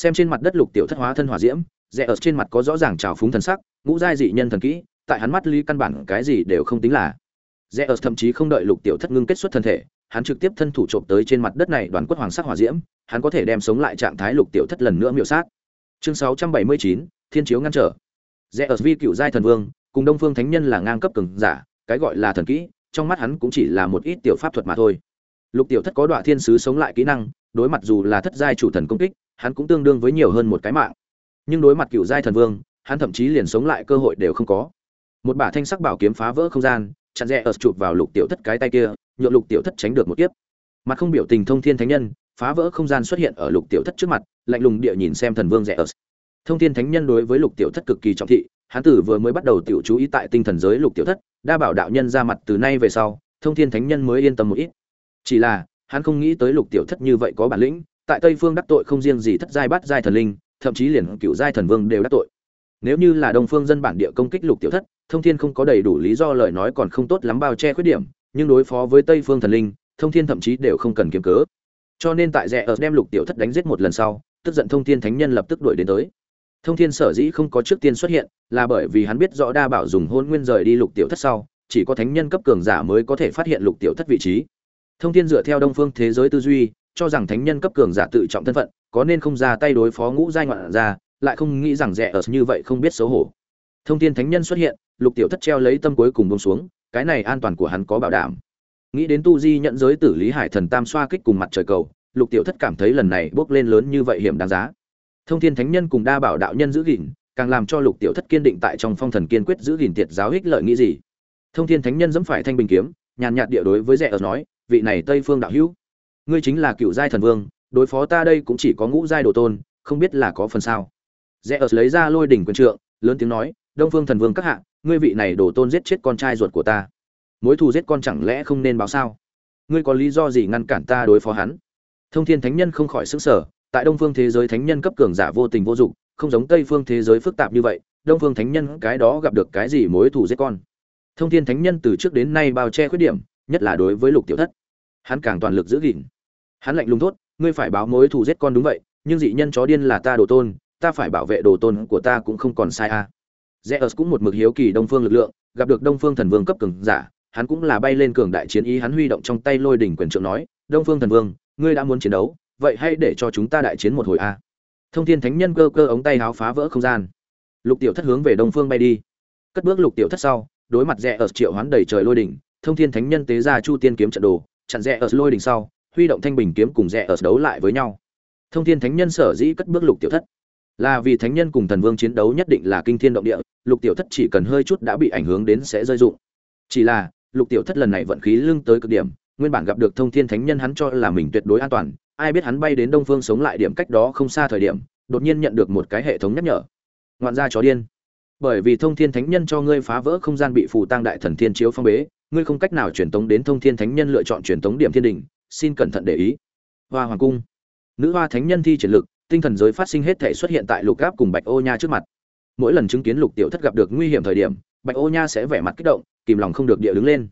xem trên mặt đất lục tiểu thất hóa thân hỏa diễm rẽ ở trên mặt có rõ ràng trào phúng thần sắc ngũ giai dị nhân thần kỹ tại hắn mắt ly căn bản cái gì đều không tính là. Rẽ ở thậm chí không đợi lục tiểu thất ngưng kết xuất thân thể hắn trực tiếp thân thủ trộm tới trên mặt đất này đoàn quất hoàng sắc hỏa diễm hắn có thể đem sống lại trạng thái lục tiểu thất lần nữa miểu sát. Chương 679, thiên chiếu ngăn trở. Rẽ ở vi cựu giai thần vương cùng đông phương thánh nhân là ngang cấp cường giả cái gọi là thần kỹ trong mắt hắn cũng chỉ là một ít tiểu pháp thuật mà thôi. Lục tiểu thất có đoạn thiên sứ sống lại kỹ năng đối mặt dù là thất giai chủ thần công kích hắn cũng tương đương với nhiều hơn một cái mạng. Nhưng đối mặt cựu giai thần vương, hắn thậm chí liền sống lại cơ hội đều không có. Một bả thanh sắc bảo kiếm phá vỡ không gian, chặn rẽ ở chụp vào lục tiểu thất cái tay kia, nhượng lục tiểu thất tránh được một kiếp. Mặt không biểu tình thông thiên thánh nhân, phá vỡ không gian xuất hiện ở lục tiểu thất trước mặt, lạnh lùng địa nhìn xem thần vương rẽ ở. Thông thiên thánh nhân đối với lục tiểu thất cực kỳ trọng thị, hắn tử vừa mới bắt đầu tiểu chú ý tại tinh thần giới lục tiểu thất, đa bảo đạo nhân ra mặt từ nay về sau, thông thiên thánh nhân mới yên tâm một ít. Chỉ là, hắn không nghĩ tới lục tiểu thất như vậy có bản lĩnh tại tây phương đắc tội không riêng gì thất giai bát giai thần linh, thậm chí liền cựu giai thần vương đều đắc tội. Nếu như là đông phương dân bản địa công kích lục tiểu thất, thông thiên không có đầy đủ lý do lời nói còn không tốt lắm bao che khuyết điểm, nhưng đối phó với tây phương thần linh, thông thiên thậm chí đều không cần kiếm cớ. Cho nên tại rẽ ở đem lục tiểu thất đánh giết một lần sau, tức giận thông thiên thánh nhân lập tức đuổi đến tới. Thông thiên sở dĩ không có trước tiên xuất hiện, là bởi vì hắn biết rõ đa bảo dùng hôn nguyên rời đi lục tiểu thất sau, chỉ có thánh nhân cấp cường giả mới có thể phát hiện lục tiểu thất vị trí. Thông thiên dựa theo đông phương thế giới tư duy cho rằng thánh nhân cấp cường giả tự trọng thân phận có nên không ra tay đối phó ngũ giai ngoạn gia, lại không nghĩ rằng rẻ ở như vậy không biết xấu hổ. Thông thiên thánh nhân xuất hiện lục tiểu thất treo lấy tâm cuối cùng buông xuống cái này an toàn của hắn có bảo đảm. Nghĩ đến tu di nhận giới tử lý hải thần tam xoa kích cùng mặt trời cầu lục tiểu thất cảm thấy lần này bước lên lớn như vậy hiểm đáng giá. Thông thiên thánh nhân cùng đa bảo đạo nhân giữ gìn càng làm cho lục tiểu thất kiên định tại trong phong thần kiên quyết giữ gìn tiệt giáo ích lợi nghĩ gì. Thông thiên thánh nhân giẫm phải thanh bình kiếm nhàn nhạt địa đối với rẻ ở nói vị này tây phương đạo hữu ngươi chính là cựu giai thần vương, đối phó ta đây cũng chỉ có ngũ giai đồ tôn, không biết là có phần sao. Rẽ ớt lấy ra lôi đỉnh quyền trượng, lớn tiếng nói, đông phương thần vương các hạ, ngươi vị này đồ tôn giết chết con trai ruột của ta. Mối thù giết con chẳng lẽ không nên báo sao? Ngươi có lý do gì ngăn cản ta đối phó hắn? Thông thiên thánh nhân không khỏi xứng sở tại đông phương thế giới thánh nhân cấp cường giả vô tình vô dụng, không giống tây phương thế giới phức tạp như vậy, đông phương thánh nhân cái đó gặp được cái gì mối thù giết con? Thông thiên thánh nhân từ trước đến nay bao che khuyết điểm, nhất là đối với lục tiểu thất. Hắn càng toàn lực giữ gìn hắn lạnh lùng thốt, ngươi phải báo mối thù giết con đúng vậy, nhưng dị nhân chó điên là ta đồ tôn, ta phải bảo vệ đồ tôn của ta cũng không còn sai a à. ớt cũng một mực hiếu kỳ đông phương lực lượng, gặp được đông phương thần vương cấp cường giả, hắn cũng là bay lên cường đại chiến ý, hắn huy động trong tay lôi đỉnh quyền trượng nói, đông phương thần vương, ngươi đã muốn chiến đấu, vậy hãy để cho chúng ta đại chiến một hồi a thông thiên thánh nhân cơ cơ ống tay háo phá vỡ không gian. Lục tiểu thất hướng về đông phương bay đi. Cất bước lục tiểu thất sau, đối mặt rẽ ớt triệu hoán đầy trời lôi đỉnh, thông thiên thánh nhân tế ra chu tiên kiếm trận đồ, chặn rẽ ớt lôi đỉnh sau huy động thanh bình kiếm cùng rẽ ở đấu lại với nhau. Thông thiên thánh nhân sở dĩ cất bước lục tiểu thất, là vì thánh nhân cùng thần vương chiến đấu nhất định là kinh thiên động địa, lục tiểu thất chỉ cần hơi chút đã bị ảnh hưởng đến sẽ rơi dụng. Chỉ là, lục tiểu thất lần này vận khí lưng tới cực điểm, nguyên bản gặp được thông thiên thánh nhân hắn cho là mình tuyệt đối an toàn, ai biết hắn bay đến đông phương sống lại điểm cách đó không xa thời điểm, đột nhiên nhận được một cái hệ thống nhắc nhở. Ngoạn gia chó điên. Bởi vì thông thiên thánh nhân cho ngươi phá vỡ không gian bị phù tăng đại thần thiên chiếu phong bế, ngươi không cách nào truyền tống đến thông thiên thánh nhân lựa chọn truyền tống điểm thiên đình xin cẩn thận để ý. Hoa hoàng cung. Nữ hoa thánh nhân thi triển lực, tinh thần giới phát sinh hết thể xuất hiện tại lục gáp cùng bạch ô nha trước mặt. Mỗi lần chứng kiến lục tiểu thất gặp được nguy hiểm thời điểm, bạch ô nha sẽ vẻ mặt kích động, kìm lòng không được địa đứng lên.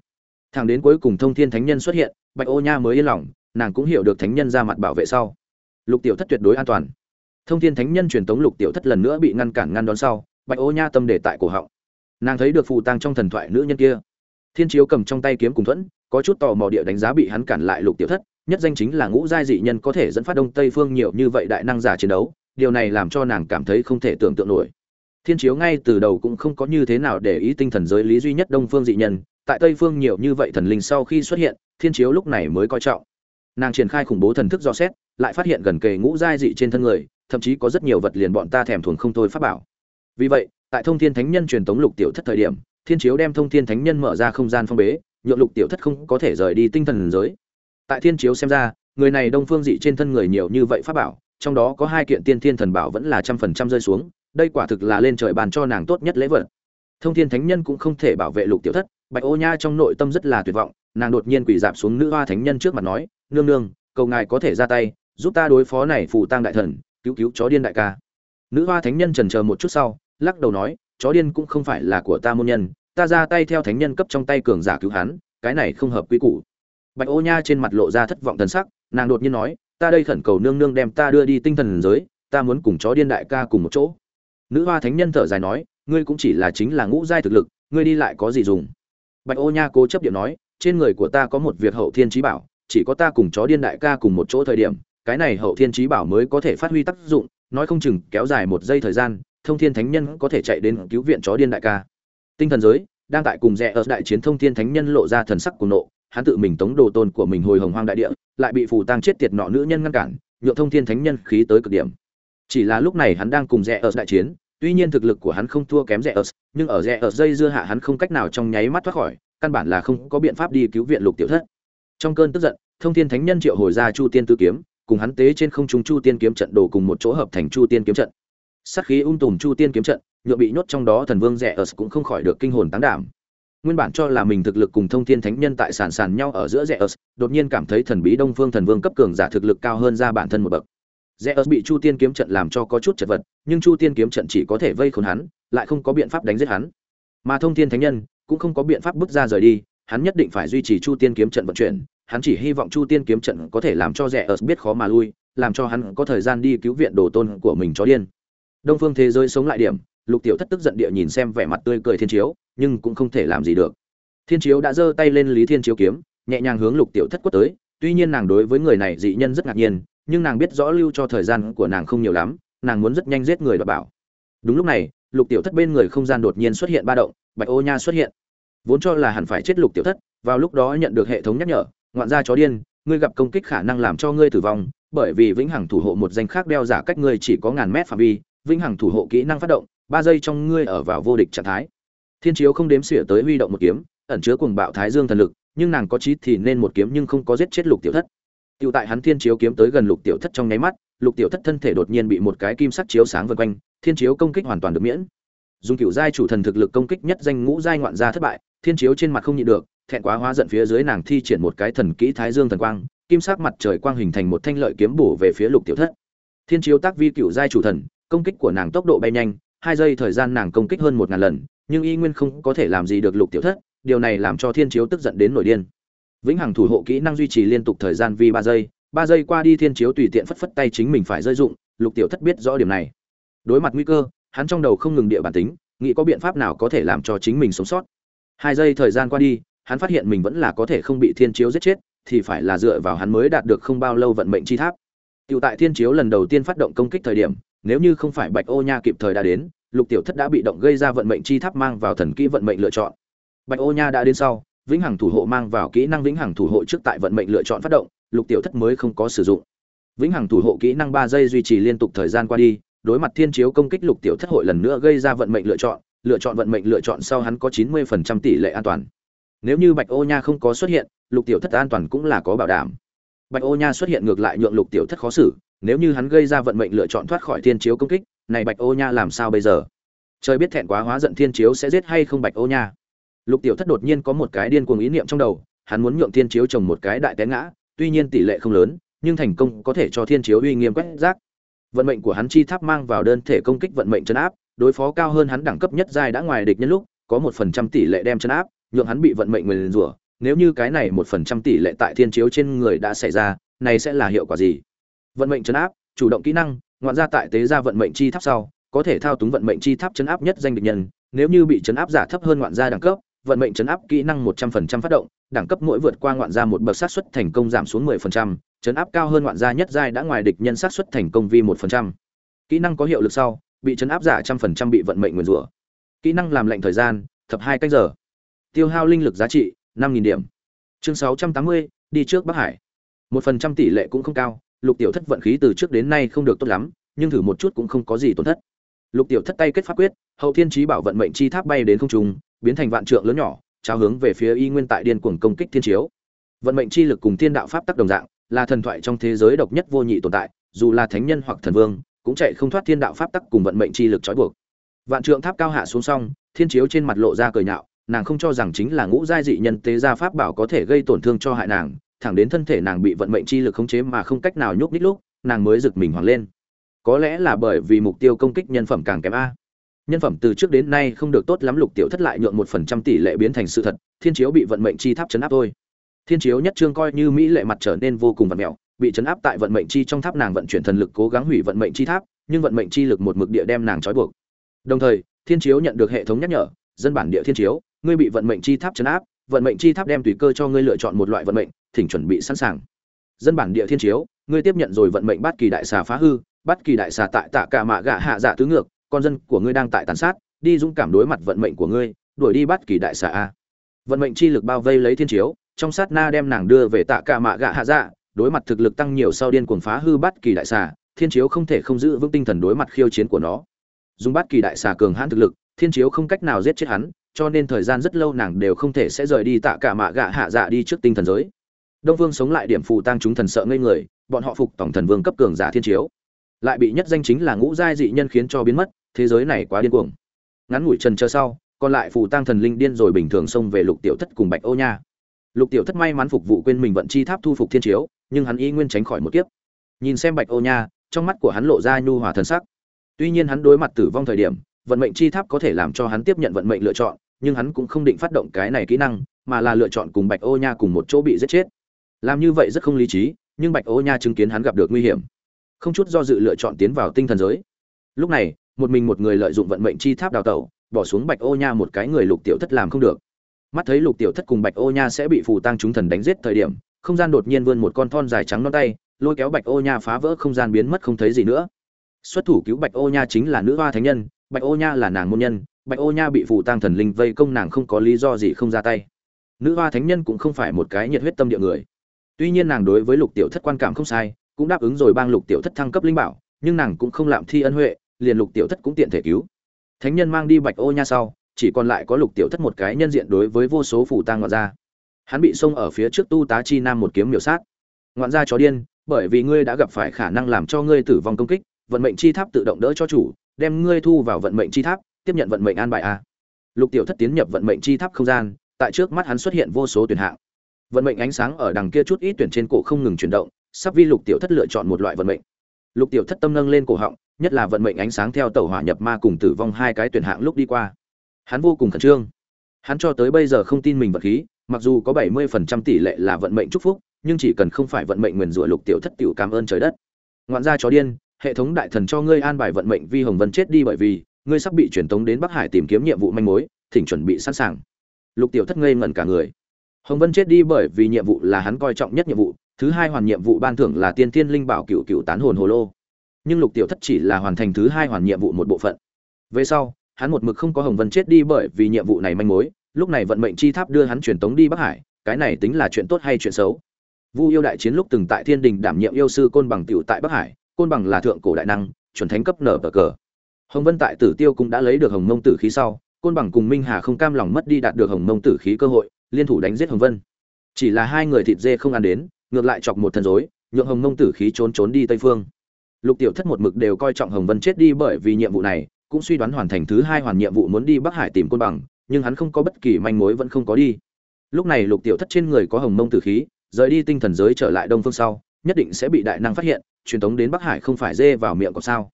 Thẳng đến cuối cùng thông thiên thánh nhân xuất hiện, bạch ô nha mới yên lòng, nàng cũng hiểu được thánh nhân ra mặt bảo vệ sau. Lục tiểu thất tuyệt đối an toàn. Thông thiên thánh nhân truyền tống lục tiểu thất lần nữa bị ngăn cản ngăn đón sau, bạch ô nha tâm để tại cổ họng. Nàng thấy được phù tang trong thần thoại nữ nhân kia thiên chiếu cầm trong tay kiếm cùng thuẫn, có chút tò mò địa đánh giá bị hắn cản lại lục tiểu thất, nhất danh chính là ngũ giai dị nhân có thể dẫn phát đông tây phương nhiều như vậy đại năng giả chiến đấu, điều này làm cho nàng cảm thấy không thể tưởng tượng nổi. Thiên chiếu ngay từ đầu cũng không có như thế nào để ý tinh thần giới lý duy nhất đông phương dị nhân, tại tây phương nhiều như vậy thần linh sau khi xuất hiện, thiên chiếu lúc này mới coi trọng. Nàng triển khai khủng bố thần thức do xét, lại phát hiện gần kề ngũ giai dị trên thân người, thậm chí có rất nhiều vật liền bọn ta thèm thuồng không thôi pháp bảo. Vì vậy, tại thông thiên thánh nhân truyền tống lục tiểu thất thời điểm thiên chiếu đem thông thiên thánh nhân mở ra không gian phong bế, nhượng lục tiểu thất không có thể rời đi tinh thần giới. Tại thiên chiếu xem ra, người này đông phương dị trên thân người nhiều như vậy pháp bảo, trong đó có hai kiện tiên thiên thần bảo vẫn là trăm phần trăm rơi xuống, đây quả thực là lên trời bàn cho nàng tốt nhất lễ vật. Thông thiên thánh nhân cũng không thể bảo vệ lục tiểu thất, bạch ô nha trong nội tâm rất là tuyệt vọng, nàng đột nhiên quỳ dạp xuống nữ hoa thánh nhân trước mặt nói, nương nương, cầu ngài có thể ra tay, giúp ta đối phó này phù tang đại thần, cứu cứu chó điên đại ca. Nữ hoa thánh nhân trần chờ một chút sau, lắc đầu nói, chó điên cũng không phải là của ta môn nhân ta ra tay theo thánh nhân cấp trong tay cường giả cứu hắn, cái này không hợp quy củ. Bạch ô nha trên mặt lộ ra thất vọng thần sắc, nàng đột nhiên nói, ta đây khẩn cầu nương nương đem ta đưa đi tinh thần giới, ta muốn cùng chó điên đại ca cùng một chỗ. Nữ hoa thánh nhân thở dài nói, ngươi cũng chỉ là chính là ngũ giai thực lực, ngươi đi lại có gì dùng? Bạch ô nha cố chấp điện nói, trên người của ta có một việc hậu thiên trí bảo, chỉ có ta cùng chó điên đại ca cùng một chỗ thời điểm, cái này hậu thiên trí bảo mới có thể phát huy tác dụng, nói không chừng kéo dài một giây thời gian, thông thiên thánh nhân có thể chạy đến cứu viện chó điên đại ca tinh thần giới, đang tại cùng rẽ ở đại chiến thông thiên thánh nhân lộ ra thần sắc của nộ, hắn tự mình tống đồ tôn của mình hồi hồng hoang đại địa, lại bị phù tang chết tiệt nọ nữ nhân ngăn cản, nhượng thông thiên thánh nhân khí tới cực điểm. Chỉ là lúc này hắn đang cùng rẽ ở đại chiến, tuy nhiên thực lực của hắn không thua kém rẽ ở, nhưng ở rẽ ở dây dưa hạ hắn không cách nào trong nháy mắt thoát khỏi, căn bản là không có biện pháp đi cứu viện lục tiểu thất. Trong cơn tức giận, thông thiên thánh nhân triệu hồi ra chu tiên tứ kiếm, cùng hắn tế trên không trung chu tiên kiếm trận đồ cùng một chỗ hợp thành chu tiên kiếm trận. Sát khí ung tùm chu tiên kiếm trận nhượng bị nhốt trong đó thần vương rẻ ở cũng không khỏi được kinh hồn tán đảm. Nguyên bản cho là mình thực lực cùng thông thiên thánh nhân tại sàn sàn nhau ở giữa rẽ ở, đột nhiên cảm thấy thần bí đông phương thần vương cấp cường giả thực lực cao hơn ra bản thân một bậc. Rẽ ở bị chu tiên kiếm trận làm cho có chút chật vật, nhưng chu tiên kiếm trận chỉ có thể vây khốn hắn, lại không có biện pháp đánh giết hắn. Mà thông thiên thánh nhân cũng không có biện pháp bước ra rời đi, hắn nhất định phải duy trì chu tiên kiếm trận vận chuyển, hắn chỉ hy vọng chu tiên kiếm trận có thể làm cho rẽ ở biết khó mà lui, làm cho hắn có thời gian đi cứu viện đồ tôn của mình cho điên. Đông phương thế giới sống lại điểm lục tiểu thất tức giận địa nhìn xem vẻ mặt tươi cười thiên chiếu, nhưng cũng không thể làm gì được. Thiên chiếu đã giơ tay lên lý thiên chiếu kiếm, nhẹ nhàng hướng lục tiểu thất quất tới, tuy nhiên nàng đối với người này dị nhân rất ngạc nhiên, nhưng nàng biết rõ lưu cho thời gian của nàng không nhiều lắm, nàng muốn rất nhanh giết người và bảo. Đúng lúc này, lục tiểu thất bên người không gian đột nhiên xuất hiện ba động, bạch ô nha xuất hiện. Vốn cho là hẳn phải chết lục tiểu thất, vào lúc đó nhận được hệ thống nhắc nhở, ngoạn gia chó điên, ngươi gặp công kích khả năng làm cho ngươi tử vong, bởi vì vĩnh hằng thủ hộ một danh khác đeo giả cách ngươi chỉ có ngàn mét phạm vi, vĩnh hằng thủ hộ kỹ năng phát động ba giây trong ngươi ở vào vô địch trạng thái thiên chiếu không đếm xỉa tới huy động một kiếm ẩn chứa cuồng bạo thái dương thần lực nhưng nàng có trí thì nên một kiếm nhưng không có giết chết lục tiểu thất Tiểu tại hắn thiên chiếu kiếm tới gần lục tiểu thất trong nháy mắt, lục tiểu thất thân thể đột nhiên bị một cái kim sắc chiếu sáng vần quanh, thiên chiếu công kích hoàn toàn được miễn. Dùng cửu giai chủ thần thực lực công kích nhất danh ngũ giai ngoạn gia thất bại, thiên chiếu trên mặt không nhịn được, thẹn quá hóa giận phía dưới nàng thi triển một cái thần kỹ thái dương thần quang, kim sắc mặt trời quang hình thành một thanh lợi kiếm bổ về phía lục tiểu thất. Thiên chiếu tác vi cửu giai chủ thần, công kích của nàng tốc độ bay nhanh, hai giây thời gian nàng công kích hơn một ngàn lần, nhưng y nguyên không có thể làm gì được lục tiểu thất, điều này làm cho thiên chiếu tức giận đến nổi điên. Vĩnh hằng thủ hộ kỹ năng duy trì liên tục thời gian vì ba giây ba giây qua đi thiên chiếu tùy tiện phất phất tay chính mình phải rơi dụng lục tiểu thất biết rõ điểm này. Đối mặt nguy cơ hắn trong đầu không ngừng địa bản tính nghĩ có biện pháp nào có thể làm cho chính mình sống sót. Hai giây thời gian qua đi hắn phát hiện mình vẫn là có thể không bị thiên chiếu giết chết thì phải là dựa vào hắn mới đạt được không bao lâu vận mệnh chi tháp. Tiểu tại thiên chiếu lần đầu tiên phát động công kích thời điểm nếu như không phải bạch ô nha kịp thời đã đến, lục tiểu thất đã bị động gây ra vận mệnh chi tháp mang vào thần kỹ vận mệnh lựa chọn. Bạch ô nha đã đến sau, vĩnh hằng thủ hộ mang vào kỹ năng vĩnh hằng thủ hộ trước tại vận mệnh lựa chọn phát động, lục tiểu thất mới không có sử dụng. Vĩnh hằng thủ hộ kỹ năng ba giây duy trì liên tục thời gian qua đi, đối mặt thiên chiếu công kích lục tiểu thất hội lần nữa gây ra vận mệnh lựa chọn lựa chọn vận mệnh lựa chọn sau hắn có chín mươi phần trăm tỷ lệ an toàn. Nếu như bạch ô nha không có xuất hiện, lục tiểu thất an toàn cũng là có bảo đảm. Bạch ô nha xuất hiện ngược lại nhượng lục tiểu thất khó xử nếu như hắn gây ra vận mệnh lựa chọn thoát khỏi thiên chiếu công kích, này bạch ô nha làm sao bây giờ? Trời biết thẹn quá hóa giận thiên chiếu sẽ giết hay không bạch ô nha? Lục tiểu thất đột nhiên có một cái điên cuồng ý niệm trong đầu, hắn muốn nhượng thiên chiếu trồng một cái đại té ngã, tuy nhiên tỷ lệ không lớn, nhưng thành công có thể cho thiên chiếu uy nghiêm quét rác. Vận mệnh của hắn chi tháp mang vào đơn thể công kích vận mệnh chấn áp, đối phó cao hơn hắn đẳng cấp nhất giai đã ngoài địch nhân lúc, có một phần trăm tỷ lệ đem chấn áp, nhượng hắn bị vận mệnh nguyền rủa. Nếu như cái này một phần trăm tỷ lệ tại thiên chiếu trên người đã xảy ra, này sẽ là hiệu quả gì? Vận mệnh chấn áp chủ động kỹ năng ngoạn ra tại tế ra vận mệnh chi tháp sau có thể thao túng vận mệnh chi tháp chấn áp nhất danh địch nhân nếu như bị chấn áp giả thấp hơn ngoạn gia đẳng cấp vận mệnh chấn áp kỹ năng 100% phát động, đẳng cấp mỗi vượt qua ngoạn gia một bậc sát suất thành công giảm xuống 10%, chấn áp cao hơn ngoạn gia nhất giai đã ngoài địch nhân sát suất thành công vi 1%. Kỹ năng có hiệu lực sau, bị chấn áp giả 100% bị vận mệnh nguyền rủa. Kỹ năng làm lệnh thời gian, thập hai cách giờ. Tiêu hao linh lực giá trị 5000 điểm. Chương 680, đi trước Bắc Hải. Một phần trăm tỷ lệ cũng không cao, Lục Tiểu Thất vận khí từ trước đến nay không được tốt lắm, nhưng thử một chút cũng không có gì tổn thất. Lục Tiểu Thất tay kết pháp quyết, Hậu Thiên trí Bảo vận mệnh chi tháp bay đến không trung, biến thành vạn trượng lớn nhỏ trao hướng về phía y nguyên tại điên cuồng công kích thiên chiếu vận mệnh chi lực cùng thiên đạo pháp tắc đồng dạng là thần thoại trong thế giới độc nhất vô nhị tồn tại dù là thánh nhân hoặc thần vương cũng chạy không thoát thiên đạo pháp tắc cùng vận mệnh chi lực trói buộc vạn trượng tháp cao hạ xuống xong thiên chiếu trên mặt lộ ra cười nhạo nàng không cho rằng chính là ngũ giai dị nhân tế gia pháp bảo có thể gây tổn thương cho hại nàng thẳng đến thân thể nàng bị vận mệnh chi lực khống chế mà không cách nào nhúc nhích lúc, nàng mới giật mình hoảng lên. Có lẽ là bởi vì mục tiêu công kích nhân phẩm càng kém a. Nhân phẩm từ trước đến nay không được tốt lắm lục tiểu thất lại nhượng một phần trăm tỷ lệ biến thành sự thật, thiên chiếu bị vận mệnh chi tháp chấn áp thôi. Thiên chiếu nhất trương coi như mỹ lệ mặt trở nên vô cùng vật mèo bị chấn áp tại vận mệnh chi trong tháp nàng vận chuyển thần lực cố gắng hủy vận mệnh chi tháp, nhưng vận mệnh chi lực một mực địa đem nàng trói buộc. Đồng thời, thiên chiếu nhận được hệ thống nhắc nhở, dân bản địa thiên chiếu, ngươi bị vận mệnh chi tháp chấn áp, vận mệnh chi tháp đem tùy cơ cho ngươi lựa chọn một loại vận mệnh thỉnh chuẩn bị sẵn sàng. Dân bản địa thiên chiếu, ngươi tiếp nhận rồi vận mệnh bát kỳ đại xà phá hư bát kỳ đại xà tại tạ cả mạ gạ hạ dạ tứ ngược, con dân của ngươi đang tại tàn sát, đi dũng cảm đối mặt vận mệnh của ngươi, đuổi đi bát kỳ đại xà a. Vận mệnh chi lực bao vây lấy thiên chiếu, trong sát na đem nàng đưa về tạ cả mạ gạ hạ dạ đối mặt thực lực tăng nhiều sau điên cuồng phá hư bát kỳ đại xà, thiên chiếu không thể không giữ vững tinh thần đối mặt khiêu chiến của nó. Dùng bát kỳ đại xà cường hãn thực lực, thiên chiếu không cách nào giết chết hắn, cho nên thời gian rất lâu nàng đều không thể sẽ rời đi tạ cả mạ gạ hạ dạ đi trước tinh thần giới đông vương sống lại điểm phù tăng chúng thần sợ ngây người, bọn họ phục tổng thần vương cấp cường giả thiên chiếu. Lại bị nhất danh chính là ngũ giai dị nhân khiến cho biến mất, thế giới này quá điên cuồng. Ngắn ngủi trần chờ sau, còn lại phù tăng thần linh điên rồi bình thường xông về lục tiểu thất cùng bạch ô nha. Lục tiểu thất may mắn phục vụ quên mình vận chi tháp thu phục thiên chiếu, nhưng hắn y nguyên tránh khỏi một kiếp. Nhìn xem bạch ô nha, trong mắt của hắn lộ ra nhu hòa thần sắc. Tuy nhiên hắn đối mặt tử vong thời điểm, vận mệnh chi tháp có thể làm cho hắn tiếp nhận vận mệnh lựa chọn, nhưng hắn cũng không định phát động cái này kỹ năng, mà là lựa chọn cùng bạch ô nha cùng một chỗ bị giết chết làm như vậy rất không lý trí, nhưng bạch ô nha chứng kiến hắn gặp được nguy hiểm. Không chút do dự lựa chọn tiến vào tinh thần giới. Lúc này, một mình một người lợi dụng vận mệnh chi tháp đào tẩu, bỏ xuống bạch ô nha một cái người lục tiểu thất làm không được. Mắt thấy lục tiểu thất cùng bạch ô nha sẽ bị phù tăng chúng thần đánh giết thời điểm, không gian đột nhiên vươn một con thon dài trắng non tay, lôi kéo bạch ô nha phá vỡ không gian biến mất không thấy gì nữa. Xuất thủ cứu bạch ô nha chính là nữ hoa thánh nhân, bạch ô nha là nàng môn nhân, bạch ô nha bị phù tăng thần linh vây công nàng không có lý do gì không ra tay. Nữ hoa thánh nhân cũng không phải một cái nhiệt huyết tâm địa người tuy nhiên nàng đối với lục tiểu thất quan cảm không sai, cũng đáp ứng rồi bang lục tiểu thất thăng cấp linh bảo, nhưng nàng cũng không làm thi ân huệ, liền lục tiểu thất cũng tiện thể cứu. Thánh nhân mang đi bạch ô nha sau, chỉ còn lại có lục tiểu thất một cái nhân diện đối với vô số phủ tang ngoạn gia. Hắn bị xông ở phía trước tu tá chi nam một kiếm miểu sát. Ngoạn gia chó điên, bởi vì ngươi đã gặp phải khả năng làm cho ngươi tử vong công kích, vận mệnh chi tháp tự động đỡ cho chủ, đem ngươi thu vào vận mệnh chi tháp, tiếp nhận vận mệnh an bài a. Lục tiểu thất tiến nhập vận mệnh chi tháp không gian, tại trước mắt hắn xuất hiện vô số tuyển hạng vận mệnh ánh sáng ở đằng kia chút ít tuyển trên cổ không ngừng chuyển động, sắp vi lục tiểu thất lựa chọn một loại vận mệnh. Lục tiểu thất tâm nâng lên cổ họng, nhất là vận mệnh ánh sáng theo tàu hỏa nhập ma cùng tử vong hai cái tuyển hạng lúc đi qua. Hắn vô cùng khẩn trương. Hắn cho tới bây giờ không tin mình vật khí, mặc dù có bảy mươi phần trăm tỷ lệ là vận mệnh chúc phúc, nhưng chỉ cần không phải vận mệnh nguyền rủa lục tiểu thất tiểu cảm ơn trời đất. Ngoạn gia chó điên, hệ thống đại thần cho ngươi an bài vận mệnh vi hồng vân chết đi bởi vì, ngươi sắp bị truyền tống đến bắc hải tìm kiếm nhiệm vụ manh mối, thỉnh chuẩn bị sẵn sàng. Lục tiểu thất ngây ngẩn cả người hồng vân chết đi bởi vì nhiệm vụ là hắn coi trọng nhất nhiệm vụ, thứ hai hoàn nhiệm vụ ban thưởng là tiên tiên linh bảo cựu cựu tán hồn hồ lô. Nhưng lục tiểu thất chỉ là hoàn thành thứ hai hoàn nhiệm vụ một bộ phận. Về sau, hắn một mực không có hồng vân chết đi bởi vì nhiệm vụ này manh mối, lúc này vận mệnh chi tháp đưa hắn truyền tống đi bắc hải, cái này tính là chuyện tốt hay chuyện xấu? Vu yêu đại chiến lúc từng tại thiên đình đảm nhiệm yêu sư côn bằng tiểu tại bắc hải, côn bằng là thượng cổ đại năng, chuẩn thánh cấp nở cờ cờ. Hồng vân tại tử tiêu cũng đã lấy được hồng mông tử khí sau, côn bằng cùng minh hà không cam lòng mất đi đạt được hồng mông tử khí cơ hội liên thủ đánh giết hồng vân. Chỉ là hai người thịt dê không ăn đến, ngược lại chọc một thần rối, nhượng hồng mông tử khí trốn trốn đi tây phương. Lục tiểu thất một mực đều coi trọng hồng vân chết đi bởi vì nhiệm vụ này, cũng suy đoán hoàn thành thứ hai hoàn nhiệm vụ muốn đi bắc hải tìm côn bằng, nhưng hắn không có bất kỳ manh mối vẫn không có đi. Lúc này lục tiểu thất trên người có hồng mông tử khí, rời đi tinh thần giới trở lại đông phương sau, nhất định sẽ bị đại năng phát hiện, truyền tống đến bắc hải không phải dê vào miệng của sao.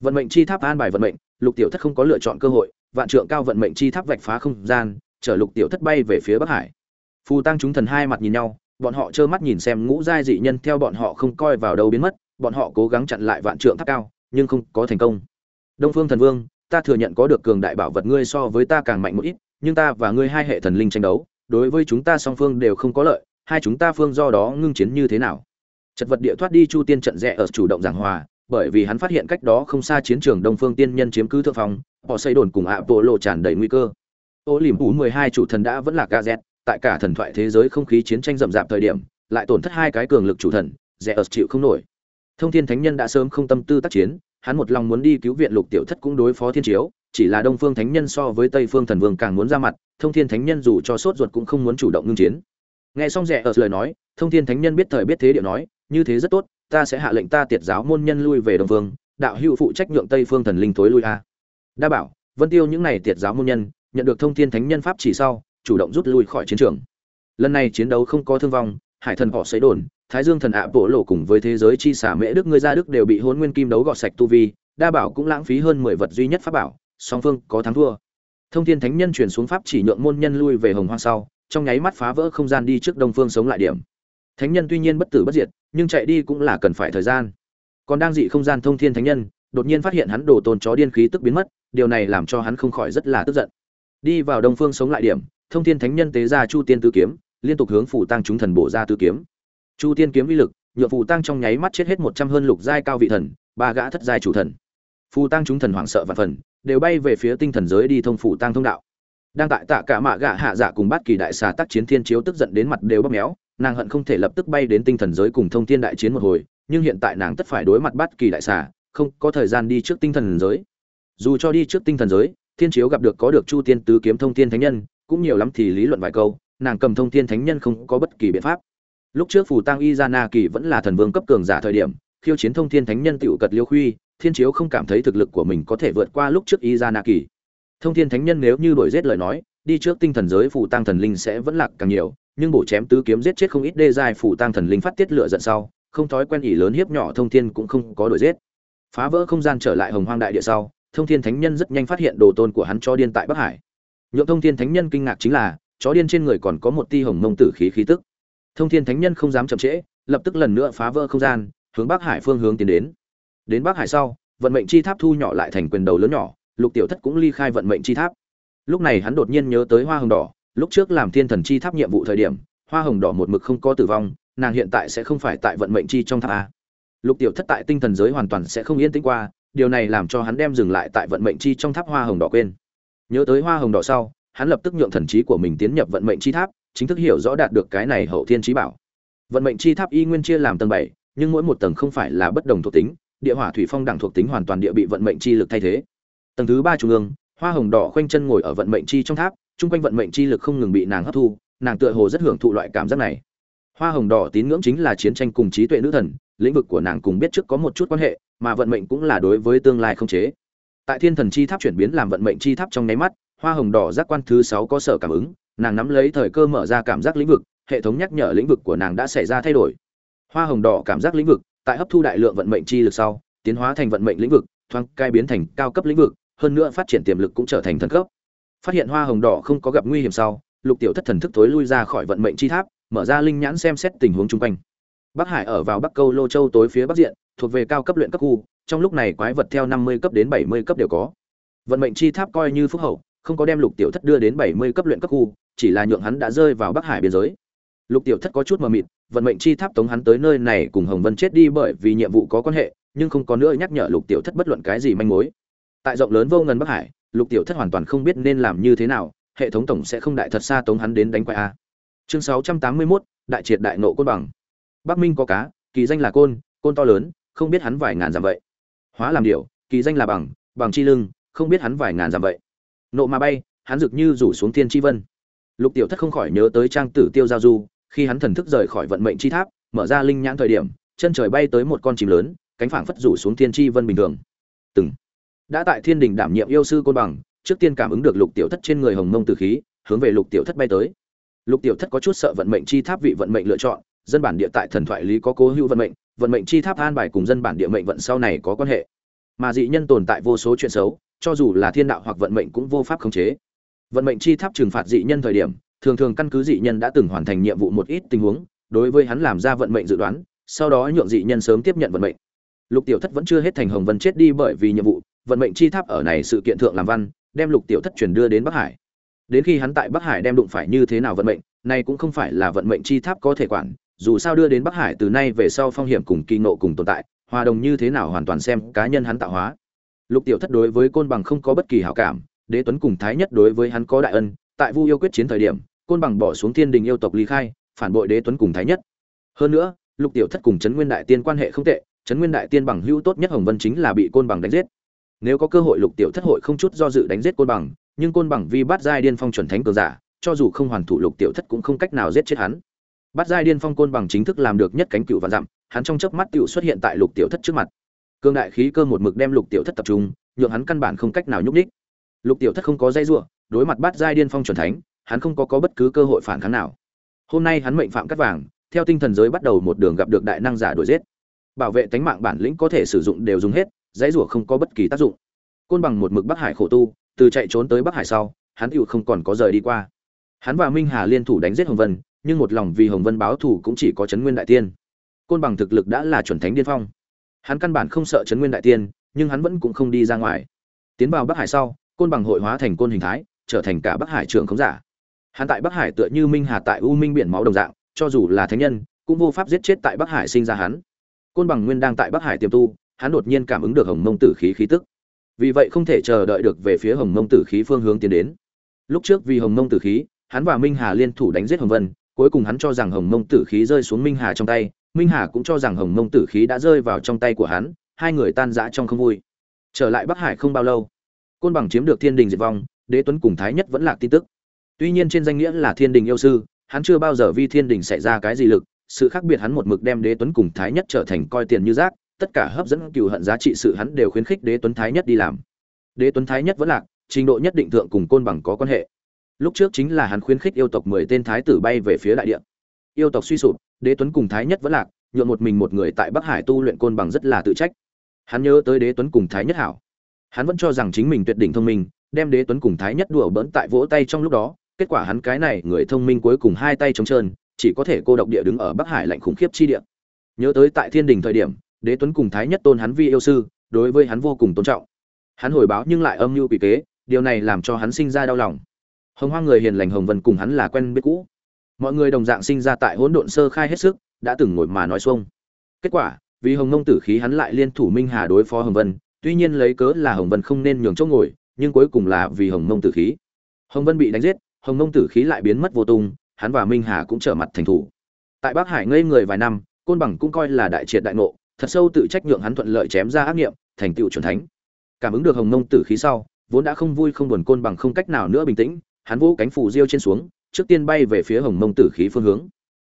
Vận mệnh chi tháp an bài vận mệnh, lục tiểu thất không có lựa chọn cơ hội, vạn trượng cao vận mệnh chi tháp vạch phá không gian chở lục tiểu thất bay về phía bắc hải. Phù tăng chúng thần hai mặt nhìn nhau, bọn họ trơ mắt nhìn xem ngũ giai dị nhân theo bọn họ không coi vào đâu biến mất, bọn họ cố gắng chặn lại vạn trượng tháp cao, nhưng không có thành công. Đông phương thần vương, ta thừa nhận có được cường đại bảo vật ngươi so với ta càng mạnh một ít, nhưng ta và ngươi hai hệ thần linh tranh đấu, đối với chúng ta song phương đều không có lợi, hai chúng ta phương do đó ngưng chiến như thế nào? Chật vật địa thoát đi chu tiên trận rẽ ở chủ động giảng hòa, bởi vì hắn phát hiện cách đó không xa chiến trường đông phương tiên nhân chiếm cứ thượng phong, họ xây đồn cùng ạ bộ lộ tràn đầy nguy cơ ô liềm phủ mười hai chủ thần đã vẫn là gaz tại cả thần thoại thế giới không khí chiến tranh rậm rạp thời điểm, lại tổn thất hai cái cường lực chủ thần rẽ ớt chịu không nổi. Thông thiên thánh nhân đã sớm không tâm tư tác chiến, hắn một lòng muốn đi cứu viện lục tiểu thất cũng đối phó thiên chiếu, chỉ là đông phương thánh nhân so với tây phương thần vương càng muốn ra mặt, thông thiên thánh nhân dù cho sốt ruột cũng không muốn chủ động ngưng chiến. Nghe xong rẻ ở lời nói, thông thiên thánh nhân biết thời biết thế điệu nói, như thế rất tốt, ta sẽ hạ lệnh ta tiệt giáo môn nhân lui về đông phương, đạo hữu phụ trách nhượng tây phương thần linh thối lui a. Đa bảo, vân tiêu những này tiệt giáo môn nhân nhận được thông thiên thánh nhân pháp chỉ sau, chủ động rút lui khỏi chiến trường. Lần này chiến đấu không có thương vong, hải thần họ xấy đồn, thái dương thần ạ bộ lộ cùng với thế giới chi xả mễ đức ngươi ra đức đều bị hôn nguyên kim đấu gọt sạch tu vi, đa bảo cũng lãng phí hơn mười vật duy nhất pháp bảo, song phương có thắng thua. Thông thiên thánh nhân chuyển xuống pháp chỉ nhượng môn nhân lui về hồng hoang sau, trong nháy mắt phá vỡ không gian đi trước đông phương sống lại điểm. Thánh nhân tuy nhiên bất tử bất diệt, nhưng chạy đi cũng là cần phải thời gian. Còn đang dị không gian thông thiên thánh nhân, đột nhiên phát hiện hắn đồ tôn chó điên khí tức biến mất, điều này làm cho hắn không khỏi rất là tức giận đi vào đông phương sống lại điểm, thông thiên thánh nhân tế ra chu tiên tứ kiếm, liên tục hướng phủ tăng chúng thần bổ ra tứ kiếm. Chu tiên kiếm uy lực nhựa phù tăng trong nháy mắt chết hết một trăm hơn lục giai cao vị thần, ba gã thất giai chủ thần. Phù tăng chúng thần hoảng sợ và phần, đều bay về phía tinh thần giới đi thông phủ tăng thông đạo. Đang tại tạ cả mạ gạ hạ dạ cùng bát kỳ đại xà tác chiến thiên chiếu tức giận đến mặt đều bóp méo, nàng hận không thể lập tức bay đến tinh thần giới cùng thông thiên đại chiến một hồi, nhưng hiện tại nàng tất phải đối mặt bát kỳ đại xà, không có thời gian đi trước tinh thần giới. Dù cho đi trước tinh thần giới thiên chiếu gặp được có được chu tiên tứ kiếm thông thiên thánh nhân, cũng nhiều lắm thì lý luận vài câu, nàng cầm thông thiên thánh nhân không có bất kỳ biện pháp. Lúc trước phù tăng y gia na kỳ vẫn là thần vương cấp cường giả thời điểm, khiêu chiến thông thiên thánh nhân tựu cật liêu khuy, thiên chiếu không cảm thấy thực lực của mình có thể vượt qua lúc trước y gia na kỳ. Thông thiên thánh nhân nếu như đổi giết lời nói, đi trước tinh thần giới phù tăng thần linh sẽ vẫn lạc càng nhiều, nhưng bổ chém tứ kiếm giết chết không ít đê dài phù tăng thần linh phát tiết lựa giận sau, không thói quen ỉ lớn hiếp nhỏ thông thiên cũng không có đổi giết. Phá vỡ không gian trở lại hồng hoang đại địa sau thông thiên thánh nhân rất nhanh phát hiện đồ tôn của hắn cho điên tại bắc hải. Nhượng thông thiên thánh nhân kinh ngạc chính là, chó điên trên người còn có một ti hồng mông tử khí khí tức. Thông thiên thánh nhân không dám chậm trễ, lập tức lần nữa phá vỡ không gian, hướng bắc hải phương hướng tiến đến. Đến bắc hải sau, vận mệnh chi tháp thu nhỏ lại thành quyền đầu lớn nhỏ, lục tiểu thất cũng ly khai vận mệnh chi tháp. Lúc này hắn đột nhiên nhớ tới hoa hồng đỏ, lúc trước làm thiên thần chi tháp nhiệm vụ thời điểm, hoa hồng đỏ một mực không có tử vong, nàng hiện tại sẽ không phải tại vận mệnh chi trong tháp a. Lục tiểu thất tại tinh thần giới hoàn toàn sẽ không yên tĩnh qua điều này làm cho hắn đem dừng lại tại vận mệnh chi trong tháp hoa hồng đỏ quên. Nhớ tới hoa hồng đỏ sau, hắn lập tức nhượng thần trí của mình tiến nhập vận mệnh chi tháp, chính thức hiểu rõ đạt được cái này hậu thiên trí bảo. Vận mệnh chi tháp y nguyên chia làm tầng bảy, nhưng mỗi một tầng không phải là bất đồng thuộc tính, địa hỏa thủy phong đẳng thuộc tính hoàn toàn địa bị vận mệnh chi lực thay thế. Tầng thứ ba trung ương, hoa hồng đỏ khoanh chân ngồi ở vận mệnh chi trong tháp, chung quanh vận mệnh chi lực không ngừng bị nàng hấp thu, nàng tựa hồ rất hưởng thụ loại cảm giác này. Hoa hồng đỏ tín ngưỡng chính là chiến tranh cùng trí tuệ nữ thần lĩnh vực của nàng cùng biết trước có một chút quan hệ, mà vận mệnh cũng là đối với tương lai không chế. Tại thiên thần chi tháp chuyển biến làm vận mệnh chi tháp trong nháy mắt, hoa hồng đỏ giác quan thứ sáu có sở cảm ứng, nàng nắm lấy thời cơ mở ra cảm giác lĩnh vực, hệ thống nhắc nhở lĩnh vực của nàng đã xảy ra thay đổi. Hoa hồng đỏ cảm giác lĩnh vực, tại hấp thu đại lượng vận mệnh chi lực sau, tiến hóa thành vận mệnh lĩnh vực, thoáng cai biến thành cao cấp lĩnh vực, hơn nữa phát triển tiềm lực cũng trở thành thần cấp. Phát hiện hoa hồng đỏ không có gặp nguy hiểm sau, lục tiểu thất thần thức tối lui ra khỏi vận mệnh chi tháp, mở ra linh nhãn xem xét tình huống chung quanh bắc hải ở vào bắc câu lô châu tối phía bắc diện thuộc về cao cấp luyện cấp khu trong lúc này quái vật theo năm mươi cấp đến bảy mươi cấp đều có. Vận mệnh chi tháp coi như phúc hậu không có đem lục tiểu thất đưa đến bảy mươi cấp luyện cấp khu chỉ là nhượng hắn đã rơi vào bắc hải biên giới. Lục tiểu thất có chút mờ mịt vận mệnh chi tháp tống hắn tới nơi này cùng hồng vân chết đi bởi vì nhiệm vụ có quan hệ nhưng không có nữa nhắc nhở lục tiểu thất bất luận cái gì manh mối. Tại rộng lớn vô ngần bắc hải lục tiểu thất hoàn toàn không biết nên làm như thế nào hệ thống tổng sẽ không đại thật xa tống hắn đến đánh quái a. Chương 681, đại triệt đại nộ côn bằng bắc minh có cá, kỳ danh là côn côn to lớn, không biết hắn vài ngàn dặm vậy. Hóa làm điểu, kỳ danh là bằng bằng chi lưng, không biết hắn vài ngàn dặm vậy. Nộ mà bay, hắn rực như rủ xuống thiên chi vân. Lục tiểu thất không khỏi nhớ tới trang tử tiêu giao du, khi hắn thần thức rời khỏi vận mệnh chi tháp, mở ra linh nhãn thời điểm, chân trời bay tới một con chim lớn, cánh phảng phất rủ xuống thiên chi vân bình thường. Từng. Đã tại thiên đình đảm nhiệm yêu sư côn bằng, trước tiên cảm ứng được lục tiểu thất trên người hồng mông từ khí, hướng về lục tiểu thất bay tới. Lục tiểu thất có chút sợ vận mệnh chi tháp vị vận mệnh lựa chọn dân bản địa tại thần thoại lý có cố hữu vận mệnh vận mệnh chi tháp an bài cùng dân bản địa mệnh vận sau này có quan hệ. Mà dị nhân tồn tại vô số chuyện xấu, cho dù là thiên đạo hoặc vận mệnh cũng vô pháp khống chế. Vận mệnh chi tháp trừng phạt dị nhân thời điểm, thường thường căn cứ dị nhân đã từng hoàn thành nhiệm vụ một ít tình huống, đối với hắn làm ra vận mệnh dự đoán, sau đó nhượng dị nhân sớm tiếp nhận vận mệnh. Lục tiểu thất vẫn chưa hết thành hồng vân chết đi bởi vì nhiệm vụ, vận mệnh chi tháp ở này sự kiện thượng làm văn, đem lục tiểu thất chuyển đưa đến bắc hải. Đến khi hắn tại bắc hải đem đụng phải như thế nào vận mệnh, này cũng không phải là vận mệnh chi tháp có thể quản dù sao đưa đến bắc hải từ nay về sau phong hiểm cùng kỳ nộ cùng tồn tại, hòa đồng như thế nào hoàn toàn xem cá nhân hắn tạo hóa. Lục tiểu thất đối với côn bằng không có bất kỳ hảo cảm, đế tuấn cùng thái nhất đối với hắn có đại ân, tại vu yêu quyết chiến thời điểm, côn bằng bỏ xuống thiên đình yêu tộc ly khai, phản bội đế tuấn cùng thái nhất. Hơn nữa, lục tiểu thất cùng trấn nguyên đại tiên quan hệ không tệ, trấn nguyên đại tiên bằng hữu tốt nhất hồng vân chính là bị côn bằng đánh giết. Nếu có cơ hội lục tiểu thất hội không chút do dự đánh giết côn bằng, nhưng côn bằng vi bắt giai điên phong chuẩn thánh cường giả, cho dù không hoàn thủ lục tiểu thất cũng không cách nào giết chết hắn bắt giai điên phong côn bằng chính thức làm được nhất cánh cựu và dặm, hắn trong chớp mắt tựu xuất hiện tại lục tiểu thất trước mặt. Cương đại khí cơ một mực đem lục tiểu thất tập trung, nhượng hắn căn bản không cách nào nhúc ních lục tiểu thất không có dây giụa đối mặt bắt giai điên phong chuẩn thánh, hắn không có có bất cứ cơ hội phản kháng nào. Hôm nay hắn mệnh phạm cắt vàng, theo tinh thần giới bắt đầu một đường gặp được đại năng giả đuổi giết. Bảo vệ tánh mạng bản lĩnh có thể sử dụng đều dùng hết, dãy rủa không có bất kỳ tác dụng. Côn bằng một mực bắc hải khổ tu, từ chạy trốn tới bắc hải sau, hắn tựu không còn có rời đi qua. Hắn và minh hà liên thủ đánh giết hồng vân nhưng một lòng vì hồng vân báo thù cũng chỉ có trấn nguyên đại tiên. Côn bằng thực lực đã là chuẩn thánh điên phong. Hắn căn bản không sợ trấn nguyên đại tiên, nhưng hắn vẫn cũng không đi ra ngoài. Tiến vào bắc hải sau, côn bằng hội hóa thành côn hình thái, trở thành cả bắc hải trưởng khống giả. Hắn tại bắc hải tựa như minh hà tại u minh biển máu đồng dạng, cho dù là thánh nhân, cũng vô pháp giết chết tại bắc hải sinh ra hắn. Côn bằng nguyên đang tại bắc hải tiềm tu, hắn đột nhiên cảm ứng được hồng mông tử khí khí tức. Vì vậy không thể chờ đợi được về phía hồng mông tử khí phương hướng tiến đến. Lúc trước vì hồng mông tử khí, hắn và minh hà liên thủ đánh giết hồng vân cuối cùng hắn cho rằng hồng mông tử khí rơi xuống minh hà trong tay, minh hà cũng cho rằng hồng mông tử khí đã rơi vào trong tay của hắn, hai người tan rã trong không vui. Trở lại bắc hải không bao lâu, côn bằng chiếm được thiên đình diệt vong, đế tuấn cùng thái nhất vẫn lạc tin tức. Tuy nhiên trên danh nghĩa là thiên đình yêu sư, hắn chưa bao giờ vi thiên đình xảy ra cái gì lực, sự khác biệt hắn một mực đem đế tuấn cùng thái nhất trở thành coi tiền như rác, tất cả hấp dẫn cừu hận giá trị sự hắn đều khuyến khích đế tuấn thái nhất đi làm. Đế tuấn thái nhất vẫn lạc, trình độ nhất định thượng cùng côn bằng có quan hệ lúc trước chính là hắn khuyến khích yêu tộc mười tên thái tử bay về phía đại địa. Yêu tộc suy sụp, đế tuấn cùng thái nhất vẫn lạc nhượng một mình một người tại bắc hải tu luyện côn bằng rất là tự trách. Hắn nhớ tới đế tuấn cùng thái nhất hảo. Hắn vẫn cho rằng chính mình tuyệt đỉnh thông minh, đem đế tuấn cùng thái nhất đùa bỡn tại vỗ tay trong lúc đó, kết quả hắn cái này người thông minh cuối cùng hai tay trống trơn, chỉ có thể cô độc địa đứng ở bắc hải lạnh khủng khiếp chi địa. Nhớ tới tại thiên đình thời điểm, đế tuấn cùng thái nhất tôn hắn vi yêu sư, đối với hắn vô cùng tôn trọng. Hắn hồi báo nhưng lại âm mưu quỷ kế, điều này làm cho hắn sinh ra đau lòng hồng hoang người hiền lành hồng vân cùng hắn là quen biết cũ. Mọi người đồng dạng sinh ra tại hỗn độn sơ khai hết sức, đã từng ngồi mà nói xuông. Kết quả, vì hồng nông tử khí hắn lại liên thủ minh hà đối phó hồng vân, tuy nhiên lấy cớ là hồng vân không nên nhường chỗ ngồi, nhưng cuối cùng là vì hồng nông tử khí. Hồng vân bị đánh giết, hồng nông tử khí lại biến mất vô tung, hắn và minh hà cũng trở mặt thành thủ. Tại bắc hải ngây người vài năm, côn bằng cũng coi là đại triệt đại ngộ, thật sâu tự trách nhượng hắn thuận lợi chém ra ác nghiệm, thành tựu chuẩn thánh. Cảm ứng được hồng nông tử khí sau, vốn đã không vui không buồn côn bằng không cách nào nữa bình tĩnh hắn vỗ cánh phủ diêu trên xuống, trước tiên bay về phía hồng mông tử khí phương hướng.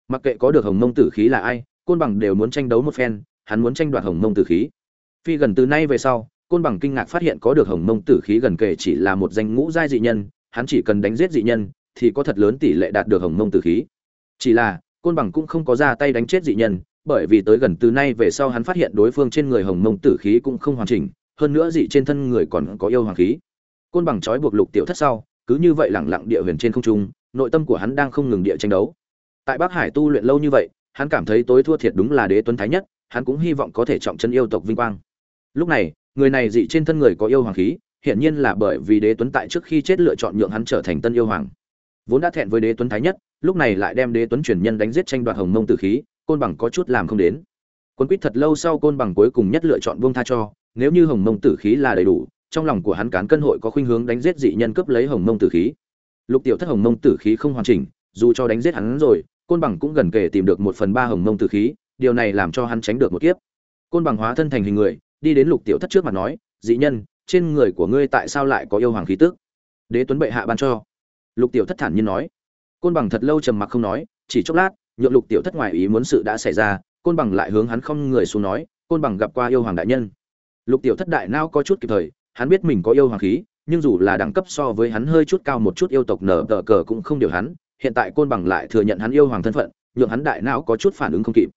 Mặc kệ có được hồng mông tử khí là ai, côn bằng đều muốn tranh đấu một phen, hắn muốn tranh đoạt hồng mông tử khí. Phi gần từ nay về sau, côn bằng kinh ngạc phát hiện có được hồng mông tử khí gần kể chỉ là một danh ngũ giai dị nhân, hắn chỉ cần đánh giết dị nhân, thì có thật lớn tỷ lệ đạt được hồng mông tử khí. Chỉ là, côn bằng cũng không có ra tay đánh chết dị nhân, bởi vì tới gần từ nay về sau hắn phát hiện đối phương trên người hồng mông tử khí cũng không hoàn chỉnh, hơn nữa dị trên thân người còn có yêu hoàng khí. Côn bằng trói buộc lục tiểu thất sau cứ như vậy lẳng lặng địa huyền trên không trung, nội tâm của hắn đang không ngừng địa tranh đấu. Tại bắc hải tu luyện lâu như vậy, hắn cảm thấy tối thua thiệt đúng là đế tuấn thái nhất, hắn cũng hy vọng có thể trọng chân yêu tộc vinh quang. Lúc này, người này dị trên thân người có yêu hoàng khí, hiển nhiên là bởi vì đế tuấn tại trước khi chết lựa chọn nhượng hắn trở thành tân yêu hoàng. Vốn đã thẹn với đế tuấn thái nhất, lúc này lại đem đế tuấn truyền nhân đánh giết tranh đoạt hồng mông tử khí, côn bằng có chút làm không đến. Quân quýt thật lâu sau côn bằng cuối cùng nhất lựa chọn buông tha cho, nếu như hồng mông tử khí là đầy đủ trong lòng của hắn cán cân hội có khuynh hướng đánh giết dị nhân cướp lấy hồng mông tử khí. Lục tiểu thất hồng mông tử khí không hoàn chỉnh, dù cho đánh giết hắn rồi, côn bằng cũng gần kể tìm được một phần ba hồng mông tử khí, điều này làm cho hắn tránh được một kiếp. Côn bằng hóa thân thành hình người, đi đến lục tiểu thất trước mặt nói, dị nhân, trên người của ngươi tại sao lại có yêu hoàng khí tức? Đế tuấn bệ hạ ban cho. Lục tiểu thất thản nhiên nói. Côn bằng thật lâu trầm mặc không nói, chỉ chốc lát, nhượng lục tiểu thất ngoài ý muốn sự đã xảy ra, côn bằng lại hướng hắn không người xuống nói, côn bằng gặp qua yêu hoàng đại nhân. Lục tiểu thất đại nao có chút kịp thời hắn biết mình có yêu hoàng khí, nhưng dù là đẳng cấp so với hắn hơi chút cao một chút yêu tộc nở tờ cờ cũng không điều hắn, hiện tại côn bằng lại thừa nhận hắn yêu hoàng thân phận, nhượng hắn đại não có chút phản ứng không kịp.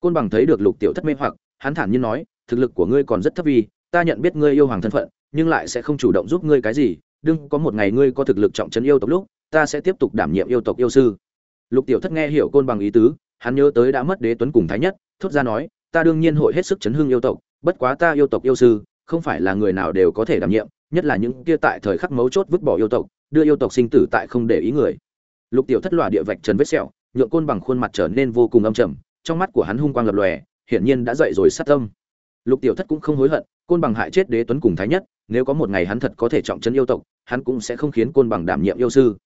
Côn bằng thấy được lục tiểu thất mê hoặc, hắn thản nhiên nói, thực lực của ngươi còn rất thấp vì, ta nhận biết ngươi yêu hoàng thân phận, nhưng lại sẽ không chủ động giúp ngươi cái gì, đừng có một ngày ngươi có thực lực trọng trấn yêu tộc lúc, ta sẽ tiếp tục đảm nhiệm yêu tộc yêu sư. Lục tiểu thất nghe hiểu côn bằng ý tứ, hắn nhớ tới đã mất đế tuấn cùng thái nhất, thốt ra nói, ta đương nhiên hội hết sức chấn hưng yêu tộc, bất quá ta yêu tộc yêu sư không phải là người nào đều có thể đảm nhiệm, nhất là những kia tại thời khắc mấu chốt vứt bỏ yêu tộc, đưa yêu tộc sinh tử tại không để ý người. Lục tiểu thất lọa địa vạch trần vết sẹo, nhượng côn bằng khuôn mặt trở nên vô cùng âm trầm, trong mắt của hắn hung quang lập lòe, hiển nhiên đã dậy rồi sát tâm. Lục tiểu thất cũng không hối hận, côn bằng hại chết đế tuấn cùng thái nhất, nếu có một ngày hắn thật có thể trọng trấn yêu tộc, hắn cũng sẽ không khiến côn bằng đảm nhiệm yêu sư.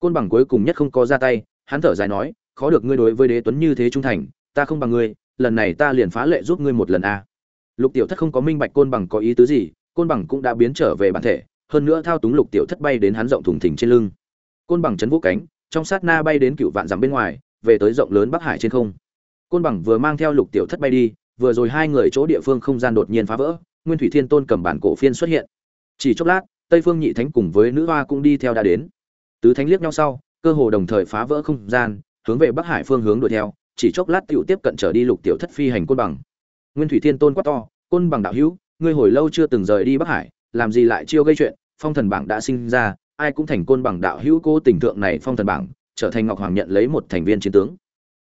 Côn bằng cuối cùng nhất không có ra tay, hắn thở dài nói, khó được ngươi đối với đế tuấn như thế trung thành, ta không bằng ngươi, lần này ta liền phá lệ giúp ngươi một lần a lục tiểu thất không có minh bạch côn bằng có ý tứ gì, côn bằng cũng đã biến trở về bản thể, hơn nữa thao túng lục tiểu thất bay đến hắn rộng thùng thình trên lưng. Côn bằng chấn vũ cánh, trong sát na bay đến cựu vạn dặm bên ngoài, về tới rộng lớn bắc hải trên không. Côn bằng vừa mang theo lục tiểu thất bay đi, vừa rồi hai người chỗ địa phương không gian đột nhiên phá vỡ, nguyên thủy thiên tôn cầm bản cổ phiên xuất hiện. Chỉ chốc lát, tây phương nhị thánh cùng với nữ hoa cũng đi theo đã đến. Tứ thánh liếc nhau sau, cơ hồ đồng thời phá vỡ không gian, hướng về bắc hải phương hướng đuổi theo, chỉ chốc lát tiểu tiếp cận trở đi lục tiểu thất phi hành côn bằng nguyên thủy thiên tôn quát to, côn bằng đạo hữu, ngươi hồi lâu chưa từng rời đi bắc hải, làm gì lại chiêu gây chuyện? Phong thần bảng đã sinh ra, ai cũng thành côn bằng đạo hữu cố tình tượng này phong thần bảng, trở thành ngọc hoàng nhận lấy một thành viên chiến tướng.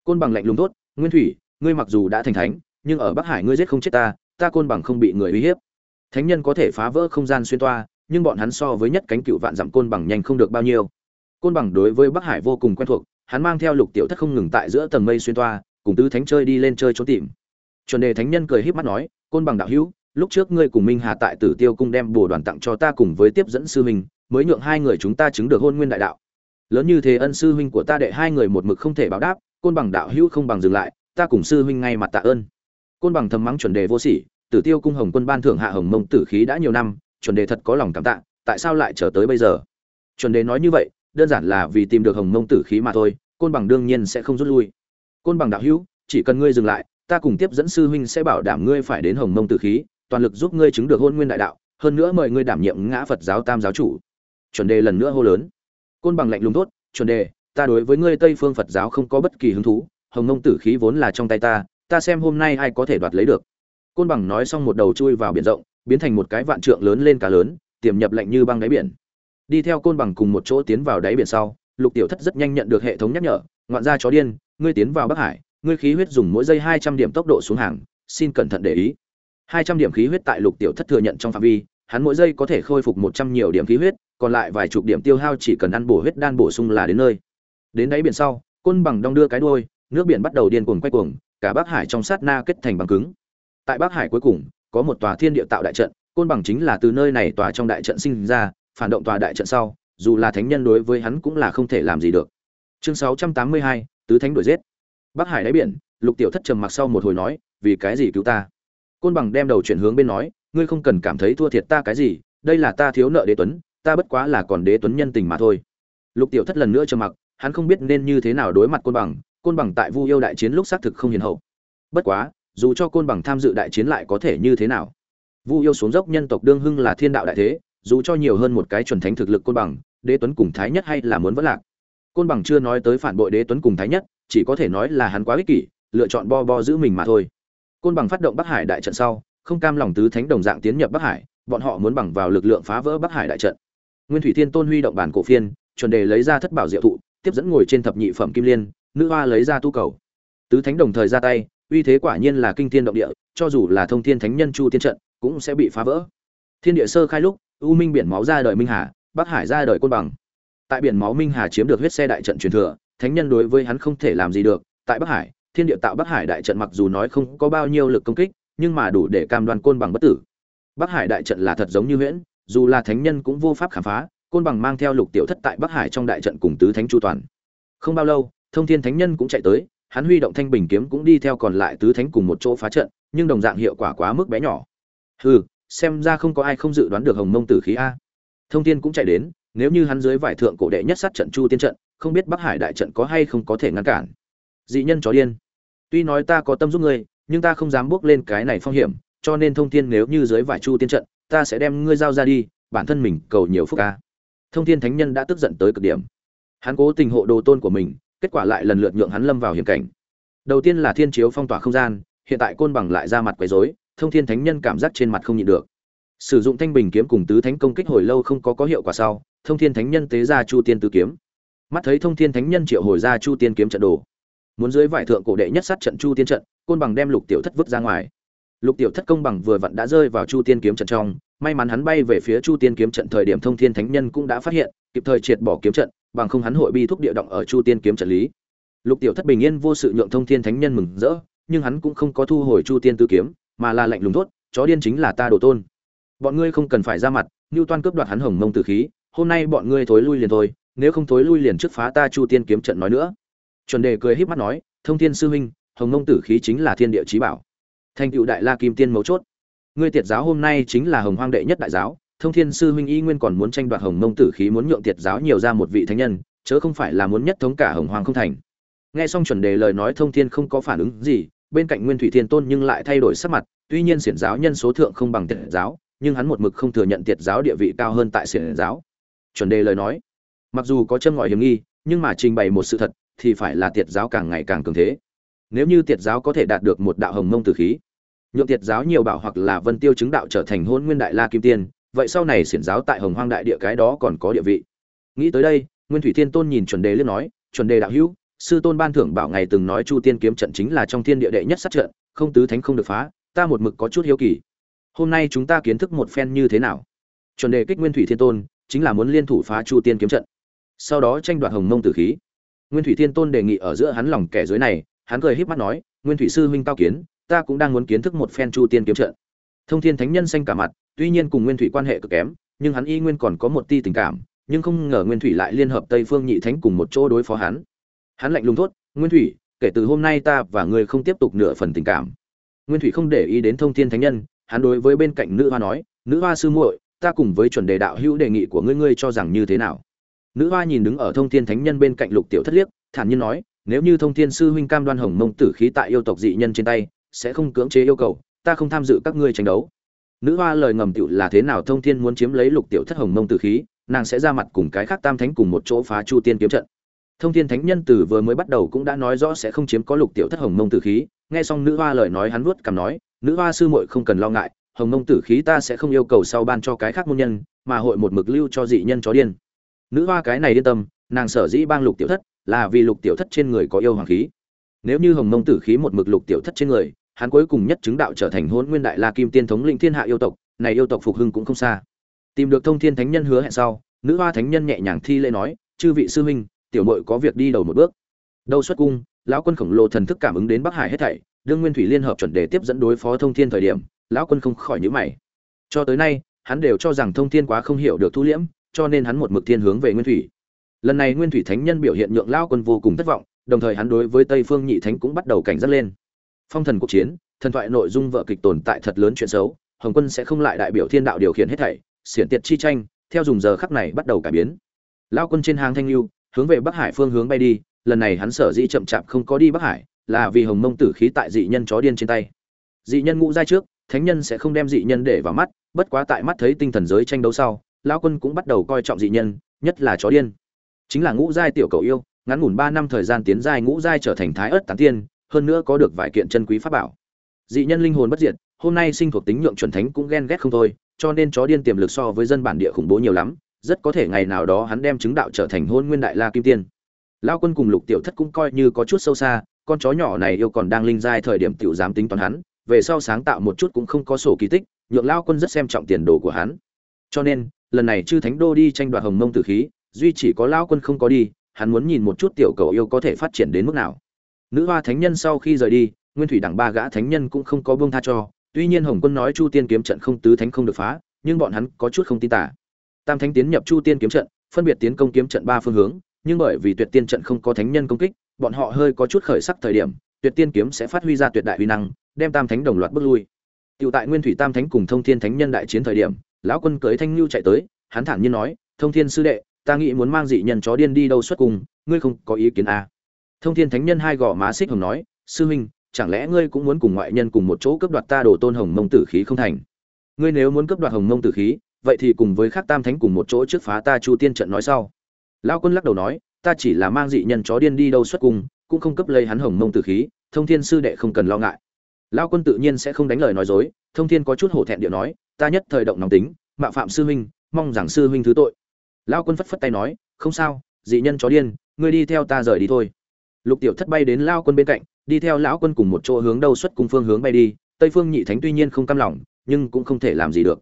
Côn bằng lạnh lùng tốt nguyên thủy, ngươi mặc dù đã thành thánh, nhưng ở bắc hải ngươi giết không chết ta ta côn bằng không bị người uy hiếp. Thánh nhân có thể phá vỡ không gian xuyên toa, nhưng bọn hắn so với nhất cánh cựu vạn dặm côn bằng nhanh không được bao nhiêu. Côn bằng đối với bắc hải vô cùng quen thuộc, hắn mang theo lục tiểu thất không ngừng tại giữa tầng mây xuyên toa, cùng tứ thánh chơi đi lên chơi trốn tìm chuẩn đề thánh nhân cười híp mắt nói côn bằng đạo hữu lúc trước ngươi cùng minh hà tại tử tiêu cung đem bồ đoàn tặng cho ta cùng với tiếp dẫn sư huynh, mới nhượng hai người chúng ta chứng được hôn nguyên đại đạo. Lớn như thế ân sư huynh của ta đệ hai người một mực không thể báo đáp côn bằng đạo hữu không bằng dừng lại ta cùng sư huynh ngay mặt tạ ơn. Côn bằng thầm mắng chuẩn đề vô sỉ tử tiêu cung hồng quân ban thưởng hạ hồng mông tử khí đã nhiều năm chuẩn đề thật có lòng cảm tạ tại sao lại trở tới bây giờ? Chuẩn đề nói như vậy đơn giản là vì tìm được hồng mông tử khí mà thôi côn bằng đương nhiên sẽ không rút lui. Côn bằng đạo hữu chỉ cần ngươi dừng lại ta cùng tiếp dẫn sư huynh sẽ bảo đảm ngươi phải đến hồng mông tử khí, toàn lực giúp ngươi chứng được hôn nguyên đại đạo, hơn nữa mời ngươi đảm nhiệm ngã phật giáo tam giáo chủ. Chuẩn đề lần nữa hô lớn. Côn bằng lạnh lùng tốt chuẩn đề, ta đối với ngươi tây phương phật giáo không có bất kỳ hứng thú, hồng mông tử khí vốn là trong tay ta ta xem hôm nay ai có thể đoạt lấy được. Côn bằng nói xong một đầu chui vào biển rộng, biến thành một cái vạn trượng lớn lên cá lớn, tiềm nhập lạnh như băng đáy biển. Đi theo côn bằng cùng một chỗ tiến vào đáy biển sau, lục tiểu thất rất nhanh nhận được hệ thống nhắc nhở, ngoạn ra chó điên, ngươi tiến vào bắc hải ngươi khí huyết dùng mỗi giây hai trăm điểm tốc độ xuống hàng xin cẩn thận để ý. Hai trăm điểm khí huyết tại lục tiểu thất thừa nhận trong phạm vi hắn mỗi giây có thể khôi phục một trăm nhiều điểm khí huyết còn lại vài chục điểm tiêu hao chỉ cần ăn bổ huyết đan bổ sung là đến nơi. Đến đáy biển sau côn bằng đong đưa cái đuôi nước biển bắt đầu điên cuồng quay cuồng cả bắc hải trong sát na kết thành bằng cứng. Tại bắc hải cuối cùng có một tòa thiên địa tạo đại trận côn bằng chính là từ nơi này tòa trong đại trận sinh ra phản động tòa đại trận sau dù là thánh nhân đối với hắn cũng là không thể làm gì được. Chương 682, tứ thánh đuổi giết bắc hải đáy biển, lục tiểu thất trầm mặc sau một hồi nói, vì cái gì cứu ta? Côn bằng đem đầu chuyển hướng bên nói, ngươi không cần cảm thấy thua thiệt ta cái gì, đây là ta thiếu nợ đế tuấn, ta bất quá là còn đế tuấn nhân tình mà thôi. Lục tiểu thất lần nữa trầm mặc, hắn không biết nên như thế nào đối mặt côn bằng côn bằng tại vu yêu đại chiến lúc xác thực không hiền hậu. Bất quá, dù cho côn bằng tham dự đại chiến lại có thể như thế nào? Vu yêu xuống dốc nhân tộc đương hưng là thiên đạo đại thế, dù cho nhiều hơn một cái chuẩn thánh thực lực côn bằng, đế tuấn cùng thái nhất hay là muốn vẫn lạc. Côn bằng chưa nói tới phản bội đế tuấn cùng thái nhất chỉ có thể nói là hắn quá ích kỷ, lựa chọn bo bo giữ mình mà thôi. Côn bằng phát động bắc hải đại trận sau, không cam lòng tứ thánh đồng dạng tiến nhập bắc hải, bọn họ muốn bằng vào lực lượng phá vỡ bắc hải đại trận. Nguyên thủy thiên tôn huy động bản cổ phiên, chuẩn đề lấy ra thất bảo diệu thụ, tiếp dẫn ngồi trên thập nhị phẩm kim liên, nữ hoa lấy ra tu cầu. Tứ thánh đồng thời ra tay, uy thế quả nhiên là kinh thiên động địa, cho dù là thông thiên thánh nhân chu tiên trận, cũng sẽ bị phá vỡ. Thiên địa sơ khai lúc, u minh biển máu ra đời minh hà, bắc hải ra đời côn bằng. Tại biển máu minh hà chiếm được huyết xe đại trận truyền thừa thánh nhân đối với hắn không thể làm gì được, tại bắc hải, thiên địa tạo bắc hải đại trận mặc dù nói không có bao nhiêu lực công kích, nhưng mà đủ để cam đoan côn bằng bất tử. Bắc hải đại trận là thật giống như huyễn, dù là thánh nhân cũng vô pháp khám phá, côn bằng mang theo lục tiểu thất tại bắc hải trong đại trận cùng tứ thánh chu toàn. Không bao lâu, thông thiên thánh nhân cũng chạy tới, hắn huy động thanh bình kiếm cũng đi theo còn lại tứ thánh cùng một chỗ phá trận, nhưng đồng dạng hiệu quả quá mức bé nhỏ. Hừ, xem ra không có ai không dự đoán được hồng mông tử khí a. Thông thiên cũng chạy đến, nếu như hắn dưới vải thượng cổ đệ nhất sát trận chu tiên trận không biết bắc hải đại trận có hay không có thể ngăn cản. Dị nhân chó điên. Tuy nói ta có tâm giúp ngươi, nhưng ta không dám bước lên cái này phong hiểm, cho nên thông thiên nếu như dưới vải chu tiên trận, ta sẽ đem ngươi giao ra đi, bản thân mình cầu nhiều phúc a. thông thiên thánh nhân đã tức giận tới cực điểm. Hắn cố tình hộ đồ tôn của mình, kết quả lại lần lượt nhượng hắn lâm vào hiểm cảnh. Đầu tiên là thiên chiếu phong tỏa không gian, hiện tại côn bằng lại ra mặt quấy rối, thông thiên thánh nhân cảm giác trên mặt không nhịn được. Sử dụng thanh bình kiếm cùng tứ thánh công kích hồi lâu không có có hiệu quả sau, thông thiên thánh nhân tế ra chu tiên tứ kiếm mắt thấy thông thiên thánh nhân triệu hồi ra chu tiên kiếm trận đồ. Muốn dưới vải thượng cổ đệ nhất sát trận chu tiên trận, côn bằng đem lục tiểu thất vứt ra ngoài. Lục tiểu thất công bằng vừa vặn đã rơi vào chu tiên kiếm trận trong, may mắn hắn bay về phía chu tiên kiếm trận thời điểm thông thiên thánh nhân cũng đã phát hiện, kịp thời triệt bỏ kiếm trận, bằng không hắn hội bi thúc địa động ở chu tiên kiếm trận lý. Lục tiểu thất bình yên vô sự nhượng thông thiên thánh nhân mừng rỡ, nhưng hắn cũng không có thu hồi chu tiên tư kiếm, mà là lạnh lùng thốt, chó điên chính là ta đồ tôn. Bọn ngươi không cần phải ra mặt như toan cướp đoạt hắn hồng mông tử khí, hôm nay bọn ngươi thối lui liền thôi nếu không thối lui liền trước phá ta chu tiên kiếm trận nói nữa. Chuẩn đề cười híp mắt nói, thông thiên sư huynh, hồng mông tử khí chính là thiên địa trí bảo. Thành cựu đại la kim tiên mấu chốt. Ngươi tiệt giáo hôm nay chính là hồng hoang đệ nhất đại giáo. Thông thiên sư huynh y nguyên còn muốn tranh đoạt hồng mông tử khí muốn nhượng tiệt giáo nhiều ra một vị thánh nhân, chớ không phải là muốn nhất thống cả hồng hoàng không thành. Nghe xong chuẩn đề lời nói thông thiên không có phản ứng gì, bên cạnh nguyên thủy thiên tôn nhưng lại thay đổi sắc mặt, tuy nhiên xiển giáo nhân số thượng không bằng tiệt giáo, nhưng hắn một mực không thừa nhận tiệt giáo địa vị cao hơn tại xiển giáo. Chuẩn đề lời nói mặc dù có châm ngòi hiểm nghi, nhưng mà trình bày một sự thật thì phải là tiệt giáo càng ngày càng cường thế. Nếu như tiệt giáo có thể đạt được một đạo hồng mông tử khí, nhượng tiệt giáo nhiều bảo hoặc là vân tiêu chứng đạo trở thành hôn nguyên đại la kim tiên, vậy sau này xiển giáo tại hồng hoang đại địa cái đó còn có địa vị. Nghĩ tới đây, nguyên thủy thiên tôn nhìn chuẩn đề liên nói, chuẩn đề đạo hữu, sư tôn ban thưởng bảo ngày từng nói chu tiên kiếm trận chính là trong thiên địa đệ nhất sát trận, không tứ thánh không được phá, ta một mực có chút hiếu kỳ. Hôm nay chúng ta kiến thức một phen như thế nào? Chuẩn đề kích nguyên thủy thiên tôn, chính là muốn liên thủ phá chu tiên kiếm trận sau đó tranh đoạt hồng mông tử khí. Nguyên thủy thiên tôn đề nghị ở giữa hắn lòng kẻ dưới này, hắn cười híp mắt nói, nguyên thủy sư huynh cao kiến, ta cũng đang muốn kiến thức một phen chu tiên kiếm trận. Thông thiên thánh nhân xanh cả mặt, tuy nhiên cùng nguyên thủy quan hệ cực kém, nhưng hắn y nguyên còn có một ti tình cảm, nhưng không ngờ nguyên thủy lại liên hợp tây phương nhị thánh cùng một chỗ đối phó hắn. Hắn lạnh lùng thốt, nguyên thủy, kể từ hôm nay ta và ngươi không tiếp tục nửa phần tình cảm. Nguyên thủy không để ý đến thông thiên thánh nhân, hắn đối với bên cạnh nữ hoa nói, nữ hoa sư muội, ta cùng với chuẩn đề đạo hữu đề nghị của ngươi ngươi cho rằng như thế nào? Nữ hoa nhìn đứng ở thông thiên thánh nhân bên cạnh lục tiểu thất liếc, thản nhiên nói, nếu như thông thiên sư huynh cam đoan hồng mông tử khí tại yêu tộc dị nhân trên tay, sẽ không cưỡng chế yêu cầu, ta không tham dự các ngươi tranh đấu. Nữ hoa lời ngầm tiểu là thế nào thông thiên muốn chiếm lấy lục tiểu thất hồng mông tử khí, nàng sẽ ra mặt cùng cái khác tam thánh cùng một chỗ phá chu tiên kiếm trận. Thông thiên thánh nhân từ vừa mới bắt đầu cũng đã nói rõ sẽ không chiếm có lục tiểu thất hồng mông tử khí, nghe xong nữ hoa lời nói hắn vuốt cằm nói, nữ hoa sư muội không cần lo ngại, hồng mông tử khí ta sẽ không yêu cầu sau ban cho cái khác môn nhân, mà hội một mực lưu cho dị nhân chó điên nữ hoa cái này yên tâm, nàng sở dĩ bang lục tiểu thất là vì lục tiểu thất trên người có yêu hoàng khí. Nếu như hồng mông tử khí một mực lục tiểu thất trên người, hắn cuối cùng nhất chứng đạo trở thành hôn nguyên đại la kim tiên thống lĩnh thiên hạ yêu tộc, này yêu tộc phục hưng cũng không xa. Tìm được thông thiên thánh nhân hứa hẹn sau, nữ hoa thánh nhân nhẹ nhàng thi lễ nói, chư vị sư huynh, tiểu mội có việc đi đầu một bước. Đâu xuất cung, lão quân khổng lồ thần thức cảm ứng đến bắc hải hết thảy, đương nguyên thủy liên hợp chuẩn đề tiếp dẫn đối phó thông thiên thời điểm, lão quân không khỏi nhữ mày. Cho tới nay, hắn đều cho rằng thông thiên quá không hiểu được thu liễm cho nên hắn một mực thiên hướng về nguyên thủy. Lần này nguyên thủy thánh nhân biểu hiện nhượng lao quân vô cùng thất vọng, đồng thời hắn đối với tây phương nhị thánh cũng bắt đầu cảnh giác lên. Phong thần cuộc chiến, thần thoại nội dung vợ kịch tồn tại thật lớn chuyện xấu, hồng quân sẽ không lại đại biểu thiên đạo điều khiển hết thảy, xiển tiệt chi tranh, theo dùng giờ khắc này bắt đầu cải biến. Lão quân trên hàng thanh lưu, hướng về bắc hải phương hướng bay đi, lần này hắn sở dĩ chậm chạp không có đi bắc hải, là vì hồng mông tử khí tại dị nhân chó điên trên tay. Dị nhân ngũ giai trước, thánh nhân sẽ không đem dị nhân để vào mắt, bất quá tại mắt thấy tinh thần giới tranh đấu sau lão quân cũng bắt đầu coi trọng dị nhân, nhất là chó điên. Chính là ngũ giai tiểu cầu yêu, ngắn ngủn ba năm thời gian tiến giai ngũ giai trở thành thái ớt tán tiên, hơn nữa có được vài kiện chân quý pháp bảo. Dị nhân linh hồn bất diệt, hôm nay sinh thuộc tính nhượng chuẩn thánh cũng ghen ghét không thôi, cho nên chó điên tiềm lực so với dân bản địa khủng bố nhiều lắm, rất có thể ngày nào đó hắn đem chứng đạo trở thành hôn nguyên đại la kim tiên. Lao quân cùng lục tiểu thất cũng coi như có chút sâu xa, con chó nhỏ này yêu còn đang linh giai thời điểm tiểu dám tính toán hắn, về sau sáng tạo một chút cũng không có sổ kỳ tích, nhượng lao quân rất xem trọng tiền đồ của hắn cho nên lần này chư thánh đô đi tranh đoạt hồng mông tử khí duy chỉ có lao quân không có đi hắn muốn nhìn một chút tiểu cầu yêu có thể phát triển đến mức nào. Nữ hoa thánh nhân sau khi rời đi nguyên thủy đẳng ba gã thánh nhân cũng không có buông tha cho. Tuy nhiên hồng quân nói chu tiên kiếm trận không tứ thánh không được phá nhưng bọn hắn có chút không tin tả. Tam thánh tiến nhập chu tiên kiếm trận phân biệt tiến công kiếm trận ba phương hướng nhưng bởi vì tuyệt tiên trận không có thánh nhân công kích bọn họ hơi có chút khởi sắc thời điểm tuyệt tiên kiếm sẽ phát huy ra tuyệt đại uy năng đem tam thánh đồng loạt bước lui. Tiểu tại Nguyên Thủy Tam Thánh cùng Thông Thiên Thánh Nhân đại chiến thời điểm, lão quân cưới Thanh lưu chạy tới, hắn thản nhiên nói, "Thông Thiên sư đệ, ta nghĩ muốn mang dị nhân chó điên đi đâu xuất cùng, ngươi không có ý kiến à?" Thông Thiên Thánh Nhân hai gò má xích hồng nói, "Sư huynh, chẳng lẽ ngươi cũng muốn cùng ngoại nhân cùng một chỗ cướp đoạt ta đồ tôn hồng mông tử khí không thành? Ngươi nếu muốn cướp đoạt hồng mông tử khí, vậy thì cùng với khác tam thánh cùng một chỗ trước phá ta chu tiên trận nói sau lão quân lắc đầu nói ta chỉ là mang dị nhân chó điên đi đâu xuất cùng, cũng không cấp lấy hắn hồng mông tử khí thông thiên sư đệ không cần lo ngại lão quân tự nhiên sẽ không đánh lời nói dối thông thiên có chút hổ thẹn điệu nói ta nhất thời động nóng tính, mạo phạm sư huynh, mong rằng sư huynh thứ tội. Lão quân phất phất tay nói, không sao, dị nhân chó điên, ngươi đi theo ta rời đi thôi. Lục tiểu thất bay đến lao quân bên cạnh, đi theo lão quân cùng một chỗ hướng đâu xuất cùng phương hướng bay đi, tây phương nhị thánh tuy nhiên không cam lòng, nhưng cũng không thể làm gì được.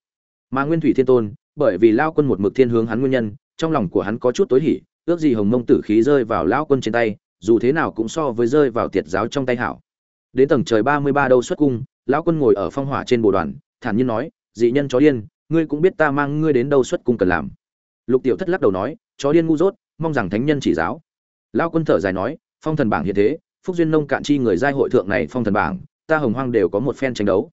Mà nguyên thủy thiên tôn, bởi vì lao quân một mực thiên hướng hắn nguyên nhân, trong lòng của hắn có chút tối hỉ, ước gì hồng mông tử khí rơi vào lao quân trên tay, dù thế nào cũng so với rơi vào tiệt giáo trong tay hảo. Đến tầng trời ba mươi ba đâu xuất cung, lão quân ngồi ở phong hỏa trên bồ đoàn, thản nhiên nói dị nhân chó điên, ngươi cũng biết ta mang ngươi đến đâu xuất cung cần làm. Lục tiểu thất lắc đầu nói, chó điên ngu dốt, mong rằng thánh nhân chỉ giáo. Lão quân thở dài nói, phong thần bảng hiện thế, phúc duyên nông cạn chi người giai hội thượng này phong thần bảng, ta hồng hoang đều có một phen tranh đấu.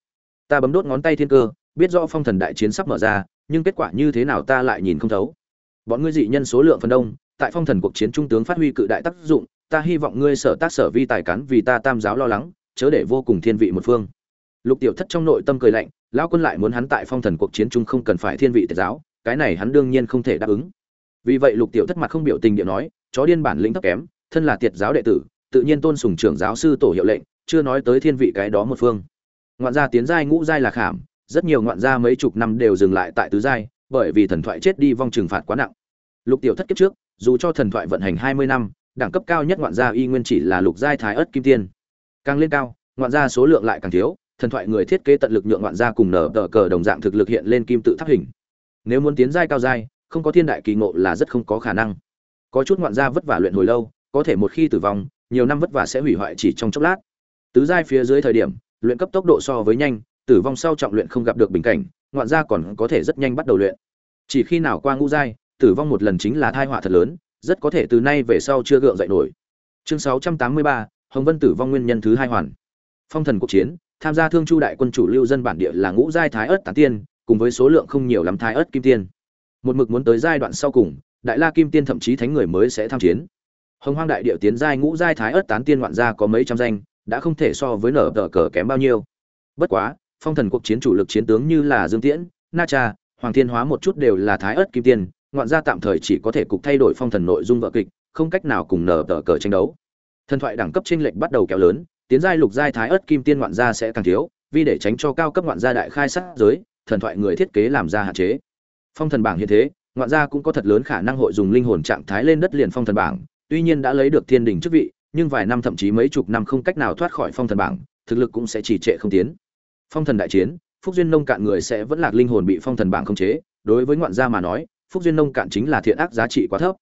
Ta bấm đốt ngón tay thiên cơ, biết rõ phong thần đại chiến sắp mở ra, nhưng kết quả như thế nào ta lại nhìn không thấu. Bọn ngươi dị nhân số lượng phần đông, tại phong thần cuộc chiến trung tướng phát huy cự đại tác dụng, ta hy vọng ngươi sở tác sở vi tài cán vì ta tam giáo lo lắng, chớ để vô cùng thiên vị một phương lục tiểu thất trong nội tâm cười lạnh lão quân lại muốn hắn tại phong thần cuộc chiến trung không cần phải thiên vị tiệt giáo cái này hắn đương nhiên không thể đáp ứng vì vậy lục tiểu thất mặt không biểu tình điện nói chó điên bản lĩnh thấp kém thân là tiệt giáo đệ tử tự nhiên tôn sùng trưởng giáo sư tổ hiệu lệnh chưa nói tới thiên vị cái đó một phương ngoạn gia tiến giai ngũ giai là khảm rất nhiều ngoạn gia mấy chục năm đều dừng lại tại tứ giai, bởi vì thần thoại chết đi vong trừng phạt quá nặng. Lục tiểu thất kiếp trước, dù cho thần thoại vận hành 20 năm, đẳng cấp cao nhất ngoạn gia y nguyên chỉ là lục giai thái ớt kim tiên. Càng lên cao, ngoạn gia số lượng lại càng thiếu, thần thoại người thiết kế tận lực nhượng ngoạn gia cùng nở tờ cờ đồng dạng thực lực hiện lên kim tự tháp hình. Nếu muốn tiến giai cao giai không có thiên đại kỳ ngộ là rất không có khả năng. Có chút ngoạn gia vất vả luyện hồi lâu có thể một khi tử vong nhiều năm vất vả sẽ hủy hoại chỉ trong chốc lát. Tứ giai phía dưới thời điểm luyện cấp tốc độ so với nhanh tử vong sau trọng luyện không gặp được bình cảnh ngoạn gia còn có thể rất nhanh bắt đầu luyện. Chỉ khi nào qua ngũ giai tử vong một lần chính là thai họa thật lớn rất có thể từ nay về sau chưa gượng dậy nổi. Chương 683, hồng vân tử vong nguyên nhân thứ hai hoàn. Phong thần cuộc chiến tham gia thương chu đại quân chủ lưu dân bản địa là ngũ giai thái ớt tán tiên, cùng với số lượng không nhiều lắm thái ớt kim tiên. Một mực muốn tới giai đoạn sau cùng, đại la kim tiên thậm chí thánh người mới sẽ tham chiến. Hồng hoang đại địa tiến giai ngũ giai thái ớt tán tiên ngoạn gia có mấy trăm danh, đã không thể so với nở tờ cờ kém bao nhiêu. Bất quá, phong thần cuộc chiến chủ lực chiến tướng như là dương tiễn, na cha, hoàng thiên hóa một chút đều là thái ớt kim tiên, ngoạn gia tạm thời chỉ có thể cục thay đổi phong thần nội dung vợ kịch, không cách nào cùng nở tờ cờ tranh đấu. Thần thoại đẳng cấp tranh lệch bắt đầu kéo lớn tiến giai lục giai thái ớt kim tiên ngoạn gia sẽ càng thiếu, vì để tránh cho cao cấp ngoạn gia đại khai sát giới, thần thoại người thiết kế làm ra hạn chế. Phong thần bảng hiện thế, ngoạn gia cũng có thật lớn khả năng hội dùng linh hồn trạng thái lên đất liền phong thần bảng, tuy nhiên đã lấy được thiên đình chức vị, nhưng vài năm thậm chí mấy chục năm không cách nào thoát khỏi phong thần bảng, thực lực cũng sẽ trì trệ không tiến. Phong thần đại chiến, phúc duyên nông cạn người sẽ vẫn lạc linh hồn bị phong thần bảng khống chế, đối với ngoạn gia mà nói, phúc duyên nông cạn chính là thiện ác giá trị quá thấp.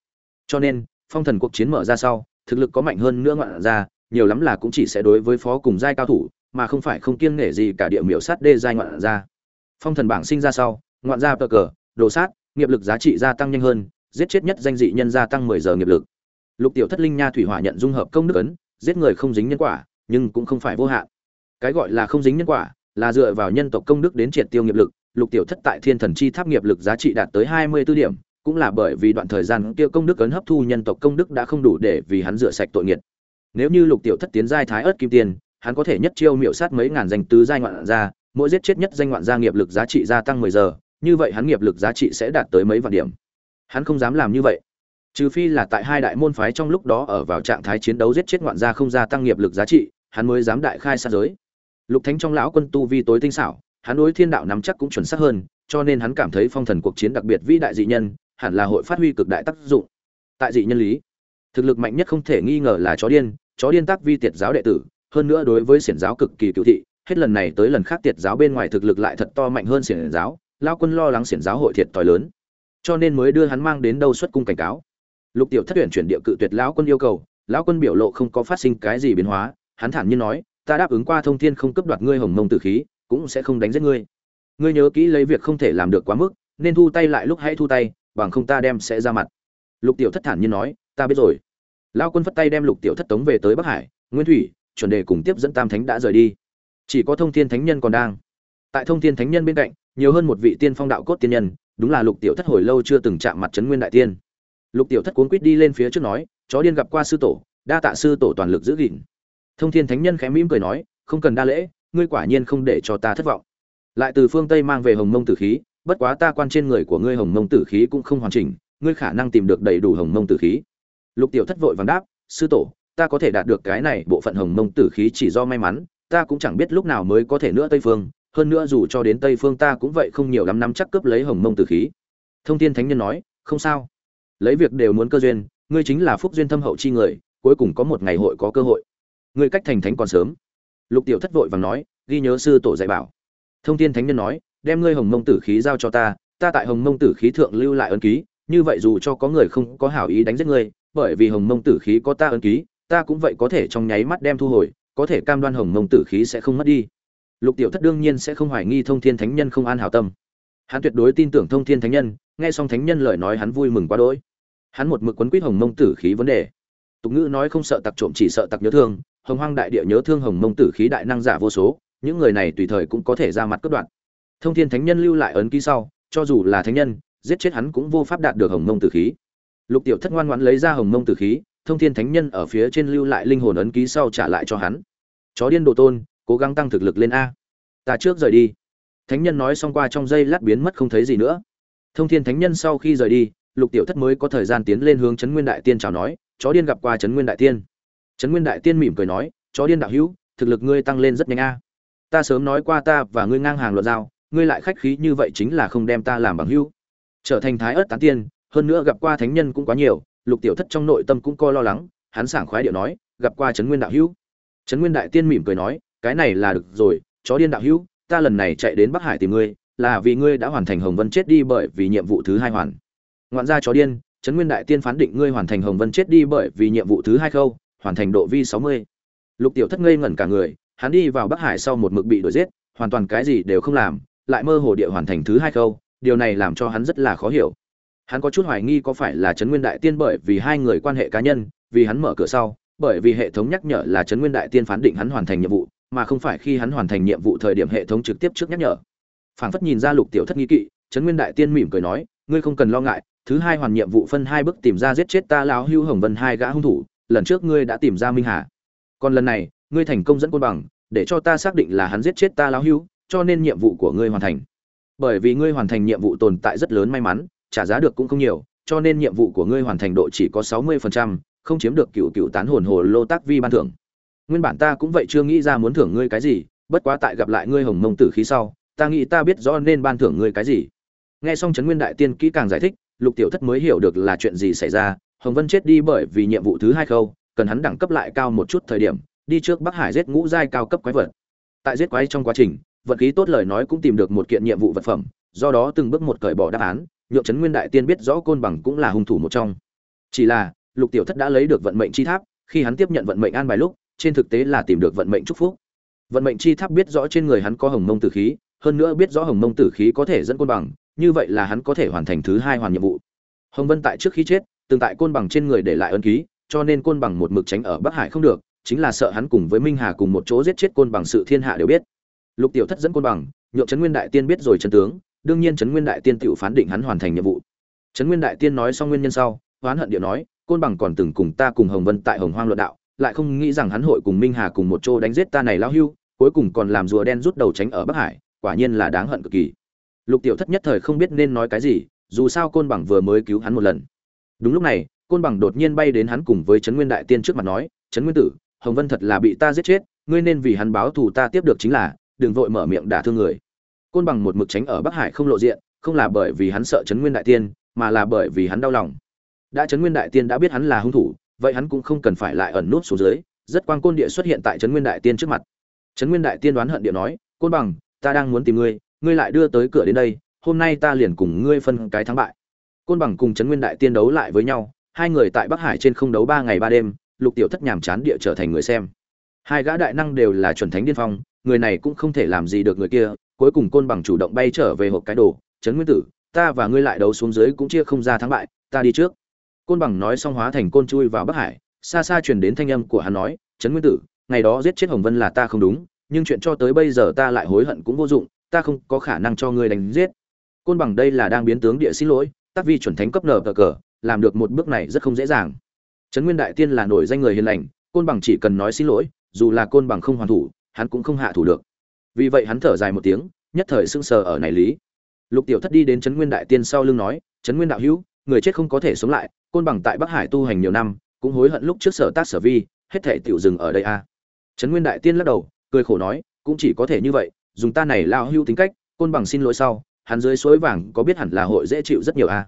Cho nên, phong thần cuộc chiến mở ra sau, thực lực có mạnh hơn nữa ngoạn gia nhiều lắm là cũng chỉ sẽ đối với phó cùng giai cao thủ, mà không phải không kiêng nể gì cả địa miểu sát đê giai ngoạn gia. Phong thần bảng sinh ra sau, ngoạn gia cờ cờ, đồ sát, nghiệp lực giá trị gia tăng nhanh hơn, giết chết nhất danh dị nhân gia tăng mười giờ nghiệp lực. Lục tiểu thất linh nha thủy hỏa nhận dung hợp công đức ấn, giết người không dính nhân quả, nhưng cũng không phải vô hạn. Cái gọi là không dính nhân quả, là dựa vào nhân tộc công đức đến triệt tiêu nghiệp lực, lục tiểu thất tại thiên thần chi tháp nghiệp lực giá trị đạt tới hai mươi 24 điểm, cũng là bởi vì đoạn thời gian kia công đức ấn hấp thu nhân tộc công đức đã không đủ để vì hắn rửa sạch tội nghiệp nếu như lục tiểu thất tiến giai thái ớt kim tiền, hắn có thể nhất chiêu miệu sát mấy ngàn danh tứ giai ngoạn gia, mỗi giết chết nhất danh ngoạn gia nghiệp lực giá trị gia tăng mười giờ, như vậy hắn nghiệp lực giá trị sẽ đạt tới mấy vạn điểm. Hắn không dám làm như vậy. Trừ phi là tại hai đại môn phái trong lúc đó ở vào trạng thái chiến đấu giết chết ngoạn gia không gia tăng nghiệp lực giá trị, hắn mới dám đại khai sát giới. Lục thánh trong lão quân tu vi tối tinh xảo, hắn đối thiên đạo nắm chắc cũng chuẩn xác hơn, cho nên hắn cảm thấy phong thần cuộc chiến đặc biệt vĩ đại dị nhân, hẳn là hội phát huy cực đại tác dụng. Tại dị nhân lý thực lực mạnh nhất không thể nghi ngờ là chó điên chó điên tác vi tiệt giáo đệ tử, hơn nữa đối với xiển giáo cực kỳ cựu thị, hết lần này tới lần khác tiệt giáo bên ngoài thực lực lại thật to mạnh hơn xiển giáo, lao quân lo lắng xiển giáo hội thiệt t lớn, cho nên mới đưa hắn mang đến đâu xuất cung cảnh cáo. Lục tiểu thất tuyển chuyển địa cự tuyệt lão quân yêu cầu, lão quân biểu lộ không có phát sinh cái gì biến hóa, hắn thản nhiên nói, ta đáp ứng qua thông thiên không cấp đoạt ngươi hồng mông tử khí, cũng sẽ không đánh giết ngươi. Ngươi nhớ kỹ lấy việc không thể làm được quá mức, nên thu tay lại lúc hãy thu tay, bằng không ta đem sẽ ra mặt. Lục tiểu thất thản nhiên nói, ta biết rồi lão quân phất tay đem lục tiểu thất tống về tới bắc hải, nguyên thủy, chuẩn đề cùng tiếp dẫn tam thánh đã rời đi. Chỉ có thông thiên thánh nhân còn đang. Tại thông thiên thánh nhân bên cạnh, nhiều hơn một vị tiên phong đạo cốt tiên nhân, đúng là lục tiểu thất hồi lâu chưa từng chạm mặt trấn nguyên đại tiên. Lục tiểu thất cuốn quýt đi lên phía trước nói, chó điên gặp qua sư tổ, đa tạ sư tổ toàn lực giữ gìn. Thông thiên thánh nhân khẽ mỉm cười nói, không cần đa lễ, ngươi quả nhiên không để cho ta thất vọng. Lại từ phương tây mang về hồng mông tử khí, bất quá ta quan trên người của ngươi hồng mông tử khí cũng không hoàn chỉnh, ngươi khả năng tìm được đầy đủ hồng mông tử khí lục tiểu thất vội vàng đáp, sư tổ, ta có thể đạt được cái này bộ phận hồng mông tử khí chỉ do may mắn, ta cũng chẳng biết lúc nào mới có thể nữa tây phương, hơn nữa dù cho đến tây phương ta cũng vậy không nhiều lắm nắm chắc cướp lấy hồng mông tử khí. Thông thiên thánh nhân nói, không sao. Lấy việc đều muốn cơ duyên, ngươi chính là phúc duyên thâm hậu chi người, cuối cùng có một ngày hội có cơ hội. Ngươi cách thành thánh còn sớm. Lục tiểu thất vội vàng nói, ghi nhớ sư tổ dạy bảo. Thông thiên thánh nhân nói, đem ngươi hồng mông tử khí giao cho ta ta tại hồng mông tử khí thượng lưu lại ân ký, như vậy dù cho có người không có hảo ý đánh giết ngươi bởi vì hồng mông tử khí có ta ân ký, ta cũng vậy có thể trong nháy mắt đem thu hồi, có thể cam đoan hồng mông tử khí sẽ không mất đi. Lục tiểu thất đương nhiên sẽ không hoài nghi thông thiên thánh nhân không an hảo tâm. Hắn tuyệt đối tin tưởng thông thiên thánh nhân, nghe xong thánh nhân lời nói hắn vui mừng quá đỗi. Hắn một mực quấn quýt hồng mông tử khí vấn đề. Tục ngữ nói không sợ tặc trộm chỉ sợ tặc nhớ thương, hồng hoang đại địa nhớ thương hồng mông tử khí đại năng giả vô số, những người này tùy thời cũng có thể ra mặt cất đoạn thông thiên thánh nhân lưu lại ấn ký sau, cho dù là thánh nhân, giết chết hắn cũng vô pháp đạt được hồng mông tử khí lục tiểu thất ngoan ngoãn lấy ra hồng mông tử khí, thông thiên thánh nhân ở phía trên lưu lại linh hồn ấn ký sau trả lại cho hắn. Chó điên đồ tôn, cố gắng tăng thực lực lên a. Ta trước rời đi. Thánh nhân nói xong qua trong giây lát biến mất không thấy gì nữa. Thông thiên thánh nhân sau khi rời đi, lục tiểu thất mới có thời gian tiến lên hướng trấn nguyên đại tiên chào nói, chó điên gặp qua trấn nguyên đại tiên. Trấn nguyên đại tiên mỉm cười nói, chó điên đạo hữu, thực lực ngươi tăng lên rất nhanh a. Ta sớm nói qua ta và ngươi ngang hàng luận giao, ngươi lại khách khí như vậy chính là không đem ta làm bằng hữu. Trở thành thái ớt tán tiên hơn nữa gặp qua thánh nhân cũng quá nhiều, lục tiểu thất trong nội tâm cũng coi lo lắng, hắn sảng khoái điệu nói, gặp qua trấn nguyên đạo hữu. Trấn nguyên đại tiên mỉm cười nói, cái này là được rồi, chó điên đạo hữu, ta lần này chạy đến bắc hải tìm ngươi, là vì ngươi đã hoàn thành hồng vân chết đi bởi vì nhiệm vụ thứ hai hoàn. Ngoạn gia chó điên, trấn nguyên đại tiên phán định ngươi hoàn thành hồng vân chết đi bởi vì nhiệm vụ thứ hai khâu, hoàn thành độ vi sáu mươi. Lục tiểu thất ngây ngẩn cả người, hắn đi vào bắc hải sau một mực bị đuổi giết, hoàn toàn cái gì đều không làm, lại mơ hồ địa hoàn thành thứ hai khâu, điều này làm cho hắn rất là khó hiểu hắn có chút hoài nghi có phải là trấn nguyên đại tiên bởi vì hai người quan hệ cá nhân, vì hắn mở cửa sau, bởi vì hệ thống nhắc nhở là trấn nguyên đại tiên phán định hắn hoàn thành nhiệm vụ, mà không phải khi hắn hoàn thành nhiệm vụ thời điểm hệ thống trực tiếp trước nhắc nhở. Phảng phất nhìn ra lục tiểu thất nghi kỵ, trấn nguyên đại tiên mỉm cười nói, ngươi không cần lo ngại, thứ hai hoàn nhiệm vụ phân hai bước tìm ra giết chết ta lão hưu hồng vân hai gã hung thủ, lần trước ngươi đã tìm ra minh hà. Còn lần này, ngươi thành công dẫn côn bằng, để cho ta xác định là hắn giết chết ta lão hưu, cho nên nhiệm vụ của ngươi hoàn thành. Bởi vì ngươi hoàn thành nhiệm vụ tồn tại rất lớn may mắn trả giá được cũng không nhiều cho nên nhiệm vụ của ngươi hoàn thành độ chỉ có sáu mươi phần trăm, không chiếm được cựu cựu tán hồn hồ lô tác vi ban thưởng. Nguyên bản ta cũng vậy chưa nghĩ ra muốn thưởng ngươi cái gì bất quá tại gặp lại ngươi hồng mông tử khí sau ta nghĩ ta biết rõ nên ban thưởng ngươi cái gì. Nghe xong trấn nguyên đại tiên kỹ càng giải thích lục tiểu thất mới hiểu được là chuyện gì xảy ra hồng vân chết đi bởi vì nhiệm vụ thứ hai khâu cần hắn đẳng cấp lại cao một chút thời điểm đi trước bắc hải giết ngũ giai cao cấp quái vật. Tại giết quái trong quá trình vật khí tốt lời nói cũng tìm được một kiện nhiệm vụ vật phẩm do đó từng bước một cởi bỏ đáp án nhượng trấn nguyên đại tiên biết rõ côn bằng cũng là hung thủ một trong. Chỉ là, lục tiểu thất đã lấy được vận mệnh chi tháp, khi hắn tiếp nhận vận mệnh an bài lúc, trên thực tế là tìm được vận mệnh chúc phúc. Vận mệnh chi tháp biết rõ trên người hắn có hồng mông tử khí, hơn nữa biết rõ hồng mông tử khí có thể dẫn côn bằng, như vậy là hắn có thể hoàn thành thứ hai hoàn nhiệm vụ. Hồng vân tại trước khi chết, từng tại côn bằng trên người để lại ân ký, cho nên côn bằng một mực tránh ở bắc hải không được, chính là sợ hắn cùng với minh hà cùng một chỗ giết chết côn bằng sự thiên hạ đều biết. Lục tiểu thất dẫn côn bằng, nhượng trấn nguyên đại tiên biết rồi Trần tướng đương nhiên trấn nguyên đại tiên tự phán định hắn hoàn thành nhiệm vụ. Trấn nguyên đại tiên nói xong nguyên nhân sau, oán hận điệu nói, côn bằng còn từng cùng ta cùng hồng vân tại hồng hoang luận đạo, lại không nghĩ rằng hắn hội cùng minh hà cùng một chỗ đánh giết ta này lao hưu, cuối cùng còn làm rùa đen rút đầu tránh ở bắc hải, quả nhiên là đáng hận cực kỳ. Lục tiểu thất nhất thời không biết nên nói cái gì, dù sao côn bằng vừa mới cứu hắn một lần. Đúng lúc này, côn bằng đột nhiên bay đến hắn cùng với trấn nguyên đại tiên trước mặt nói, trấn nguyên tử, hồng vân thật là bị ta giết chết, ngươi nên vì hắn báo thù ta tiếp được chính là, đừng vội mở miệng đả thương người côn bằng một mực tránh ở bắc hải không lộ diện, không là bởi vì hắn sợ trấn nguyên đại tiên, mà là bởi vì hắn đau lòng. Đã trấn nguyên đại tiên đã biết hắn là hung thủ, vậy hắn cũng không cần phải lại ẩn nút xuống dưới, rất quang côn địa xuất hiện tại trấn nguyên đại tiên trước mặt. Trấn nguyên đại tiên đoán hận địa nói, côn bằng, ta đang muốn tìm ngươi ngươi lại đưa tới cửa đến đây, hôm nay ta liền cùng ngươi phân cái thắng bại. Côn bằng cùng trấn nguyên đại tiên đấu lại với nhau, hai người tại bắc hải trên không đấu ba ngày ba đêm, lục tiểu thất nhàm chán địa trở thành người xem. Hai gã đại năng đều là chuẩn thánh điên phong, người này cũng không thể làm gì được người kia cuối cùng côn bằng chủ động bay trở về hộp cái đồ, trấn nguyên tử, ta và ngươi lại đấu xuống dưới cũng chia không ra thắng bại, ta đi trước. Côn bằng nói xong hóa thành côn chui vào bắc hải, xa xa truyền đến thanh âm của hắn nói, trấn nguyên tử, ngày đó giết chết hồng vân là ta không đúng, nhưng chuyện cho tới bây giờ ta lại hối hận cũng vô dụng, ta không có khả năng cho ngươi đánh giết. Côn bằng đây là đang biến tướng địa xin lỗi, tác vi chuẩn thánh cấp nở cờ cờ, làm được một bước này rất không dễ dàng. Trấn nguyên đại tiên là nổi danh người hiền lành, côn bằng chỉ cần nói xin lỗi, dù là côn bằng không hoàn thủ, hắn cũng không hạ thủ được vì vậy hắn thở dài một tiếng, nhất thời sưng sờ ở này lý. Lục tiểu thất đi đến trấn nguyên đại tiên sau lưng nói, trấn nguyên đạo hữu, người chết không có thể sống lại, côn bằng tại bắc hải tu hành nhiều năm, cũng hối hận lúc trước sở tác sở vi, hết thể tiểu dừng ở đây a trấn nguyên đại tiên lắc đầu, cười khổ nói, cũng chỉ có thể như vậy, dùng ta này lao hưu tính cách, côn bằng xin lỗi sau, hắn dưới suối vàng có biết hẳn là hội dễ chịu rất nhiều a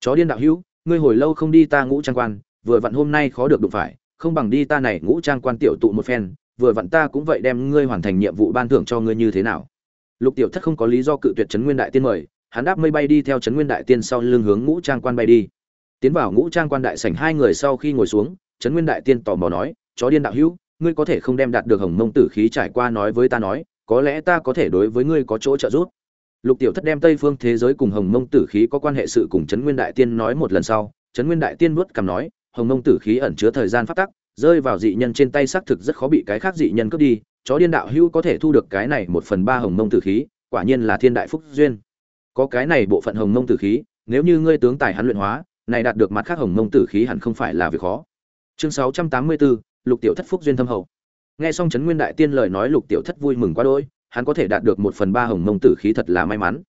chó điên đạo hữu, ngươi hồi lâu không đi ta ngũ trang quan, vừa vặn hôm nay khó được đụng phải, không bằng đi ta này ngũ trang quan tiểu tụ một phen vừa vặn ta cũng vậy đem ngươi hoàn thành nhiệm vụ ban thưởng cho ngươi như thế nào. Lục tiểu thất không có lý do cự tuyệt trấn nguyên đại tiên mời, hắn đáp mây bay đi theo trấn nguyên đại tiên sau lưng hướng ngũ trang quan bay đi. Tiến vào ngũ trang quan đại sảnh, hai người sau khi ngồi xuống, trấn nguyên đại tiên tò mò nói, chó điên đạo hữu, ngươi có thể không đem đạt được hồng mông tử khí trải qua nói với ta nói, có lẽ ta có thể đối với ngươi có chỗ trợ giúp. Lục tiểu thất đem tây phương thế giới cùng hồng mông tử khí có quan hệ sự cùng trấn nguyên đại tiên nói một lần sau, trấn nguyên đại tiên vuốt cằm nói, hồng mông tử khí ẩn chứa thời gian phát tắc rơi vào dị nhân trên tay xác thực rất khó bị cái khác dị nhân cướp đi, chó điên đạo hữu có thể thu được cái này một phần ba hồng mông tử khí, quả nhiên là thiên đại phúc duyên. Có cái này bộ phận hồng mông tử khí, nếu như ngươi tướng tài hắn luyện hóa, này đạt được mặt khác hồng mông tử khí hẳn không phải là việc khó. Chương sáu trăm tám mươi bốn lục tiểu thất phúc duyên thâm hậu. Nghe xong trấn nguyên đại tiên lời nói lục tiểu thất vui mừng quá đỗi, hắn có thể đạt được một phần ba hồng mông tử khí thật là may mắn.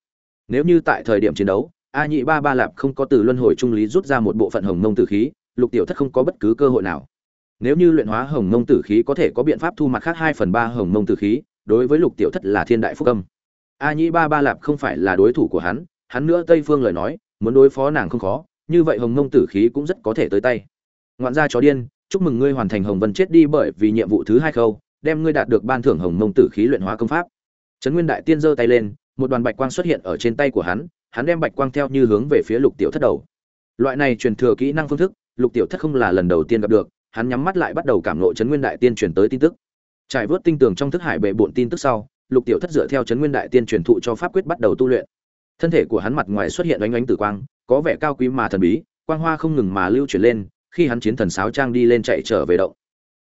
Nếu như tại thời điểm chiến đấu, a nhị ba ba lạp không có từ luân hồi trung lý rút ra một bộ phận hồng mông tử khí, lục tiểu thất không có bất cứ cơ hội nào nếu như luyện hóa hồng mông tử khí có thể có biện pháp thu mặt khác hai phần ba hồng mông tử khí, đối với lục tiểu thất là thiên đại phúc âm. A nhĩ ba ba lạp không phải là đối thủ của hắn hắn nữa tây phương lời nói, muốn đối phó nàng không khó, như vậy hồng mông tử khí cũng rất có thể tới tay. Ngoạn gia chó điên, chúc mừng ngươi hoàn thành hồng vân chết đi bởi vì nhiệm vụ thứ hai khâu, đem ngươi đạt được ban thưởng hồng mông tử khí luyện hóa công pháp. Trấn nguyên đại tiên giơ tay lên, một đoàn bạch quang xuất hiện ở trên tay của hắn hắn đem bạch quang theo như hướng về phía lục tiểu thất đầu. Loại này truyền thừa kỹ năng phương thức, lục tiểu thất không là lần đầu tiên gặp được hắn nhắm mắt lại bắt đầu cảm ngộ chấn nguyên đại tiên truyền tới tin tức. Trải vớt tinh tường trong thức hải bệ bộn tin tức sau, lục tiểu thất dựa theo chấn nguyên đại tiên truyền thụ cho pháp quyết bắt đầu tu luyện. Thân thể của hắn mặt ngoài xuất hiện oanh oanh tử quang, có vẻ cao quý mà thần bí, quang hoa không ngừng mà lưu chuyển lên, khi hắn chiến thần sáo trang đi lên chạy trở về động.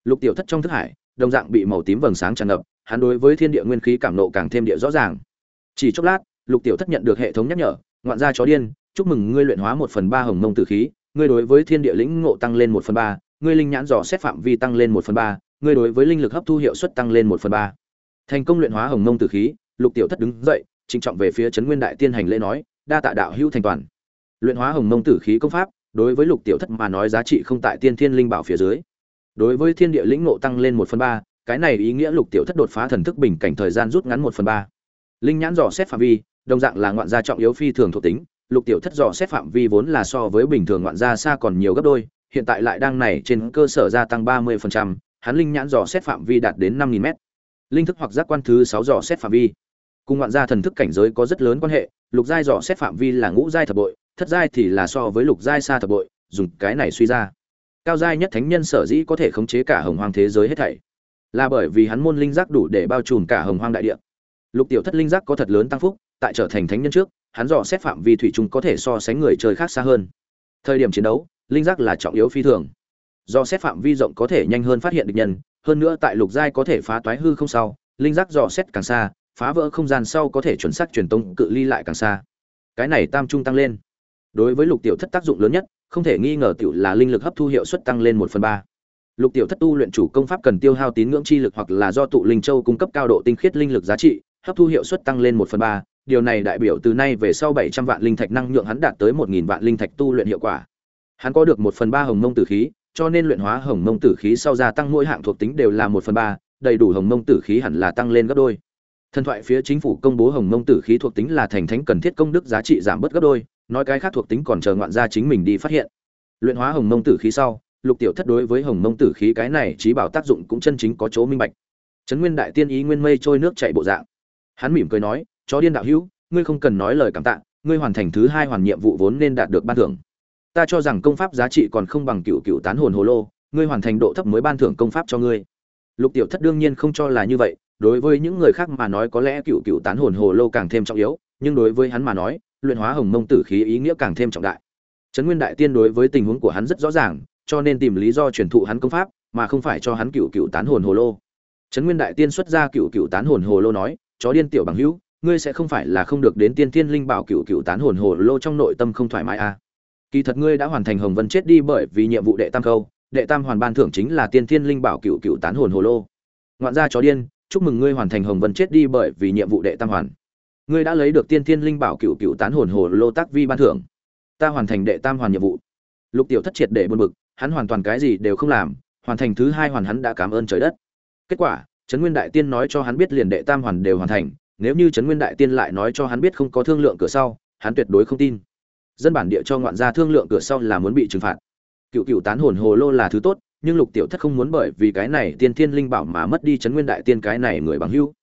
Lục tiểu thất trong thức hải, đồng dạng bị màu tím vầng sáng tràn ngập, hắn đối với thiên địa nguyên khí cảm nộ càng thêm địa rõ ràng. Chỉ chốc lát, lục tiểu thất nhận được hệ thống nhắc nhở, ngoạn gia chó điên, chúc mừng ngươi luyện hóa một phần ba hồng mông tử khí, ngươi đối với thiên địa lĩnh ngộ tăng lên một phần ba ngươi linh nhãn dò xét phạm vi tăng lên một phần ba, ngươi đối với linh lực hấp thu hiệu suất tăng lên một phần ba. Thành công luyện hóa hồng mông tử khí, lục tiểu thất đứng dậy, trịnh trọng về phía trấn nguyên đại tiên hành lễ nói, đa tạ đạo hữu thành toàn. Luyện hóa hồng mông tử khí công pháp, đối với lục tiểu thất mà nói giá trị không tại tiên thiên linh bảo phía dưới. Đối với thiên địa lĩnh ngộ tăng lên một phần ba, cái này ý nghĩa lục tiểu thất đột phá thần thức bình cảnh thời gian rút ngắn một phần ba. Linh nhãn dò xét phạm vi, đồng dạng là ngoạn gia trọng yếu phi thường thuộc tính, lục tiểu thất dò xét phạm vi vốn là so với bình thường ngoạn gia xa còn nhiều gấp đôi hiện tại lại đang này trên cơ sở gia tăng ba 30%, hắn linh nhãn dò xét phạm vi đạt đến năm 5000 m linh thức hoặc giác quan thứ sáu dò xét phạm vi. Cùng ngoạn gia thần thức cảnh giới có rất lớn quan hệ lục giai dò xét phạm vi là ngũ giai thập bội thất giai thì là so với lục giai xa thập bội dùng cái này suy ra. Cao giai nhất thánh nhân sở dĩ có thể khống chế cả hồng hoang thế giới hết thảy là bởi vì hắn môn linh giác đủ để bao trùm cả hồng hoang đại địa. Lục tiểu thất linh giác có thật lớn tăng phúc tại trở thành thánh nhân trước hắn dò xét phạm vi thủy chung có thể so sánh người chơi khác xa hơn. Thời điểm chiến đấu linh giác là trọng yếu phi thường. Do xét phạm vi rộng có thể nhanh hơn phát hiện địch nhân, hơn nữa tại lục giai có thể phá toái hư không sau, linh giác dò xét càng xa, phá vỡ không gian sau có thể chuẩn xác truyền tông cự ly lại càng xa. Cái này tam trung tăng lên. Đối với lục tiểu thất tác dụng lớn nhất, không thể nghi ngờ tiểu là linh lực hấp thu hiệu suất tăng lên một phần ba. Lục tiểu thất tu luyện chủ công pháp cần tiêu hao tín ngưỡng chi lực hoặc là do tụ linh châu cung cấp cao độ tinh khiết linh lực giá trị, hấp thu hiệu suất tăng lên một phần ba. Điều này đại biểu từ nay về sau bảy trăm vạn linh thạch năng nhượng hắn đạt tới một nghìn vạn linh thạch tu luyện hiệu quả hắn có được một phần ba hồng mông tử khí, cho nên luyện hóa hồng mông tử khí sau gia tăng mỗi hạng thuộc tính đều là một phần ba, đầy đủ hồng mông tử khí hẳn là tăng lên gấp đôi. Thần thoại phía chính phủ công bố hồng mông tử khí thuộc tính là thành thánh cần thiết công đức giá trị giảm bớt gấp đôi, nói cái khác thuộc tính còn chờ ngoạn gia chính mình đi phát hiện. Luyện hóa hồng mông tử khí sau, lục tiểu thất đối với hồng mông tử khí cái này trí bảo tác dụng cũng chân chính có chỗ minh bạch. Trấn nguyên đại tiên ý nguyên mây trôi nước chảy bộ dạng. Hắn mỉm cười nói, chó điên đạo hữu, ngươi không cần nói lời cảm tạ, ngươi hoàn thành thứ hai hoàn nhiệm vụ vốn nên đạt được ban thưởng ta cho rằng công pháp giá trị còn không bằng cựu cựu tán hồn hồ lô, ngươi hoàn thành độ thấp mới ban thưởng công pháp cho ngươi. Lục tiểu thất đương nhiên không cho là như vậy, đối với những người khác mà nói có lẽ cựu cựu tán hồn hồ lô càng thêm trọng yếu, nhưng đối với hắn mà nói, luyện hóa hồng mông tử khí ý nghĩa càng thêm trọng đại. Trấn nguyên đại tiên đối với tình huống của hắn rất rõ ràng, cho nên tìm lý do truyền thụ hắn công pháp, mà không phải cho hắn cựu cựu tán hồn hồ lô. Trấn nguyên đại tiên xuất ra cựu cựu tán hồn hồ lô nói, chó điên tiểu bằng hữu, ngươi sẽ không phải là không được đến tiên thiên linh bảo cựu cựu tán hồn hồ lô trong nội tâm không thoải mái à kỳ thật ngươi đã hoàn thành hồng vân chết đi bởi vì nhiệm vụ đệ tam câu, đệ tam hoàn ban thưởng chính là tiên thiên linh bảo cựu cựu tán hồn hồ lô. Ngoạn gia chó điên, chúc mừng ngươi hoàn thành hồng vân chết đi bởi vì nhiệm vụ đệ tam hoàn. Ngươi đã lấy được tiên thiên linh bảo cựu cựu tán hồn hồ lô tác vi ban thưởng. Ta hoàn thành đệ tam hoàn nhiệm vụ. Lục tiểu thất triệt để buồn bực, hắn hoàn toàn cái gì đều không làm, hoàn thành thứ hai hoàn hắn đã cảm ơn trời đất. Kết quả, trấn nguyên đại tiên nói cho hắn biết liền đệ tam hoàn đều hoàn thành, nếu như trấn nguyên đại tiên lại nói cho hắn biết không có thương lượng cửa sau, hắn tuyệt đối không tin dân bản địa cho ngoạn gia thương lượng cửa sau là muốn bị trừng phạt. Cựu cựu tán hồn hồ lô là thứ tốt, nhưng lục tiểu thất không muốn bởi vì cái này tiên thiên linh bảo mà mất đi trấn nguyên đại tiên cái này người bằng hữu.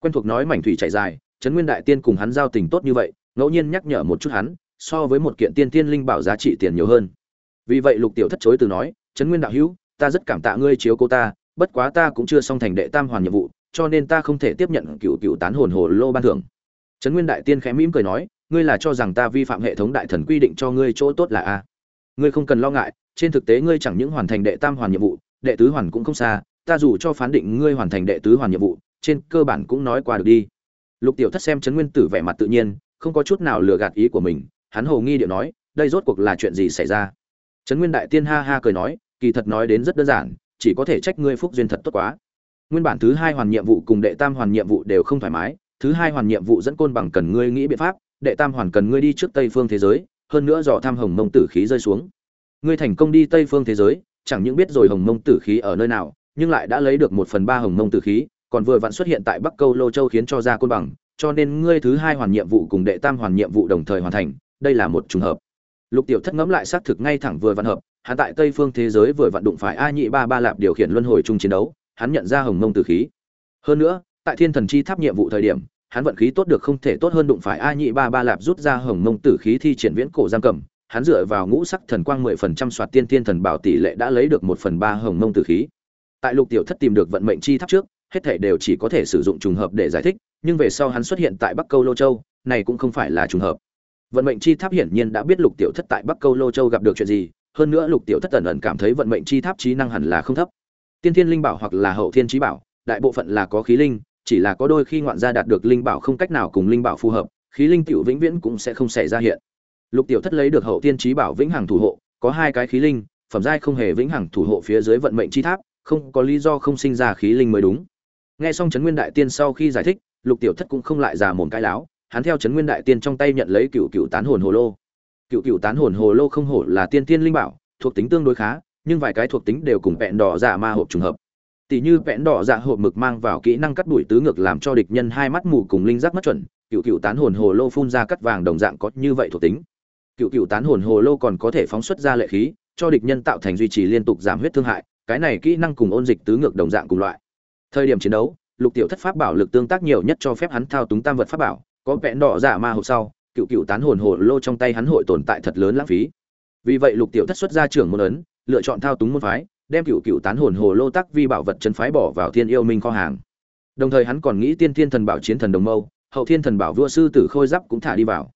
Quen thuộc nói mảnh thủy chạy dài trấn nguyên đại tiên cùng hắn giao tình tốt như vậy, ngẫu nhiên nhắc nhở một chút hắn, so với một kiện tiên thiên linh bảo giá trị tiền nhiều hơn. Vì vậy lục tiểu thất chối từ nói trấn nguyên đạo hữu, ta rất cảm tạ ngươi chiếu cô ta, bất quá ta cũng chưa xong thành đệ tam hoàn nhiệm vụ, cho nên ta không thể tiếp nhận cựu cựu tán hồn hồ lô ban thưởng. Trấn nguyên đại tiên khẽ mỉm cười nói ngươi là cho rằng ta vi phạm hệ thống đại thần quy định cho ngươi chỗ tốt là a? Ngươi không cần lo ngại, trên thực tế ngươi chẳng những hoàn thành đệ tam hoàn nhiệm vụ, đệ tứ hoàn cũng không xa, ta dù cho phán định ngươi hoàn thành đệ tứ hoàn nhiệm vụ, trên cơ bản cũng nói qua được đi. Lục tiểu thất xem trấn nguyên tử vẻ mặt tự nhiên, không có chút nào lừa gạt ý của mình, hắn hồ nghi điệu nói, đây rốt cuộc là chuyện gì xảy ra? Trấn nguyên đại tiên ha ha cười nói, kỳ thật nói đến rất đơn giản, chỉ có thể trách ngươi phúc duyên thật tốt quá. Nguyên bản thứ hai hoàn nhiệm vụ cùng đệ tam hoàn nhiệm vụ đều không thoải mái, thứ hai hoàn nhiệm vụ dẫn côn bằng cần ngươi nghĩ biện pháp đệ tam hoàn cần ngươi đi trước tây phương thế giới, hơn nữa dò tham hồng mông tử khí rơi xuống. Ngươi thành công đi tây phương thế giới, chẳng những biết rồi hồng mông tử khí ở nơi nào, nhưng lại đã lấy được một phần ba hồng mông tử khí, còn vừa vặn xuất hiện tại bắc câu lô châu khiến cho ra côn bằng, cho nên ngươi thứ hai hoàn nhiệm vụ cùng đệ tam hoàn nhiệm vụ đồng thời hoàn thành, đây là một trùng hợp. Lục tiểu thất ngẫm lại xác thực ngay thẳng vừa vặn hợp, hắn tại tây phương thế giới vừa vặn đụng phải a nhị ba ba lạp điều khiển luân hồi chung chiến đấu, hắn nhận ra hồng mông tử khí. Hơn nữa, tại thiên thần chi tháp nhiệm vụ thời điểm hắn vận khí tốt được không thể tốt hơn đụng phải a nhị ba ba lạp rút ra hồng mông tử khí thi triển viễn cổ giam cầm, hắn dựa vào ngũ sắc thần quang mười phần trăm soạt tiên tiên thần bảo tỷ lệ đã lấy được một phần ba hồng mông tử khí. Tại lục tiểu thất tìm được vận mệnh chi tháp trước, hết thể đều chỉ có thể sử dụng trùng hợp để giải thích, nhưng về sau hắn xuất hiện tại bắc câu lô châu, này cũng không phải là trùng hợp. Vận mệnh chi tháp hiển nhiên đã biết lục tiểu thất tại bắc câu lô châu gặp được chuyện gì, hơn nữa lục tiểu thất ẩn ẩn cảm thấy vận mệnh chi tháp trí năng hẳn là không thấp. Tiên thiên linh bảo hoặc là hậu thiên trí bảo, đại bộ phận là có khí linh chỉ là có đôi khi ngoạn gia đạt được linh bảo không cách nào cùng linh bảo phù hợp, khí linh tiểu vĩnh viễn cũng sẽ không xảy ra hiện. Lục tiểu thất lấy được hậu thiên chí bảo vĩnh hằng thủ hộ, có hai cái khí linh, phẩm giai không hề vĩnh hằng thủ hộ phía dưới vận mệnh chi tháp, không có lý do không sinh ra khí linh mới đúng. Nghe xong trấn nguyên đại tiên sau khi giải thích, lục tiểu thất cũng không lại già mồm cái láo, hắn theo trấn nguyên đại tiên trong tay nhận lấy cựu cựu tán hồn hồ lô. Cựu cựu tán hồn hồ lô không hổ là tiên tiên linh bảo, thuộc tính tương đối khá, nhưng vài cái thuộc tính đều cùng vẹn đỏ dạ ma hộp trùng hợp tỉ như vẽn đỏ dạ hộp mực mang vào kỹ năng cắt đuổi tứ ngược làm cho địch nhân hai mắt mù cùng linh giác mất chuẩn, cựu cựu tán hồn hồ lô phun ra cắt vàng đồng dạng có như vậy thuộc tính. Cựu cựu tán hồn hồ lô còn có thể phóng xuất ra lệ khí, cho địch nhân tạo thành duy trì liên tục giảm huyết thương hại, cái này kỹ năng cùng ôn dịch tứ ngược đồng dạng cùng loại. Thời điểm chiến đấu, lục tiểu thất pháp bảo lực tương tác nhiều nhất cho phép hắn thao túng tam vật pháp bảo, có vẽn đỏ giả ma hộp sau, cựu cựu tán hồn hồ lô trong tay hắn hội tồn tại thật lớn lãng phí. Vì vậy lục tiểu thất xuất ra trưởng môn ấn, lựa chọn thao túng môn phái đem cựu cựu tán hồn hồ lô tắc vi bảo vật chân phái bỏ vào thiên yêu minh kho hàng. Đồng thời hắn còn nghĩ tiên thiên thần bảo chiến thần đồng mâu, hậu thiên thần bảo vua sư tử khôi giáp cũng thả đi vào.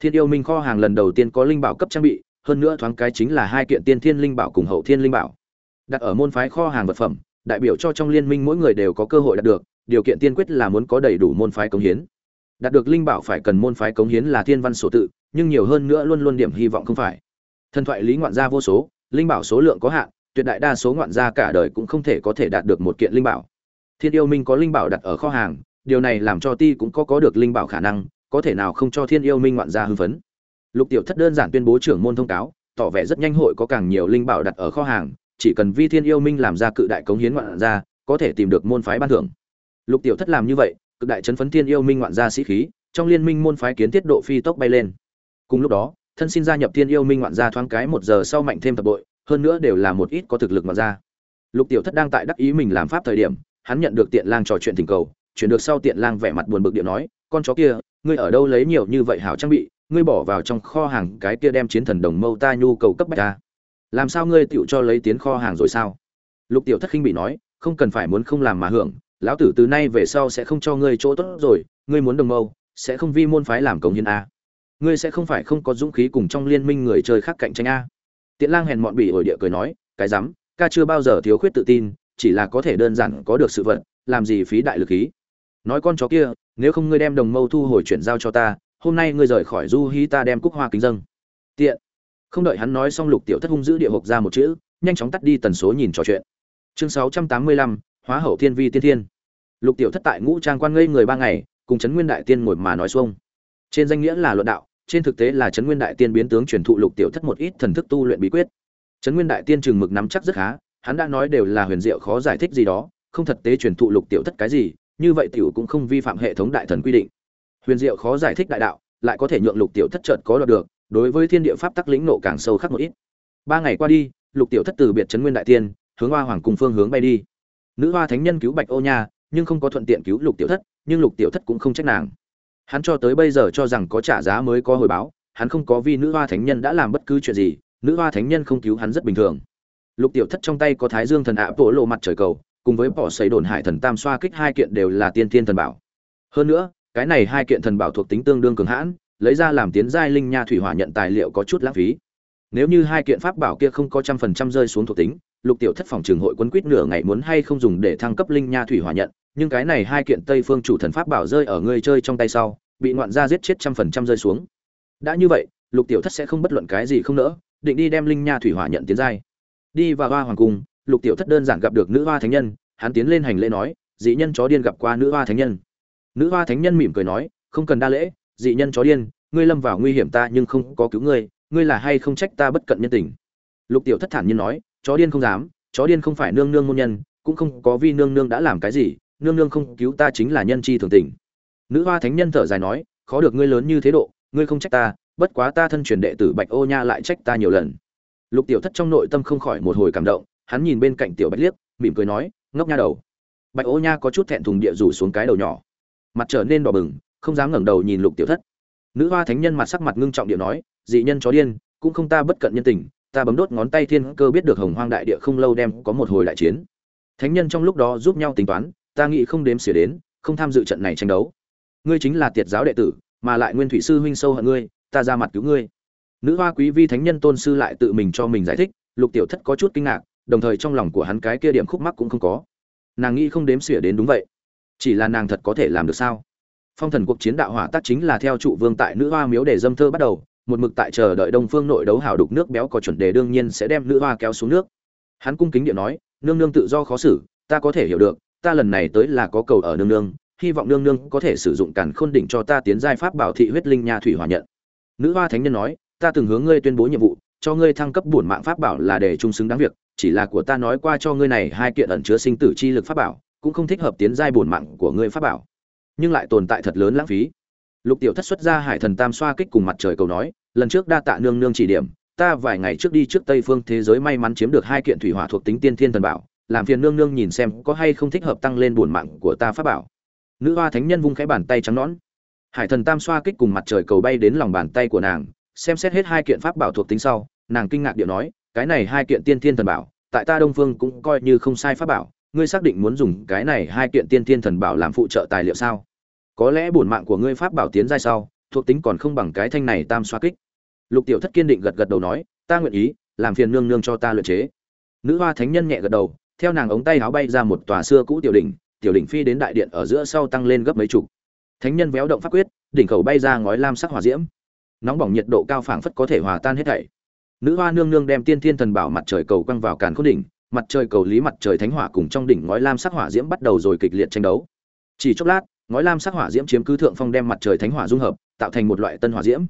Thiên yêu minh kho hàng lần đầu tiên có linh bảo cấp trang bị, hơn nữa thoáng cái chính là hai kiện tiên thiên linh bảo cùng hậu thiên linh bảo. Đặt ở môn phái kho hàng vật phẩm, đại biểu cho trong liên minh mỗi người đều có cơ hội đạt được, điều kiện tiên quyết là muốn có đầy đủ môn phái cống hiến. Đạt được linh bảo phải cần môn phái cống hiến là thiên văn sổ tự, nhưng nhiều hơn nữa luôn luôn điểm hy vọng không phải. Thần thoại lý ngoạn gia vô số, linh bảo số lượng có hạn tuyệt đại đa số ngoạn gia cả đời cũng không thể có thể đạt được một kiện linh bảo. Thiên yêu minh có linh bảo đặt ở kho hàng, điều này làm cho ti cũng có có được linh bảo khả năng, có thể nào không cho thiên yêu minh ngoạn gia hưng phấn. Lục tiểu thất đơn giản tuyên bố trưởng môn thông cáo, tỏ vẻ rất nhanh hội có càng nhiều linh bảo đặt ở kho hàng, chỉ cần vi thiên yêu minh làm ra cự đại cống hiến ngoạn gia, có thể tìm được môn phái ban thưởng. Lục tiểu thất làm như vậy, cực đại chấn phấn thiên yêu minh ngoạn gia sĩ khí, trong liên minh môn phái kiến tiết độ phi tốc bay lên. Cùng lúc đó, thân xin gia nhập thiên yêu minh ngoạn gia thoáng cái một giờ sau mạnh thêm tập bội hơn nữa đều là một ít có thực lực mà ra. lục tiểu thất đang tại đắc ý mình làm pháp thời điểm, hắn nhận được tiện lang trò chuyện tình cầu, chuyển được sau tiện lang vẻ mặt buồn bực điện nói, con chó kia, ngươi ở đâu lấy nhiều như vậy hảo trang bị, ngươi bỏ vào trong kho hàng cái kia đem chiến thần đồng mâu ta nhu cầu cấp bách ta. Làm sao ngươi tựu cho lấy tiến kho hàng rồi sao? Lục tiểu thất khinh bị nói, không cần phải muốn không làm mà hưởng, lão tử từ nay về sau sẽ không cho ngươi chỗ tốt rồi, ngươi muốn đồng mâu, sẽ không vi môn phái làm cống hiến a. Ngươi sẽ không phải không có dũng khí cùng trong liên minh người chơi khác cạnh tranh a tiện lang hèn mọn bị ổi địa cười nói, cái rắm, ca chưa bao giờ thiếu khuyết tự tin, chỉ là có thể đơn giản có được sự vận làm gì phí đại lực khí. Nói con chó kia, nếu không ngươi đem đồng mâu thu hồi chuyển giao cho ta, hôm nay ngươi rời khỏi du hí ta đem cúc hoa kính dâng. Tiện. Không đợi hắn nói xong lục tiểu thất hung giữ địa hộp ra một chữ, nhanh chóng tắt đi tần số nhìn trò chuyện. Chương sáu trăm tám mươi lăm, hóa hậu thiên vi tiên thiên. Lục tiểu thất tại ngũ trang quan ngây người ba ngày, cùng trấn nguyên đại tiên ngồi mà nói xuông. Trên danh nghĩa là luận đạo trên thực tế là trấn nguyên đại tiên biến tướng truyền thụ lục tiểu thất một ít thần thức tu luyện bí quyết. Trấn nguyên đại tiên chừng mực nắm chắc rất khá, hắn đã nói đều là huyền diệu khó giải thích gì đó, không thật tế truyền thụ lục tiểu thất cái gì, như vậy tiểu cũng không vi phạm hệ thống đại thần quy định. Huyền diệu khó giải thích đại đạo, lại có thể nhượng lục tiểu thất chợt có đoạt được, đối với thiên địa pháp tắc lĩnh nộ càng sâu khắc một ít. Ba ngày qua đi, lục tiểu thất từ biệt trấn nguyên đại tiên, hướng hoa hoàng cùng phương hướng bay đi. Nữ hoa thánh nhân cứu bạch ô nha, nhưng không có thuận tiện cứu lục tiểu thất, nhưng lục tiểu thất cũng không trách nàng hắn cho tới bây giờ cho rằng có trả giá mới có hồi báo, hắn không có vì nữ hoa thánh nhân đã làm bất cứ chuyện gì, nữ hoa thánh nhân không cứu hắn rất bình thường. Lục tiểu thất trong tay có thái dương thần ạ bộ lộ mặt trời cầu, cùng với bỏ xấy đồn hải thần tam xoa kích hai kiện đều là tiên thiên thần bảo. Hơn nữa, cái này hai kiện thần bảo thuộc tính tương đương cường hãn, lấy ra làm tiến giai linh nha thủy hỏa nhận tài liệu có chút lãng phí. Nếu như hai kiện pháp bảo kia không có trăm phần trăm rơi xuống thuộc tính, lục tiểu thất phòng trường hội quân quýt nửa ngày muốn hay không dùng để thăng cấp linh nha thủy hỏa nhận nhưng cái này hai kiện tây phương chủ thần pháp bảo rơi ở người chơi trong tay sau, bị ngoạn gia giết chết trăm phần trăm rơi xuống. Đã như vậy, lục tiểu thất sẽ không bất luận cái gì không nỡ, định đi đem linh nha thủy hỏa nhận tiến giai. Đi vào hoa hoàng cung, lục tiểu thất đơn giản gặp được nữ hoa thánh nhân, hắn tiến lên hành lễ nói, dị nhân chó điên gặp qua nữ hoa thánh nhân. Nữ hoa thánh nhân mỉm cười nói, không cần đa lễ, dị nhân chó điên, ngươi lâm vào nguy hiểm ta nhưng không có cứu ngươi ngươi là hay không trách ta bất cận nhân tình? Lục tiểu thất thản nhiên nói, chó điên không dám, chó điên không phải nương nương môn nhân, cũng không có vi nương nương đã làm cái gì nương nương không cứu ta chính là nhân chi thường tình. Nữ hoa thánh nhân thở dài nói, khó được ngươi lớn như thế độ, ngươi không trách ta, bất quá ta thân truyền đệ tử bạch ô nha lại trách ta nhiều lần. Lục tiểu thất trong nội tâm không khỏi một hồi cảm động, hắn nhìn bên cạnh tiểu bạch liếc, mỉm cười nói, ngốc nha đầu. Bạch ô nha có chút thẹn thùng địa rủ xuống cái đầu nhỏ. Mặt trở nên đỏ bừng, không dám ngẩng đầu nhìn lục tiểu thất. Nữ hoa thánh nhân mặt sắc mặt ngưng trọng điệu nói, dị nhân chó điên, cũng không ta bất cận nhân tình, ta bấm đốt ngón tay thiên cơ biết được hồng hoang đại địa không lâu đem có một hồi đại chiến. Thánh nhân trong lúc đó giúp nhau tính toán ta nghĩ không đếm xỉa đến, không tham dự trận này tranh đấu. Ngươi chính là tiệt giáo đệ tử, mà lại nguyên thủy sư huynh sâu hận ngươi, ta ra mặt cứu ngươi. Nữ hoa quý vi thánh nhân tôn sư lại tự mình cho mình giải thích, lục tiểu thất có chút kinh ngạc, đồng thời trong lòng của hắn cái kia điểm khúc mắc cũng không có. Nàng nghĩ không đếm xỉa đến đúng vậy. Chỉ là nàng thật có thể làm được sao? Phong thần cuộc chiến đạo hỏa tác chính là theo trụ vương tại nữ hoa miếu để dâm thơ bắt đầu, một mực tại chờ đợi đông phương nội đấu hào đục nước béo có chuẩn đề đương nhiên sẽ đem nữ hoa kéo xuống nước. Hắn cung kính điện nói, nương nương tự do khó xử, ta có thể hiểu được ta lần này tới là có cầu ở nương nương, hy vọng nương nương có thể sử dụng càn khôn đỉnh cho ta tiến giai pháp bảo thị huyết linh nha thủy hòa nhận. Nữ hoa thánh nhân nói, ta từng hướng ngươi tuyên bố nhiệm vụ, cho ngươi thăng cấp bổn mạng pháp bảo là để trung xứng đáng việc, chỉ là của ta nói qua cho ngươi này hai kiện ẩn chứa sinh tử chi lực pháp bảo, cũng không thích hợp tiến giai bổn mạng của ngươi pháp bảo. Nhưng lại tồn tại thật lớn lãng phí. Lục tiểu thất xuất ra hải thần tam xoa kích cùng mặt trời cầu nói, lần trước đa tạ nương nương chỉ điểm, ta vài ngày trước đi trước tây phương thế giới may mắn chiếm được hai kiện thủy hỏa thuộc tính tiên thiên thần bảo làm phiền nương nương nhìn xem có hay không thích hợp tăng lên buồn mạng của ta pháp bảo. Nữ hoa thánh nhân vung cái bàn tay trắng nõn. Hải thần tam xoa kích cùng mặt trời cầu bay đến lòng bàn tay của nàng, xem xét hết hai kiện pháp bảo thuộc tính sau, nàng kinh ngạc điệu nói, cái này hai kiện tiên thiên thần bảo, tại ta đông phương cũng coi như không sai pháp bảo, ngươi xác định muốn dùng cái này hai kiện tiên thiên thần bảo làm phụ trợ tài liệu sao? Có lẽ bổn mạng của ngươi pháp bảo tiến giai sau, thuộc tính còn không bằng cái thanh này tam xoa kích. Lục tiểu thất kiên định gật gật đầu nói, ta nguyện ý, làm phiền nương nương cho ta luyện chế. Nữ hoa thánh nhân nhẹ gật đầu theo nàng ống tay áo bay ra một tòa xưa cũ tiểu đỉnh tiểu đỉnh phi đến đại điện ở giữa sau tăng lên gấp mấy chục. Thánh nhân véo động pháp quyết, đỉnh khẩu bay ra ngói lam sắc hỏa diễm. Nóng bỏng nhiệt độ cao phảng phất có thể hòa tan hết thảy. Nữ hoa nương nương đem tiên thiên thần bảo mặt trời cầu quăng vào càn khôn đỉnh, mặt trời cầu lý mặt trời thánh hỏa cùng trong đỉnh ngói lam sắc hỏa diễm bắt đầu rồi kịch liệt tranh đấu. Chỉ chốc lát, ngói lam sắc hỏa diễm chiếm cứ thượng phong đem mặt trời thánh hỏa dung hợp, tạo thành một loại tân hỏa diễm.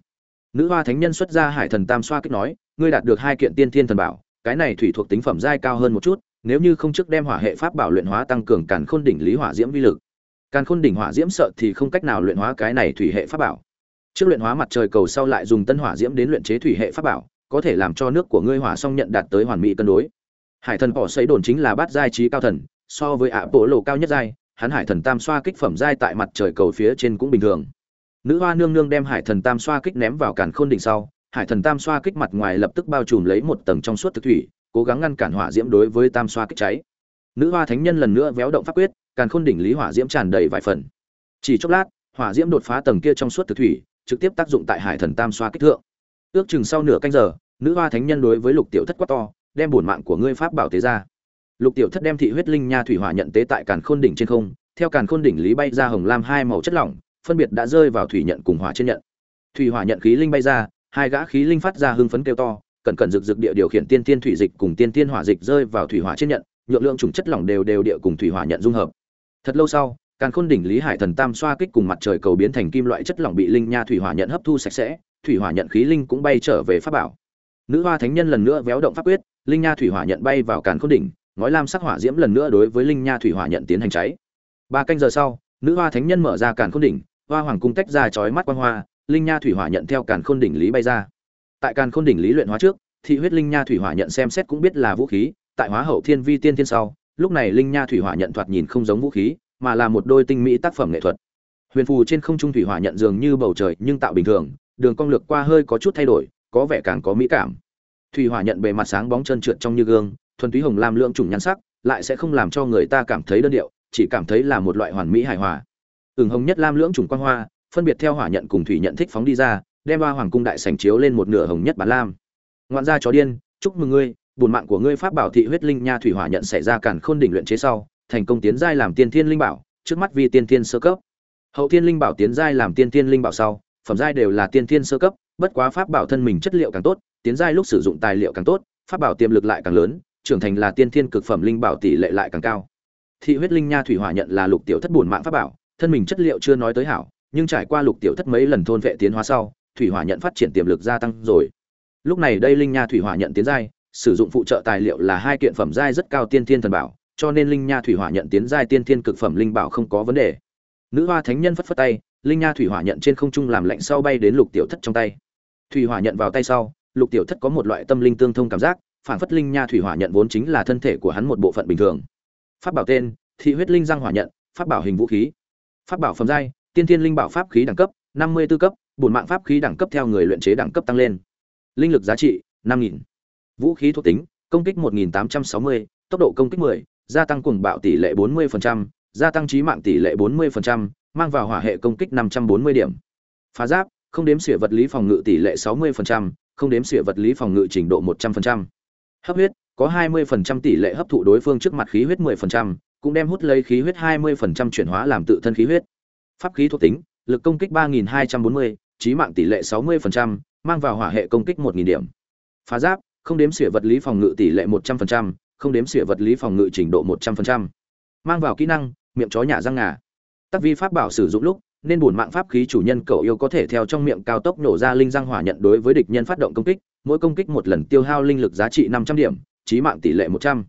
Nữ hoa thánh nhân xuất ra hải thần tam xoa kích nói, ngươi đạt được hai kiện tiên thiên thần bảo, cái này thủy thuộc tính phẩm giai cao hơn một chút nếu như không trước đem hỏa hệ pháp bảo luyện hóa tăng cường càn khôn đỉnh lý hỏa diễm vi lực. Càn khôn đỉnh hỏa diễm sợ thì không cách nào luyện hóa cái này thủy hệ pháp bảo. Trước luyện hóa mặt trời cầu sau lại dùng tân hỏa diễm đến luyện chế thủy hệ pháp bảo, có thể làm cho nước của ngươi hỏa song nhận đạt tới hoàn mỹ cân đối. Hải thần bỏ xây đồn chính là bát giai trí cao thần, so với ạ bộ lộ cao nhất giai, hắn hải thần tam xoa kích phẩm giai tại mặt trời cầu phía trên cũng bình thường. Nữ hoa nương nương đem hải thần tam xoa kích ném vào càn khôn đỉnh sau, hải thần tam xoa kích mặt ngoài lập tức bao trùm lấy một tầng trong suốt thực thủy cố gắng ngăn cản hỏa diễm đối với tam xoa kích cháy. Nữ hoa thánh nhân lần nữa véo động pháp quyết, càn khôn đỉnh lý hỏa diễm tràn đầy vài phần. Chỉ chốc lát, hỏa diễm đột phá tầng kia trong suốt thực thủy, trực tiếp tác dụng tại hải thần tam xoa kích thượng. Ước chừng sau nửa canh giờ, nữ hoa thánh nhân đối với lục tiểu thất quát to, đem bổn mạng của ngươi pháp bảo tế ra. Lục tiểu thất đem thị huyết linh nha thủy hỏa nhận tế tại càn khôn đỉnh trên không, theo càn khôn đỉnh lý bay ra hồng lam hai màu chất lỏng, phân biệt đã rơi vào thủy nhận cùng hỏa trên nhận. Thủy hỏa nhận khí linh bay ra, hai gã khí linh phát ra hưng phấn kêu to cẩn cẩn rực rực địa điều khiển tiên tiên thủy dịch cùng tiên tiên hỏa dịch rơi vào thủy hỏa trên nhận, nhượng lượng trùng chất lỏng đều đều địa cùng thủy hỏa nhận dung hợp. Thật lâu sau, càn khôn đỉnh lý hải thần tam xoa kích cùng mặt trời cầu biến thành kim loại chất lỏng bị linh nha thủy hỏa nhận hấp thu sạch sẽ, thủy hỏa nhận khí linh cũng bay trở về pháp bảo. Nữ hoa thánh nhân lần nữa véo động pháp quyết, linh nha thủy hỏa nhận bay vào càn khôn đỉnh, ngói lam sắc hỏa diễm lần nữa đối với linh nha thủy hỏa nhận tiến hành cháy. Ba canh giờ sau, nữ hoa thánh nhân mở ra càn khôn đỉnh, hoa hoàng cung tách ra chói mắt quang hoa, linh nha thủy hỏa nhận theo càn khôn đỉnh lý bay ra tại càn khôn đỉnh lý luyện hóa trước, thị huyết linh nha thủy hỏa nhận xem xét cũng biết là vũ khí, tại hóa hậu thiên vi tiên thiên sau, lúc này linh nha thủy hỏa nhận thoạt nhìn không giống vũ khí, mà là một đôi tinh mỹ tác phẩm nghệ thuật. Huyền phù trên không trung thủy hỏa nhận dường như bầu trời nhưng tạo bình thường, đường cong lược qua hơi có chút thay đổi, có vẻ càng có mỹ cảm. Thủy hỏa nhận bề mặt sáng bóng trơn trượt trong như gương, thuần túy hồng lam lượng trùng nhan sắc, lại sẽ không làm cho người ta cảm thấy đơn điệu, chỉ cảm thấy là một loại hoàn mỹ hài hòa. Ửng hồng nhất lam lưỡng trùng quang hoa, phân biệt theo hỏa nhận cùng thủy nhận thích phóng đi ra đem ba hoàng cung đại sảnh chiếu lên một nửa hồng nhất bản lam. Ngoạn gia chó điên, chúc mừng ngươi buồn mạng của ngươi pháp bảo thị huyết linh nha thủy hỏa nhận xảy ra cản khôn đỉnh luyện chế sau, thành công tiến giai làm tiên thiên linh bảo, trước mắt vì tiên thiên sơ cấp. Hậu thiên linh bảo tiến giai làm tiên thiên linh bảo sau, phẩm giai đều là tiên thiên sơ cấp, bất quá pháp bảo thân mình chất liệu càng tốt, tiến giai lúc sử dụng tài liệu càng tốt, pháp bảo tiềm lực lại càng lớn, trưởng thành là tiên thiên cực phẩm linh bảo tỷ lệ lại càng cao. Thị huyết linh nha thủy hỏa nhận là lục tiểu thất buồn mạng pháp bảo, thân mình chất liệu chưa nói tới hảo, nhưng trải qua lục tiểu thất mấy lần thôn vệ tiến hóa sau thủy hỏa nhận phát triển tiềm lực gia tăng rồi. Lúc này đây linh nha thủy hỏa nhận tiến giai, sử dụng phụ trợ tài liệu là hai kiện phẩm giai rất cao tiên thiên thần bảo, cho nên linh nha thủy hỏa nhận tiến giai tiên thiên cực phẩm linh bảo không có vấn đề. Nữ hoa thánh nhân phất phất tay, linh nha thủy hỏa nhận trên không trung làm lạnh sau bay đến lục tiểu thất trong tay. Thủy hỏa nhận vào tay sau, lục tiểu thất có một loại tâm linh tương thông cảm giác, phản phất linh nha thủy hỏa nhận vốn chính là thân thể của hắn một bộ phận bình thường. Pháp bảo tên, thị huyết linh giang hỏa nhận, pháp bảo hình vũ khí. Pháp bảo phẩm giai, tiên thiên linh bảo pháp khí đẳng cấp, năm mươi 54 cấp bổn mạng pháp khí đẳng cấp theo người luyện chế đẳng cấp tăng lên linh lực giá trị năm nghìn vũ khí thuộc tính công kích một nghìn tám trăm sáu mươi tốc độ công kích 10, gia tăng cuồng bạo tỷ lệ 40%, gia tăng trí mạng tỷ lệ 40%, mang vào hỏa hệ công kích 540 điểm. Phá giáp, không đếm xỉa vật lý phòng ngự tỷ lệ 60%, không đếm xỉa vật lý phòng ngự trình độ 100%. Hấp huyết, có 20% tỷ lệ hấp thụ đối phương trước mặt khí huyết 10%, cũng đem hút lấy khí huyết 20% chuyển hóa làm tự thân khí huyết. Pháp khí thuộc tính, lực công kích 3240, trí mạng tỷ lệ 60%, mang vào hỏa hệ công kích 1000 điểm. Phá giáp, không đếm xỉa vật lý phòng ngự tỷ lệ 100%, không đếm xỉa vật lý phòng ngự trình độ 100%. Mang vào kỹ năng, miệng chó nhả răng ngà. Tác vi pháp bảo sử dụng lúc, nên bổn mạng pháp khí chủ nhân cậu yêu có thể theo trong miệng cao tốc nổ ra linh răng hỏa nhận đối với địch nhân phát động công kích, mỗi công kích một lần tiêu hao linh lực giá trị 500 điểm, chí mạng tỷ lệ 100.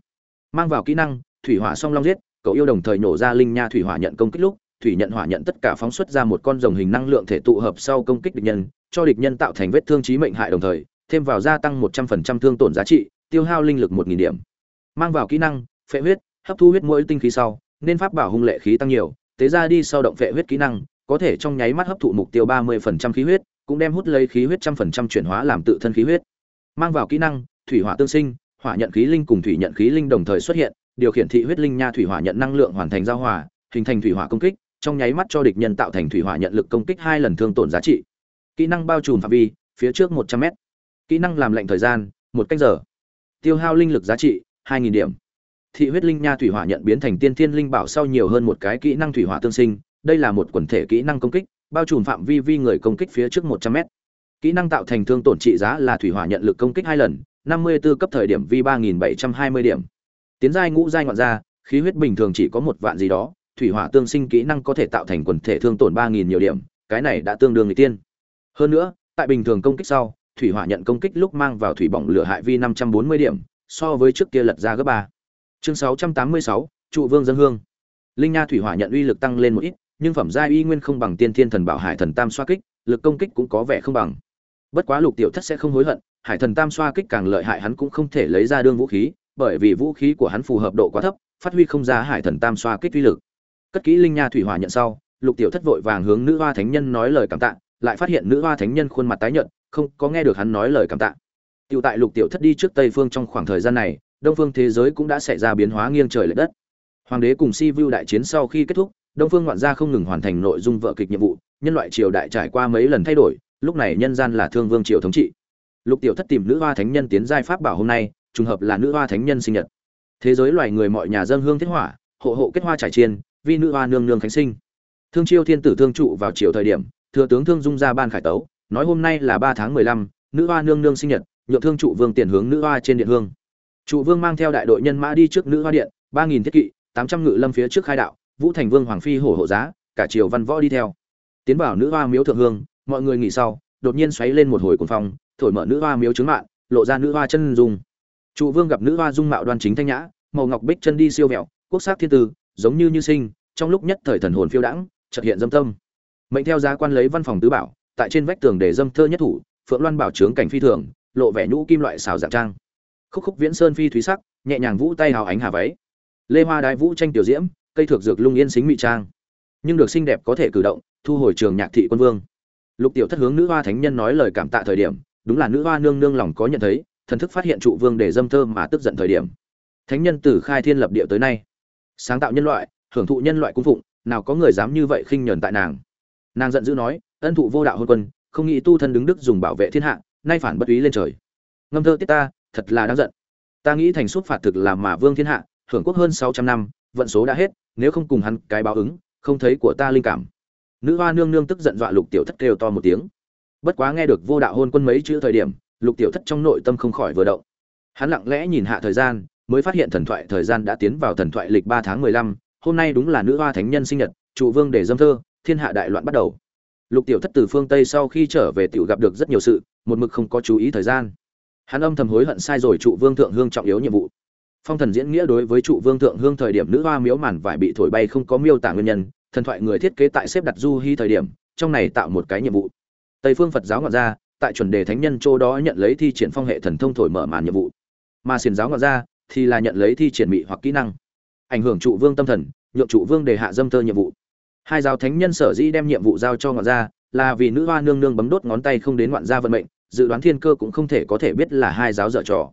Mang vào kỹ năng, thủy hỏa song long giết, cậu yêu đồng thời nổ ra linh nha thủy hỏa nhận công kích lúc, thủy nhận hỏa nhận tất cả phóng xuất ra một con rồng hình năng lượng thể tụ hợp sau công kích địch nhân, cho địch nhân tạo thành vết thương chí mệnh hại đồng thời, thêm vào gia tăng 100% thương tổn giá trị, tiêu hao linh lực 1000 điểm. Mang vào kỹ năng phệ huyết hấp thu huyết mỗi tinh khí sau nên pháp bảo hung lệ khí tăng nhiều tế ra đi sau động phệ huyết kỹ năng có thể trong nháy mắt hấp thụ mục tiêu ba mươi phần trăm khí huyết cũng đem hút lấy khí huyết trăm phần trăm chuyển hóa làm tự thân khí huyết. Mang vào kỹ năng thủy hỏa tương sinh hỏa nhận khí linh cùng thủy nhận khí linh đồng thời xuất hiện điều khiển thị huyết linh nha thủy hỏa nhận năng lượng hoàn thành giao hòa hình thành thủy hỏa công kích trong nháy mắt cho địch nhân tạo thành thủy hỏa nhận lực công kích hai lần thương tổn giá trị kỹ năng bao trùm phạm vi phía trước một trăm m kỹ năng làm lệnh thời gian một cách giờ tiêu hao linh lực giá trị 2000 điểm. Thị huyết linh nha thủy hỏa nhận biến thành tiên thiên linh bảo sau nhiều hơn một cái kỹ năng thủy hỏa tương sinh, đây là một quần thể kỹ năng công kích, bao trùm phạm vi vi người công kích phía trước 100m. Kỹ năng tạo thành thương tổn trị giá là thủy hỏa nhận lực công kích hai lần, 54 cấp thời điểm vi 3720 điểm. Tiến giai ngũ giai ngọn ra, khí huyết bình thường chỉ có một vạn gì đó, thủy hỏa tương sinh kỹ năng có thể tạo thành quần thể thương tổn 3000 nhiều điểm, cái này đã tương đương người tiên. Hơn nữa, tại bình thường công kích sau, thủy hỏa nhận công kích lúc mang vào thủy bỏng lửa hại vi 540 điểm, so với trước kia lật ra gấp ba. Chương sáu trăm tám mươi sáu trụ vương dân hương. Linh nha thủy hỏa nhận uy lực tăng lên một ít nhưng phẩm giai uy nguyên không bằng tiên thiên thần bảo hải thần tam xoa kích lực công kích cũng có vẻ không bằng. Bất quá lục tiểu thất sẽ không hối hận hải thần tam xoa kích càng lợi hại hắn cũng không thể lấy ra đương vũ khí bởi vì vũ khí của hắn phù hợp độ quá thấp phát huy không ra hải thần tam xoa kích uy lực cất kỹ linh nha thủy hỏa nhận sau lục tiểu thất vội vàng hướng nữ hoa thánh nhân nói lời cảm tạ lại phát hiện nữ hoa thánh nhân khuôn mặt tái nhợt không có nghe được hắn nói lời cảm tạ Tiểu tại Lục Tiểu Thất đi trước Tây Phương trong khoảng thời gian này, Đông Phương thế giới cũng đã xảy ra biến hóa nghiêng trời lệch đất. Hoàng đế cùng Si Vu đại chiến sau khi kết thúc, Đông Phương ngoạn gia không ngừng hoàn thành nội dung vợ kịch nhiệm vụ, nhân loại triều đại trải qua mấy lần thay đổi, lúc này nhân gian là Thương Vương triều thống trị. Lục Tiểu Thất tìm nữ hoa thánh nhân tiến giai pháp bảo hôm nay, trùng hợp là nữ hoa thánh nhân sinh nhật. Thế giới loài người mọi nhà dân hương thiết hỏa, hộ hộ kết hoa trải chiên, Vi nữ hoa nương nương khánh sinh. Thương Chiêu Thiên tử thương trụ vào chiều thời điểm, thừa tướng Thương Dung ra ban khải tấu, nói hôm nay là ba tháng mười lăm, nữ hoa nương nương sinh nhật, nhượng thương trụ vương tiền hướng nữ hoa trên điện hương. Trụ vương mang theo đại đội nhân mã đi trước nữ hoa điện ba nghìn thiết kỵ tám trăm ngự lâm phía trước khai đạo vũ thành vương hoàng phi hổ hộ giá cả triều văn võ đi theo. Tiến vào nữ hoa miếu thượng hương mọi người nghỉ sau đột nhiên xoáy lên một hồi cuồng phong thổi mở nữ hoa miếu trứng mạng lộ ra nữ hoa chân dung. Trụ vương gặp nữ hoa dung mạo đoan chính thanh nhã màu ngọc bích chân đi siêu mẹo quốc sắc thiên tư giống như như sinh, trong lúc nhất thời thần hồn phiêu đãng, chợt hiện dâm tâm. Mệnh theo giá quan lấy văn phòng tứ bảo, tại trên vách tường để dâm thơ nhất thủ, phượng loan bảo trướng cảnh phi thường, lộ vẻ nhũ kim loại xào dạng trang. Khúc khúc viễn sơn phi thúy sắc, nhẹ nhàng vũ tay hào ánh hà váy. Lê hoa đái vũ tranh tiểu diễm, cây thược dược lung yên xính mỹ trang. Nhưng được xinh đẹp có thể cử động, thu hồi trường nhạc thị quân vương. Lục tiểu thất hướng nữ hoa thánh nhân nói lời cảm tạ thời điểm, đúng là nữ hoa nương nương lòng có nhận thấy, thần thức phát hiện trụ vương để dâm thơ mà tức giận thời điểm. Thánh nhân từ khai thiên lập địa tới nay sáng tạo nhân loại, hưởng thụ nhân loại cung phụng, nào có người dám như vậy khinh nhờn tại nàng. Nàng giận dữ nói, ân thụ vô đạo hôn quân, không nghĩ tu thân đứng đức dùng bảo vệ thiên hạ, nay phản bất ý lên trời. Ngâm thơ tiết ta, thật là đáng giận. Ta nghĩ thành suốt phạt thực làm mà vương thiên hạ, hưởng quốc hơn sáu trăm năm, vận số đã hết, nếu không cùng hắn cái báo ứng, không thấy của ta linh cảm. Nữ hoa nương nương tức giận dọa lục tiểu thất kêu to một tiếng. Bất quá nghe được vô đạo hôn quân mấy chữ thời điểm, lục tiểu thất trong nội tâm không khỏi vừa động. Hắn lặng lẽ nhìn hạ thời gian mới phát hiện thần thoại thời gian đã tiến vào thần thoại lịch ba tháng mười lăm, hôm nay đúng là nữ hoa thánh nhân sinh nhật, trụ vương để dâm thơ, thiên hạ đại loạn bắt đầu. Lục tiểu thất từ phương tây sau khi trở về tiểu gặp được rất nhiều sự, một mực không có chú ý thời gian. Hắn âm thầm hối hận sai rồi trụ vương thượng hương trọng yếu nhiệm vụ. Phong thần diễn nghĩa đối với trụ vương thượng hương thời điểm nữ hoa miếu màn vải bị thổi bay không có miêu tả nguyên nhân, thần thoại người thiết kế tại xếp đặt du hy thời điểm, trong này tạo một cái nhiệm vụ. Tây phương phật giáo ngọn ra tại chuẩn đề thánh nhân châu đó nhận lấy thi triển phong hệ thần thông thổi mở màn nhiệm vụ. Mà xiền giáo ngọn ra thì là nhận lấy thi triển mị hoặc kỹ năng. Ảnh hưởng trụ vương tâm thần, nhượng trụ vương đề hạ dâm thơ nhiệm vụ. Hai giáo thánh nhân sở dĩ đem nhiệm vụ giao cho ngọn gia là vì nữ hoa nương nương bấm đốt ngón tay không đến ngoạn gia vận mệnh, dự đoán thiên cơ cũng không thể có thể biết là hai giáo dở trò.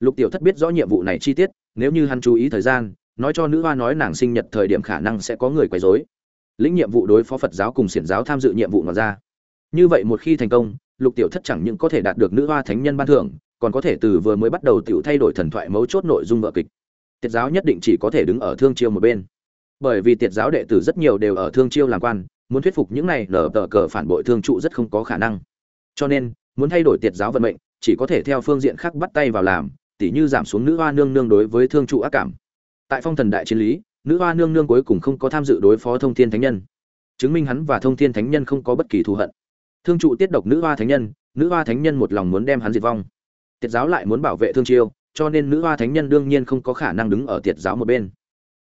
Lục tiểu thất biết rõ nhiệm vụ này chi tiết, nếu như hắn chú ý thời gian, nói cho nữ hoa nói nàng sinh nhật thời điểm khả năng sẽ có người quấy rối. Lĩnh nhiệm vụ đối phó phật giáo cùng xiển giáo tham dự nhiệm vụ ngọn gia. Như vậy một khi thành công, lục tiểu thất chẳng những có thể đạt được nữ hoa thánh nhân ban thưởng còn có thể từ vừa mới bắt đầu tiểu thay đổi thần thoại mấu chốt nội dung vở kịch. Tiết giáo nhất định chỉ có thể đứng ở thương chiêu một bên. Bởi vì tiệt giáo đệ tử rất nhiều đều ở thương chiêu làm quan, muốn thuyết phục những này nở tờ cờ phản bội thương trụ rất không có khả năng. Cho nên, muốn thay đổi tiệt giáo vận mệnh, chỉ có thể theo phương diện khác bắt tay vào làm, tỉ như giảm xuống nữ hoa nương nương đối với thương trụ ác cảm. Tại phong thần đại chiến lý, nữ hoa nương nương cuối cùng không có tham dự đối phó thông thiên thánh nhân. Chứng minh hắn và thông thiên thánh nhân không có bất kỳ thù hận. Thương trụ tiết độc nữ hoa thánh nhân, nữ hoa thánh nhân một lòng muốn đem hắn diệt vong tiệt giáo lại muốn bảo vệ thương chiêu, cho nên nữ hoa thánh nhân đương nhiên không có khả năng đứng ở tiệt giáo một bên.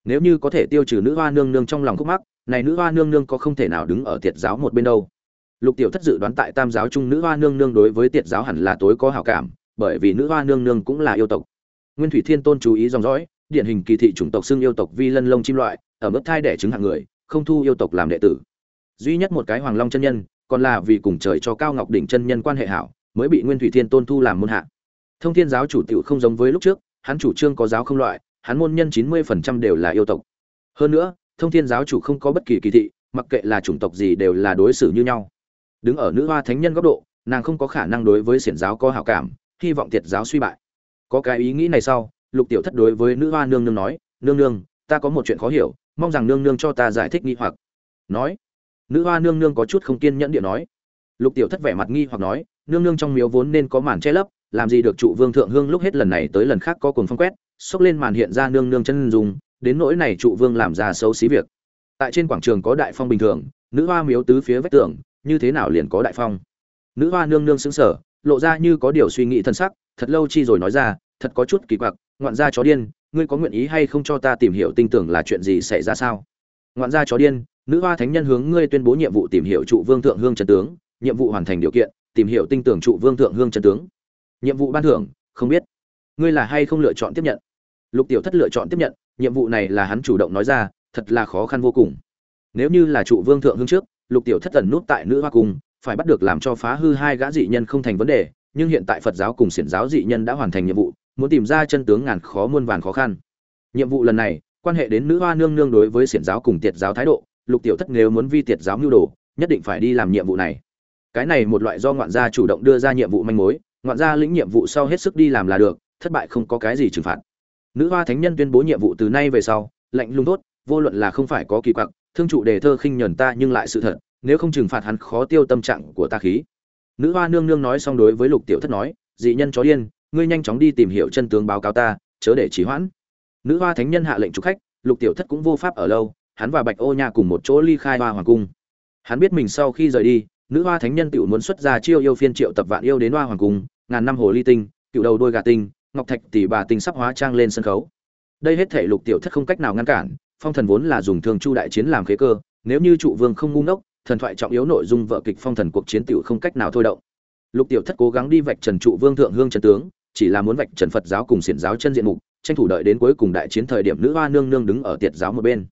Nếu như có thể tiêu trừ nữ hoa nương nương trong lòng khúc mắc, này nữ hoa nương nương có không thể nào đứng ở tiệt giáo một bên đâu. Lục tiểu thất dự đoán tại tam giáo trung nữ hoa nương nương đối với tiệt giáo hẳn là tối có hảo cảm, bởi vì nữ hoa nương nương cũng là yêu tộc. Nguyên thủy thiên tôn chú ý dòng dõi, điển hình kỳ thị chủng tộc xưng yêu tộc vi lân lông chim loại, ở mức thai đẻ trứng hạng người, không thu yêu tộc làm đệ tử. Duy nhất một cái hoàng long chân nhân, còn là vì cùng trời cho cao ngọc đỉnh chân nhân quan hệ hảo, mới bị nguyên thủy thiên tôn thu làm môn hạ thông thiên giáo chủ tiểu không giống với lúc trước, hắn chủ trương có giáo không loại, hắn môn nhân chín mươi phần trăm đều là yêu tộc. Hơn nữa, thông thiên giáo chủ không có bất kỳ kỳ thị, mặc kệ là chủng tộc gì đều là đối xử như nhau. Đứng ở nữ hoa thánh nhân góc độ, nàng không có khả năng đối với xiển giáo có hảo cảm, hy vọng tiệt giáo suy bại. Có cái ý nghĩ này sau, lục tiểu thất đối với nữ hoa nương nương nói, nương nương, ta có một chuyện khó hiểu, mong rằng nương nương cho ta giải thích nghi hoặc. Nói, nữ hoa nương nương có chút không kiên nhẫn địa nói. Lục tiểu thất vẻ mặt nghi hoặc nói, nương nương trong miếu vốn nên có màn che lấp làm gì được trụ vương thượng hương lúc hết lần này tới lần khác có cuồng phong quét, xốc lên màn hiện ra nương nương chân dùng đến nỗi này trụ vương làm ra xấu xí việc. Tại trên quảng trường có đại phong bình thường, nữ hoa miếu tứ phía vách tường, như thế nào liền có đại phong? Nữ hoa nương nương sững sờ, lộ ra như có điều suy nghĩ thân sắc, thật lâu chi rồi nói ra, thật có chút kỳ quặc, ngoạn gia chó điên, ngươi có nguyện ý hay không cho ta tìm hiểu tinh tưởng là chuyện gì xảy ra sao? Ngoạn gia chó điên, nữ hoa thánh nhân hướng ngươi tuyên bố nhiệm vụ tìm hiểu trụ vương thượng hương chân tướng, nhiệm vụ hoàn thành điều kiện, tìm hiểu tinh tưởng trụ vương thượng hương chân tướng nhiệm vụ ban thưởng, không biết. Ngươi là hay không lựa chọn tiếp nhận? Lục tiểu thất lựa chọn tiếp nhận, nhiệm vụ này là hắn chủ động nói ra, thật là khó khăn vô cùng. Nếu như là trụ vương thượng hương trước, lục tiểu thất tần nút tại nữ hoa cung, phải bắt được làm cho phá hư hai gã dị nhân không thành vấn đề, nhưng hiện tại phật giáo cùng xiển giáo dị nhân đã hoàn thành nhiệm vụ, muốn tìm ra chân tướng ngàn khó muôn vàn khó khăn. Nhiệm vụ lần này, quan hệ đến nữ hoa nương nương đối với xiển giáo cùng tiệt giáo thái độ, lục tiểu thất nếu muốn vi tiệt giáo mưu đồ, nhất định phải đi làm nhiệm vụ này. Cái này một loại do ngoạn gia chủ động đưa ra nhiệm vụ manh mối ngoạn gia lĩnh nhiệm vụ sau hết sức đi làm là được, thất bại không có cái gì trừng phạt. Nữ hoa thánh nhân tuyên bố nhiệm vụ từ nay về sau, lạnh lùng tốt vô luận là không phải có kỳ quặc, thương trụ đề thơ khinh nhẫn ta nhưng lại sự thật, nếu không trừng phạt hắn khó tiêu tâm trạng của ta khí. Nữ hoa nương nương nói xong đối với lục tiểu thất nói, dị nhân chó điên, ngươi nhanh chóng đi tìm hiểu chân tướng báo cáo ta, chớ để trì hoãn. Nữ hoa thánh nhân hạ lệnh chúc khách, lục tiểu thất cũng vô pháp ở lâu, hắn và bạch ô nha cùng một chỗ ly khai hoa hoàng cung. Hắn biết mình sau khi rời đi, nữ hoa thánh nhân tự muốn xuất ra chiêu yêu phiên triệu tập vạn yêu đến hoa hoàng cung ngàn năm hồ ly tinh, cựu đầu đôi gà tinh, ngọc thạch tỷ bà tinh sắp hóa trang lên sân khấu. Đây hết thể lục tiểu thất không cách nào ngăn cản, phong thần vốn là dùng thường chu đại chiến làm khế cơ, nếu như trụ vương không ngu ngốc, thần thoại trọng yếu nội dung vợ kịch phong thần cuộc chiến tiểu không cách nào thôi động. Lục tiểu thất cố gắng đi vạch trần trụ vương thượng hương trần tướng, chỉ là muốn vạch trần phật giáo cùng xiển giáo chân diện mục, tranh thủ đợi đến cuối cùng đại chiến thời điểm nữ hoa nương nương đứng ở tiệt giáo một bên.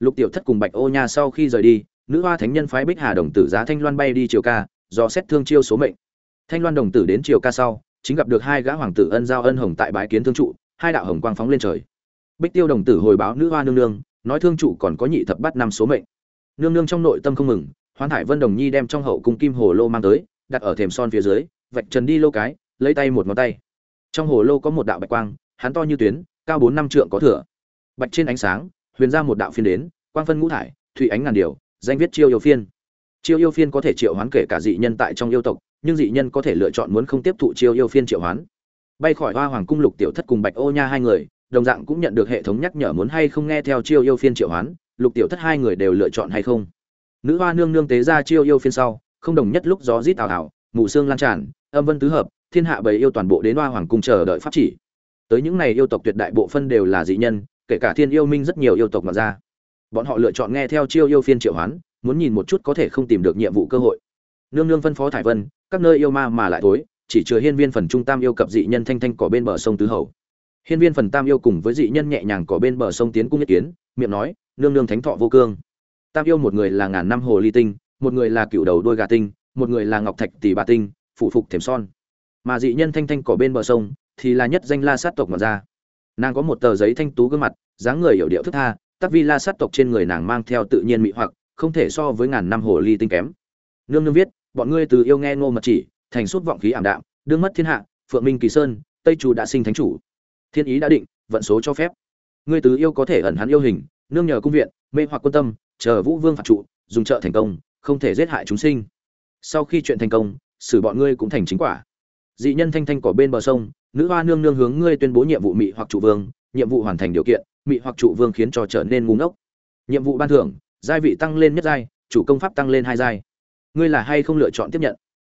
Lục tiểu thất cùng bạch ô nha sau khi rời đi, nữ hoa thánh nhân phái bích hà đồng tử giá thanh loan bay đi triều ca, do xét thương chiêu số mệnh thanh loan đồng tử đến triều ca sau, chính gặp được hai gã hoàng tử ân giao ân hồng tại bái kiến thương trụ, hai đạo hồng quang phóng lên trời. Bích tiêu đồng tử hồi báo nữ hoa nương nương, nói thương trụ còn có nhị thập bắt năm số mệnh. Nương nương trong nội tâm không mừng, hoán hải vân đồng nhi đem trong hậu cung kim hồ lô mang tới, đặt ở thềm son phía dưới, vạch trần đi lô cái, lấy tay một ngón tay. Trong hồ lô có một đạo bạch quang, hắn to như tuyến, cao bốn năm trượng có thừa. Bạch trên ánh sáng, huyền ra một đạo phiên đến, quang phân ngũ thải, thủy ánh ngàn điều, danh viết chiêu yêu phiên. Chiêu yêu phiên có thể triệu hoán kể cả dị nhân tại trong yêu tộc nhưng dị nhân có thể lựa chọn muốn không tiếp thụ chiêu yêu phiên triệu hoán. Bay khỏi hoa hoàng cung lục tiểu thất cùng bạch ô nha hai người, đồng dạng cũng nhận được hệ thống nhắc nhở muốn hay không nghe theo chiêu yêu phiên triệu hoán, lục tiểu thất hai người đều lựa chọn hay không. Nữ hoa nương nương tế ra chiêu yêu phiên sau, không đồng nhất lúc gió rít ảo ảo mù xương lan tràn, âm vân tứ hợp, thiên hạ bầy yêu toàn bộ đến hoa hoàng cung chờ đợi pháp chỉ. Tới những này yêu tộc tuyệt đại bộ phân đều là dị nhân, kể cả thiên yêu minh rất nhiều yêu tộc mà ra. Bọn họ lựa chọn nghe theo chiêu yêu phiên triệu hoán, muốn nhìn một chút có thể không tìm được nhiệm vụ cơ hội nương nương phân phó thải vân, các nơi yêu ma mà lại tối chỉ chứa hiên viên phần trung tam yêu cập dị nhân thanh thanh cỏ bên bờ sông tứ hầu. Hiên viên phần tam yêu cùng với dị nhân nhẹ nhàng cỏ bên bờ sông tiến cung nhất kiến, miệng nói, nương nương thánh thọ vô cương. Tam yêu một người là ngàn năm hồ ly tinh, một người là cựu đầu đôi gà tinh, một người là ngọc thạch tỷ bà tinh, phụ phục thềm son. Mà dị nhân thanh thanh cỏ bên bờ sông thì là nhất danh la sát tộc mà ra. Nàng có một tờ giấy thanh tú gương mặt, dáng người hiểu điệu thức tha, tắc vi la sát tộc trên người nàng mang theo tự nhiên mị hoặc, không thể so với ngàn năm hồ ly tinh kém. Nương nương viết bọn ngươi từ yêu nghe ngô mật chỉ, thành suốt vọng khí ảm đạm, đương mất thiên hạ, phượng minh kỳ sơn, tây chủ đã sinh thánh chủ. Thiên ý đã định, vận số cho phép. Ngươi tứ yêu có thể ẩn hắn yêu hình, nương nhờ cung viện, mê hoặc quân tâm, chờ vũ vương phạt trụ, dùng trợ thành công, không thể giết hại chúng sinh. Sau khi chuyện thành công, xử bọn ngươi cũng thành chính quả. Dị nhân thanh thanh cỏ bên bờ sông, nữ hoa nương nương hướng ngươi tuyên bố nhiệm vụ mị hoặc trụ vương, nhiệm vụ hoàn thành điều kiện, mị hoặc trụ vương khiến cho trở nên ngu ngốc. Nhiệm vụ ban thưởng, giai vị tăng lên nhất giai, chủ công pháp tăng lên hai giai ngươi là hay không lựa chọn tiếp nhận?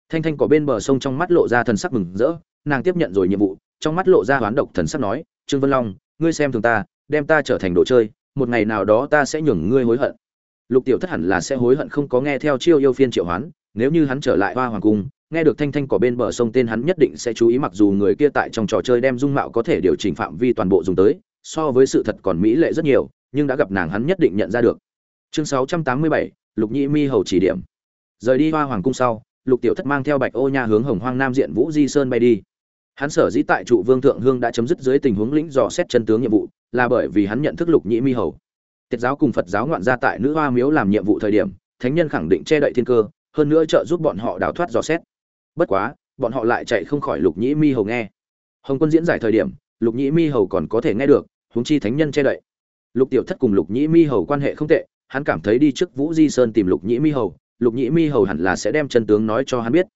Thanh thanh có bên bờ sông trong mắt lộ ra thần sắc mừng rỡ nàng tiếp nhận rồi nhiệm vụ trong mắt lộ ra hoán độc thần sắc nói trương vân long ngươi xem thường ta đem ta trở thành đồ chơi một ngày nào đó ta sẽ nhường ngươi hối hận. Lục tiểu thất hẳn là sẽ hối hận không có nghe theo chiêu yêu phiên triệu hoán nếu như hắn trở lại hoa hoàng cung nghe được thanh thanh cỏ bên bờ sông tên hắn nhất định sẽ chú ý mặc dù người kia tại trong trò chơi đem dung mạo có thể điều chỉnh phạm vi toàn bộ dùng tới so với sự thật còn mỹ lệ rất nhiều nhưng đã gặp nàng hắn nhất định nhận ra được. Chương 687, lục nhĩ mi hầu chỉ điểm rời đi hoa hoàng cung sau, lục tiểu thất mang theo bạch ô nha hướng hồng hoang nam diện vũ di sơn bay đi. Hắn sở dĩ tại trụ vương thượng hương đã chấm dứt dưới tình huống lĩnh dò xét chân tướng nhiệm vụ, là bởi vì hắn nhận thức lục nhĩ mi hầu. Tiết giáo cùng phật giáo ngoạn gia tại nữ hoa miếu làm nhiệm vụ thời điểm, thánh nhân khẳng định che đậy thiên cơ, hơn nữa trợ giúp bọn họ đào thoát dò xét. Bất quá, bọn họ lại chạy không khỏi lục nhĩ mi hầu nghe. Hồng quân diễn giải thời điểm, lục nhĩ mi hầu còn có thể nghe được, huống chi thánh nhân che đậy. Lục tiểu thất cùng lục nhĩ mi hầu quan hệ không tệ, hắn cảm thấy đi trước vũ di sơn tìm lục nhĩ mi hầu lục nhĩ mi hầu hẳn là sẽ đem chân tướng nói cho hắn biết.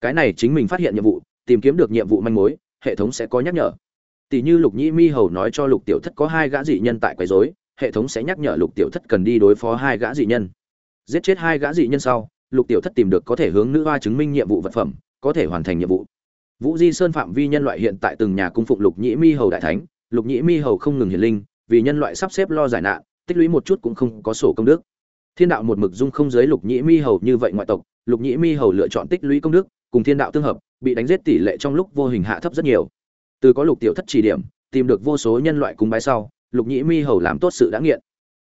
Cái này chính mình phát hiện nhiệm vụ, tìm kiếm được nhiệm vụ manh mối, hệ thống sẽ có nhắc nhở. Tỷ như lục nhĩ mi hầu nói cho lục tiểu thất có hai gã dị nhân tại quấy rối, hệ thống sẽ nhắc nhở lục tiểu thất cần đi đối phó hai gã dị nhân. Giết chết hai gã dị nhân sau, lục tiểu thất tìm được có thể hướng nữ hoa chứng minh nhiệm vụ vật phẩm, có thể hoàn thành nhiệm vụ. Vũ di sơn phạm vi nhân loại hiện tại từng nhà cung phụng lục nhĩ mi hầu đại thánh, lục nhĩ mi hầu không ngừng hiển linh, vì nhân loại sắp xếp lo giải nạn, tích lũy một chút cũng không có sổ công đức thiên đạo một mực dung không giới lục nhĩ mi hầu như vậy ngoại tộc, lục nhĩ mi hầu lựa chọn tích lũy công đức, cùng thiên đạo tương hợp, bị đánh giết tỷ lệ trong lúc vô hình hạ thấp rất nhiều. Từ có lục tiểu thất chỉ điểm, tìm được vô số nhân loại cung bái sau, lục nhĩ mi hầu làm tốt sự đã nghiện.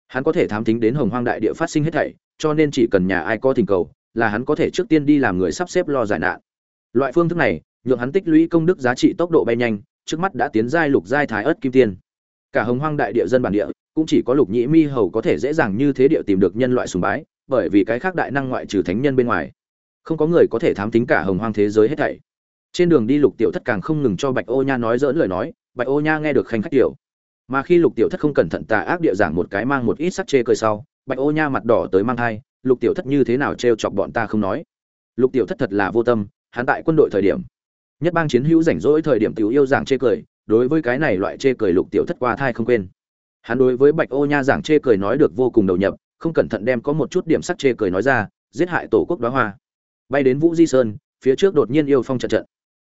Hắn có thể thám tính đến hồng hoang đại địa phát sinh hết thảy, cho nên chỉ cần nhà ai có thỉnh cầu, là hắn có thể trước tiên đi làm người sắp xếp lo giải nạn. Loại phương thức này, nhượng hắn tích lũy công đức giá trị tốc độ bay nhanh, trước mắt đã tiến giai lục giai thái ớt kim tiên. Cả hồng hoang đại địa dân bản địa cũng chỉ có lục nhĩ mi hầu có thể dễ dàng như thế địa tìm được nhân loại sùng bái, bởi vì cái khác đại năng ngoại trừ thánh nhân bên ngoài, không có người có thể thám tính cả hồng hoang thế giới hết thảy. Trên đường đi lục tiểu thất càng không ngừng cho bạch ô nha nói dỡn lời nói, bạch ô nha nghe được khanh khách tiểu. Mà khi lục tiểu thất không cẩn thận tà ác địa giảng một cái mang một ít sắc chê cười sau, bạch ô nha mặt đỏ tới mang thai, lục tiểu thất như thế nào t chọc bọn ta không nói. Lục tiểu thất thật là vô tâm, hắn tại quân đội thời điểm, nhất bang chiến hữu rảnh rỗi thời điểm tiểu yêu giảng chê cười, đối với cái này loại chê cười lục tiểu thất qua thai không quên hắn đối với bạch ô nha giảng chê cười nói được vô cùng đầu nhập, không cẩn thận đem có một chút điểm sắc chê cười nói ra, giết hại tổ quốc đoá hoa. Bay đến vũ di sơn, phía trước đột nhiên yêu phong trận trận.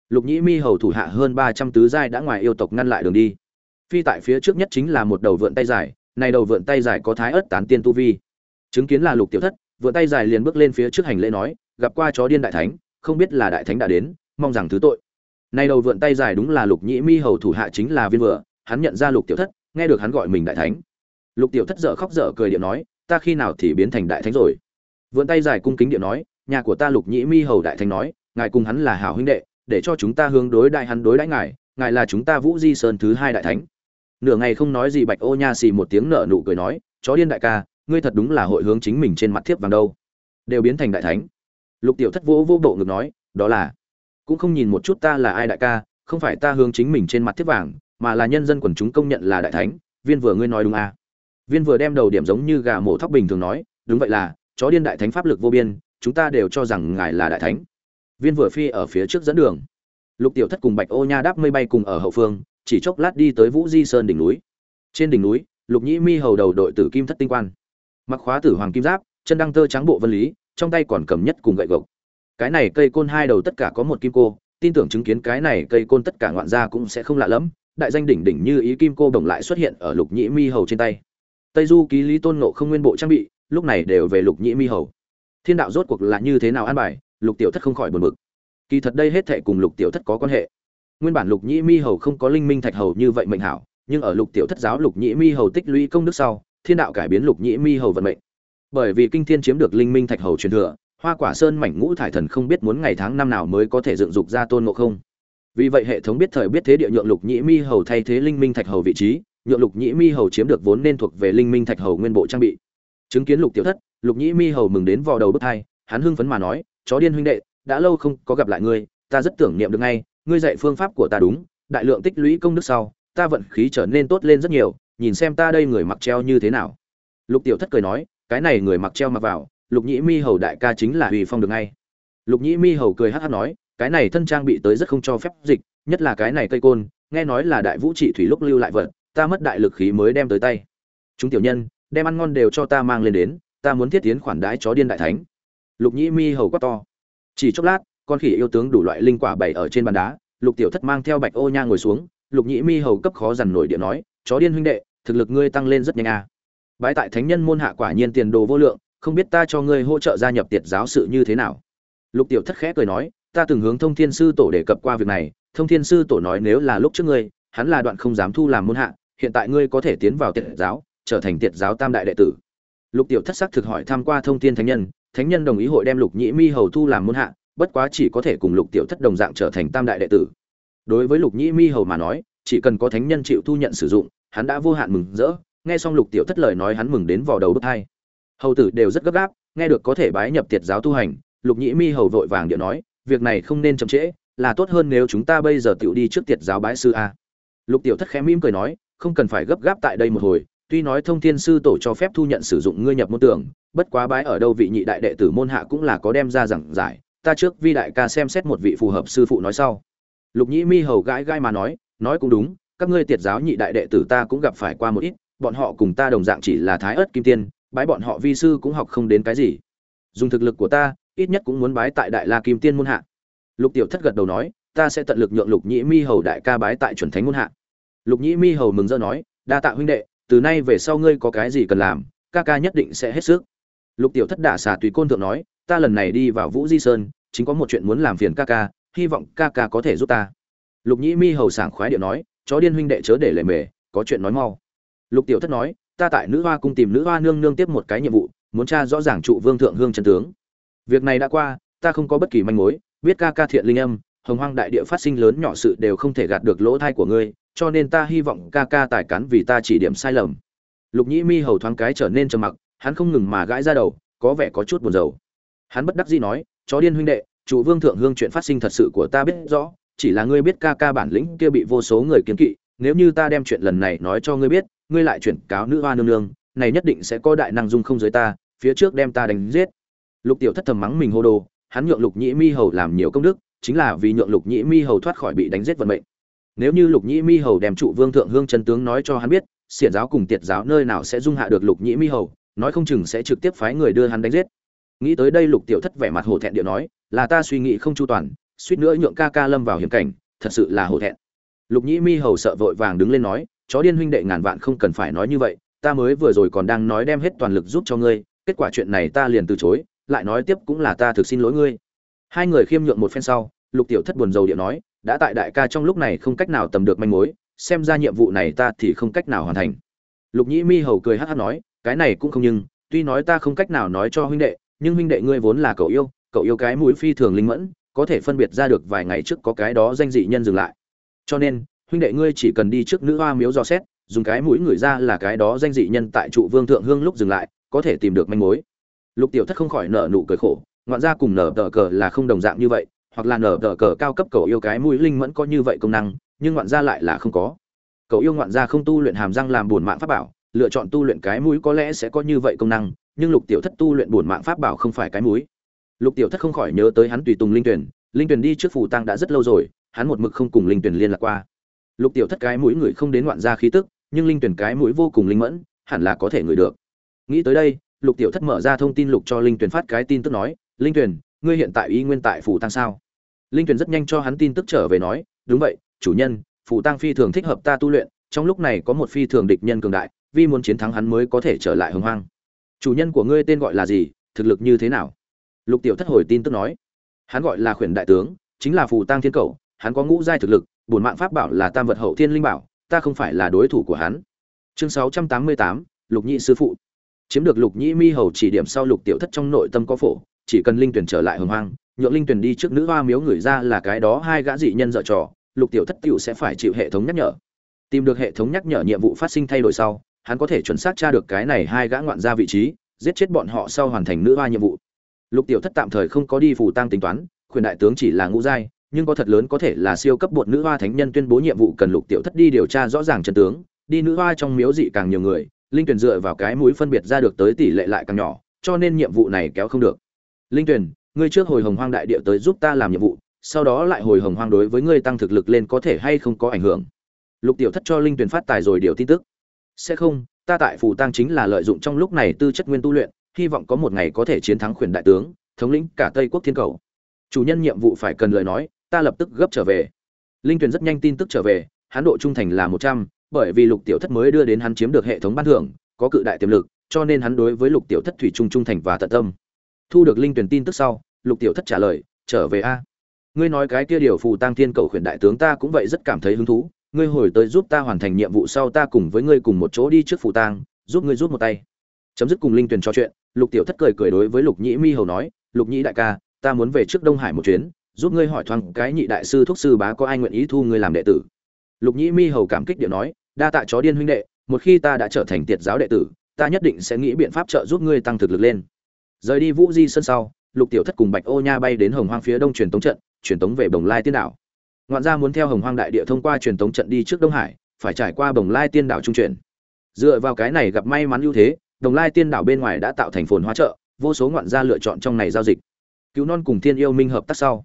Lục nhĩ mi hầu thủ hạ hơn ba trăm tứ giai đã ngoài yêu tộc ngăn lại đường đi. Phi tại phía trước nhất chính là một đầu vượn tay dài, này đầu vượn tay dài có thái ớt tán tiên tu vi. Chứng kiến là lục tiểu thất, vượn tay dài liền bước lên phía trước hành lễ nói, gặp qua chó điên đại thánh, không biết là đại thánh đã đến, mong rằng thứ tội. Này đầu vượn tay dài đúng là lục nhĩ mi hầu thủ hạ chính là viên vừa, hắn nhận ra lục tiểu thất nghe được hắn gọi mình đại thánh. Lục tiểu thất dở khóc dở cười điện nói, ta khi nào thì biến thành đại thánh rồi? Vượn tay dài cung kính điện nói, nhà của ta lục nhĩ mi hầu đại thánh nói, ngài cùng hắn là hảo huynh đệ, để cho chúng ta hướng đối đại hắn đối đãi ngài ngài là chúng ta vũ di sơn thứ hai đại thánh. Nửa ngày không nói gì bạch ô nha xì một tiếng nở nụ cười nói, chó điên đại ca, ngươi thật đúng là hội hướng chính mình trên mặt thiếp vàng đâu. Đều biến thành đại thánh. Lục tiểu thất vỗ vô bộ ngực nói, đó là, cũng không nhìn một chút ta là ai đại ca, không phải ta hướng chính mình trên mặt thiếp vàng mà là nhân dân quần chúng công nhận là đại thánh, viên vừa ngươi nói đúng à. viên vừa đem đầu điểm giống như gà mổ thóc bình thường nói, đúng vậy là, chó điên đại thánh pháp lực vô biên, chúng ta đều cho rằng ngài là đại thánh. Viên vừa phi ở phía trước dẫn đường. Lục tiểu thất cùng bạch ô nha đáp mây bay cùng ở hậu phương, chỉ chốc lát đi tới vũ di sơn đỉnh núi. Trên đỉnh núi, lục nhĩ mi hầu đầu đội tử kim thất tinh quan. Mặc khóa tử hoàng kim giáp, chân đăng tơ trắng bộ vân lý, trong tay còn cầm nhất cùng gậy gộc. Cái này cây côn hai đầu tất cả có một kim cô, tin tưởng chứng kiến cái này cây côn tất cả ngoạn gia cũng sẽ không lạ lẫm đại danh đỉnh đỉnh như ý kim cô đồng lại xuất hiện ở lục nhĩ mi hầu trên tay. Tây du ký lý tôn nộ không nguyên bộ trang bị, lúc này đều về lục nhĩ mi hầu. Thiên đạo rốt cuộc là như thế nào an bài, lục tiểu thất không khỏi buồn bực. Kỳ thật đây hết thệ cùng lục tiểu thất có quan hệ. Nguyên bản lục nhĩ mi hầu không có linh minh thạch hầu như vậy mệnh hảo, nhưng ở lục tiểu thất giáo lục nhĩ mi hầu tích lũy công đức sau, thiên đạo cải biến lục nhĩ mi hầu vận mệnh. Bởi vì kinh thiên chiếm được linh minh thạch hầu truyền thừa, hoa quả sơn mảnh ngũ thải thần không biết muốn ngày tháng năm nào mới có thể dựng dục ra tôn ngộ không vì vậy hệ thống biết thời biết thế địa nhượng lục nhĩ mi hầu thay thế linh minh thạch hầu vị trí, nhượng lục nhĩ mi hầu chiếm được vốn nên thuộc về linh minh thạch hầu nguyên bộ trang bị. Chứng kiến lục tiểu thất, lục nhĩ mi hầu mừng đến vò đầu bước thai hắn hưng phấn mà nói, chó điên huynh đệ, đã lâu không có gặp lại ngươi, ta rất tưởng niệm được ngay, ngươi dạy phương pháp của ta đúng, đại lượng tích lũy công đức sau, ta vận khí trở nên tốt lên rất nhiều, nhìn xem ta đây người mặc treo như thế nào. Lục tiểu thất cười nói, cái này người mặc treo mặc vào, lục nhĩ mi hầu đại ca chính là hủy phong được ngay. Lục nhĩ mi hầu cười hát hát nói cái này thân trang bị tới rất không cho phép dịch, nhất là cái này cây côn, nghe nói là đại vũ trị thủy lúc lưu lại vật, ta mất đại lực khí mới đem tới tay. Chúng tiểu nhân, đem ăn ngon đều cho ta mang lên đến, ta muốn thiết tiến khoản đái chó điên đại thánh. Lục nhĩ mi hầu quát to. Chỉ chốc lát, con khỉ yêu tướng đủ loại linh quả bày ở trên bàn đá, lục tiểu thất mang theo bạch ô nha ngồi xuống, lục nhĩ mi hầu cấp khó dằn nổi điện nói, chó điên huynh đệ, thực lực ngươi tăng lên rất nhanh à. bãi tại thánh nhân môn hạ quả nhiên tiền đồ vô lượng, không biết ta cho ngươi hỗ trợ gia nhập tiệt giáo sự như thế nào. Lục tiểu thất khẽ cười nói ta từng hướng thông thiên sư tổ đề cập qua việc này, thông thiên sư tổ nói nếu là lúc trước ngươi, hắn là đoạn không dám thu làm môn hạ, hiện tại ngươi có thể tiến vào tiệt giáo, trở thành tiệt giáo tam đại đệ tử. Lục tiểu thất sắc thực hỏi tham qua thông thiên thánh nhân thánh nhân đồng ý hội đem lục nhĩ mi hầu thu làm môn hạ, bất quá chỉ có thể cùng lục tiểu thất đồng dạng trở thành tam đại đệ tử. Đối với lục nhĩ mi hầu mà nói, chỉ cần có thánh nhân chịu thu nhận sử dụng, hắn đã vô hạn mừng rỡ, nghe xong lục tiểu thất lời nói hắn mừng đến vào đầu bước hai. Hầu tử đều rất gấp gáp, nghe được có thể bái nhập tiệt giáo tu hành, lục nhĩ mi hầu vội vàng điện nói việc này không nên chậm trễ, là tốt hơn nếu chúng ta bây giờ tựu đi trước tiệt giáo bái sư a. Lục tiểu thất khẽ mỉm cười nói, không cần phải gấp gáp tại đây một hồi, tuy nói thông thiên sư tổ cho phép thu nhận sử dụng ngươi nhập môn tưởng bất quá bái ở đâu vị nhị đại đệ tử môn hạ cũng là có đem ra giảng giải, ta trước vi đại ca xem xét một vị phù hợp sư phụ nói sau. Lục nhĩ mi hầu gãi gai mà nói nói cũng đúng, các ngươi tiệt giáo nhị đại đệ tử ta cũng gặp phải qua một ít, bọn họ cùng ta đồng dạng chỉ là thái ớt kim tiên, bái bọn họ vi sư cũng học không đến cái gì. Dùng thực lực của ta ít nhất cũng muốn bái tại đại la kim tiên môn hạ. Lục tiểu thất gật đầu nói, ta sẽ tận lực nhượng lục nhĩ mi hầu đại ca bái tại chuẩn thánh môn hạ. Lục nhĩ mi hầu mừng rỡ nói, đa tạ huynh đệ, từ nay về sau ngươi có cái gì cần làm, ca ca nhất định sẽ hết sức. Lục tiểu thất đả xà tùy côn thượng nói, ta lần này đi vào vũ di sơn, chính có một chuyện muốn làm phiền ca ca, hy vọng ca ca có thể giúp ta. Lục nhĩ mi hầu sảng khoái điệu nói, chó điên huynh đệ chớ để lề mề, có chuyện nói mau. Lục tiểu thất nói, ta tại nữ hoa cung tìm nữ hoa nương nương tiếp một cái nhiệm vụ, muốn tra rõ ràng trụ vương thượng hương chân tướng việc này đã qua, ta không có bất kỳ manh mối, biết ca ca thiện linh âm, hồng hoang đại địa phát sinh lớn nhỏ sự đều không thể gạt được lỗ thai của ngươi, cho nên ta hy vọng ca ca tài cán vì ta chỉ điểm sai lầm. Lục nhĩ mi hầu thoáng cái trở nên trầm mặc, hắn không ngừng mà gãi ra đầu, có vẻ có chút buồn rầu. Hắn bất đắc dĩ nói, chó điên huynh đệ, chủ vương thượng hương chuyện phát sinh thật sự của ta biết rõ, chỉ là ngươi biết ca ca bản lĩnh kia bị vô số người kiến kỵ, nếu như ta đem chuyện lần này nói cho ngươi biết, ngươi lại chuyển cáo nữ hoa nương nương, này nhất định sẽ có đại năng dung không giới ta, phía trước đem ta đánh giết lục tiểu thất thầm mắng mình hô đồ, hắn nhượng lục nhĩ mi hầu làm nhiều công đức, chính là vì nhượng lục nhĩ mi hầu thoát khỏi bị đánh giết vận mệnh. Nếu như lục nhĩ mi hầu đem trụ vương thượng hương chân tướng nói cho hắn biết, xiển giáo cùng tiệt giáo nơi nào sẽ dung hạ được lục nhĩ mi hầu, nói không chừng sẽ trực tiếp phái người đưa hắn đánh giết. Nghĩ tới đây lục tiểu thất vẻ mặt hổ thẹn điệu nói, là ta suy nghĩ không chu toàn, suýt nữa nhượng ca ca lâm vào hiểm cảnh, thật sự là hổ thẹn. Lục nhĩ mi hầu sợ vội vàng đứng lên nói, chó điên huynh đệ ngàn vạn không cần phải nói như vậy, ta mới vừa rồi còn đang nói đem hết toàn lực giúp cho ngươi, kết quả chuyện này ta liền từ chối lại nói tiếp cũng là ta thực xin lỗi ngươi. Hai người khiêm nhượng một phen sau, lục tiểu thất buồn rầu điệu nói, đã tại đại ca trong lúc này không cách nào tầm được manh mối, xem ra nhiệm vụ này ta thì không cách nào hoàn thành. Lục nhĩ mi hầu cười hát hát nói, cái này cũng không nhưng, tuy nói ta không cách nào nói cho huynh đệ, nhưng huynh đệ ngươi vốn là cậu yêu cậu yêu cái mũi phi thường linh mẫn, có thể phân biệt ra được vài ngày trước có cái đó danh dị nhân dừng lại. Cho nên, huynh đệ ngươi chỉ cần đi trước nữ hoa miếu do xét, dùng cái mũi người ra là cái đó danh dị nhân tại trụ vương thượng hương lúc dừng lại, có thể tìm được manh mối lục tiểu thất không khỏi nở nụ cười khổ, ngoạn ra cùng nở tờ cờ là không đồng dạng như vậy, hoặc là nở tờ cờ cao cấp cầu yêu cái mũi linh mẫn có như vậy công năng, nhưng ngoạn ra lại là không có. Cậu yêu ngoạn ra không tu luyện hàm răng làm buồn mạng pháp bảo, lựa chọn tu luyện cái mũi có lẽ sẽ có như vậy công năng, nhưng lục tiểu thất tu luyện buồn mạng pháp bảo không phải cái mũi. Lục tiểu thất không khỏi nhớ tới hắn tùy tùng linh tuyển linh tuyển đi trước phù tăng đã rất lâu rồi, hắn một mực không cùng linh tuyển liên lạc qua. Lục tiểu thất cái mũi người không đến ngoạn ra khí tức, nhưng linh tuyển cái mũi vô cùng linh mẫn, hẳn là có thể ngửi được. Nghĩ tới đây lục tiểu thất mở ra thông tin lục cho linh Tuyền phát cái tin tức nói linh Tuyền, ngươi hiện tại y nguyên tại phủ tăng sao? Linh Tuyền rất nhanh cho hắn tin tức trở về nói đúng vậy chủ nhân phủ tăng phi thường thích hợp ta tu luyện trong lúc này có một phi thường địch nhân cường đại vì muốn chiến thắng hắn mới có thể trở lại hồng hoang. Chủ nhân của ngươi tên gọi là gì thực lực như thế nào? Lục tiểu thất hồi tin tức nói hắn gọi là khuyển đại tướng chính là phù tăng thiên cầu hắn có ngũ giai thực lực bổn mạng pháp bảo là tam vật hậu thiên linh bảo ta không phải là đối thủ của hắn. Chương sáu trăm tám mươi tám lục nhị sư phụ chiếm được lục nhĩ mi hầu chỉ điểm sau lục tiểu thất trong nội tâm có phổ, chỉ cần linh tuyển trở lại hồng hoang, nhượng linh tuyển đi trước nữ hoa miếu người ra là cái đó hai gã dị nhân dợ trò, lục tiểu thất tựu sẽ phải chịu hệ thống nhắc nhở. Tìm được hệ thống nhắc nhở nhiệm vụ phát sinh thay đổi sau, hắn có thể chuẩn xác tra được cái này hai gã ngoạn ra vị trí, giết chết bọn họ sau hoàn thành nữ hoa nhiệm vụ. Lục tiểu thất tạm thời không có đi phù tăng tính toán, khuyển đại tướng chỉ là ngũ giai, nhưng có thật lớn có thể là siêu cấp bột nữ hoa thánh nhân tuyên bố nhiệm vụ cần lục tiểu thất đi điều tra rõ ràng chân tướng, đi nữ hoa trong miếu dị càng nhiều người linh tuyển dựa vào cái mũi phân biệt ra được tới tỷ lệ lại càng nhỏ, cho nên nhiệm vụ này kéo không được. Linh tuyển ngươi trước hồi hồng hoang đại địa tới giúp ta làm nhiệm vụ, sau đó lại hồi hồng hoang đối với ngươi tăng thực lực lên có thể hay không có ảnh hưởng. Lục tiểu thất cho linh tuyển phát tài rồi điều tin tức. Sẽ không, ta tại phủ tăng chính là lợi dụng trong lúc này tư chất nguyên tu luyện, hy vọng có một ngày có thể chiến thắng khuyển đại tướng, thống lĩnh cả tây quốc thiên cầu. Chủ nhân nhiệm vụ phải cần lời nói, ta lập tức gấp trở về. Linh tuyền rất nhanh tin tức trở về, hán độ trung thành là một trăm bởi vì lục tiểu thất mới đưa đến hắn chiếm được hệ thống ban thưởng, có cự đại tiềm lực, cho nên hắn đối với lục tiểu thất thủy trung trung thành và tận tâm. Thu được linh tuyển tin tức sau, lục tiểu thất trả lời, trở về a. Ngươi nói cái kia điều phù tăng thiên cầu khuyển đại tướng ta cũng vậy rất cảm thấy hứng thú. Ngươi hồi tới giúp ta hoàn thành nhiệm vụ sau ta cùng với ngươi cùng một chỗ đi trước phù tang, giúp ngươi rút một tay. Chấm dứt cùng linh tuyển trò chuyện, lục tiểu thất cười cười đối với lục nhĩ mi hầu nói, lục nhĩ đại ca, ta muốn về trước đông hải một chuyến, giúp ngươi hỏi thoáng cái nhị đại sư thúc sư bá có ai nguyện ý thu ngươi làm đệ tử. Lục nhĩ mi hầu cảm kích điện nói đa tạ chó điên huynh đệ, một khi ta đã trở thành tiệt giáo đệ tử, ta nhất định sẽ nghĩ biện pháp trợ giúp ngươi tăng thực lực lên. Rời đi vũ di sân sau, lục tiểu thất cùng bạch ô nha bay đến hồng hoang phía đông truyền tống trận, truyền tống về bồng lai tiên đảo. Ngoạn gia muốn theo hồng hoang đại địa thông qua truyền tống trận đi trước đông hải, phải trải qua bồng lai tiên đảo trung chuyển. Dựa vào cái này gặp may mắn ưu thế đồng lai tiên đảo bên ngoài đã tạo thành phồn hoa chợ, vô số ngoạn gia lựa chọn trong này giao dịch. Cứu non cùng thiên yêu minh hợp tác sau.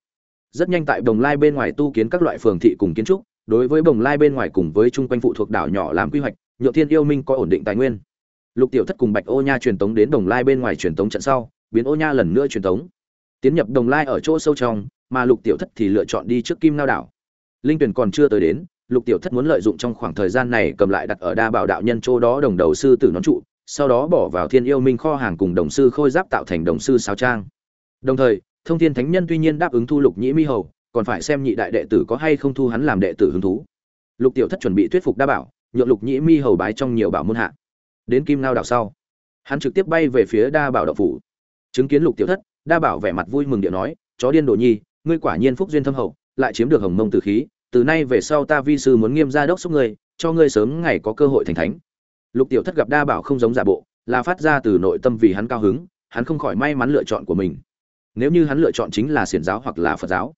Rất nhanh tại đồng lai bên ngoài tu kiến các loại phường thị cùng kiến trúc đối với bồng lai bên ngoài cùng với chung quanh phụ thuộc đảo nhỏ làm quy hoạch, nhựa thiên yêu minh có ổn định tài nguyên. Lục tiểu thất cùng bạch ô nha truyền tống đến đồng lai bên ngoài truyền tống trận sau, biến ô nha lần nữa truyền tống. Tiến nhập đồng lai ở chỗ sâu trong, mà lục tiểu thất thì lựa chọn đi trước kim nao đảo. Linh tuyển còn chưa tới đến, lục tiểu thất muốn lợi dụng trong khoảng thời gian này cầm lại đặt ở đa bảo đạo nhân chỗ đó đồng đầu sư tử nón trụ, sau đó bỏ vào thiên yêu minh kho hàng cùng đồng sư khôi giáp tạo thành đồng sư sao trang. Đồng thời, thông thiên thánh nhân tuy nhiên đáp ứng thu lục nhĩ mi hầu còn phải xem nhị đại đệ tử có hay không thu hắn làm đệ tử hứng thú. Lục tiểu thất chuẩn bị thuyết phục đa bảo, nhượng lục nhĩ mi hầu bái trong nhiều bảo môn hạ. Đến kim ngao đảo sau, hắn trực tiếp bay về phía đa bảo đạo phủ. Chứng kiến lục tiểu thất, đa bảo vẻ mặt vui mừng địa nói, chó điên đồ nhi, ngươi quả nhiên phúc duyên thâm hậu, lại chiếm được hồng mông tử khí, từ nay về sau ta vi sư muốn nghiêm gia đốc xúc ngươi, cho ngươi sớm ngày có cơ hội thành thánh. Lục tiểu thất gặp đa bảo không giống giả bộ, là phát ra từ nội tâm vì hắn cao hứng, hắn không khỏi may mắn lựa chọn của mình. Nếu như hắn lựa chọn chính là xiển giáo hoặc là phật giáo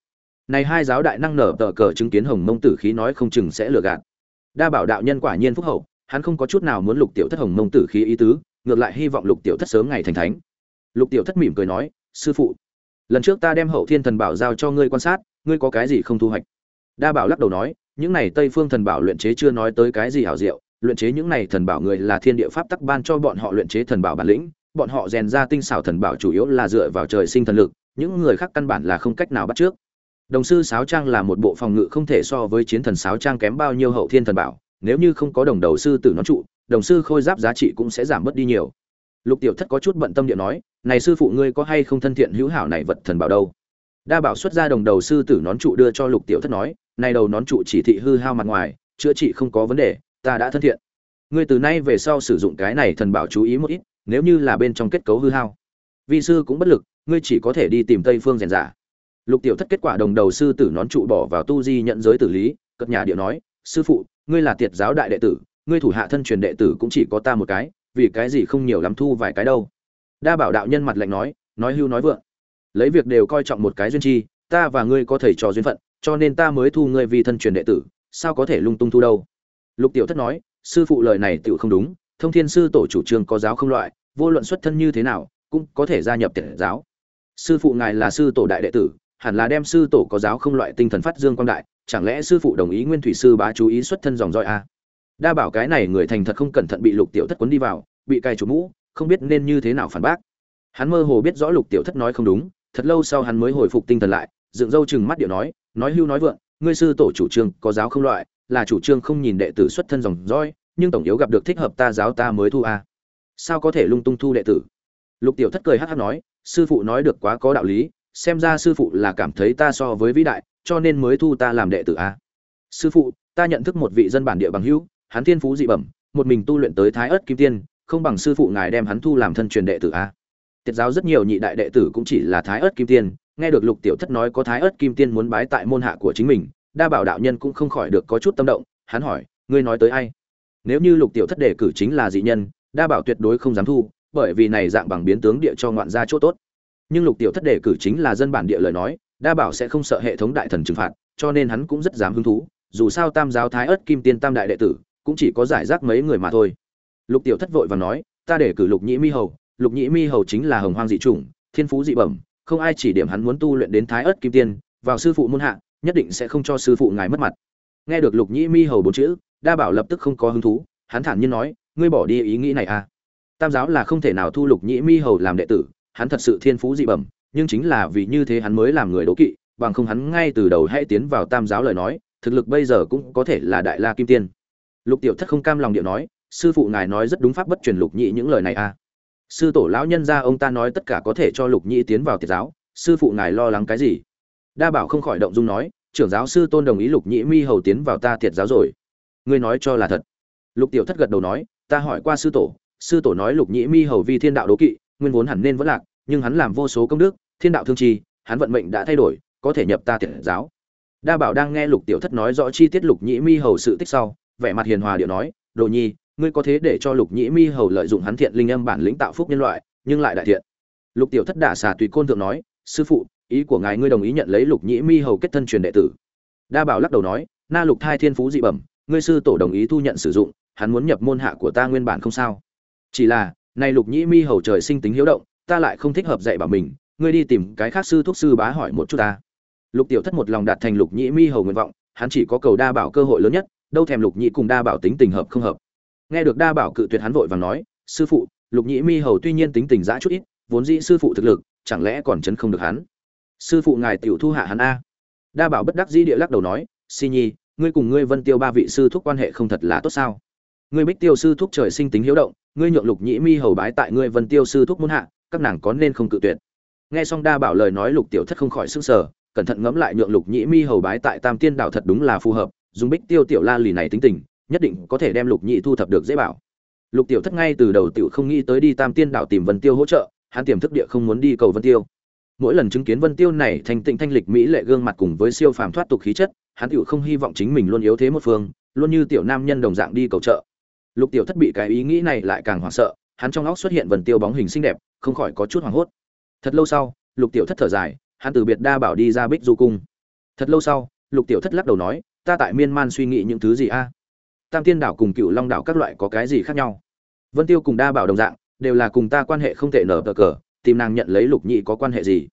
này hai giáo đại năng nở tờ cờ chứng kiến hồng mông tử khí nói không chừng sẽ lừa gạt. Đa bảo đạo nhân quả nhiên phúc hậu, hắn không có chút nào muốn lục tiểu thất hồng mông tử khí ý tứ, ngược lại hy vọng lục tiểu thất sớm ngày thành thánh. Lục tiểu thất mỉm cười nói, sư phụ, lần trước ta đem hậu thiên thần bảo giao cho ngươi quan sát, ngươi có cái gì không thu hoạch? Đa bảo lắc đầu nói, những này tây phương thần bảo luyện chế chưa nói tới cái gì hảo diệu, luyện chế những này thần bảo người là thiên địa pháp tắc ban cho bọn họ luyện chế thần bảo bản lĩnh, bọn họ rèn ra tinh xảo thần bảo chủ yếu là dựa vào trời sinh thần lực, những người khác căn bản là không cách nào bắt trước đồng sư sáo trang là một bộ phòng ngự không thể so với chiến thần sáo trang kém bao nhiêu hậu thiên thần bảo, nếu như không có đồng đầu sư tử nó trụ, đồng sư khôi giáp giá trị cũng sẽ giảm bớt đi nhiều. Lục tiểu thất có chút bận tâm địa nói, này sư phụ ngươi có hay không thân thiện hữu hảo này vật thần bảo đâu? Đa bảo xuất ra đồng đầu sư tử nón trụ đưa cho lục tiểu thất nói, này đầu nón trụ chỉ thị hư hao mặt ngoài, chữa trị không có vấn đề, ta đã thân thiện. Ngươi từ nay về sau sử dụng cái này thần bảo chú ý một ít, nếu như là bên trong kết cấu hư hao. Vi sư cũng bất lực, ngươi chỉ có thể đi tìm tây phương rèn giả lục tiểu thất kết quả đồng đầu sư tử nón trụ bỏ vào tu di nhận giới tử lý, cất nhà điệu nói, sư phụ, ngươi là tiệt giáo đại đệ tử, ngươi thủ hạ thân truyền đệ tử cũng chỉ có ta một cái, vì cái gì không nhiều lắm thu vài cái đâu? Đa bảo đạo nhân mặt lạnh nói nói hưu nói vượng. Lấy việc đều coi trọng một cái duyên chi, ta và ngươi có thầy trò duyên phận, cho nên ta mới thu ngươi vì thân truyền đệ tử, sao có thể lung tung thu đâu? Lục tiểu thất nói, sư phụ lời này tự không đúng, thông thiên sư tổ chủ trương có giáo không loại, vô luận xuất thân như thế nào, cũng có thể gia nhập tiệt giáo. Sư phụ ngài là sư tổ đại đệ tử hẳn là đem sư tổ có giáo không loại tinh thần phát dương quang đại chẳng lẽ sư phụ đồng ý nguyên thủy sư bá chú ý xuất thân dòng dõi a? Đa bảo cái này người thành thật không cẩn thận bị lục tiểu thất cuốn đi vào bị cài chủ mũ không biết nên như thế nào phản bác. Hắn mơ hồ biết rõ lục tiểu thất nói không đúng thật lâu sau hắn mới hồi phục tinh thần lại dựng râu chừng mắt điệu nói nói hưu nói vượng ngươi sư tổ chủ trương có giáo không loại là chủ trương không nhìn đệ tử xuất thân dòng dõi, nhưng tổng yếu gặp được thích hợp ta giáo ta mới thu a. Sao có thể lung tung thu đệ tử? Lục tiểu thất cười hắc hắc nói sư phụ nói được quá có đạo lý xem ra sư phụ là cảm thấy ta so với vĩ đại, cho nên mới thu ta làm đệ tử a. Sư phụ, ta nhận thức một vị dân bản địa bằng hữu, hắn thiên phú dị bẩm, một mình tu luyện tới thái ớt kim tiên, không bằng sư phụ ngài đem hắn thu làm thân truyền đệ tử a. Tiết giáo rất nhiều nhị đại đệ tử cũng chỉ là thái ớt kim tiên, nghe được lục tiểu thất nói có thái ớt kim tiên muốn bái tại môn hạ của chính mình, đa bảo đạo nhân cũng không khỏi được có chút tâm động, hắn hỏi, ngươi nói tới ai? Nếu như lục tiểu thất đề cử chính là dị nhân, đa bảo tuyệt đối không dám thu, bởi vì này dạng bằng biến tướng địa cho ngoạn gia chỗ tốt nhưng lục tiểu thất đề cử chính là dân bản địa lời nói, đa bảo sẽ không sợ hệ thống đại thần trừng phạt, cho nên hắn cũng rất dám hứng thú. Dù sao tam giáo thái ớt kim tiên tam đại đệ tử, cũng chỉ có giải rác mấy người mà thôi. Lục tiểu thất vội và nói, ta để cử lục nhĩ mi hầu, lục nhĩ mi hầu chính là hồng hoang dị chủng, thiên phú dị bẩm, không ai chỉ điểm hắn muốn tu luyện đến thái ớt kim tiên, vào sư phụ môn hạ, nhất định sẽ không cho sư phụ ngài mất mặt. Nghe được lục nhĩ mi hầu bốn chữ, đa bảo lập tức không có hứng thú, hắn thản nhiên nói, ngươi bỏ đi ý nghĩ này à. Tam giáo là không thể nào thu lục nhĩ mi hầu làm đệ tử hắn thật sự thiên phú dị bẩm, nhưng chính là vì như thế hắn mới làm người đố kỵ, bằng không hắn ngay từ đầu hãy tiến vào tam giáo lời nói, thực lực bây giờ cũng có thể là đại la kim tiên. Lục tiểu thất không cam lòng điệu nói, sư phụ ngài nói rất đúng pháp bất truyền lục nhị những lời này à. Sư tổ lão nhân gia ông ta nói tất cả có thể cho lục nhị tiến vào tiệt giáo, sư phụ ngài lo lắng cái gì? Đa bảo không khỏi động dung nói, trưởng giáo sư tôn đồng ý lục nhị mi hầu tiến vào ta tiệt giáo rồi. Ngươi nói cho là thật. Lục tiểu thất gật đầu nói, ta hỏi qua sư tổ sư tổ nói lục nhị mi hầu vi thiên đạo đố kỵ nguyên vốn hẳn nên vẫn lạc, nhưng hắn làm vô số công đức, thiên đạo thương trì hắn vận mệnh đã thay đổi, có thể nhập ta tiệt giáo. Đa bảo đang nghe lục tiểu thất nói rõ chi tiết lục nhĩ mi hầu sự tích sau, vẻ mặt hiền hòa điệu nói, đồ nhi, ngươi có thế để cho lục nhĩ mi hầu lợi dụng hắn thiện linh âm bản lĩnh tạo phúc nhân loại, nhưng lại đại thiện. Lục tiểu thất đả xà tùy côn thượng nói, sư phụ, ý của ngài ngươi đồng ý nhận lấy lục nhĩ mi hầu kết thân truyền đệ tử. Đa bảo lắc đầu nói, na lục thai thiên phú dị bẩm, ngươi sư tổ đồng ý thu nhận sử dụng, hắn muốn nhập môn hạ của ta nguyên bản không sao. Chỉ là nay lục nhĩ mi hầu trời sinh tính hiếu động, ta lại không thích hợp dạy bảo mình, ngươi đi tìm cái khác sư thuốc sư bá hỏi một chút ta. Lục tiểu thất một lòng đạt thành lục nhĩ mi hầu nguyện vọng, hắn chỉ có cầu đa bảo cơ hội lớn nhất, đâu thèm lục nhĩ cùng đa bảo tính tình hợp không hợp. Nghe được đa bảo cự tuyệt hắn vội vàng nói, sư phụ, lục nhĩ mi hầu tuy nhiên tính tình giã chút ít, vốn dĩ sư phụ thực lực, chẳng lẽ còn chấn không được hắn? Sư phụ ngài tiểu thu hạ hắn a. Đa bảo bất đắc dĩ địa lắc đầu nói si nhi, ngươi cùng ngươi vân tiêu ba vị sư thúc quan hệ không thật là tốt sao? Ngươi bích tiêu sư thúc trời sinh tính hiếu động, ngươi nhượng lục nhĩ mi hầu bái tại ngươi vân tiêu sư thúc muốn hạ, các nàng có nên không cự tuyệt? Nghe xong đa bảo lời nói lục tiểu thất không khỏi sức sở cẩn thận ngẫm lại nhượng lục nhĩ mi hầu bái tại tam tiên đảo thật đúng là phù hợp, dùng bích tiêu tiểu la lì này tính tình, nhất định có thể đem lục nhĩ thu thập được dễ bảo. Lục tiểu thất ngay từ đầu tiểu không nghĩ tới đi tam tiên đảo tìm vân tiêu hỗ trợ, hắn tiềm thức địa không muốn đi cầu vân tiêu. Mỗi lần chứng kiến vân tiêu này thành tịnh thanh lịch mỹ lệ gương mặt cùng với siêu phàm thoát tục khí chất, hắn tiểu không hy vọng chính mình luôn yếu thế một phương, luôn như tiểu nam nhân đồng dạng đi cầu trợ lục tiểu thất bị cái ý nghĩ này lại càng hoảng sợ, hắn trong óc xuất hiện vần tiêu bóng hình xinh đẹp, không khỏi có chút hoảng hốt. Thật lâu sau, lục tiểu thất thở dài, hắn từ biệt đa bảo đi ra bích du cung. Thật lâu sau, lục tiểu thất lắc đầu nói, ta tại miên man suy nghĩ những thứ gì a? Tam tiên đảo cùng cựu long đảo các loại có cái gì khác nhau? Vân tiêu cùng đa bảo đồng dạng, đều là cùng ta quan hệ không thể nở tờ cờ, tìm nàng nhận lấy lục nhị có quan hệ gì?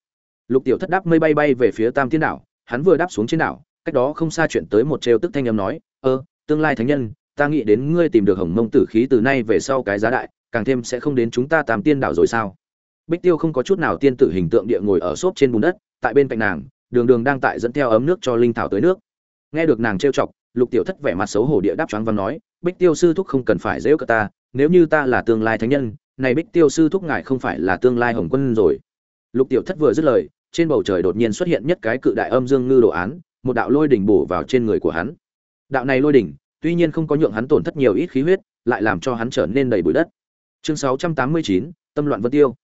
Lục tiểu thất đáp mây bay bay về phía tam tiên đảo, hắn vừa đáp xuống trên đảo, cách đó không xa chuyện tới một trêu tức thanh âm nói, ơ, tương lai thánh nhân ta nghĩ đến ngươi tìm được hồng mông tử khí từ nay về sau cái giá đại, càng thêm sẽ không đến chúng ta tam tiên đảo rồi sao? Bích tiêu không có chút nào tiên tử hình tượng địa ngồi ở xốp trên bùn đất, tại bên cạnh nàng, đường đường đang tại dẫn theo ấm nước cho linh thảo tới nước. Nghe được nàng trêu chọc, lục tiểu thất vẻ mặt xấu hổ địa đáp choáng văn nói, bích tiêu sư thúc không cần phải dễ cả ta, nếu như ta là tương lai thánh nhân, này bích tiêu sư thúc ngài không phải là tương lai hồng quân rồi. Lục tiểu thất vừa dứt lời, trên bầu trời đột nhiên xuất hiện nhất cái cự đại âm dương ngư đồ án, một đạo lôi đỉnh bổ vào trên người của hắn. Đạo này lôi đỉnh tuy nhiên không có nhượng hắn tổn thất nhiều ít khí huyết, lại làm cho hắn trở nên đầy bụi đất. Chương sáu trăm tám mươi chín, tâm loạn vân tiêu.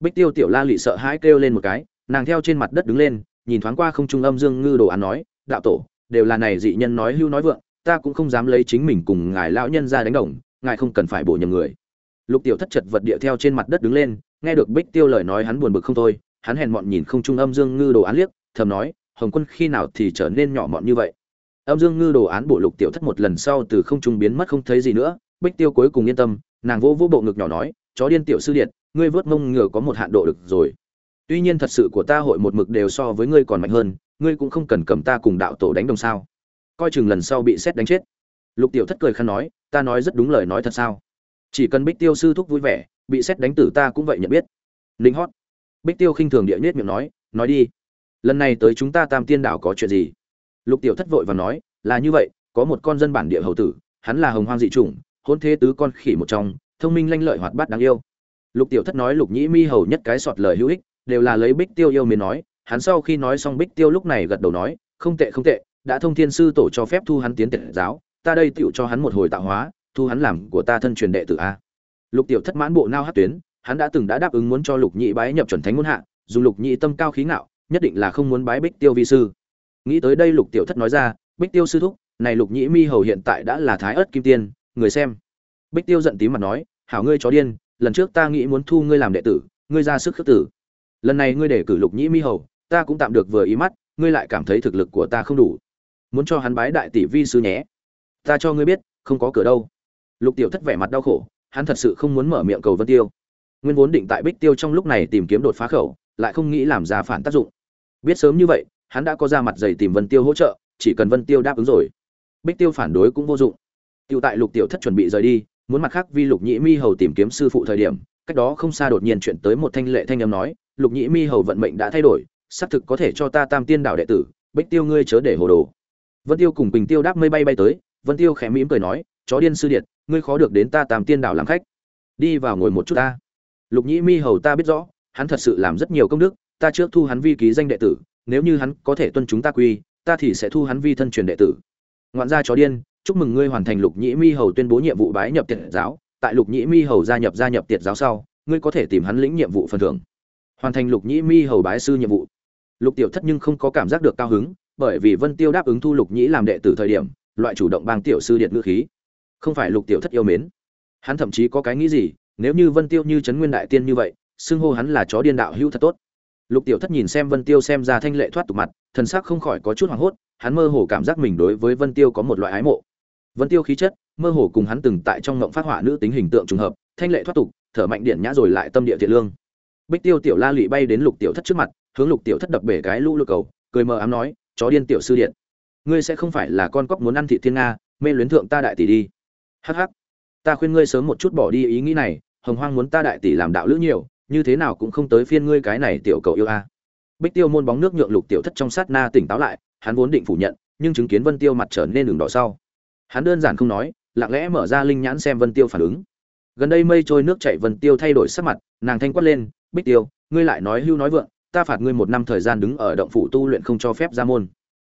Bích tiêu tiểu la lị sợ hãi kêu lên một cái, nàng theo trên mặt đất đứng lên, nhìn thoáng qua không trung âm dương ngư đồ án nói, đạo tổ, đều là này dị nhân nói hưu nói vượng, ta cũng không dám lấy chính mình cùng ngài lão nhân ra đánh đồng, ngài không cần phải bổ nhầm người. Lục tiểu thất chật vật địa theo trên mặt đất đứng lên, nghe được bích tiêu lời nói hắn buồn bực không thôi, hắn hèn mọn nhìn không trung âm dương ngư đồ án liếc, thầm nói, hồng quân khi nào thì trở nên nhỏ mọn như vậy? Âm dương ngư đồ án bộ lục tiểu thất một lần sau từ không trung biến mất không thấy gì nữa, bích tiêu cuối cùng yên tâm, nàng vô vỗ bộ ngực nhỏ nói, chó điên tiểu sư điện ngươi vớt mông ngựa có một hạn độ được rồi. Tuy nhiên thật sự của ta hội một mực đều so với ngươi còn mạnh hơn, ngươi cũng không cần cầm ta cùng đạo tổ đánh đồng sao. Coi chừng lần sau bị xét đánh chết. Lục tiểu thất cười khăn nói, ta nói rất đúng lời nói thật sao? Chỉ cần bích tiêu sư thúc vui vẻ, bị xét đánh tử ta cũng vậy nhận biết. Linh hót. Bích tiêu khinh thường địa nhất miệng nói nói đi. Lần này tới chúng ta tam tiên đảo có chuyện gì? Lục tiểu thất vội và nói, là như vậy, có một con dân bản địa hầu tử, hắn là hồng hoang dị chủng, hôn thế tứ con khỉ một trong, thông minh lanh lợi hoạt bát đáng yêu. Lục tiểu thất nói lục nhĩ mi hầu nhất cái sọt lời hữu ích, đều là lấy bích tiêu yêu miến nói, hắn sau khi nói xong bích tiêu lúc này gật đầu nói, không tệ không tệ, đã thông thiên sư tổ cho phép thu hắn tiến tiện giáo, ta đây tựu cho hắn một hồi tạo hóa, thu hắn làm của ta thân truyền đệ tử a. Lục tiểu thất mãn bộ nao hát tuyến, hắn đã từng đã đáp ứng muốn cho lục nhị bái nhập chuẩn thánh môn hạ dùng lục nhị tâm cao khí ngạo, nhất định là không muốn bái bích tiêu vi sư nghĩ tới đây lục tiểu thất nói ra, bích tiêu sư thúc, này lục nhĩ mi hầu hiện tại đã là thái ớt kim tiên, người xem. Bích tiêu giận tím mặt nói, hảo ngươi chó điên, lần trước ta nghĩ muốn thu ngươi làm đệ tử, ngươi ra sức khước tử. Lần này ngươi để cử lục nhĩ mi hầu, ta cũng tạm được vừa ý mắt, ngươi lại cảm thấy thực lực của ta không đủ. Muốn cho hắn bái đại tỷ vi sư nhé. Ta cho ngươi biết, không có cửa đâu. Lục tiểu thất vẻ mặt đau khổ, hắn thật sự không muốn mở miệng cầu vân tiêu. Nguyên vốn định tại bích tiêu trong lúc này tìm kiếm đột phá khẩu, lại không nghĩ làm ra phản tác dụng. Biết sớm như vậy hắn đã có ra mặt dày tìm vân tiêu hỗ trợ, chỉ cần vân tiêu đáp ứng rồi. Bích tiêu phản đối cũng vô dụng. Tiêu tại lục tiểu thất chuẩn bị rời đi, muốn mặt khác vi lục nhĩ mi hầu tìm kiếm sư phụ thời điểm, cách đó không xa đột nhiên chuyển tới một thanh lệ thanh âm nói, lục nhĩ mi hầu vận mệnh đã thay đổi, xác thực có thể cho ta tam tiên đảo đệ tử, bích tiêu ngươi chớ để hồ đồ. Vân tiêu cùng bình tiêu đáp mây bay bay tới, vân tiêu khẽ mỉm cười nói, chó điên sư điện ngươi khó được đến ta tam tiên đảo làm khách. Đi vào ngồi một chút ta. Lục nhĩ mi hầu ta biết rõ, hắn thật sự làm rất nhiều công đức, ta trước thu hắn vi ký danh đệ tử nếu như hắn có thể tuân chúng ta quy, ta thì sẽ thu hắn vi thân truyền đệ tử. Ngoạn gia chó điên, chúc mừng ngươi hoàn thành lục nhĩ mi hầu tuyên bố nhiệm vụ bái nhập tiệt giáo. Tại lục nhĩ mi hầu gia nhập gia nhập tiệt giáo sau, ngươi có thể tìm hắn lĩnh nhiệm vụ phần thưởng. Hoàn thành lục nhĩ mi hầu bái sư nhiệm vụ. Lục tiểu thất nhưng không có cảm giác được cao hứng, bởi vì vân tiêu đáp ứng thu lục nhĩ làm đệ tử thời điểm, loại chủ động bang tiểu sư điện ngữ khí. Không phải lục tiểu thất yêu mến. Hắn thậm chí có cái nghĩ gì, nếu như vân tiêu như trấn nguyên đại tiên như vậy, xưng hô hắn là chó điên đạo hữu thật tốt lục tiểu thất nhìn xem vân tiêu xem ra thanh lệ thoát tục mặt thần sắc không khỏi có chút hoảng hốt hắn mơ hồ cảm giác mình đối với vân tiêu có một loại ái mộ. Vân tiêu khí chất mơ hồ cùng hắn từng tại trong ngộng phát họa nữ tính hình tượng trùng hợp thanh lệ thoát tục thở mạnh điện nhã rồi lại tâm địa thiện lương. Bích tiêu tiểu la lụy bay đến lục tiểu thất trước mặt hướng lục tiểu thất đập bể cái lũ lục cầu cười mờ ám nói chó điên tiểu sư điện ngươi sẽ không phải là con cóc muốn ăn thị thiên nga mê luyến thượng ta đại tỷ đi. Hắc hắc, ta khuyên ngươi sớm một chút bỏ đi ý nghĩ này hồng hoang muốn ta đại tỷ làm đạo lữ nhiều như thế nào cũng không tới phiên ngươi cái này tiểu cầu yêu a. Bích tiêu môn bóng nước nhượng lục tiểu thất trong sát na tỉnh táo lại, hắn vốn định phủ nhận, nhưng chứng kiến vân tiêu mặt trở nên đường đỏ sau. Hắn đơn giản không nói, lặng lẽ mở ra linh nhãn xem vân tiêu phản ứng. Gần đây mây trôi nước chảy vân tiêu thay đổi sắc mặt, nàng thanh quát lên, bích tiêu, ngươi lại nói hưu nói vượng, ta phạt ngươi một năm thời gian đứng ở động phủ tu luyện không cho phép ra môn.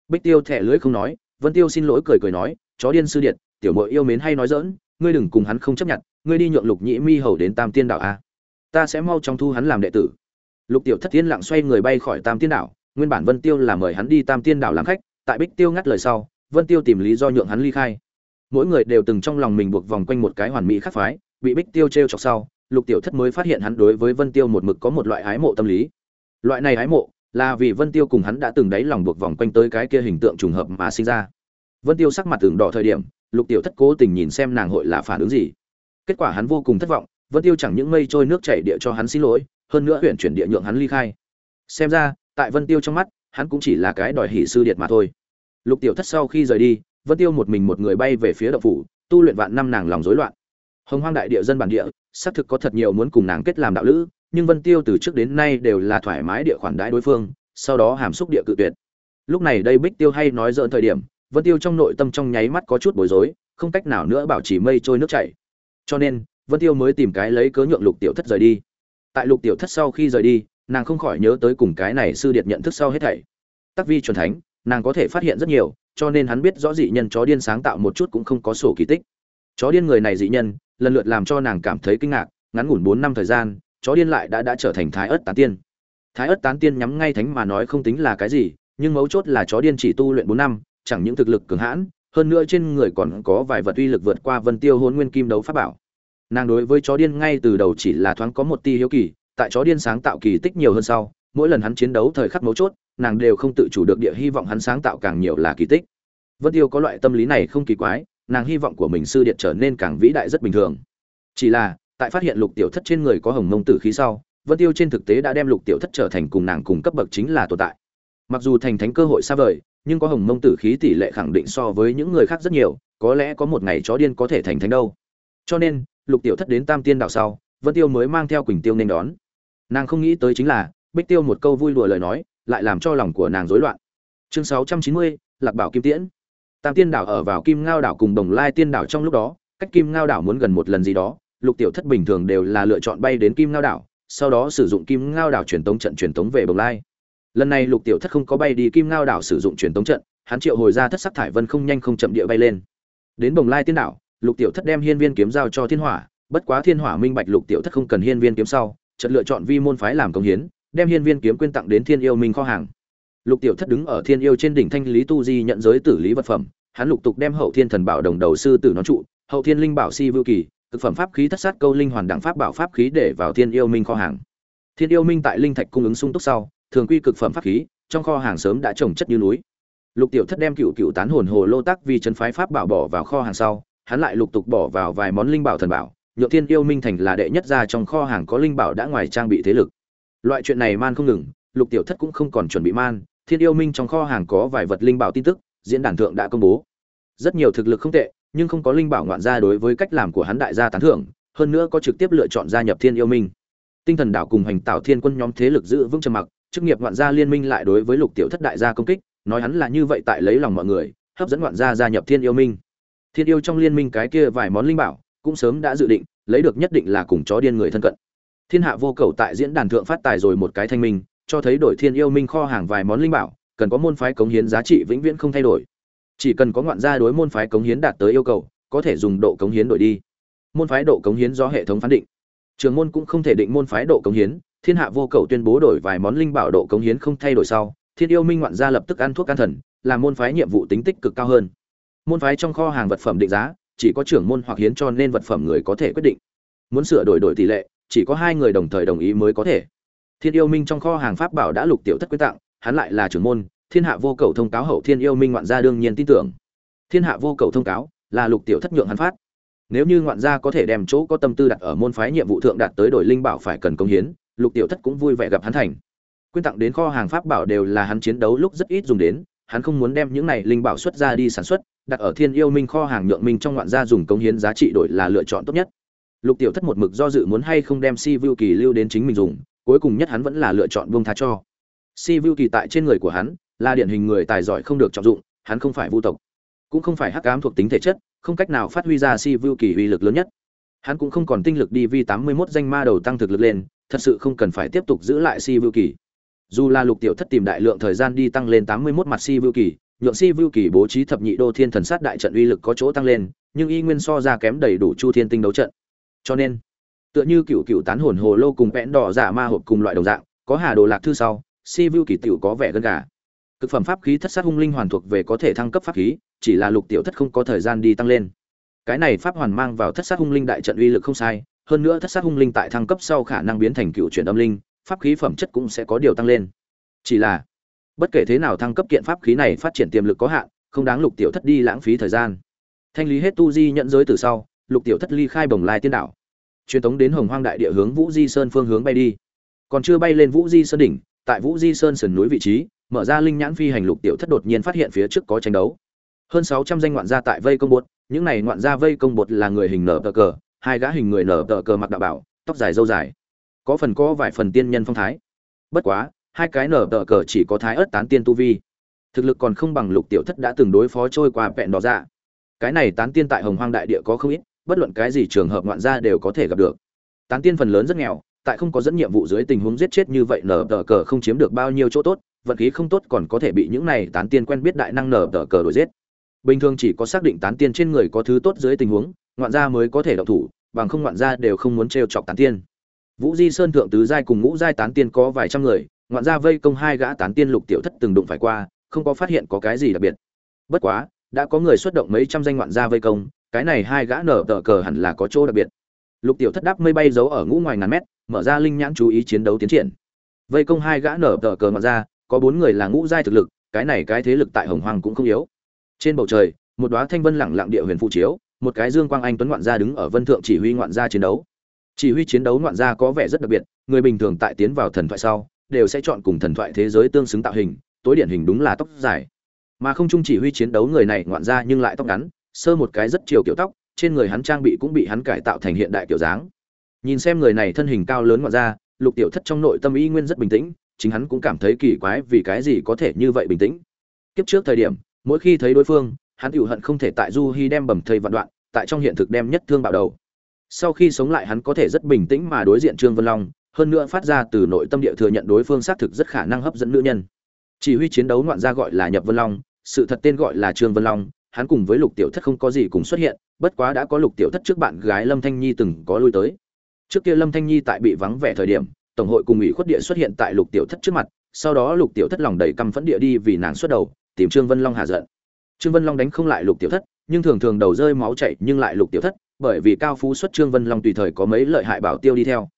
Bích tiêu thẻ lưỡi không nói, vân tiêu xin lỗi cười cười nói, chó điên sư điện tiểu mội yêu mến hay nói dỡn ngươi đừng cùng hắn không chấp nhận, ngươi đi nhượng lục nhĩ mi hầu đến tam tiên đảo a ta sẽ mau trong thu hắn làm đệ tử. Lục tiểu thất tiên lặng xoay người bay khỏi tam tiên đảo, nguyên bản vân tiêu là mời hắn đi tam tiên đảo làm khách, tại bích tiêu ngắt lời sau, vân tiêu tìm lý do nhượng hắn ly khai. Mỗi người đều từng trong lòng mình buộc vòng quanh một cái hoàn mỹ khắc phái, bị bích tiêu t r e o chọc sau, lục tiểu thất mới phát hiện hắn đối với vân tiêu một mực có một loại ái mộ tâm lý. Loại này ái mộ là vì vân tiêu cùng hắn đã từng đáy lòng buộc vòng quanh tới cái kia hình tượng trùng hợp mà sinh ra. Vân tiêu sắc mặt tường đỏ thời điểm, lục tiểu thất cố tình nhìn xem nàng hội là phản ứng gì. Kết quả hắn vô cùng thất vọng vân tiêu chẳng những mây trôi nước chảy địa cho hắn xin lỗi, hơn nữa huyện chuyển địa nhượng hắn ly khai. Xem ra, tại vân tiêu trong mắt, hắn cũng chỉ là cái đòi hỷ sư điệt mà thôi. Lục tiểu thất sau khi rời đi, vân tiêu một mình một người bay về phía đậu phủ, tu luyện vạn năm nàng lòng rối loạn. Hồng hoang đại địa dân bản địa, xác thực có thật nhiều muốn cùng nàng kết làm đạo lữ, nhưng vân tiêu từ trước đến nay đều là thoải mái địa khoản đãi đối phương, sau đó hàm xúc địa cự tuyệt. Lúc này đây bích tiêu hay nói dỡn thời điểm, vân tiêu trong nội tâm trong nháy mắt có chút bối rối, không cách nào nữa bảo trì mây trôi nước chảy. Cho nên vân tiêu mới tìm cái lấy cớ nhượng lục tiểu thất rời đi. Tại lục tiểu thất sau khi rời đi, nàng không khỏi nhớ tới cùng cái này sư điệt nhận thức sau hết thảy. Tắc vi chuẩn thánh, nàng có thể phát hiện rất nhiều, cho nên hắn biết rõ dị nhân chó điên sáng tạo một chút cũng không có sổ kỳ tích. Chó điên người này dị nhân, lần lượt làm cho nàng cảm thấy kinh ngạc, ngắn ngủn bốn năm thời gian, chó điên lại đã đã trở thành thái ớt tán tiên. Thái ớt tán tiên nhắm ngay thánh mà nói không tính là cái gì, nhưng mấu chốt là chó điên chỉ tu luyện bốn năm, chẳng những thực lực cường hãn, hơn nữa trên người còn có vài vật uy lực vượt qua vân tiêu hôn nguyên kim đấu pháp bảo nàng đối với chó điên ngay từ đầu chỉ là thoáng có một ti hiếu kỳ, tại chó điên sáng tạo kỳ tích nhiều hơn sau, mỗi lần hắn chiến đấu thời khắc mấu chốt, nàng đều không tự chủ được địa hy vọng hắn sáng tạo càng nhiều là kỳ tích. Vân tiêu có loại tâm lý này không kỳ quái, nàng hy vọng của mình sư điện trở nên càng vĩ đại rất bình thường. Chỉ là, tại phát hiện lục tiểu thất trên người có hồng mông tử khí sau, vân tiêu trên thực tế đã đem lục tiểu thất trở thành cùng nàng cùng cấp bậc chính là tồn tại. Mặc dù thành thánh cơ hội xa vời, nhưng có hồng mông tử khí tỷ lệ khẳng định so với những người khác rất nhiều, có lẽ có một ngày chó điên có thể thành thánh đâu. Cho nên lục tiểu thất đến tam tiên đảo sau, vân tiêu mới mang theo quỳnh tiêu nên đón. Nàng không nghĩ tới chính là, bích tiêu một câu vui đùa lời nói, lại làm cho lòng của nàng rối loạn. Chương sáu trăm chín mươi, lạc bảo kim tiễn. Tam tiên đảo ở vào kim ngao đảo cùng đồng lai tiên đảo trong lúc đó, cách kim ngao đảo muốn gần một lần gì đó, lục tiểu thất bình thường đều là lựa chọn bay đến kim ngao đảo, sau đó sử dụng kim ngao đảo truyền tống trận truyền tống về bồng lai. Lần này lục tiểu thất không có bay đi kim ngao đảo sử dụng truyền tống trận, hắn triệu hồi ra thất sắc thải vân không nhanh không chậm địa bay lên. Đến bồng lai tiên đảo lục tiểu thất đem hiên viên kiếm giao cho thiên hỏa, bất quá thiên hỏa minh bạch lục tiểu thất không cần hiên viên kiếm sau, chợt lựa chọn vi môn phái làm công hiến, đem hiên viên kiếm quyên tặng đến thiên yêu minh kho hàng. Lục tiểu thất đứng ở thiên yêu trên đỉnh thanh lý tu di nhận giới tử lý vật phẩm, hắn lục tục đem hậu thiên thần bảo đồng đầu sư tử nó trụ, hậu thiên linh bảo si vưu kỳ thực phẩm pháp khí thất sát câu linh hoàn đẳng pháp bảo pháp khí để vào thiên yêu minh kho hàng. Thiên yêu minh tại linh thạch cung ứng sung túc sau, thường quy cực phẩm pháp khí, trong kho hàng sớm đã trồng chất như núi. Lục tiểu thất đem cựu cựu tán hồn hồ lô tắc vì chân phái pháp bảo bỏ vào kho hàng sau hắn lại lục tục bỏ vào vài món linh bảo thần bảo, nhượng thiên yêu minh thành là đệ nhất gia trong kho hàng có linh bảo đã ngoài trang bị thế lực. Loại chuyện này man không ngừng, lục tiểu thất cũng không còn chuẩn bị man, thiên yêu minh trong kho hàng có vài vật linh bảo tin tức, diễn đàn thượng đã công bố. Rất nhiều thực lực không tệ, nhưng không có linh bảo ngoạn gia đối với cách làm của hắn đại gia tán thưởng, hơn nữa có trực tiếp lựa chọn gia nhập thiên yêu minh. Tinh thần đảo cùng hành tạo thiên quân nhóm thế lực giữ vững trầm mặc, chức nghiệp ngoạn gia liên minh lại đối với lục tiểu thất đại gia công kích, nói hắn là như vậy tại lấy lòng mọi người, hấp dẫn ngoạn gia gia nhập thiên yêu minh thiên yêu trong liên minh cái kia vài món linh bảo, cũng sớm đã dự định, lấy được nhất định là cùng chó điên người thân cận. Thiên hạ vô cầu tại diễn đàn thượng phát tài rồi một cái thanh minh, cho thấy đổi thiên yêu minh kho hàng vài món linh bảo, cần có môn phái cống hiến giá trị vĩnh viễn không thay đổi. Chỉ cần có ngoạn gia đối môn phái cống hiến đạt tới yêu cầu, có thể dùng độ cống hiến đổi đi. Môn phái độ cống hiến do hệ thống phán định. Trường môn cũng không thể định môn phái độ cống hiến, thiên hạ vô cầu tuyên bố đổi vài món linh bảo độ cống hiến không thay đổi sau, thiên yêu minh ngoạn gia lập tức ăn thuốc can thần, làm môn phái nhiệm vụ tính tích cực cao hơn môn phái trong kho hàng vật phẩm định giá, chỉ có trưởng môn hoặc hiến cho nên vật phẩm người có thể quyết định. Muốn sửa đổi đổi tỷ lệ, chỉ có hai người đồng thời đồng ý mới có thể. Thiên yêu minh trong kho hàng pháp bảo đã lục tiểu thất quyết tặng, hắn lại là trưởng môn, thiên hạ vô cầu thông cáo hậu thiên yêu minh ngoạn gia đương nhiên tin tưởng. Thiên hạ vô cầu thông cáo, là lục tiểu thất nhượng hắn phát. Nếu như ngoạn gia có thể đem chỗ có tâm tư đặt ở môn phái nhiệm vụ thượng đạt tới đổi linh bảo phải cần công hiến, lục tiểu thất cũng vui vẻ gặp hắn thành. Quyên tặng đến kho hàng pháp bảo đều là hắn chiến đấu lúc rất ít dùng đến, hắn không muốn đem những này linh bảo xuất ra đi sản xuất đặt ở thiên yêu minh kho hàng nhượng minh trong ngoạn gia dùng công hiến giá trị đổi là lựa chọn tốt nhất. Lục tiểu thất một mực do dự muốn hay không đem si vu kỳ lưu đến chính mình dùng, cuối cùng nhất hắn vẫn là lựa chọn buông tha cho. Si vu kỳ tại trên người của hắn là điển hình người tài giỏi không được trọng dụng, hắn không phải vu tộc, cũng không phải hắc ám thuộc tính thể chất, không cách nào phát huy ra si vu kỳ uy lực lớn nhất. Hắn cũng không còn tinh lực đi vi tám mươi 81 danh ma đầu tăng thực lực lên, thật sự không cần phải tiếp tục giữ lại si vu kỳ. Dù là lục tiểu thất tìm đại lượng thời gian đi tăng lên tám mươi 81 mặt si vu kỳ nhượng si vưu kỳ bố trí thập nhị đô thiên thần sát đại trận uy lực có chỗ tăng lên, nhưng y nguyên so ra kém đầy đủ chu thiên tinh đấu trận. Cho nên, tựa như cựu cựu tán hồn hồ lô cùng vẽn đỏ giả ma hộp cùng loại đồng dạng, có hà đồ lạc thư sau, si vưu kỳ tiểu có vẻ gần gà. Cực phẩm pháp khí thất sát hung linh hoàn thuộc về có thể thăng cấp pháp khí, chỉ là lục tiểu thất không có thời gian đi tăng lên. Cái này pháp hoàn mang vào thất sát hung linh đại trận uy lực không sai, hơn nữa thất sát hung linh tại thăng cấp sau khả năng biến thành cựu chuyển âm linh, pháp khí phẩm chất cũng sẽ có điều tăng lên. Chỉ là bất kể thế nào thăng cấp kiện pháp khí này phát triển tiềm lực có hạn, không đáng lục tiểu thất đi lãng phí thời gian. Thanh lý hết tu di nhận giới từ sau, lục tiểu thất ly khai bồng lai tiên đảo. Truyền tống đến hồng hoang đại địa hướng vũ di sơn phương hướng bay đi. Còn chưa bay lên vũ di sơn đỉnh, tại vũ di sơn sườn núi vị trí, mở ra linh nhãn phi hành lục tiểu thất đột nhiên phát hiện phía trước có tranh đấu. Hơn sáu trăm danh ngoạn gia tại vây công bột, những này ngoạn gia vây công bột là người hình nở tờ cờ, hai gã hình người nở tờ cờ mặc đạo bảo, tóc dài dâu dài. Có phần có vài phần tiên nhân phong thái. Bất quá hai cái nở tờ cờ chỉ có thái ớt tán tiên tu vi. Thực lực còn không bằng lục tiểu thất đã từng đối phó trôi qua vẹn đỏ dạ. Cái này tán tiên tại hồng hoang đại địa có không ít, bất luận cái gì trường hợp ngoạn gia đều có thể gặp được. Tán tiên phần lớn rất nghèo, tại không có dẫn nhiệm vụ dưới tình huống giết chết như vậy nở tờ cờ không chiếm được bao nhiêu chỗ tốt, vận khí không tốt còn có thể bị những này tán tiên quen biết đại năng nở tờ cờ đổi giết. Bình thường chỉ có xác định tán tiên trên người có thứ tốt dưới tình huống, ngoạn gia mới có thể độc thủ, bằng không ngoạn gia đều không muốn trêu chọc tán tiên. Vũ di sơn thượng tứ giai cùng ngũ giai tán tiên có vài trăm người ngoạn gia vây công hai gã tán tiên lục tiểu thất từng đụng phải qua, không có phát hiện có cái gì đặc biệt. Bất quá, đã có người xuất động mấy trăm danh ngoạn gia vây công, cái này hai gã nở tờ cờ hẳn là có chỗ đặc biệt. Lục tiểu thất đáp mây bay giấu ở ngũ ngoài ngàn mét, mở ra linh nhãn chú ý chiến đấu tiến triển. Vây công hai gã nở tờ cờ ngoạn gia, có bốn người là ngũ giai thực lực, cái này cái thế lực tại hồng hoàng cũng không yếu. Trên bầu trời, một đóa thanh vân lẳng lặng địa huyền phụ chiếu, một cái dương quang anh tuấn ngoạn gia đứng ở vân thượng chỉ huy ngoạn gia chiến đấu. Chỉ huy chiến đấu ngoạn gia có vẻ rất đặc biệt, người bình thường tại tiến vào thần thoại sau đều sẽ chọn cùng thần thoại thế giới tương xứng tạo hình tối điển hình đúng là tóc dài. Mà không chung chỉ huy chiến đấu người này ngoạn gia nhưng lại tóc ngắn sơ một cái rất chiều kiểu tóc trên người hắn trang bị cũng bị hắn cải tạo thành hiện đại kiểu dáng. Nhìn xem người này thân hình cao lớn ngoạn ra, lục tiểu thất trong nội tâm y nguyên rất bình tĩnh chính hắn cũng cảm thấy kỳ quái vì cái gì có thể như vậy bình tĩnh. Kiếp trước thời điểm mỗi khi thấy đối phương hắn tiểu hận không thể tại du hi đem bầm thây vạn đoạn tại trong hiện thực đem nhất thương bạo đầu. Sau khi sống lại hắn có thể rất bình tĩnh mà đối diện trương vân long hơn nữa phát ra từ nội tâm địa thừa nhận đối phương xác thực rất khả năng hấp dẫn nữ nhân. Chỉ huy chiến đấu ngoạn gia gọi là nhập vân long, sự thật tên gọi là trương vân long, hắn cùng với lục tiểu thất không có gì cùng xuất hiện, bất quá đã có lục tiểu thất trước bạn gái lâm thanh nhi từng có lui tới. Trước kia lâm thanh nhi tại bị vắng vẻ thời điểm, tổng hội cùng ủy khuất địa xuất hiện tại lục tiểu thất trước mặt, sau đó lục tiểu thất lòng đầy căm phẫn địa đi vì nàng xuất đầu, tìm trương vân long hạ giận. Trương vân long đánh không lại lục tiểu thất, nhưng thường thường đầu rơi máu chảy nhưng lại lục tiểu thất, bởi vì cao phú xuất trương vân long tùy thời có mấy lợi hại bảo tiêu đi theo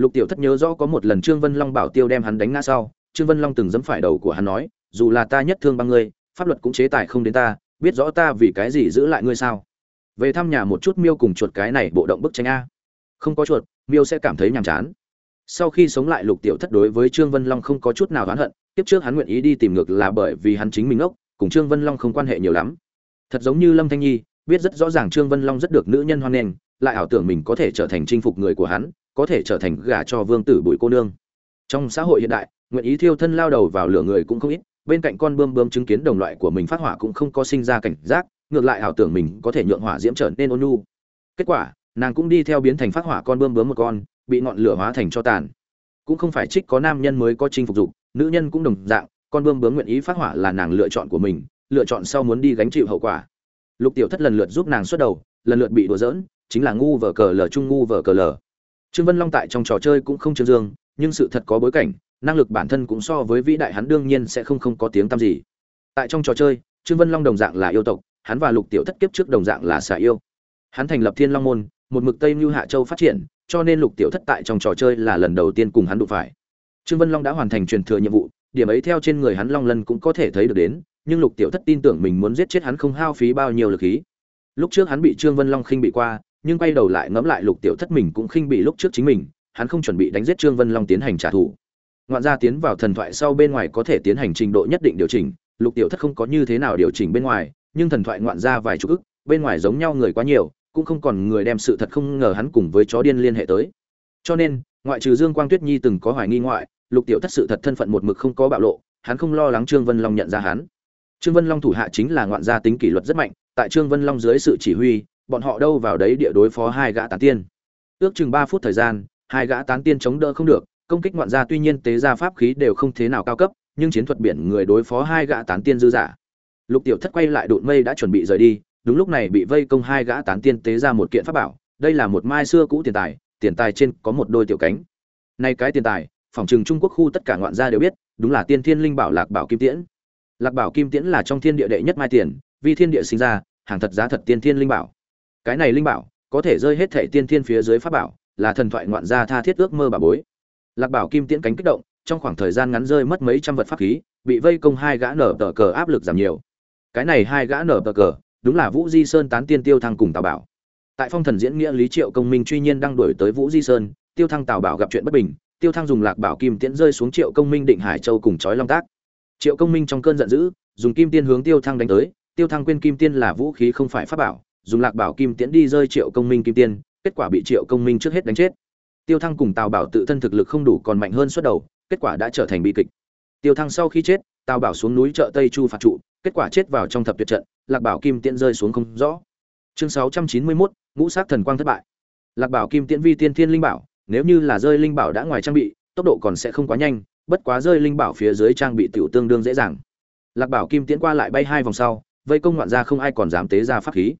lục tiểu thất nhớ rõ có một lần trương vân long bảo tiêu đem hắn đánh ngã sau, trương vân long từng dẫm phải đầu của hắn nói, dù là ta nhất thương băng ngươi, pháp luật cũng chế tài không đến ta, biết rõ ta vì cái gì giữ lại ngươi sao? Về thăm nhà một chút miêu cùng chuột cái này bộ động bức tranh a. Không có chuột, miêu sẽ cảm thấy nhàm chán. Sau khi sống lại lục tiểu thất đối với trương vân long không có chút nào oán hận tiếp trước hắn nguyện ý đi tìm ngược là bởi vì hắn chính mình ốc, cùng trương vân long không quan hệ nhiều lắm. Thật giống như lâm thanh nhi, biết rất rõ ràng trương vân long rất được nữ nhân hoan nghênh, lại ảo tưởng mình có thể trở thành chinh phục người của hắn có thể trở thành gả cho vương tử bụi cô nương. Trong xã hội hiện đại, nguyện ý thiêu thân lao đầu vào lửa người cũng không ít, bên cạnh con bươm bươm chứng kiến đồng loại của mình phát hỏa cũng không có sinh ra cảnh giác, ngược lại ảo tưởng mình có thể nhượng hỏa diễm trở nên ôn nhu. Kết quả, nàng cũng đi theo biến thành phát hỏa con bươm bướm một con, bị ngọn lửa hóa thành cho tàn. Cũng không phải trích có nam nhân mới có chinh phục dục, nữ nhân cũng đồng dạng, con bươm bướm nguyện ý phát hỏa là nàng lựa chọn của mình, lựa chọn sau muốn đi gánh chịu hậu quả. Lục tiểu thất lần lượt giúp nàng xuất đầu, lần lượt bị đùa giỡn, chính là ngu vở cờ lờ trung ngu vở cờ lờ trương vân long tại trong trò chơi cũng không trương dương, nhưng sự thật có bối cảnh, năng lực bản thân cũng so với vĩ đại hắn đương nhiên sẽ không không có tiếng tăm gì. Tại trong trò chơi, trương vân long đồng dạng là yêu tộc, hắn và lục tiểu thất kiếp trước đồng dạng là xà yêu. Hắn thành lập thiên long môn, một mực tây như hạ châu phát triển, cho nên lục tiểu thất tại trong trò chơi là lần đầu tiên cùng hắn đụng phải. Trương vân long đã hoàn thành truyền thừa nhiệm vụ, điểm ấy theo trên người hắn long lân cũng có thể thấy được đến, nhưng lục tiểu thất tin tưởng mình muốn giết chết hắn không hao phí bao nhiêu lực khí. Lúc trước hắn bị trương vân long khinh bị qua nhưng quay đầu lại ngẫm lại lục tiểu thất mình cũng khinh bị lúc trước chính mình, hắn không chuẩn bị đánh giết trương vân long tiến hành trả thù. Ngoạn gia tiến vào thần thoại sau bên ngoài có thể tiến hành trình độ nhất định điều chỉnh, lục tiểu thất không có như thế nào điều chỉnh bên ngoài, nhưng thần thoại ngoạn gia vài chục ức, bên ngoài giống nhau người quá nhiều, cũng không còn người đem sự thật không ngờ hắn cùng với chó điên liên hệ tới. Cho nên, ngoại trừ dương quang tuyết nhi từng có hoài nghi ngoại, lục tiểu thất sự thật thân phận một mực không có bạo lộ, hắn không lo lắng trương vân long nhận ra hắn. Trương vân long thủ hạ chính là ngoạn gia tính kỷ luật rất mạnh, tại trương vân long dưới sự chỉ huy bọn họ đâu vào đấy địa đối phó hai gã tán tiên. Ước chừng ba phút thời gian, hai gã tán tiên chống đỡ không được, công kích ngoạn gia tuy nhiên tế gia pháp khí đều không thế nào cao cấp, nhưng chiến thuật biển người đối phó hai gã tán tiên dư giả lục tiểu thất quay lại đụn mây đã chuẩn bị rời đi, đúng lúc này bị vây công hai gã tán tiên tế ra một kiện pháp bảo, đây là một mai xưa cũ tiền tài tiền tài trên có một đôi tiểu cánh. Nay cái tiền tài, phòng trường trung quốc khu tất cả ngoạn gia đều biết, đúng là tiên thiên linh bảo lạc bảo kim tiễn. Lạc bảo kim tiễn là trong thiên địa đệ nhất mai tiền vì thiên địa sinh ra, hàng thật giá thật tiên thiên linh bảo cái này linh bảo, có thể rơi hết thệ tiên thiên phía dưới pháp bảo, là thần thoại ngoạn gia tha thiết ước mơ bà bối. Lạc bảo kim tiễn cánh kích động, trong khoảng thời gian ngắn rơi mất mấy trăm vật pháp khí, bị vây công hai gã nở tờ cờ áp lực giảm nhiều. Cái này hai gã nở tờ cờ, đúng là vũ di sơn tán tiên tiêu thăng cùng tào bảo. Tại phong thần diễn nghĩa lý triệu công minh truy nhiên đang đuổi tới vũ di sơn, tiêu thăng tào bảo gặp chuyện bất bình, tiêu thăng dùng lạc bảo kim tiễn rơi xuống triệu công minh định hải châu cùng chói long tác. Triệu công minh trong cơn giận dữ, dùng kim tiên hướng tiêu thăng đánh tới, tiêu thăng quên kim tiên là vũ khí không phải pháp bảo dùng lạc bảo kim tiễn đi rơi triệu công minh kim tiên kết quả bị triệu công minh trước hết đánh chết. Tiêu thăng cùng tào bảo tự thân thực lực không đủ còn mạnh hơn suốt đầu kết quả đã trở thành bi kịch. Tiêu thăng sau khi chết tào bảo xuống núi chợ tây chu phạt trụ kết quả chết vào trong thập tuyệt trận lạc bảo kim tiễn rơi xuống không rõ. Chương sáu trăm chín mươi 691, ngũ sát thần quang thất bại. Lạc bảo kim tiễn vi tiên thiên linh bảo nếu như là rơi linh bảo đã ngoài trang bị tốc độ còn sẽ không quá nhanh bất quá rơi linh bảo phía dưới trang bị tiểu tương đương dễ dàng. Lạc bảo kim tiễn qua lại bay hai vòng sau vây công ngoạn gia không ai còn dám tế ra pháp khí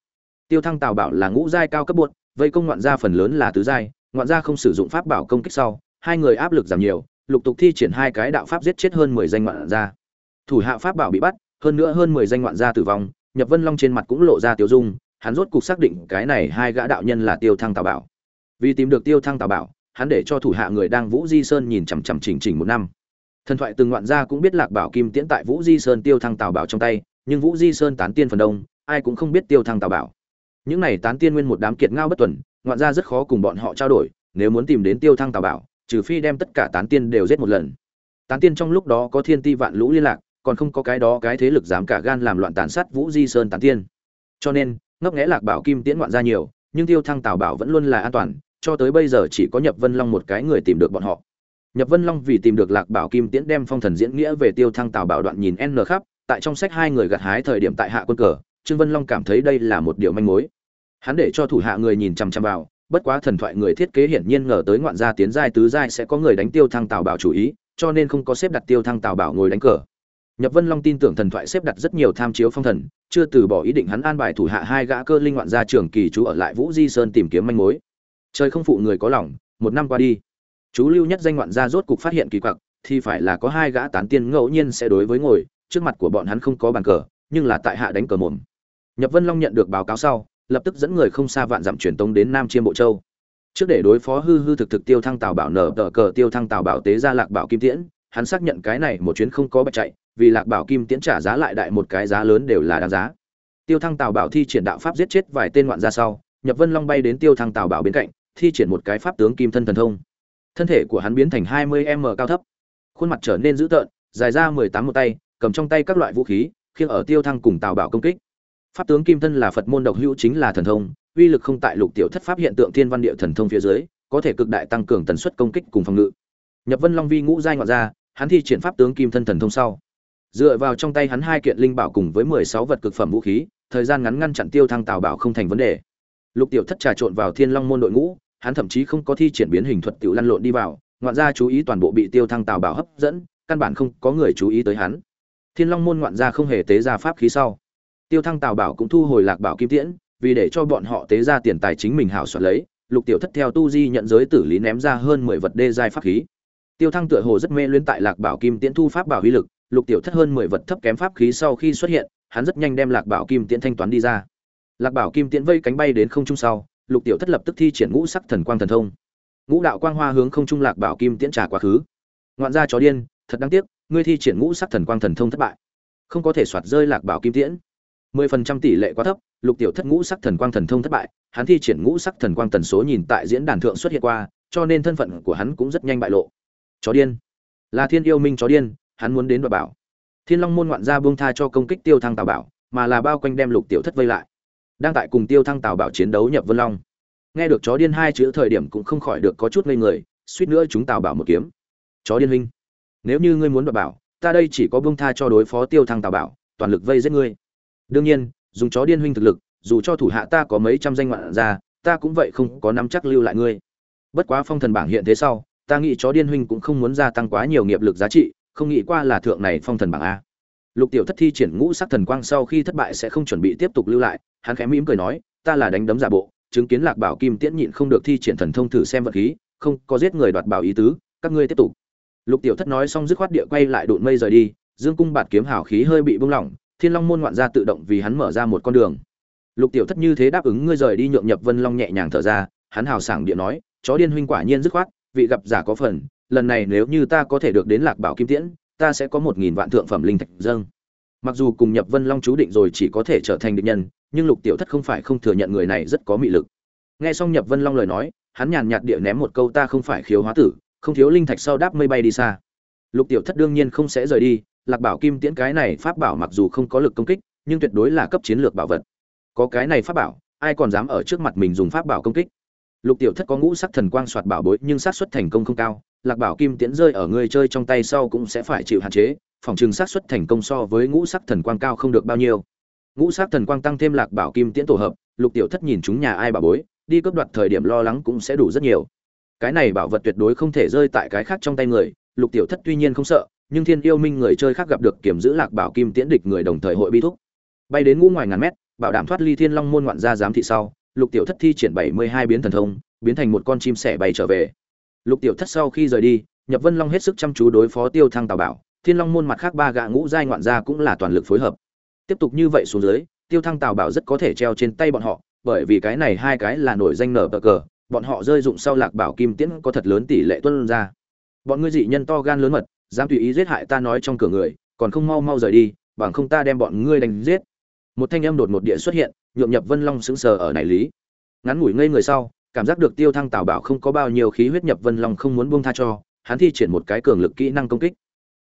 tiêu thăng tào bảo là ngũ giai cao cấp buột vây công ngoạn gia phần lớn là tứ giai, ngoạn gia không sử dụng pháp bảo công kích sau, hai người áp lực giảm nhiều, lục tục thi triển hai cái đạo pháp giết chết hơn mười danh ngoạn gia. Thủ hạ pháp bảo bị bắt, hơn nữa hơn mười danh ngoạn gia tử vong, nhập vân long trên mặt cũng lộ ra tiêu dung, hắn rốt cục xác định cái này hai gã đạo nhân là tiêu thăng tào bảo. Vì tìm được tiêu thăng tào bảo, hắn để cho thủ hạ người đang vũ di sơn nhìn chằm chằm chỉnh chỉnh một năm. Thần thoại từng ngoạn gia cũng biết lạc bảo kim tiễn tại vũ di sơn tiêu thăng tào bảo trong tay, nhưng vũ di sơn tán tiên phần đông, ai cũng không biết tiêu thăng tào bảo những này tán tiên nguyên một đám kiệt ngao bất tuần, ngoạn ra rất khó cùng bọn họ trao đổi, nếu muốn tìm đến tiêu thăng tào bảo, trừ phi đem tất cả tán tiên đều giết một lần. Tán tiên trong lúc đó có thiên ti vạn lũ liên lạc, còn không có cái đó cái thế lực dám cả gan làm loạn tàn sát vũ di sơn tán tiên. Cho nên, ngấp nghẽ lạc bảo kim tiễn ngoạn ra nhiều, nhưng tiêu thăng tào bảo vẫn luôn là an toàn, cho tới bây giờ chỉ có nhập vân long một cái người tìm được bọn họ. Nhập vân long vì tìm được lạc bảo kim tiễn đem phong thần diễn nghĩa về tiêu thăng tào bảo đoạn nhìn n khắp, tại trong sách hai người gặt hái thời điểm tại hạ quân cờ, trương vân long cảm thấy đây là một điều manh mối hắn để cho thủ hạ người nhìn chằm chằm vào, bất quá thần thoại người thiết kế hiển nhiên ngờ tới ngoạn gia tiến giai tứ giai sẽ có người đánh tiêu thăng tào bảo chủ ý, cho nên không có xếp đặt tiêu thăng tào bảo ngồi đánh cờ. Nhập vân long tin tưởng thần thoại xếp đặt rất nhiều tham chiếu phong thần, chưa từ bỏ ý định hắn an bài thủ hạ hai gã cơ linh ngoạn gia trường kỳ chú ở lại vũ di sơn tìm kiếm manh mối. Trời không phụ người có lòng, một năm qua đi, chú lưu nhất danh ngoạn gia rốt cục phát hiện kỳ quặc, thì phải là có hai gã tán tiên ngẫu nhiên sẽ đối với ngồi, trước mặt của bọn hắn không có bàn cờ, nhưng là tại hạ đánh cờ mồm. Nhập vân long nhận được báo cáo sau lập tức dẫn người không xa vạn dặm truyền tống đến nam chiêm bộ châu. Trước để đối phó hư hư thực thực tiêu thăng tào bảo nở tờ cờ tiêu thăng tào bảo tế ra lạc bảo kim tiễn, hắn xác nhận cái này một chuyến không có bạch chạy, vì lạc bảo kim tiễn trả giá lại đại một cái giá lớn đều là đáng giá. Tiêu thăng tào bảo thi triển đạo pháp giết chết vài tên ngoạn gia sau, nhập vân long bay đến tiêu thăng tào bảo bên cạnh, thi triển một cái pháp tướng kim thân thần thông. Thân thể của hắn biến thành hai mươi m cao thấp, khuôn mặt trở nên dữ tợn, dài ra mười tám một tay, cầm trong tay các loại vũ khí, khiêng ở tiêu thăng cùng tào bảo công kích pháp tướng kim thân là phật môn độc hữu chính là thần thông, uy lực không tại lục tiểu thất pháp hiện tượng thiên văn địa thần thông phía dưới, có thể cực đại tăng cường tần suất công kích cùng phòng ngự. Nhập vân long vi ngũ giai ngoại ra hắn thi triển pháp tướng kim thân thần thông sau. Dựa vào trong tay hắn hai kiện linh bảo cùng với mười sáu vật cực phẩm vũ khí, thời gian ngắn ngăn chặn tiêu thăng tào bảo không thành vấn đề. Lục tiểu thất trà trộn vào thiên long môn đội ngũ, hắn thậm chí không có thi triển biến hình thuật tiểu lăn lộn đi vào, ngoạn gia chú ý toàn bộ bị tiêu thăng tào bảo hấp dẫn, căn bản không có người chú ý tới hắn. Thiên long môn ngoạn gia không hề tế ra pháp khí sau tiêu thăng tào bảo cũng thu hồi lạc bảo kim tiễn, vì để cho bọn họ tế ra tiền tài chính mình hảo soạn lấy, lục tiểu thất theo tu di nhận giới tử lý ném ra hơn mười vật đê giai pháp khí. Tiêu thăng tựa hồ rất mê luyến tại lạc bảo kim tiễn thu pháp bảo uy lực, lục tiểu thất hơn mười vật thấp kém pháp khí sau khi xuất hiện, hắn rất nhanh đem lạc bảo kim tiễn thanh toán đi ra. Lạc bảo kim tiễn vây cánh bay đến không trung sau, lục tiểu thất lập tức thi triển ngũ sắc thần quang thần thông. Ngũ đạo quang hoa hướng không trung lạc bảo kim tiễn trả quá khứ. Ngoạn gia chó điên, thật đáng tiếc, ngươi thi triển ngũ sắc thần quang thần thông thất bại. Không có thể soạt rơi lạc bảo kim tiễn mười phần trăm tỷ lệ quá thấp, lục tiểu thất ngũ sắc thần quang thần thông thất bại, hắn thi triển ngũ sắc thần quang tần số nhìn tại diễn đàn thượng xuất hiện qua, cho nên thân phận của hắn cũng rất nhanh bại lộ. Chó điên. Là thiên yêu minh chó điên, hắn muốn đến đoạt bảo. Thiên long môn ngoạn gia buông tha cho công kích tiêu thăng tào bảo, mà là bao quanh đem lục tiểu thất vây lại. Đang tại cùng tiêu thăng tào bảo chiến đấu nhập vân long. Nghe được chó điên hai chữ thời điểm cũng không khỏi được có chút ngây người, suýt nữa chúng tào bảo một kiếm. Chó điên huynh, nếu như ngươi muốn đoạt bảo, ta đây chỉ có buông tha cho đối phó tiêu thăng tào bảo, toàn lực vây giết ngươi đương nhiên, dùng chó điên huynh thực lực, dù cho thủ hạ ta có mấy trăm danh ngoạn ra, ta cũng vậy không có nắm chắc lưu lại ngươi. Bất quá phong thần bảng hiện thế sau, ta nghĩ chó điên huynh cũng không muốn gia tăng quá nhiều nghiệp lực giá trị, không nghĩ qua là thượng này phong thần bảng a. Lục tiểu thất thi triển ngũ sắc thần quang sau khi thất bại sẽ không chuẩn bị tiếp tục lưu lại, hắn khẽ mỉm cười nói, ta là đánh đấm giả bộ, chứng kiến lạc bảo kim tiễn nhịn không được thi triển thần thông thử xem vật khí, không có giết người đoạt bảo ý tứ, các ngươi tiếp tục. Lục tiểu thất nói xong dứt khoát địa quay lại đụn mây rời đi, dương cung bạt kiếm hào khí hơi bị bung lỏng thiên long môn ngoạn ra tự động vì hắn mở ra một con đường. Lục tiểu thất như thế đáp ứng ngươi rời đi nhượng nhập vân long nhẹ nhàng thở ra, hắn hào sảng điện nói, chó điên huynh quả nhiên dứt khoát, vị gặp giả có phần, lần này nếu như ta có thể được đến lạc bảo kim tiễn, ta sẽ có một nghìn vạn thượng phẩm linh thạch dâng. Mặc dù cùng nhập vân long chú định rồi chỉ có thể trở thành địch nhân, nhưng lục tiểu thất không phải không thừa nhận người này rất có mị lực. Nghe xong nhập vân long lời nói, hắn nhàn nhạt địa ném một câu, ta không phải khiếu hóa tử, không thiếu linh thạch sau đáp mây bay đi xa. Lục tiểu thất đương nhiên không sẽ rời đi lạc bảo kim tiễn cái này pháp bảo mặc dù không có lực công kích, nhưng tuyệt đối là cấp chiến lược bảo vật. Có cái này pháp bảo, ai còn dám ở trước mặt mình dùng pháp bảo công kích? Lục tiểu thất có ngũ sắc thần quang soạt bảo bối, nhưng sát xuất thành công không cao. Lạc bảo kim tiễn rơi ở người chơi trong tay sau cũng sẽ phải chịu hạn chế, phòng chừng sát xuất thành công so với ngũ sắc thần quang cao không được bao nhiêu. Ngũ sắc thần quang tăng thêm lạc bảo kim tiễn tổ hợp, lục tiểu thất nhìn chúng nhà ai bảo bối, đi cướp đoạt thời điểm lo lắng cũng sẽ đủ rất nhiều. Cái này bảo vật tuyệt đối không thể rơi tại cái khác trong tay người, lục tiểu thất tuy nhiên không sợ nhưng thiên yêu minh người chơi khác gặp được kiểm giữ lạc bảo kim tiễn địch người đồng thời hội bi thúc. Bay đến ngũ ngoài ngàn mét, bảo đảm thoát ly thiên long môn ngoạn gia giám thị sau, lục tiểu thất thi triển bảy mươi hai biến thần thông, biến thành một con chim sẻ bay trở về. Lục tiểu thất sau khi rời đi nhập vân long hết sức chăm chú đối phó tiêu thăng tào bảo, thiên long môn mặt khác ba gạ ngũ giai ngoạn gia cũng là toàn lực phối hợp. Tiếp tục như vậy xuống dưới, tiêu thăng tào bảo rất có thể treo trên tay bọn họ, bởi vì cái này hai cái là nổi danh nở bờ cờ, bọn họ rơi dụng sau lạc bảo kim tiễn có thật lớn tỷ lệ tuân ra. Bọn ngươi dị nhân to gan lớn mật dám tùy ý giết hại ta nói trong cửa người còn không mau mau rời đi bằng không ta đem bọn ngươi đánh giết. Một thanh âm đột một địa xuất hiện nhượng nhập vân long sững sờ ở này lý. Ngắn ngủi ngây người sau cảm giác được tiêu thăng tào bảo không có bao nhiêu khí huyết nhập vân long không muốn buông tha cho hắn thi triển một cái cường lực kỹ năng công kích.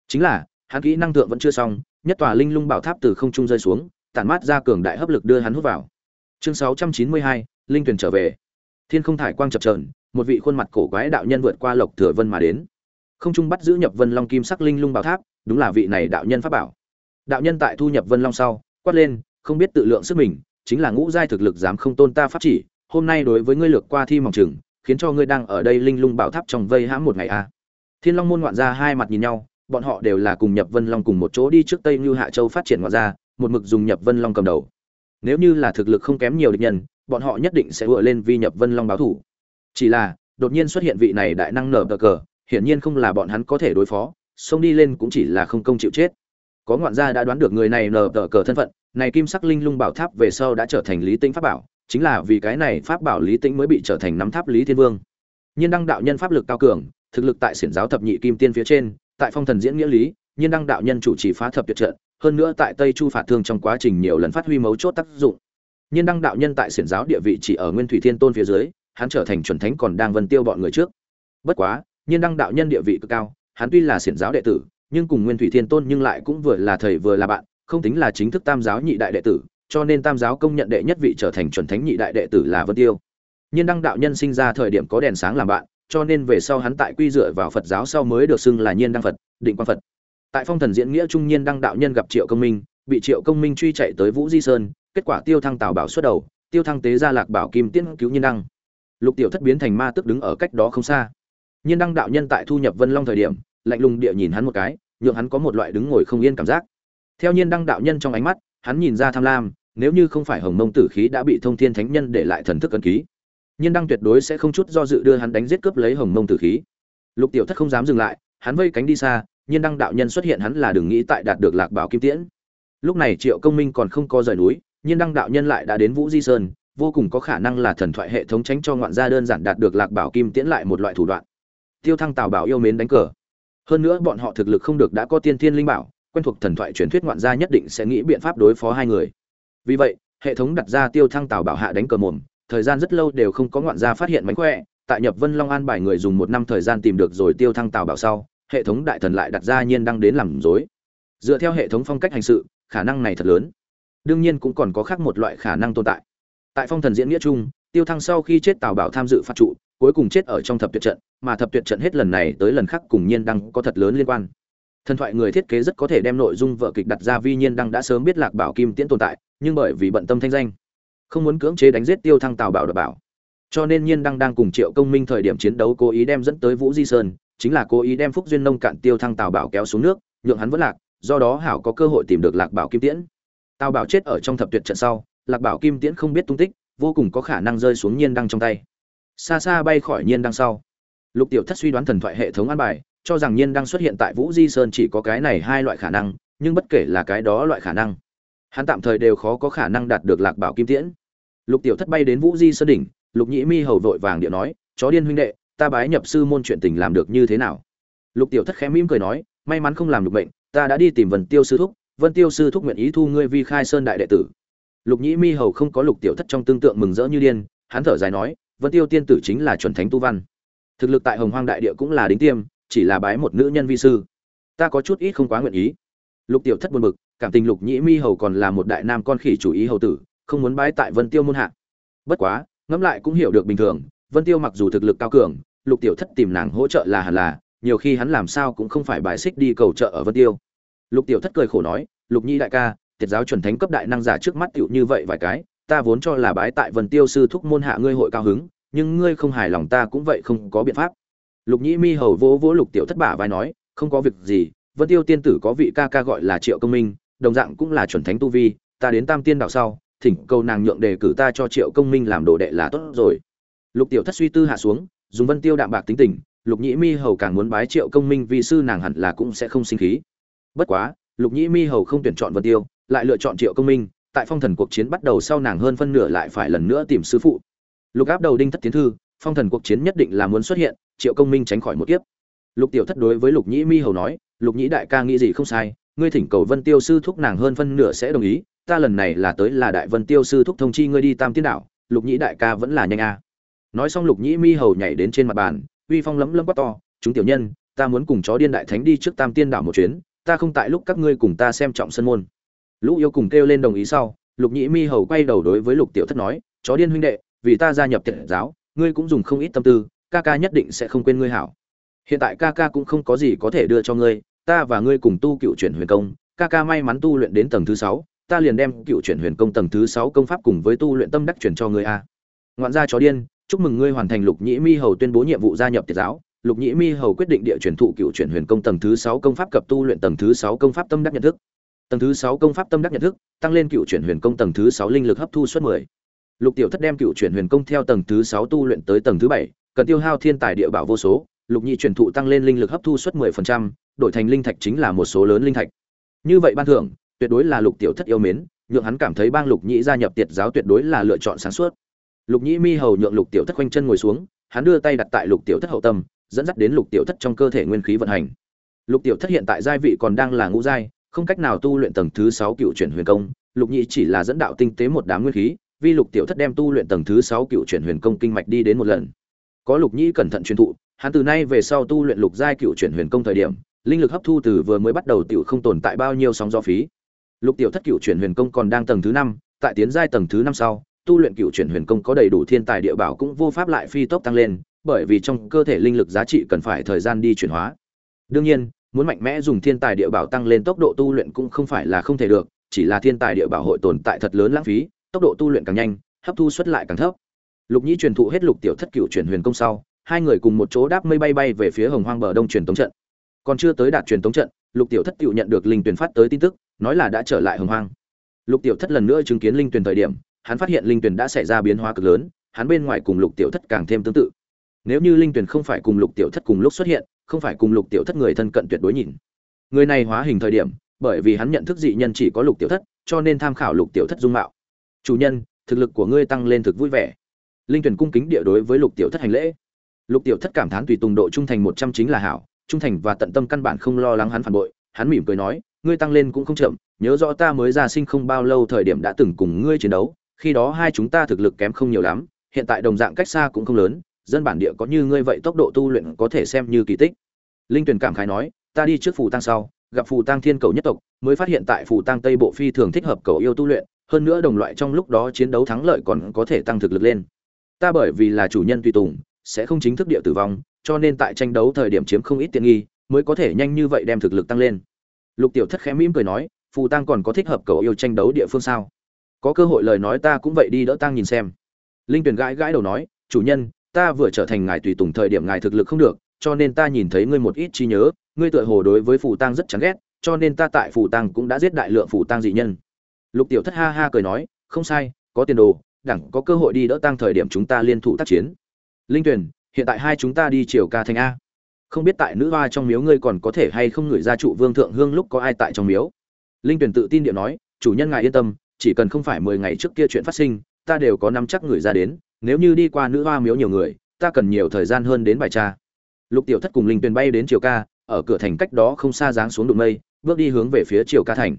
Chính là hắn kỹ năng thượng vẫn chưa xong nhất tòa linh lung bảo tháp từ không trung rơi xuống tản mát ra cường đại hấp lực đưa hắn hút vào. Chương 692, linh tuyển trở về. Thiên không thải quang chập trờn một vị khuôn mặt cổ quái đạo nhân vượt qua lộc thừa vân mà đến không trung bắt giữ nhập vân long kim sắc linh lung bảo tháp, đúng là vị này đạo nhân pháp bảo. Đạo nhân tại thu nhập vân long sau, quát lên, không biết tự lượng sức mình, chính là ngũ giai thực lực dám không tôn ta pháp chỉ, hôm nay đối với ngươi lược qua thi mỏng chừng, khiến cho ngươi đang ở đây linh lung bảo tháp trong vây hãm một ngày a. Thiên long môn ngoạn ra hai mặt nhìn nhau, bọn họ đều là cùng nhập vân long cùng một chỗ đi trước tây như hạ châu phát triển ngoạn ra một mực dùng nhập vân long cầm đầu. Nếu như là thực lực không kém nhiều địch nhân, bọn họ nhất định sẽ vựa lên vi nhập vân long báo thủ. Chỉ là, đột nhiên xuất hiện vị này đại năng nở cờ cờ hiển nhiên không là bọn hắn có thể đối phó, xông đi lên cũng chỉ là không công chịu chết. Có ngoạn gia đã đoán được người này nở tờ cờ thân phận, này kim sắc linh lung bảo tháp về sau đã trở thành lý tĩnh pháp bảo, chính là vì cái này pháp bảo lý tĩnh mới bị trở thành nắm tháp lý thiên vương. Nhiên đăng đạo nhân pháp lực cao cường, thực lực tại xiển giáo thập nhị kim tiên phía trên, tại phong thần diễn nghĩa lý, nhiên đăng đạo nhân chủ trì phá thập tuyệt trận, hơn nữa tại tây chu phạt thương trong quá trình nhiều lần phát huy mấu chốt tác dụng. Nhiên đăng đạo nhân tại xiển giáo địa vị chỉ ở nguyên thủy thiên tôn phía dưới, hắn trở thành chuẩn thánh còn đang vân tiêu bọn người trước. Bất quá nhiên đăng đạo nhân địa vị cực cao, hắn tuy là xiển giáo đệ tử, nhưng cùng nguyên thủy thiên tôn nhưng lại cũng vừa là thầy vừa là bạn, không tính là chính thức tam giáo nhị đại đệ tử, cho nên tam giáo công nhận đệ nhất vị trở thành chuẩn thánh nhị đại đệ tử là vân tiêu. Nhiên đăng đạo nhân sinh ra thời điểm có đèn sáng làm bạn, cho nên về sau hắn tại quy dựa vào phật giáo sau mới được xưng là nhiên đăng phật, định quan phật. Tại phong thần diễn nghĩa trung nhiên đăng đạo nhân gặp triệu công minh, bị triệu công minh truy chạy tới vũ di sơn, kết quả tiêu thăng tào bảo xuất đầu, tiêu thăng tế ra lạc bảo kim tiễn cứu nhiên đăng. Lục tiểu thất biến thành ma tức đứng ở cách đó không xa nhiên đăng đạo nhân tại thu nhập vân long thời điểm, lạnh lùng địa nhìn hắn một cái, nhượng hắn có một loại đứng ngồi không yên cảm giác. Theo nhiên đăng đạo nhân trong ánh mắt, hắn nhìn ra tham lam, nếu như không phải hồng mông tử khí đã bị thông thiên thánh nhân để lại thần thức ấn ký, nhiên đăng tuyệt đối sẽ không chút do dự đưa hắn đánh giết cướp lấy hồng mông tử khí. Lục tiểu thất không dám dừng lại, hắn vây cánh đi xa, nhiên đăng đạo nhân xuất hiện hắn là đừng nghĩ tại đạt được lạc bảo kim tiễn. Lúc này triệu công minh còn không có rời núi, nhiên đăng đạo nhân lại đã đến vũ di sơn, vô cùng có khả năng là thần thoại hệ thống tránh cho ngoạn gia đơn giản đạt được lạc bảo kim tiễn lại một loại thủ đoạn tiêu thăng tào bảo yêu mến đánh cờ. Hơn nữa bọn họ thực lực không được đã có tiên thiên linh bảo, quen thuộc thần thoại truyền thuyết ngoạn gia nhất định sẽ nghĩ biện pháp đối phó hai người. Vì vậy, hệ thống đặt ra tiêu thăng tào bảo hạ đánh cờ mồm, thời gian rất lâu đều không có ngoạn gia phát hiện mánh khỏe, tại nhập vân long an bài người dùng một năm thời gian tìm được rồi tiêu thăng tào bảo sau, hệ thống đại thần lại đặt ra nhiên đang đến làm dối dựa theo hệ thống phong cách hành sự, khả năng này thật lớn. Đương nhiên cũng còn có khác một loại khả năng tồn tại. Tại phong thần diễn nghĩa chung, tiêu thăng sau khi chết tào bảo tham dự phạt trụ cuối cùng chết ở trong thập tuyệt trận, mà thập tuyệt trận hết lần này tới lần khác cùng nhiên đăng có thật lớn liên quan. Thần thoại người thiết kế rất có thể đem nội dung vở kịch đặt ra vi nhiên đăng đã sớm biết lạc bảo kim tiễn tồn tại, nhưng bởi vì bận tâm thanh danh, không muốn cưỡng chế đánh giết tiêu thăng tào bảo đột bảo. Cho nên nhiên đăng đang cùng triệu công minh thời điểm chiến đấu cố ý đem dẫn tới vũ di sơn, chính là cố ý đem phúc duyên nông cạn tiêu thăng tào bảo kéo xuống nước, nhượng hắn vẫn lạc, do đó hảo có cơ hội tìm được lạc bảo kim tiễn. Tào bảo chết ở trong thập tuyệt trận sau, lạc bảo kim tiễn không biết tung tích, vô cùng có khả năng rơi xuống nhiên đăng trong tay xa xa bay khỏi nhiên đăng sau. Lục tiểu thất suy đoán thần thoại hệ thống an bài, cho rằng nhiên đăng xuất hiện tại vũ di sơn chỉ có cái này hai loại khả năng, nhưng bất kể là cái đó loại khả năng, hắn tạm thời đều khó có khả năng đạt được lạc bảo kim tiễn. Lục tiểu thất bay đến vũ di sơn đỉnh, lục nhĩ mi hầu vội vàng điện nói, chó điên huynh đệ, ta bái nhập sư môn chuyện tình làm được như thế nào? Lục tiểu thất khẽ mỉm cười nói, may mắn không làm được bệnh, ta đã đi tìm vân tiêu sư thúc, vân tiêu sư thúc nguyện ý thu ngươi vi khai sơn đại đệ tử. Lục nhĩ mi hầu không có lục tiểu thất trong tương tượng mừng rỡ như điên, hắn thở dài nói vân tiêu tiên tử chính là chuẩn thánh tu văn. Thực lực tại hồng hoang đại địa cũng là đính tiêm, chỉ là bái một nữ nhân vi sư. Ta có chút ít không quá nguyện ý. Lục tiểu thất buồn bực, cảm tình lục nhĩ mi hầu còn là một đại nam con khỉ chủ ý hầu tử, không muốn bái tại vân tiêu môn hạ. Bất quá, ngẫm lại cũng hiểu được bình thường, vân tiêu mặc dù thực lực cao cường, lục tiểu thất tìm nàng hỗ trợ là hẳn là, nhiều khi hắn làm sao cũng không phải bài xích đi cầu trợ ở vân tiêu. Lục tiểu thất cười khổ nói, lục nhi đại ca, tiệt giáo chuẩn thánh cấp đại năng giả trước mắt tựu như vậy vài cái ta vốn cho là bái tại vân tiêu sư thúc môn hạ ngươi hội cao hứng, nhưng ngươi không hài lòng ta cũng vậy không có biện pháp. Lục nhĩ mi hầu vỗ vỗ lục tiểu thất bả vai nói, không có việc gì, vân tiêu tiên tử có vị ca ca gọi là triệu công minh, đồng dạng cũng là chuẩn thánh tu vi, ta đến tam tiên đảo sau, thỉnh cầu nàng nhượng đề cử ta cho triệu công minh làm đồ đệ là tốt rồi. Lục tiểu thất suy tư hạ xuống, dùng vân tiêu đạm bạc tính tình, lục nhĩ mi hầu càng muốn bái triệu công minh vì sư nàng hẳn là cũng sẽ không sinh khí. Bất quá, lục nhĩ mi hầu không tuyển chọn vân tiêu, lại lựa chọn triệu công minh tại phong thần cuộc chiến bắt đầu sau nàng hơn phân nửa lại phải lần nữa tìm sư phụ. Lục áp đầu đinh thất tiến thư, phong thần cuộc chiến nhất định là muốn xuất hiện, triệu công minh tránh khỏi một kiếp. Lục tiểu thất đối với lục nhĩ mi hầu nói, lục nhĩ đại ca nghĩ gì không sai, ngươi thỉnh cầu vân tiêu sư thúc nàng hơn phân nửa sẽ đồng ý, ta lần này là tới là đại vân tiêu sư thúc thông chi ngươi đi tam tiến đảo, lục nhĩ đại ca vẫn là nhanh a. Nói xong lục nhĩ mi hầu nhảy đến trên mặt bàn, uy phong lấm lấm quát to, chúng tiểu nhân, ta muốn cùng chó điên đại thánh đi trước tam tiên đảo một chuyến, ta không tại lúc các ngươi cùng ta xem trọng sân môn lũ yêu cùng kêu lên đồng ý sau, lục nhĩ mi hầu quay đầu đối với lục tiểu thất nói, chó điên huynh đệ, vì ta gia nhập thiện giáo, ngươi cũng dùng không ít tâm tư, ca ca nhất định sẽ không quên ngươi hảo. Hiện tại ca ca cũng không có gì có thể đưa cho ngươi, ta và ngươi cùng tu cựu chuyển huyền công, ca ca may mắn tu luyện đến tầng thứ sáu, ta liền đem cựu chuyển huyền công tầng thứ sáu công pháp cùng với tu luyện tâm đắc chuyển cho ngươi a. Ngoạn gia chó điên, chúc mừng ngươi hoàn thành lục nhĩ mi hầu tuyên bố nhiệm vụ gia nhập tiệt giáo. Lục nhĩ mi hầu quyết định địa chuyển thụ cựu chuyển huyền công tầng thứ sáu công pháp cập tu luyện tầng thứ sáu công pháp tâm đắc nhận thức tầng thứ sáu công pháp tâm đắc nhận thức, tăng lên cựu chuyển huyền công tầng thứ sáu linh lực hấp thu suất mười. Lục tiểu thất đem cựu chuyển huyền công theo tầng thứ sáu tu luyện tới tầng thứ bảy, cần tiêu hao thiên tài địa bảo vô số, lục nhị truyền thụ tăng lên linh lực hấp thu suất mười phần trăm, đổi thành linh thạch chính là một số lớn linh thạch. Như vậy ban thưởng, tuyệt đối là lục tiểu thất yêu mến, nhượng hắn cảm thấy bang lục nhị gia nhập tiệt giáo tuyệt đối là lựa chọn sáng suốt. Lục nhị mi hầu nhượng lục tiểu thất quanh chân ngồi xuống, hắn đưa tay đặt tại lục tiểu thất hậu tâm, dẫn dắt đến lục tiểu thất trong cơ thể nguyên khí vận hành. Lục tiểu thất hiện tại giai vị còn đang là ngũ giai không cách nào tu luyện tầng thứ sáu cựu chuyển huyền công, lục nhĩ chỉ là dẫn đạo tinh tế một đám nguyên khí, vì lục tiểu thất đem tu luyện tầng thứ sáu cựu chuyển huyền công kinh mạch đi đến một lần. Có lục nhĩ cẩn thận truyền thụ, hắn từ nay về sau tu luyện lục giai cựu chuyển huyền công thời điểm, linh lực hấp thu từ vừa mới bắt đầu tiểu không tồn tại bao nhiêu sóng do phí. Lục tiểu thất cựu chuyển huyền công còn đang tầng thứ năm, tại tiến giai tầng thứ năm sau, tu luyện cựu chuyển huyền công có đầy đủ thiên tài địa bảo cũng vô pháp lại phi tốc tăng lên, bởi vì trong cơ thể linh lực giá trị cần phải thời gian đi chuyển hóa. Đương nhiên muốn mạnh mẽ dùng thiên tài địa bảo tăng lên tốc độ tu luyện cũng không phải là không thể được, chỉ là thiên tài địa bảo hội tồn tại thật lớn lãng phí, tốc độ tu luyện càng nhanh, hấp thu suất lại càng thấp. Lục nhĩ truyền thụ hết lục tiểu thất cựu chuyển huyền công sau, hai người cùng một chỗ đáp mây bay bay về phía hồng hoang bờ đông truyền tống trận. Còn chưa tới đạt truyền tống trận, lục tiểu thất tự nhận được linh tuyển phát tới tin tức, nói là đã trở lại hồng hoang. Lục tiểu thất lần nữa chứng kiến linh tuyển thời điểm, hắn phát hiện linh tuyển đã xảy ra biến hóa cực lớn, hắn bên ngoài cùng lục tiểu thất càng thêm tương tự nếu như linh tuyển không phải cùng lục tiểu thất cùng lúc xuất hiện, không phải cùng lục tiểu thất người thân cận tuyệt đối nhìn. Người này hóa hình thời điểm, bởi vì hắn nhận thức dị nhân chỉ có lục tiểu thất, cho nên tham khảo lục tiểu thất dung mạo. Chủ nhân, thực lực của ngươi tăng lên thực vui vẻ. Linh tuyển cung kính địa đối với lục tiểu thất hành lễ. Lục tiểu thất cảm thán tùy tùng độ trung thành một trăm chính là hảo, trung thành và tận tâm căn bản không lo lắng hắn phản bội. Hắn mỉm cười nói, ngươi tăng lên cũng không chậm, nhớ rõ ta mới ra sinh không bao lâu thời điểm đã từng cùng ngươi chiến đấu, khi đó hai chúng ta thực lực kém không nhiều lắm, hiện tại đồng dạng cách xa cũng không lớn dân bản địa có như ngươi vậy tốc độ tu luyện có thể xem như kỳ tích. Linh tuyển cảm khái nói, ta đi trước phù tăng sau, gặp phù tăng thiên cầu nhất tộc, mới phát hiện tại phù tăng tây bộ phi thường thích hợp cầu yêu tu luyện, hơn nữa đồng loại trong lúc đó chiến đấu thắng lợi còn có thể tăng thực lực lên. Ta bởi vì là chủ nhân tùy tùng, sẽ không chính thức địa tử vong, cho nên tại tranh đấu thời điểm chiếm không ít tiện nghi, mới có thể nhanh như vậy đem thực lực tăng lên. Lục tiểu thất khẽ mỉm cười nói, phù tăng còn có thích hợp cầu yêu tranh đấu địa phương sao? Có cơ hội lời nói ta cũng vậy đi đỡ tăng nhìn xem. Linh tuyền gãi gãi đầu nói, chủ nhân ta vừa trở thành ngài tùy tùng thời điểm ngài thực lực không được, cho nên ta nhìn thấy ngươi một ít chi nhớ, ngươi tựa hồ đối với phù tăng rất chán ghét, cho nên ta tại phù tăng cũng đã giết đại lượng phù tăng dị nhân. Lục tiểu thất ha ha cười nói, không sai, có tiền đồ, đẳng có cơ hội đi đỡ tăng thời điểm chúng ta liên thủ tác chiến. Linh tuyền, hiện tại hai chúng ta đi chiều ca thành a. Không biết tại nữ hoa trong miếu ngươi còn có thể hay không gửi ra trụ vương thượng hương lúc có ai tại trong miếu? Linh tuyền tự tin điện nói, chủ nhân ngài yên tâm, chỉ cần không phải mười ngày trước kia chuyện phát sinh, ta đều có nắm chắc người ra đến nếu như đi qua nữ hoa miếu nhiều người, ta cần nhiều thời gian hơn đến bài tra. Lục tiểu thất cùng linh tuyền bay đến triều ca, ở cửa thành cách đó không xa dáng xuống đụng mây, bước đi hướng về phía triều ca thành.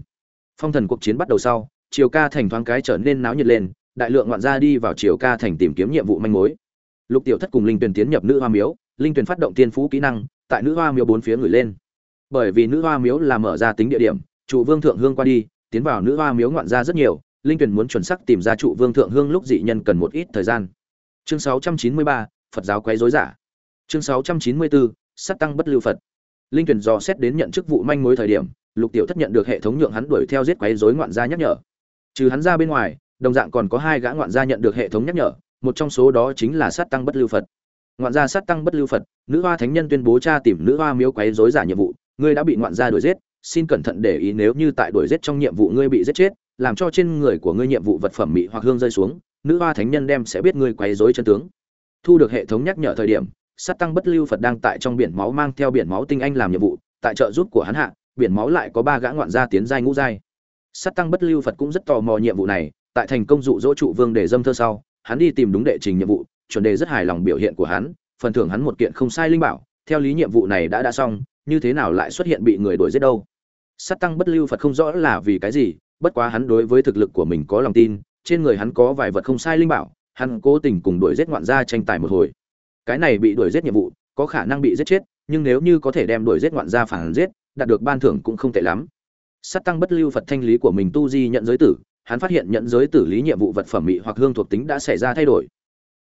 Phong thần cuộc chiến bắt đầu sau, triều ca thành thoáng cái trở nên náo nhiệt lên, đại lượng ngoạn gia đi vào triều ca thành tìm kiếm nhiệm vụ manh mối. Lục tiểu thất cùng linh tuyền tiến nhập nữ hoa miếu, linh tuyền phát động tiên phú kỹ năng, tại nữ hoa miếu bốn phía người lên. Bởi vì nữ hoa miếu là mở ra tính địa điểm, trụ vương thượng hương qua đi, tiến vào nữ hoa miếu ngoạn gia rất nhiều, linh tuyền muốn chuẩn xác tìm ra trụ vương thượng hương lúc dị nhân cần một ít thời gian chương 693, phật giáo quấy rối giả. Chương 694, sát tăng bất lưu phật. Linh tuyển dò xét đến nhận chức vụ manh mối thời điểm lục tiểu thất nhận được hệ thống nhượng hắn đuổi theo giết quấy rối ngoạn gia nhắc nhở. Trừ hắn ra bên ngoài đồng dạng còn có hai gã ngoạn gia nhận được hệ thống nhắc nhở một trong số đó chính là sát tăng bất lưu phật. Ngoạn gia sát tăng bất lưu phật nữ hoa thánh nhân tuyên bố cha tìm nữ hoa miếu quấy rối giả nhiệm vụ ngươi đã bị ngoạn gia đuổi giết xin cẩn thận để ý nếu như tại đuổi giết trong nhiệm vụ ngươi bị giết chết làm cho trên người của ngươi nhiệm vụ vật phẩm mị hoặc hương rơi xuống nữ hoa thánh nhân đem sẽ biết ngươi quấy rối chân tướng. Thu được hệ thống nhắc nhở thời điểm, sát tăng bất lưu phật đang tại trong biển máu mang theo biển máu tinh anh làm nhiệm vụ, tại trợ giúp của hắn hạ, biển máu lại có ba gã ngoạn gia tiến giai ngũ giai. Sát tăng bất lưu phật cũng rất tò mò nhiệm vụ này, tại thành công dụ dỗ trụ vương để dâm thơ sau, hắn đi tìm đúng đệ trình nhiệm vụ, chuẩn đề rất hài lòng biểu hiện của hắn, phần thưởng hắn một kiện không sai linh bảo, theo lý nhiệm vụ này đã đã xong, như thế nào lại xuất hiện bị người đuổi giết đâu? Sát tăng bất lưu phật không rõ là vì cái gì, bất quá hắn đối với thực lực của mình có lòng tin trên người hắn có vài vật không sai linh bảo, hắn cố tình cùng đuổi giết ngoạn gia tranh tài một hồi. Cái này bị đuổi giết nhiệm vụ, có khả năng bị giết chết, nhưng nếu như có thể đem đuổi giết ngoạn gia phản giết, đạt được ban thưởng cũng không tệ lắm. Sát tăng bất lưu phật thanh lý của mình tu di nhận giới tử, hắn phát hiện nhận giới tử lý nhiệm vụ vật phẩm mị hoặc hương thuộc tính đã xảy ra thay đổi.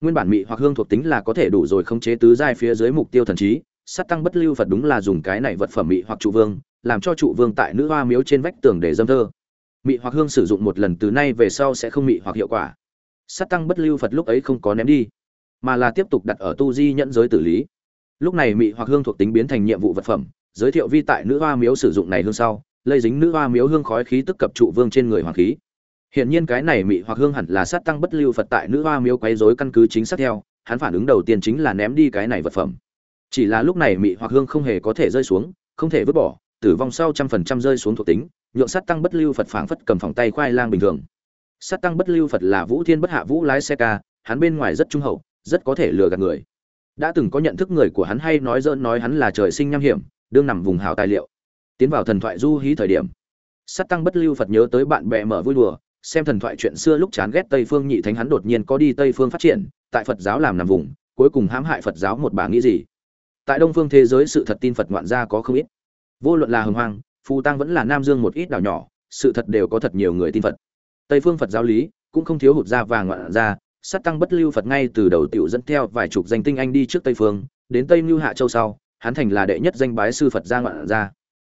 Nguyên bản mị hoặc hương thuộc tính là có thể đủ rồi khống chế tứ giai phía dưới mục tiêu thần trí, sát tăng bất lưu phật đúng là dùng cái này vật phẩm mị hoặc trụ vương, làm cho trụ vương tại nữ hoa miếu trên vách tường để dâm thơ mị hoặc hương sử dụng một lần từ nay về sau sẽ không mị hoặc hiệu quả. Sát tăng bất lưu phật lúc ấy không có ném đi, mà là tiếp tục đặt ở tu di nhận giới tử lý. Lúc này mị hoặc hương thuộc tính biến thành nhiệm vụ vật phẩm, giới thiệu vi tại nữ hoa miếu sử dụng này hương sau, lây dính nữ hoa miếu hương khói khí tức cập trụ vương trên người hoàng khí. Hiện nhiên cái này mị hoặc hương hẳn là sát tăng bất lưu phật tại nữ hoa miếu quấy rối căn cứ chính xác theo, hắn phản ứng đầu tiên chính là ném đi cái này vật phẩm. Chỉ là lúc này mị hoặc hương không hề có thể rơi xuống, không thể vứt bỏ, tử vong sau trăm phần trăm rơi xuống thuộc tính nhượng sát tăng bất lưu phật phảng phất cầm phòng tay khoai lang bình thường. Sát tăng bất lưu phật là vũ thiên bất hạ vũ lái xe ca, hắn bên ngoài rất trung hậu, rất có thể lừa gạt người. Đã từng có nhận thức người của hắn hay nói dỡn nói hắn là trời sinh nham hiểm, đương nằm vùng hào tài liệu. Tiến vào thần thoại du hí thời điểm, sát tăng bất lưu phật nhớ tới bạn bè mở vui đùa, xem thần thoại chuyện xưa lúc chán ghét tây phương nhị thánh hắn đột nhiên có đi tây phương phát triển, tại phật giáo làm nằm vùng, cuối cùng hãm hại phật giáo một bà nghĩ gì. Tại đông phương thế giới sự thật tin phật ngoạn gia có không ít. Vô luận là hồng hoang phù tăng vẫn là nam dương một ít đảo nhỏ, sự thật đều có thật nhiều người tin phật. Tây phương phật giáo lý cũng không thiếu hụt ra và ngoạn gia, sát tăng bất lưu phật ngay từ đầu tiểu dẫn theo vài chục danh tinh anh đi trước tây phương, đến tây mưu hạ châu sau, hắn thành là đệ nhất danh bái sư phật gia ngoạn gia.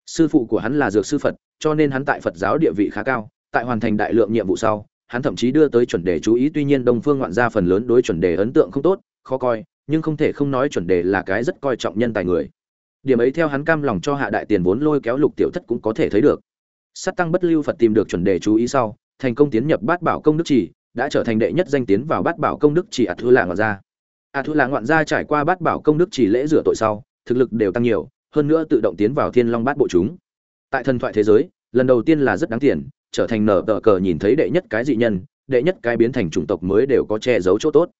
Sư phụ của hắn là dược sư phật, cho nên hắn tại phật giáo địa vị khá cao, tại hoàn thành đại lượng nhiệm vụ sau, hắn thậm chí đưa tới chuẩn đề chú ý, tuy nhiên đông phương ngoạn gia phần lớn đối chuẩn đề ấn tượng không tốt, khó coi, nhưng không thể không nói chuẩn đề là cái rất coi trọng nhân tài người điểm ấy theo hắn cam lòng cho hạ đại tiền vốn lôi kéo lục tiểu thất cũng có thể thấy được. Sát tăng bất lưu phật tìm được chuẩn đề chú ý sau, thành công tiến nhập bát bảo công đức chỉ đã trở thành đệ nhất danh tiến vào bát bảo công đức chỉ ạt thư lạ ngoạn gia. Ạt thư lạ ngoạn gia trải qua bát bảo công đức chỉ lễ rửa tội sau, thực lực đều tăng nhiều, hơn nữa tự động tiến vào thiên long bát bộ chúng. Tại thần thoại thế giới, lần đầu tiên là rất đáng tiền, trở thành nở tờ cờ nhìn thấy đệ nhất cái dị nhân, đệ nhất cái biến thành chủng tộc mới đều có che giấu chỗ tốt.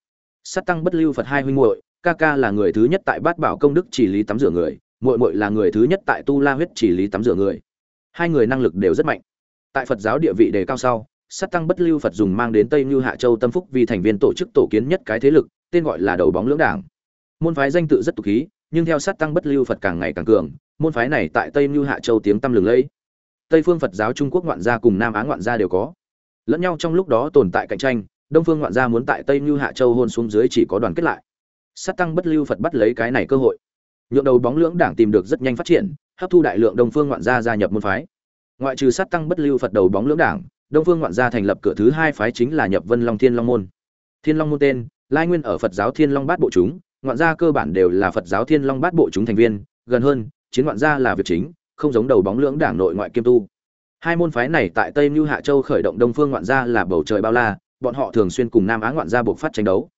Sát tăng bất lưu phật hai huynh muội, ca ca là người thứ nhất tại bát bảo công đức chỉ lý tắm rửa người muội muội là người thứ nhất tại tu la huyết chỉ lý tắm rửa người. Hai người năng lực đều rất mạnh. Tại phật giáo địa vị đề cao sau, sát tăng bất lưu phật dùng mang đến tây như hạ châu tâm phúc vì thành viên tổ chức tổ kiến nhất cái thế lực, tên gọi là đầu bóng lưỡng đảng. Môn phái danh tự rất tục khí, nhưng theo sát tăng bất lưu phật càng ngày càng cường, môn phái này tại tây như hạ châu tiếng tăm lừng lẫy. Tây phương phật giáo trung quốc ngoạn gia cùng nam á ngoạn gia đều có. Lẫn nhau trong lúc đó tồn tại cạnh tranh, đông phương ngoạn gia muốn tại tây như hạ châu hôn xuống dưới chỉ có đoàn kết lại. Sát tăng bất lưu phật bắt lấy cái này cơ hội nhượng đầu bóng lưỡng đảng tìm được rất nhanh phát triển, hấp thu đại lượng đông phương ngoạn gia gia nhập môn phái. Ngoại trừ sát tăng bất lưu phật đầu bóng lưỡng đảng, đông phương ngoạn gia thành lập cửa thứ hai phái chính là nhập vân long thiên long môn. Thiên long môn tên, lai nguyên ở phật giáo thiên long bát bộ chúng, ngoạn gia cơ bản đều là phật giáo thiên long bát bộ chúng thành viên, gần hơn, chiến ngoạn gia là việc chính, không giống đầu bóng lưỡng đảng nội ngoại kiêm tu. Hai môn phái này tại tây mưu hạ châu khởi động đông phương ngoạn gia là bầu trời bao la, bọn họ thường xuyên cùng nam á ngoạn gia buộc phát tranh đấu.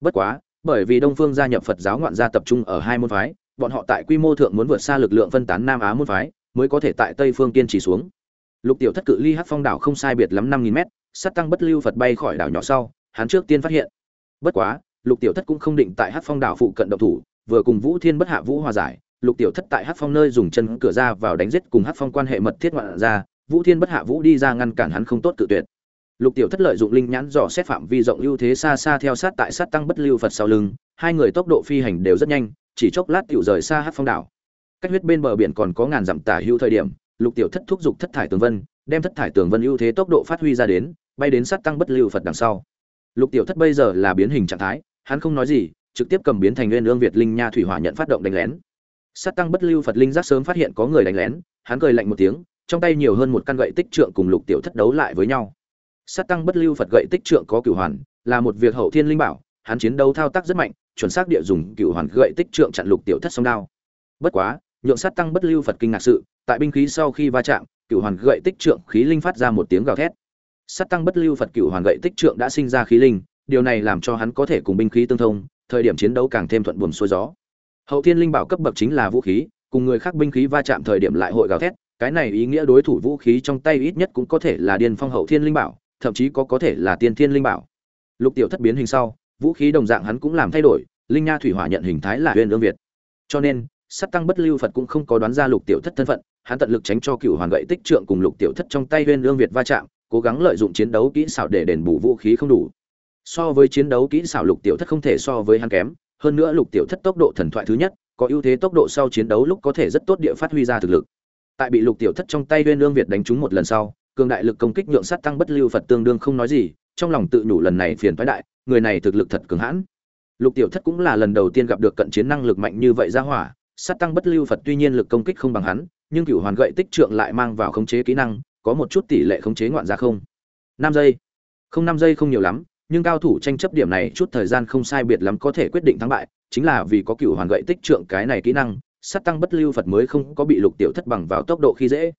Bất quá, bởi vì đông phương gia nhập phật giáo ngoạn gia tập trung ở hai môn phái bọn họ tại quy mô thượng muốn vượt xa lực lượng phân tán nam á môn phái, mới có thể tại tây phương kiên trì xuống. Lục tiểu thất cự ly hát phong đảo không sai biệt lắm năm nghìn mét sắt tăng bất lưu phật bay khỏi đảo nhỏ sau, hắn trước tiên phát hiện. Bất quá, lục tiểu thất cũng không định tại hát phong đảo phụ cận động thủ, vừa cùng vũ thiên bất hạ vũ hòa giải, lục tiểu thất tại hát phong nơi dùng chân cửa ra vào đánh giết cùng hát phong quan hệ mật thiết ngoạn ra, vũ thiên bất hạ vũ đi ra ngăn cản hắn không tốt tự tuyệt. Lục tiểu thất lợi dụng linh nhãn dò xét phạm vi rộng ưu thế xa xa theo sát tại sát tăng bất lưu phật sau lưng, hai người tốc độ phi hành đều rất nhanh chỉ chốc lát tiểu rời xa hát phong đảo. Cách huyết bên bờ biển còn có ngàn dặm tả hưu thời điểm, lục tiểu thất thúc giục thất thải tường vân, đem thất thải tường vân ưu thế tốc độ phát huy ra đến, bay đến sát tăng bất lưu phật đằng sau. Lục tiểu thất bây giờ là biến hình trạng thái, hắn không nói gì, trực tiếp cầm biến thành nguyên ương việt linh nha thủy hỏa nhận phát động đánh lén. Sát tăng bất lưu phật linh giác sớm phát hiện có người đánh lén, hắn cười lạnh một tiếng, trong tay nhiều hơn một căn gậy tích trượng cùng lục tiểu thất đấu lại với nhau. Sát tăng bất lưu phật gậy tích trượng có cửu hoàn, là một việc hậu thiên linh bảo, hắn chiến đấu thao tác rất mạnh chuẩn xác địa dùng cửu hoàn gậy tích trượng chặn lục tiểu thất song đao. Bất quá, nhượng sát tăng bất lưu phật kinh ngạc sự, tại binh khí sau khi va chạm cửu hoàn gậy tích trượng khí linh phát ra một tiếng gào thét. Sát tăng bất lưu phật cửu hoàn gậy tích trượng đã sinh ra khí linh, điều này làm cho hắn có thể cùng binh khí tương thông, thời điểm chiến đấu càng thêm thuận buồm xuôi gió. Hậu thiên linh bảo cấp bậc chính là vũ khí, cùng người khác binh khí va chạm thời điểm lại hội gào thét, cái này ý nghĩa đối thủ vũ khí trong tay ít nhất cũng có thể là điên phong hậu thiên linh bảo, thậm chí có có thể là tiên thiên linh bảo. Lục tiểu thất biến hình sau vũ khí đồng dạng hắn cũng làm thay đổi, linh nha thủy hỏa nhận hình thái là huyền ương việt. Cho nên sắt tăng bất lưu phật cũng không có đoán ra lục tiểu thất thân phận, hắn tận lực tránh cho cựu hoàn gậy tích trượng cùng lục tiểu thất trong tay huyền ương việt va chạm, cố gắng lợi dụng chiến đấu kỹ xảo để đền bù vũ khí không đủ. So với chiến đấu kỹ xảo lục tiểu thất không thể so với hắn kém, hơn nữa lục tiểu thất tốc độ thần thoại thứ nhất, có ưu thế tốc độ sau chiến đấu lúc có thể rất tốt địa phát huy ra thực lực. Tại bị lục tiểu thất trong tay huyên lương việt đánh trúng một lần sau, cường đại lực công kích nhượng sát tăng bất lưu phật tương đương không nói gì, trong lòng tự nhủ lần này phiền thoái đại người này thực lực thật cường hãn. Lục tiểu thất cũng là lần đầu tiên gặp được cận chiến năng lực mạnh như vậy ra hỏa, sát tăng bất lưu phật tuy nhiên lực công kích không bằng hắn, nhưng cửu hoàn gậy tích trượng lại mang vào khống chế kỹ năng, có một chút tỷ lệ khống chế ngoạn ra không. Năm giây. Không, năm giây không nhiều lắm, nhưng cao thủ tranh chấp điểm này chút thời gian không sai biệt lắm có thể quyết định thắng bại, chính là vì có cửu hoàn gậy tích trượng cái này kỹ năng, sát tăng bất lưu phật mới không có bị lục tiểu thất bằng vào tốc độ khi dễ.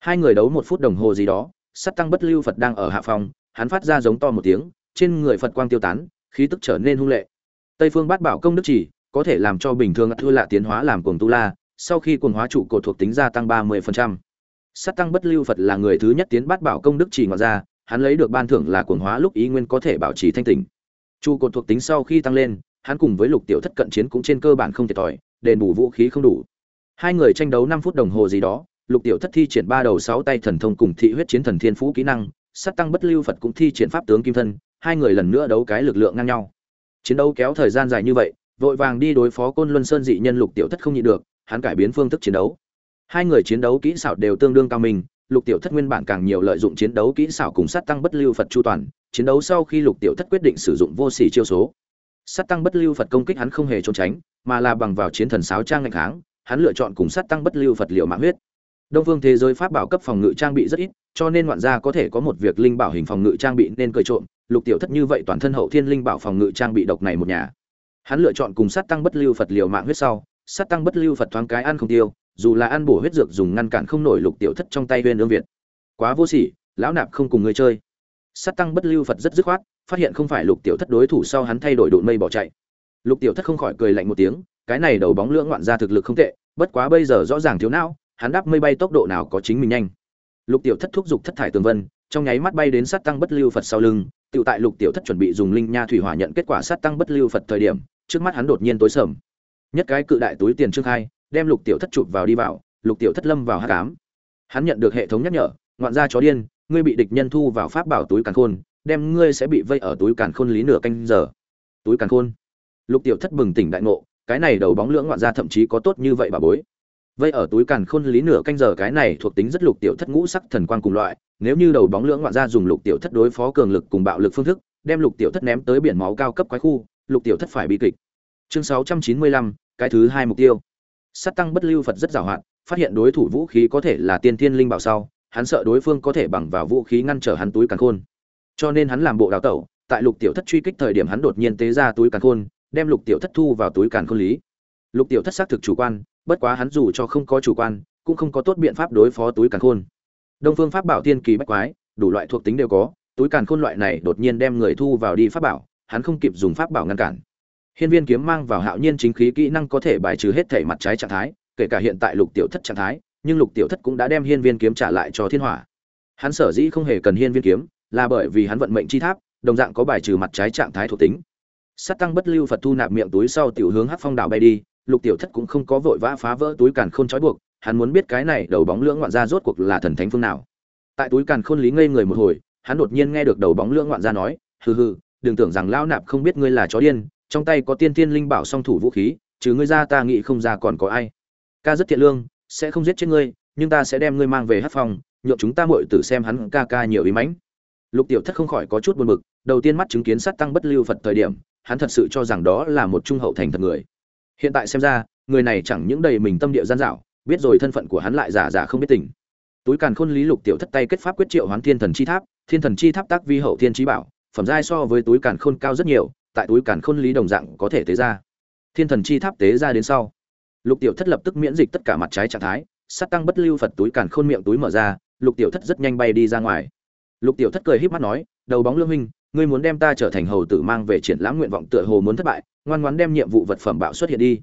Hai người đấu một phút đồng hồ gì đó, sát tăng bất lưu phật đang ở hạ phòng, hắn phát ra giống to một tiếng trên người phật quang tiêu tán, khí tức trở nên hung lệ. Tây phương bát bảo công đức chỉ, có thể làm cho bình thường thua lạ tiến hóa làm cuồng tu la, sau khi cuồng hóa trụ cột thuộc tính gia tăng ba 30%. sát tăng bất lưu phật là người thứ nhất tiến bát bảo công đức chỉ ngoài ra, hắn lấy được ban thưởng là cuồng hóa lúc ý nguyên có thể bảo trì thanh tỉnh trụ cột thuộc tính sau khi tăng lên, hắn cùng với lục tiểu thất cận chiến cũng trên cơ bản không thiệt thòi, đền bù vũ khí không đủ. Hai người tranh đấu năm phút đồng hồ gì đó, lục tiểu thất thi triển ba đầu sáu tay thần thông cùng thị huyết chiến thần thiên phú kỹ năng, sát tăng bất lưu phật cũng thi triển pháp tướng kim thân hai người lần nữa đấu cái lực lượng ngang nhau. Chiến đấu kéo thời gian dài như vậy, vội vàng đi đối phó côn luân sơn dị nhân lục tiểu thất không nhịn được, hắn cải biến phương thức chiến đấu. Hai người chiến đấu kỹ xảo đều tương đương cao minh, lục tiểu thất nguyên bản càng nhiều lợi dụng chiến đấu kỹ xảo cùng sát tăng bất lưu phật chu toàn, chiến đấu sau khi lục tiểu thất quyết định sử dụng vô sỉ chiêu số. Sát tăng bất lưu phật công kích hắn không hề trốn tránh, mà là bằng vào chiến thần sáo trang ngạch kháng, hắn lựa chọn cùng sát tăng bất lưu phật liệu mạng huyết. Đông phương thế giới pháp bảo cấp phòng ngự trang bị rất ít, cho nên ngoạn gia có thể có một việc linh bảo hình phòng ngự trang bị nên cởi trộm lục tiểu thất như vậy toàn thân hậu thiên linh bảo phòng ngự trang bị độc này một nhà. Hắn lựa chọn cùng sát tăng bất lưu phật liều mạng huyết sau, sát tăng bất lưu phật thoáng cái ăn không tiêu, dù là ăn bổ huyết dược dùng ngăn cản không nổi lục tiểu thất trong tay huyên ương việt. Quá vô sỉ, lão nạp không cùng người chơi. Sát tăng bất lưu phật rất dứt khoát, phát hiện không phải lục tiểu thất đối thủ sau hắn thay đổi đụn mây bỏ chạy. Lục tiểu thất không khỏi cười lạnh một tiếng, cái này đầu bóng lưỡng ngoạn ra thực lực không tệ, bất quá bây giờ rõ ràng thiếu não, hắn đáp mây bay tốc độ nào có chính mình nhanh. Lục tiểu thất thúc giục thất thải tường vân, trong nháy mắt bay đến sát tăng bất lưu phật sau lưng tự tại lục tiểu thất chuẩn bị dùng linh nha thủy hỏa nhận kết quả sát tăng bất lưu phật thời điểm, trước mắt hắn đột nhiên tối sầm. Nhất cái cự đại túi tiền trương khai đem lục tiểu thất chụp vào đi vào, lục tiểu thất lâm vào hát cám hắn nhận được hệ thống nhắc nhở, ngoạn gia chó điên, ngươi bị địch nhân thu vào pháp bảo túi càn khôn, đem ngươi sẽ bị vây ở túi càn khôn lý nửa canh giờ. Túi càn khôn. Lục tiểu thất bừng tỉnh đại ngộ, cái này đầu bóng lưỡng ngoạn gia thậm chí có tốt như vậy bà bối. Vậy ở túi càn khôn lý nửa canh giờ cái này thuộc tính rất lục tiểu thất ngũ sắc thần quang cùng loại, nếu như đầu bóng lưỡng ngoạn ra dùng lục tiểu thất đối phó cường lực cùng bạo lực phương thức, đem lục tiểu thất ném tới biển máu cao cấp quái khu, lục tiểu thất phải bị kịch. Chương sáu trăm chín mươi lăm, cái thứ hai mục tiêu. Sát tăng bất lưu phật rất giàu hạn, phát hiện đối thủ vũ khí có thể là tiên thiên linh bảo sau, hắn sợ đối phương có thể bằng vào vũ khí ngăn trở hắn túi càn khôn. Cho nên hắn làm bộ đào tẩu, tại lục tiểu thất truy kích thời điểm hắn đột nhiên tế ra túi càn khôn, đem lục tiểu thất thu vào túi càn khôn lý lục tiểu thất xác thực chủ quan, bất quá hắn dù cho không có chủ quan, cũng không có tốt biện pháp đối phó túi càn khôn. Đông phương pháp bảo tiên kỳ bách quái, đủ loại thuộc tính đều có, túi càn khôn loại này đột nhiên đem người thu vào đi pháp bảo, hắn không kịp dùng pháp bảo ngăn cản. Hiên viên kiếm mang vào hạo nhiên chính khí kỹ năng có thể bài trừ hết thể mặt trái trạng thái, kể cả hiện tại lục tiểu thất trạng thái, nhưng lục tiểu thất cũng đã đem hiên viên kiếm trả lại cho thiên hỏa. Hắn sở dĩ không hề cần hiên viên kiếm, là bởi vì hắn vận mệnh chi tháp, đồng dạng có bài trừ mặt trái trạng thái thuộc tính. Sát tăng bất lưu phật thu nạp miệng túi sau tiểu hướng hắc phong đảo bay đi lục tiểu thất cũng không có vội vã phá vỡ túi càn khôn trói buộc, hắn muốn biết cái này đầu bóng lưỡng ngoạn gia rốt cuộc là thần thánh phương nào. Tại túi càn khôn lý ngây người một hồi, hắn đột nhiên nghe được đầu bóng lưỡng ngoạn gia nói, hừ hừ, đừng tưởng rằng lão nạp không biết ngươi là chó điên, trong tay có tiên tiên linh bảo song thủ vũ khí, trừ ngươi ra ta nghĩ không ra còn có ai. Ca rất thiện lương, sẽ không giết chết ngươi, nhưng ta sẽ đem ngươi mang về hát phòng nhộn chúng ta muội tử xem hắn ca ca nhiều ý mãnh. Lục tiểu thất không khỏi có chút buồn bực, đầu tiên mắt chứng kiến sát tăng bất lưu phật thời điểm, hắn thật sự cho rằng đó là một trung hậu thành thật người hiện tại xem ra, người này chẳng những đầy mình tâm địa gian dảo, biết rồi thân phận của hắn lại giả giả không biết tình. Túi càn khôn lý lục tiểu thất tay kết pháp quyết triệu hoán thiên thần chi tháp, thiên thần chi tháp tác vi hậu thiên trí bảo, phẩm giai so với túi càn khôn cao rất nhiều, tại túi càn khôn lý đồng dạng có thể tế ra. Thiên thần chi tháp tế ra đến sau, lục tiểu thất lập tức miễn dịch tất cả mặt trái trạng thái, sát tăng bất lưu phật túi càn khôn miệng túi mở ra, lục tiểu thất rất nhanh bay đi ra ngoài. Lục tiểu thất cười híp mắt nói, đầu bóng lương minh ngươi muốn đem ta trở thành hầu tử mang về triển lãm nguyện vọng tựa hồ muốn thất bại ngoan ngoãn đem nhiệm vụ vật phẩm bạo xuất hiện đi.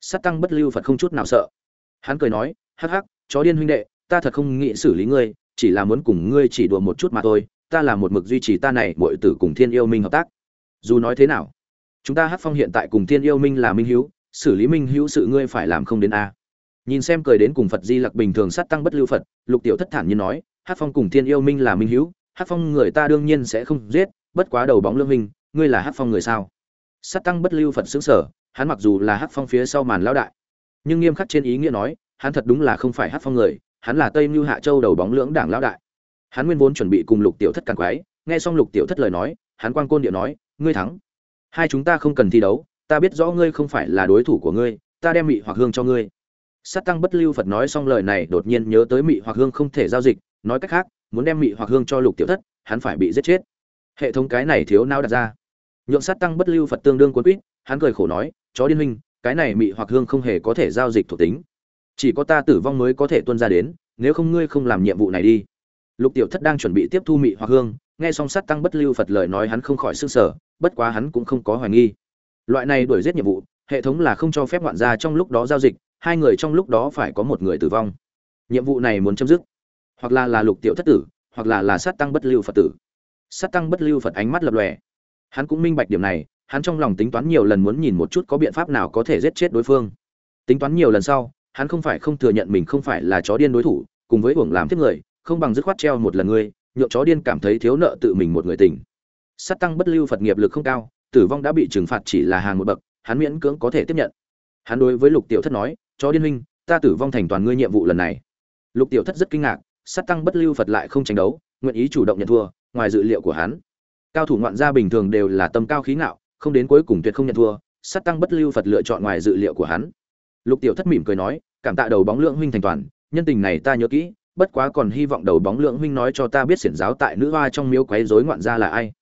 Sát tăng bất lưu phật không chút nào sợ. Hắn cười nói, hắc hắc, chó điên huynh đệ, ta thật không nghĩ xử lý ngươi, chỉ là muốn cùng ngươi chỉ đùa một chút mà thôi, ta là một mực duy trì ta này mọi tử cùng thiên yêu minh hợp tác. Dù nói thế nào, chúng ta hát phong hiện tại cùng thiên yêu minh là minh hữu, xử lý minh hữu sự ngươi phải làm không đến a. Nhìn xem cười đến cùng phật di lặc bình thường sát tăng bất lưu phật, lục tiểu thất thản nhiên nói hát phong cùng thiên yêu minh là minh hữu hát phong người ta đương nhiên sẽ không giết, bất quá đầu bóng lương minh ngươi là hát phong người sao? Sát tăng bất lưu phật sướng sở, hắn mặc dù là hát phong phía sau màn lão đại, nhưng nghiêm khắc trên ý nghĩa nói, hắn thật đúng là không phải hát phong người, hắn là tây mưu hạ châu đầu bóng lưỡng đảng lão đại. Hắn nguyên vốn chuẩn bị cùng lục tiểu thất càn quái, nghe xong lục tiểu thất lời nói, hắn quang côn điệu nói, ngươi thắng. Hai chúng ta không cần thi đấu, ta biết rõ ngươi không phải là đối thủ của ngươi, ta đem mị hoặc hương cho ngươi. Sát tăng bất lưu phật nói xong lời này, đột nhiên nhớ tới mị hoặc hương không thể giao dịch, nói cách khác, muốn đem mị hoặc hương cho lục tiểu thất, hắn phải bị giết chết. Hệ thống cái này thiếu não đặt ra nhượng sát tăng bất lưu phật tương đương cuốn quýt, hắn cười khổ nói, chó điên huynh, cái này mị hoặc hương không hề có thể giao dịch thuộc tính. Chỉ có ta tử vong mới có thể tuân ra đến, nếu không ngươi không làm nhiệm vụ này đi. Lục tiểu thất đang chuẩn bị tiếp thu mị hoặc hương, nghe song sát tăng bất lưu phật lời nói hắn không khỏi s ư n g sở, bất quá hắn cũng không có hoài nghi. Loại này đuổi giết nhiệm vụ, hệ thống là không cho phép ngoạn gia trong lúc đó giao dịch, hai người trong lúc đó phải có một người tử vong. Nhiệm vụ này muốn chấm dứt. Hoặc là là lục tiểu thất tử, hoặc là là sát tăng bất lưu phật tử. Sát tăng bất lưu phật ánh mắt lập lòe hắn cũng minh bạch điểm này, hắn trong lòng tính toán nhiều lần muốn nhìn một chút có biện pháp nào có thể giết chết đối phương. Tính toán nhiều lần sau, hắn không phải không thừa nhận mình không phải là chó điên đối thủ, cùng với uổng làm tiếp người, không bằng dứt khoát treo một lần ngươi, nhượng chó điên cảm thấy thiếu nợ tự mình một người tình. Sát tăng bất lưu phật nghiệp lực không cao, tử vong đã bị trừng phạt chỉ là hàng một bậc, hắn miễn cưỡng có thể tiếp nhận. Hắn đối với lục tiểu thất nói, chó điên huynh, ta tử vong thành toàn ngươi nhiệm vụ lần này. Lục tiểu thất rất kinh ngạc, sát tăng bất lưu phật lại không tranh đấu, nguyện ý chủ động nhận thua, ngoài dự liệu của hắn cao thủ ngoạn gia bình thường đều là tâm cao khí ngạo, không đến cuối cùng tuyệt không nhận thua, sát tăng bất lưu phật lựa chọn ngoài dự liệu của hắn. Lục tiểu thất mỉm cười nói, cảm tạ đầu bóng lượng huynh thành toàn, nhân tình này ta nhớ kỹ, bất quá còn hy vọng đầu bóng lượng huynh nói cho ta biết xiển giáo tại nữ hoa trong miếu quấy rối ngoạn gia là ai.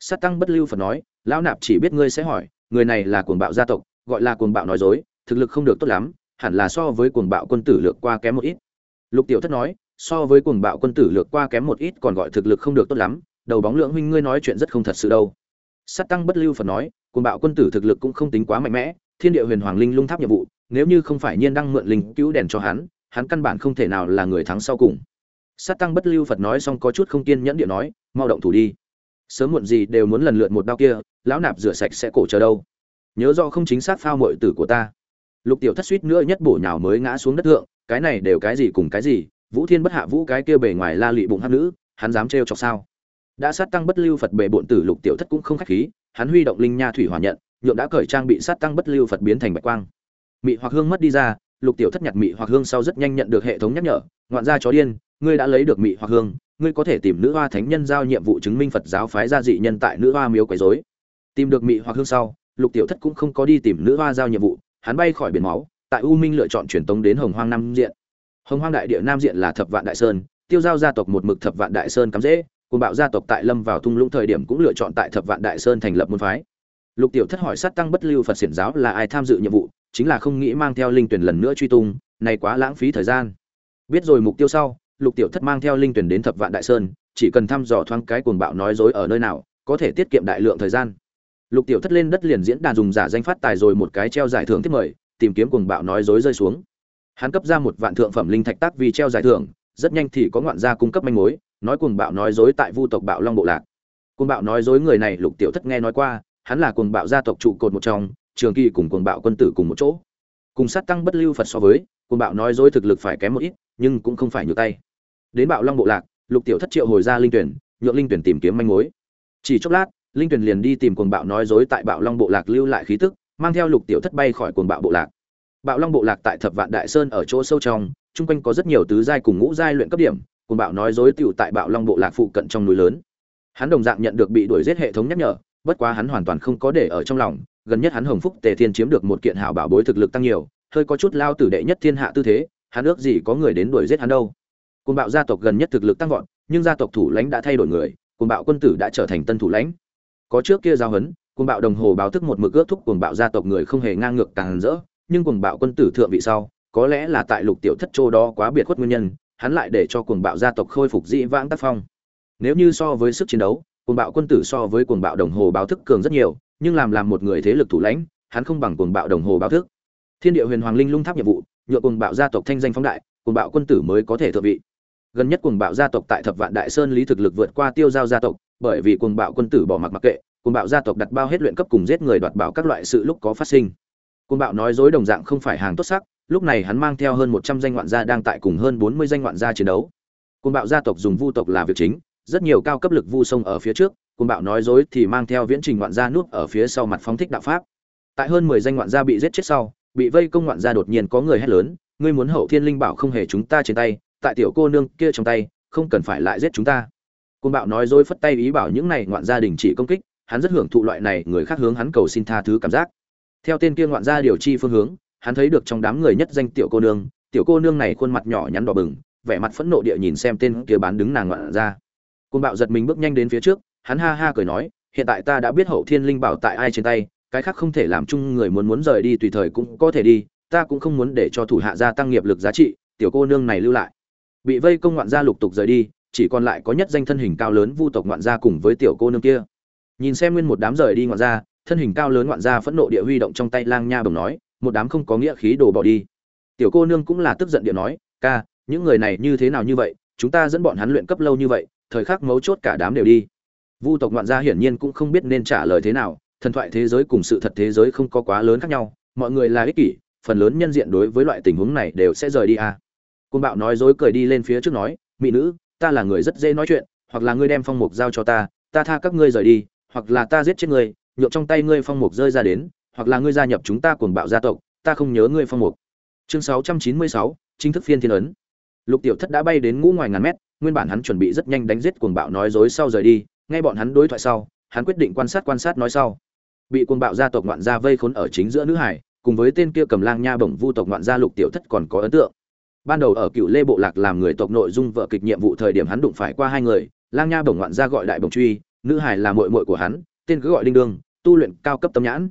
Sát tăng bất lưu phật nói, lão nạp chỉ biết ngươi sẽ hỏi, người này là cuồng bạo gia tộc, gọi là cuồng bạo nói dối, thực lực không được tốt lắm, hẳn là so với cuồng bạo quân tử lược qua kém một ít. Lục tiểu thất nói, so với cuồng bạo quân tử lược qua kém một ít còn gọi thực lực không được tốt lắm đầu bóng lượng huynh ngươi nói chuyện rất không thật sự đâu. Sát tăng bất lưu phật nói, cuồng bạo quân tử thực lực cũng không tính quá mạnh mẽ, thiên địa huyền hoàng linh lung tháp nhiệm vụ, nếu như không phải nhiên đăng mượn linh cứu đèn cho hắn hắn căn bản không thể nào là người thắng sau cùng. Sát tăng bất lưu phật nói xong có chút không kiên nhẫn địa nói, mau động thủ đi. Sớm muộn gì đều muốn lần lượt một đao kia, lão nạp rửa sạch sẽ cổ chờ đâu. Nhớ do không chính xác phao muội tử của ta. Lục tiểu thất suýt nữa nhất bổ nhào mới ngã xuống đất thượng, cái này đều cái gì cùng cái gì, vũ thiên bất hạ vũ cái kia bề ngoài la lị bụng hát nữ, hắn dám trêu chọc sao? Đã sát tăng bất lưu phật bệ bộn tử lục tiểu thất cũng không khách khí, hắn huy động linh nha thủy hỏa nhận, nhượng đã cởi trang bị sát tăng bất lưu phật biến thành bạch quang. Mị hoặc hương mất đi ra, lục tiểu thất nhặt mị hoặc hương sau rất nhanh nhận được hệ thống nhắc nhở, ngoạn gia chó điên, ngươi đã lấy được mị hoặc hương, ngươi có thể tìm nữ hoa thánh nhân giao nhiệm vụ chứng minh phật giáo phái gia dị nhân tại nữ hoa miếu quấy rối. Tìm được mị hoặc hương sau, lục tiểu thất cũng không có đi tìm nữ hoa giao nhiệm vụ, hắn bay khỏi biển máu, tại u minh lựa chọn truyền tống đến hồng hoang nam diện. Hồng hoang đại địa nam diện là thập vạn đại sơn, tiêu giao gia tộc một mực thập vạn đại sơn cắm dễ cùng bạo gia tộc tại lâm vào thung lũng thời điểm cũng lựa chọn tại thập vạn đại sơn thành lập môn phái. Lục tiểu thất hỏi sát tăng bất lưu phật xiển giáo là ai tham dự nhiệm vụ, chính là không nghĩ mang theo linh tuyển lần nữa truy tung này quá lãng phí thời gian. Biết rồi mục tiêu sau, lục tiểu thất mang theo linh tuyển đến thập vạn đại sơn, chỉ cần thăm dò thoáng cái cuồng bạo nói dối ở nơi nào, có thể tiết kiệm đại lượng thời gian. Lục tiểu thất lên đất liền diễn đàn dùng giả danh phát tài rồi một cái treo giải thưởng tiếp mời, tìm kiếm cuồng bạo nói dối rơi xuống. Hắn cấp ra một vạn thượng phẩm linh thạch tác vì treo giải thưởng, rất nhanh thì có ngoạn gia cung cấp manh mối nói cuồng bạo nói dối tại vu tộc bạo long bộ lạc. Cuồng bạo nói dối người này lục tiểu thất nghe nói qua, hắn là cuồng bạo gia tộc trụ cột một trong, trường kỳ cùng cuồng bạo quân tử cùng một chỗ. Cùng sát tăng bất lưu phật so với, cuồng bạo nói dối thực lực phải kém một ít, nhưng cũng không phải nhược tay. Đến bạo long bộ lạc, lục tiểu thất triệu hồi ra linh tuyển, nhượng linh tuyển tìm kiếm manh mối. Chỉ chốc lát, linh tuyển liền đi tìm cuồng bạo nói dối tại bạo long bộ lạc lưu lại khí tức, mang theo lục tiểu thất bay khỏi cuồng bạo bộ lạc. Bạo long bộ lạc tại thập vạn đại sơn ở chỗ sâu trong, chung quanh có rất nhiều tứ giai cùng ngũ giai luyện cấp điểm cùng bạo nói dối tiểu tại bạo long bộ lạc phụ cận trong núi lớn. Hắn đồng dạng nhận được bị đuổi giết hệ thống nhắc nhở, bất quá hắn hoàn toàn không có để ở trong lòng, gần nhất hắn hồng phúc tề thiên chiếm được một kiện hảo bảo bối thực lực tăng nhiều, hơi có chút lao tử đệ nhất thiên hạ tư thế, hắn ước gì có người đến đuổi giết hắn đâu. Cùng bạo gia tộc gần nhất thực lực tăng vọt, nhưng gia tộc thủ lãnh đã thay đổi người, cùng bạo quân tử đã trở thành tân thủ lãnh. Có trước kia giao hấn, cùng bạo đồng hồ báo thức một mực ước thúc cùng bạo gia tộc người không hề ngang ngược càng rỡ, nhưng cùng bạo quân tử thượng vị sau, có lẽ là tại lục tiểu thất châu đó quá biệt khuất nguyên nhân hắn lại để cho cuồng bạo gia tộc khôi phục dị vãng tác phong. Nếu như so với sức chiến đấu, cuồng bạo quân tử so với cuồng bạo đồng hồ báo thức cường rất nhiều, nhưng làm làm một người thế lực thủ lãnh, hắn không bằng cuồng bạo đồng hồ báo thức. Thiên địa huyền hoàng linh lung tháp nhiệm vụ nhựa cuồng bạo gia tộc thanh danh phóng đại, cuồng bạo quân tử mới có thể thượng vị. Gần nhất cuồng bạo gia tộc tại thập vạn đại sơn lý thực lực vượt qua tiêu giao gia tộc, bởi vì cuồng bạo quân tử bỏ mặc mặc kệ, cuồng bạo gia tộc đặt bao hết luyện cấp cùng giết người đoạt bảo các loại sự lúc có phát sinh. Cuồng bạo nói dối đồng dạng không phải hàng tốt sắc lúc này hắn mang theo hơn một trăm danh ngoạn gia đang tại cùng hơn bốn mươi danh ngoạn gia chiến đấu. Côn bạo gia tộc dùng vu tộc là việc chính, rất nhiều cao cấp lực vu sông ở phía trước côn bạo nói dối thì mang theo viễn trình ngoạn gia núp ở phía sau mặt phóng thích đạo pháp. Tại hơn mười danh ngoạn gia bị giết chết sau, bị vây công ngoạn gia đột nhiên có người hét lớn, ngươi muốn hậu thiên linh bảo không hề chúng ta trên tay, tại tiểu cô nương kia trong tay, không cần phải lại giết chúng ta. Côn bạo nói dối phất tay ý bảo những này ngoạn gia đình chỉ công kích, hắn rất hưởng thụ loại này, người khác hướng hắn cầu xin tha thứ cảm giác. Theo tên kia ngoạn gia điều chi phương hướng hắn thấy được trong đám người nhất danh tiểu cô nương tiểu cô nương này khuôn mặt nhỏ nhắn đỏ bừng vẻ mặt phẫn nộ địa nhìn xem tên kia bán đứng nàng ngoạn ra, côn bạo giật mình bước nhanh đến phía trước hắn ha ha cười nói hiện tại ta đã biết hậu thiên linh bảo tại ai trên tay cái khác không thể làm chung người muốn muốn rời đi tùy thời cũng có thể đi ta cũng không muốn để cho thủ hạ gia tăng nghiệp lực giá trị tiểu cô nương này lưu lại. Bị vây công ngoạn gia lục tục rời đi chỉ còn lại có nhất danh thân hình cao lớn vu tộc ngoạn gia cùng với tiểu cô nương kia. Nhìn xem nguyên một đám rời đi ngoạn gia thân hình cao lớn ngoạn gia phẫn nộ địa huy động trong tay lang nha bồng nói một đám không có nghĩa khí đồ bỏ đi. Tiểu cô nương cũng là tức giận địa nói, ca, những người này như thế nào như vậy? Chúng ta dẫn bọn hắn luyện cấp lâu như vậy, thời khắc mấu chốt cả đám đều đi. Vu tộc ngoạn gia hiển nhiên cũng không biết nên trả lời thế nào, thần thoại thế giới cùng sự thật thế giới không có quá lớn khác nhau, mọi người là ích kỷ, phần lớn nhân diện đối với loại tình huống này đều sẽ rời đi à. côn bạo nói dối cười đi lên phía trước nói, mỹ nữ, ta là người rất dễ nói chuyện, hoặc là ngươi đem phong mục giao cho ta ta tha các ngươi rời đi, hoặc là ta giết chết ngươi nhộn trong tay ngươi phong mục rơi ra đến hoặc là ngươi gia nhập chúng ta cuồng bạo gia tộc ta không nhớ ngươi phong mục. Chương 696, chính thức phiên thiên ấn. Lục tiểu thất đã bay đến ngũ ngoài ngàn mét nguyên bản hắn chuẩn bị rất nhanh đánh giết cuồng bạo nói dối sau rời đi ngay bọn hắn đối thoại sau hắn quyết định quan sát quan sát nói sau. Bị cuồng bạo gia tộc ngoạn gia vây khốn ở chính giữa nữ hải cùng với tên kia cầm lang nha bổng vu tộc ngoạn gia lục tiểu thất còn có ấn tượng. Ban đầu ở cựu lê bộ lạc làm người tộc nội dung vợ kịch nhiệm vụ thời điểm hắn đụng phải qua hai người lang nha bổng ngoạn gia gọi đại bổng truy nữ hải là muội muội của hắn tên cứ gọi đinh đương tu luyện cao cấp tâm nhãn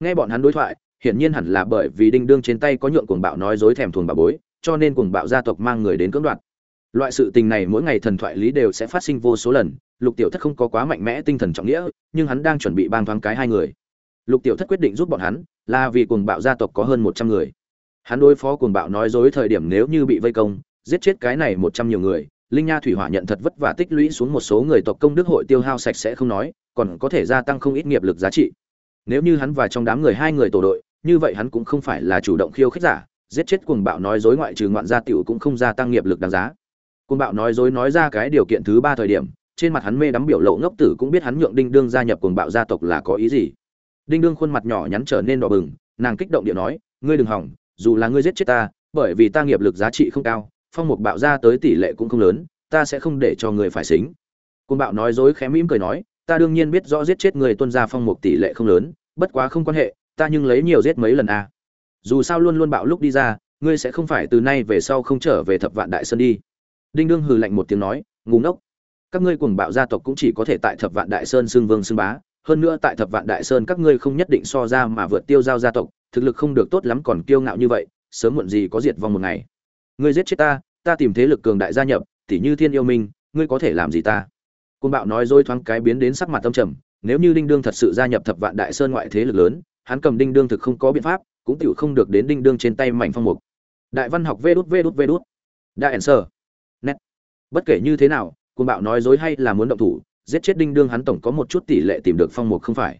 nghe bọn hắn đối thoại, hiển nhiên hẳn là bởi vì đinh đương trên tay có nhượng cuồng bạo nói dối thèm thuồng bà bối, cho nên cuồng bạo gia tộc mang người đến cưỡng đoạt. Loại sự tình này mỗi ngày thần thoại lý đều sẽ phát sinh vô số lần, lục tiểu thất không có quá mạnh mẽ tinh thần trọng nghĩa, nhưng hắn đang chuẩn bị bang thoáng cái hai người. Lục tiểu thất quyết định giúp bọn hắn, là vì cuồng bạo gia tộc có hơn một trăm người. Hắn đối phó cuồng bạo nói dối thời điểm nếu như bị vây công, giết chết cái này một trăm nhiều người, linh nha thủy hỏa nhận thật vất vả tích lũy xuống một số người tộc công đức hội tiêu hao sạch sẽ không nói, còn có thể gia tăng không ít nghiệp lực giá trị nếu như hắn và trong đám người hai người tổ đội, như vậy hắn cũng không phải là chủ động khiêu khích giả, giết chết cuồng bạo nói dối ngoại trừ ngoạn gia tiểu cũng không gia tăng nghiệp lực đáng giá. Cuồng bạo nói dối nói ra cái điều kiện thứ ba thời điểm, trên mặt hắn mê đắm biểu lộ ngốc tử cũng biết hắn nhượng đinh đương gia nhập cuồng bạo gia tộc là có ý gì. Đinh đương khuôn mặt nhỏ nhắn trở nên đỏ bừng, nàng kích động điện nói, ngươi đừng hỏng, dù là ngươi giết chết ta, bởi vì ta nghiệp lực giá trị không cao, phong mục bạo ra tới tỷ lệ cũng không lớn, ta sẽ không để cho người phải xính. Cuồng bạo nói dối khẽ mỉm cười nói ta đương nhiên biết rõ giết chết người tuân gia phong mục tỷ lệ không lớn, bất quá không quan hệ, ta nhưng lấy nhiều giết mấy lần a à. dù sao luôn luôn bạo lúc đi ra, ngươi sẽ không phải từ nay về sau không trở về thập vạn đại sơn đi. Đinh đương hừ lạnh một tiếng nói, ngu ngốc. Các ngươi cuồng bạo gia tộc cũng chỉ có thể tại thập vạn đại sơn xưng vương xưng bá, hơn nữa tại thập vạn đại sơn các ngươi không nhất định so ra mà vượt tiêu giao gia tộc, thực lực không được tốt lắm còn kiêu ngạo như vậy, sớm muộn gì có diệt vong một ngày. Ngươi giết chết ta ta tìm thế lực cường đại gia nhập, tỉ như thiên yêu minh, ngươi có thể làm gì ta? Côn bạo nói dối thoáng cái biến đến sắc mặt tâm trầm, nếu như đinh đương thật sự gia nhập thập vạn đại sơn ngoại thế lực lớn, hắn cầm đinh đương thực không có biện pháp, cũng tựu không được đến đinh đương trên tay mảnh phong mục. Đại văn học vê đút vê đút vê đút. Đại ẩn sơ. Nét. Bất kể như thế nào côn bạo nói dối hay là muốn động thủ, giết chết đinh đương hắn tổng có một chút tỷ lệ tìm được phong mục không phải.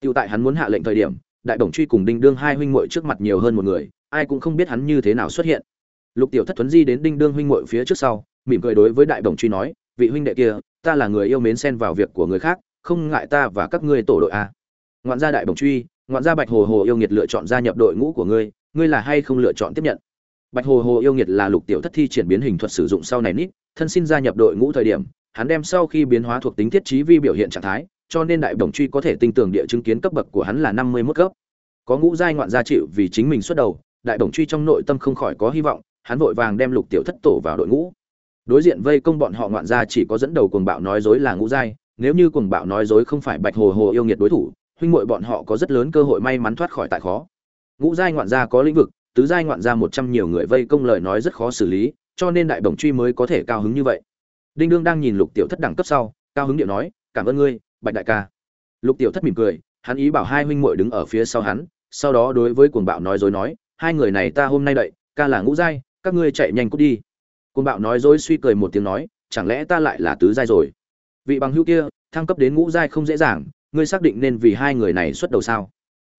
Tựu tại hắn muốn hạ lệnh thời điểm, đại đồng truy cùng đinh đương hai huynh muội trước mặt nhiều hơn một người, ai cũng không biết hắn như thế nào xuất hiện. Lục tiểu thất thuấn di đến đinh đương huynh muội phía trước sau, mỉm cười đối với đại đồng truy nói, vị huynh đệ kia ta là người yêu mến xen vào việc của người khác không ngại ta và các ngươi tổ đội a ngoạn gia đại bổng truy ngoạn gia bạch hồ hồ yêu nghiệt lựa chọn gia nhập đội ngũ của ngươi ngươi là hay không lựa chọn tiếp nhận bạch hồ hồ yêu nghiệt là lục tiểu thất thi triển biến hình thuật sử dụng sau này nít thân xin gia nhập đội ngũ thời điểm hắn đem sau khi biến hóa thuộc tính thiết trí vi biểu hiện trạng thái cho nên đại đồng truy có thể tinh tường địa chứng kiến cấp bậc của hắn là năm mươi 51 cấp. Có ngũ giai ngoạn gia chịu vì chính mình xuất đầu, đại đồng truy trong nội tâm không khỏi có hy vọng, hắn vội vàng đem Lục Tiểu Thất tổ vào đội ngũ. Đối diện vây công bọn họ ngoạn gia chỉ có dẫn đầu cuồng bạo nói dối là ngũ giai, nếu như cuồng bạo nói dối không phải Bạch Hồ Hồ yêu nghiệt đối thủ, huynh muội bọn họ có rất lớn cơ hội may mắn thoát khỏi tại khó. Ngũ giai ngoạn gia có lĩnh vực, tứ giai ngoạn gia một trăm nhiều người vây công lời nói rất khó xử lý, cho nên đại bồng truy mới có thể cao hứng như vậy. Đinh đương đang nhìn Lục Tiểu Thất đẳng cấp sau, cao hứng điệu nói, "Cảm ơn ngươi, Bạch đại ca." lục tiểu thất mỉm cười hắn ý bảo hai huynh muội đứng ở phía sau hắn sau đó đối với cuồng bạo nói dối nói hai người này ta hôm nay đợi ca là ngũ giai các ngươi chạy nhanh cút đi côn bạo nói dối suy cười một tiếng nói chẳng lẽ ta lại là tứ giai rồi? Vị bằng hữu kia thăng cấp đến ngũ giai không dễ dàng ngươi xác định nên vì hai người này xuất đầu sao?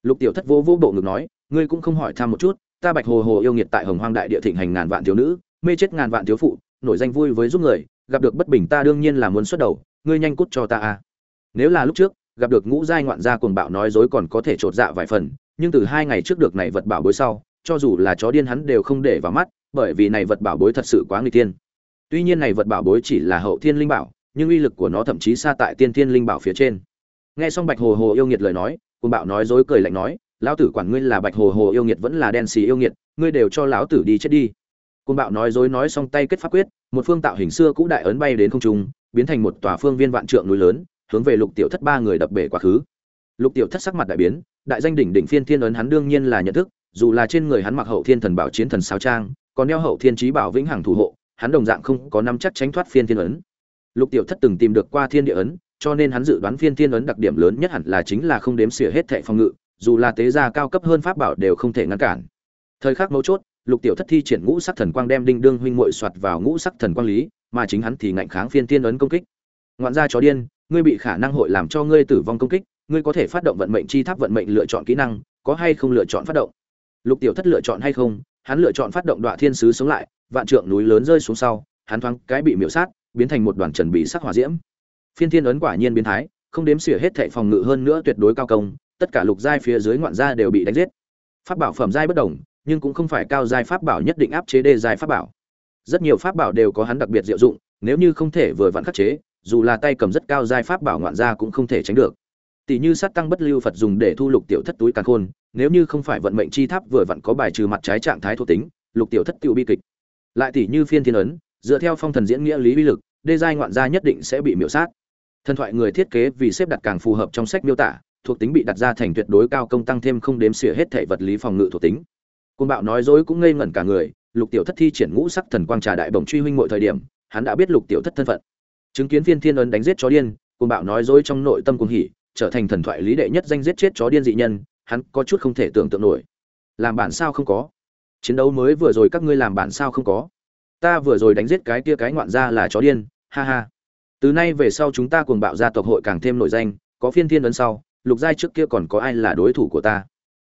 Lục tiểu thất vô vô bộ ngực nói ngươi cũng không hỏi thăm một chút ta bạch hồ hồ yêu nghiệt tại hồng hoang đại địa thịnh hành ngàn vạn thiếu nữ mê chết ngàn vạn thiếu phụ nổi danh vui với giúp người gặp được bất bình ta đương nhiên là muốn xuất đầu ngươi nhanh cút cho ta a. Nếu là lúc trước gặp được ngũ giai ngoạn gia cuồng bạo nói dối còn có thể trột dạ vài phần, nhưng từ hai ngày trước được này vật bảo bối sau, cho dù là chó điên hắn đều không để vào mắt, bởi vì này vật bảo bối thật sự quá nguy tiên. Tuy nhiên này vật bảo bối chỉ là hậu thiên linh bảo, nhưng uy lực của nó thậm chí xa tại tiên thiên linh bảo phía trên. Nghe xong Bạch Hồ Hồ yêu nghiệt lời nói, cuồng bạo nói dối cười lạnh nói, lão tử quản ngươi là Bạch Hồ Hồ yêu nghiệt vẫn là đen xì yêu nghiệt, ngươi đều cho lão tử đi chết đi. Cuồng bạo nói dối nói xong tay kết pháp quyết, một phương tạo hình xưa cũ đại ấn bay đến không trung, biến thành một tòa phương viên vạn trượng núi lớn, hướng về lục tiểu thất ba người đập bể quá khứ lục tiểu thất sắc mặt đại biến đại danh đỉnh đỉnh phiên thiên ấn hắn đương nhiên là nhận thức dù là trên người hắn mặc hậu thiên thần bảo chiến thần sao trang còn đeo hậu thiên trí bảo vĩnh hằng thủ hộ, hắn đồng dạng không có năm chắc tránh thoát phiên thiên ấn. Lục tiểu thất từng tìm được qua thiên địa ấn, cho nên hắn dự đoán phiên thiên ấn đặc điểm lớn nhất hẳn là chính là không đếm xỉa hết thệ phòng ngự, dù là tế gia cao cấp hơn pháp bảo đều không thể ngăn cản. Thời khắc mấu chốt, lục tiểu thất thi triển ngũ sắc thần quang đem đinh đương huynh muội soạt vào ngũ sắc thần quang lý, mà chính hắn thì ngạnh kháng phiên thiên ấn công kích. Ngoạn gia chó điên, ngươi bị khả năng hội làm cho ngươi tử vong công kích, ngươi có thể phát động vận mệnh chi tháp vận mệnh lựa chọn kỹ năng, có hay không lựa chọn phát động? Lục tiểu thất lựa chọn hay không hắn lựa chọn phát động đoạn thiên sứ sống lại, vạn trượng núi lớn rơi xuống sau, hắn thoáng cái bị miễu sát, biến thành một đoàn trần bị sắc hỏa diễm. Phiên thiên ấn quả nhiên biến thái, không đếm xỉa hết thệ phòng ngự hơn nữa tuyệt đối cao công, tất cả lục giai phía dưới ngoạn gia đều bị đánh giết. Pháp bảo phẩm giai bất đồng, nhưng cũng không phải cao giai pháp bảo nhất định áp chế đề giai pháp bảo. Rất nhiều pháp bảo đều có hắn đặc biệt diệu dụng, nếu như không thể vừa vặn khắc chế, dù là tay cầm rất cao giai pháp bảo ngoạn gia cũng không thể tránh được tỷ như sát tăng bất lưu phật dùng để thu lục tiểu thất túi càn khôn, nếu như không phải vận mệnh chi tháp vừa vặn có bài trừ mặt trái trạng thái thuộc tính, lục tiểu thất tiểu bi kịch. Lại tỷ như phiên thiên ấn, dựa theo phong thần diễn nghĩa lý uy lực, đê giai ngoạn gia nhất định sẽ bị miễu sát. Thần thoại người thiết kế vì xếp đặt càng phù hợp trong sách miêu tả, thuộc tính bị đặt ra thành tuyệt đối cao công tăng thêm không đếm xỉa hết thể vật lý phòng ngự thuộc tính. Côn bạo nói dối cũng ngây ngẩn cả người, lục tiểu thất thi triển ngũ sắc thần quang trà đại bổng truy huynh mọi thời điểm, hắn đã biết lục tiểu thất thân phận. Chứng kiến phiên thiên ấn đánh giết chó điên côn bạo nói dối trong nội tâm cuồng hỉ trở thành thần thoại lý đệ nhất danh giết chết chó điên dị nhân, hắn có chút không thể tưởng tượng nổi. Làm bản sao không có? Chiến đấu mới vừa rồi các ngươi làm bản sao không có? Ta vừa rồi đánh giết cái kia cái ngoạn ra là chó điên, ha ha. Từ nay về sau chúng ta cuồng bạo gia tộc hội càng thêm nổi danh, có phiên thiên ấn sau, lục giai trước kia còn có ai là đối thủ của ta?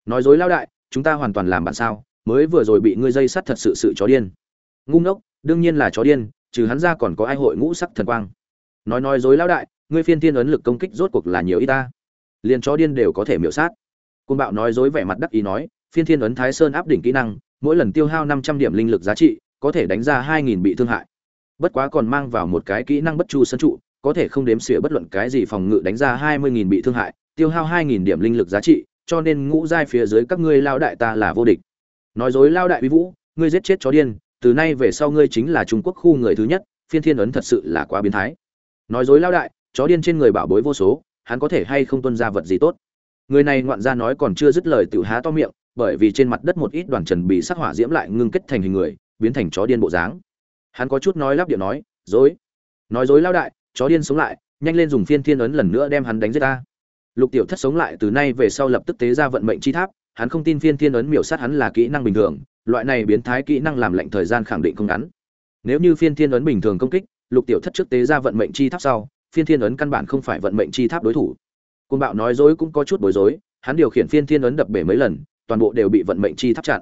Nói dối lao đại, chúng ta hoàn toàn làm bản sao, mới vừa rồi bị ngươi dây sắt thật sự sự chó điên. Ngu ngốc, đương nhiên là chó điên, trừ hắn ra còn có ai hội ngũ sắc thần quang. Nói nói dối lao đại ngươi phiên thiên ấn lực công kích rốt cuộc là nhiều ít ta. Liền chó điên đều có thể miểu sát. Côn bạo nói dối vẻ mặt đắc ý nói, phiên thiên ấn thái sơn áp đỉnh kỹ năng, mỗi lần tiêu hao năm trăm điểm linh lực giá trị, có thể đánh ra hai nghìn bị thương hại. Bất quá còn mang vào một cái kỹ năng bất chu sân trụ, có thể không đếm xỉa bất luận cái gì phòng ngự đánh ra hai mươi nghìn bị thương hại, tiêu hao hai nghìn điểm linh lực giá trị, cho nên ngũ giai phía dưới các ngươi lao đại ta là vô địch. Nói dối lao đại uy vũ, ngươi giết chết chó điên, từ nay về sau ngươi chính là trung quốc khu người thứ nhất, phiên thiên ấn thật sự là quá biến thái. Nói dối lao đại chó điên trên người bảo bối vô số, hắn có thể hay không tuân ra vật gì tốt? Người này ngoạn ra nói còn chưa dứt lời tự há to miệng, bởi vì trên mặt đất một ít đoàn trần bị sắc hỏa diễm lại ngưng kết thành hình người, biến thành chó điên bộ dáng. Hắn có chút nói lắp điện nói, dối. Nói dối lao đại, chó điên sống lại, nhanh lên dùng phiên thiên ấn lần nữa đem hắn đánh giết ta. Lục tiểu thất sống lại từ nay về sau lập tức tế ra vận mệnh chi tháp, hắn không tin phiên thiên ấn miểu sát hắn là kỹ năng bình thường, loại này biến thái kỹ năng làm lệnh thời gian khẳng định không ngắn. Nếu như phiên thiên ấn bình thường công kích, lục tiểu thất trước tế ra vận mệnh chi tháp sau phiên thiên ấn căn bản không phải vận mệnh chi tháp đối thủ. Côn bạo nói dối cũng có chút bối rối, hắn điều khiển phiên thiên ấn đập bể mấy lần, toàn bộ đều bị vận mệnh chi tháp chặn.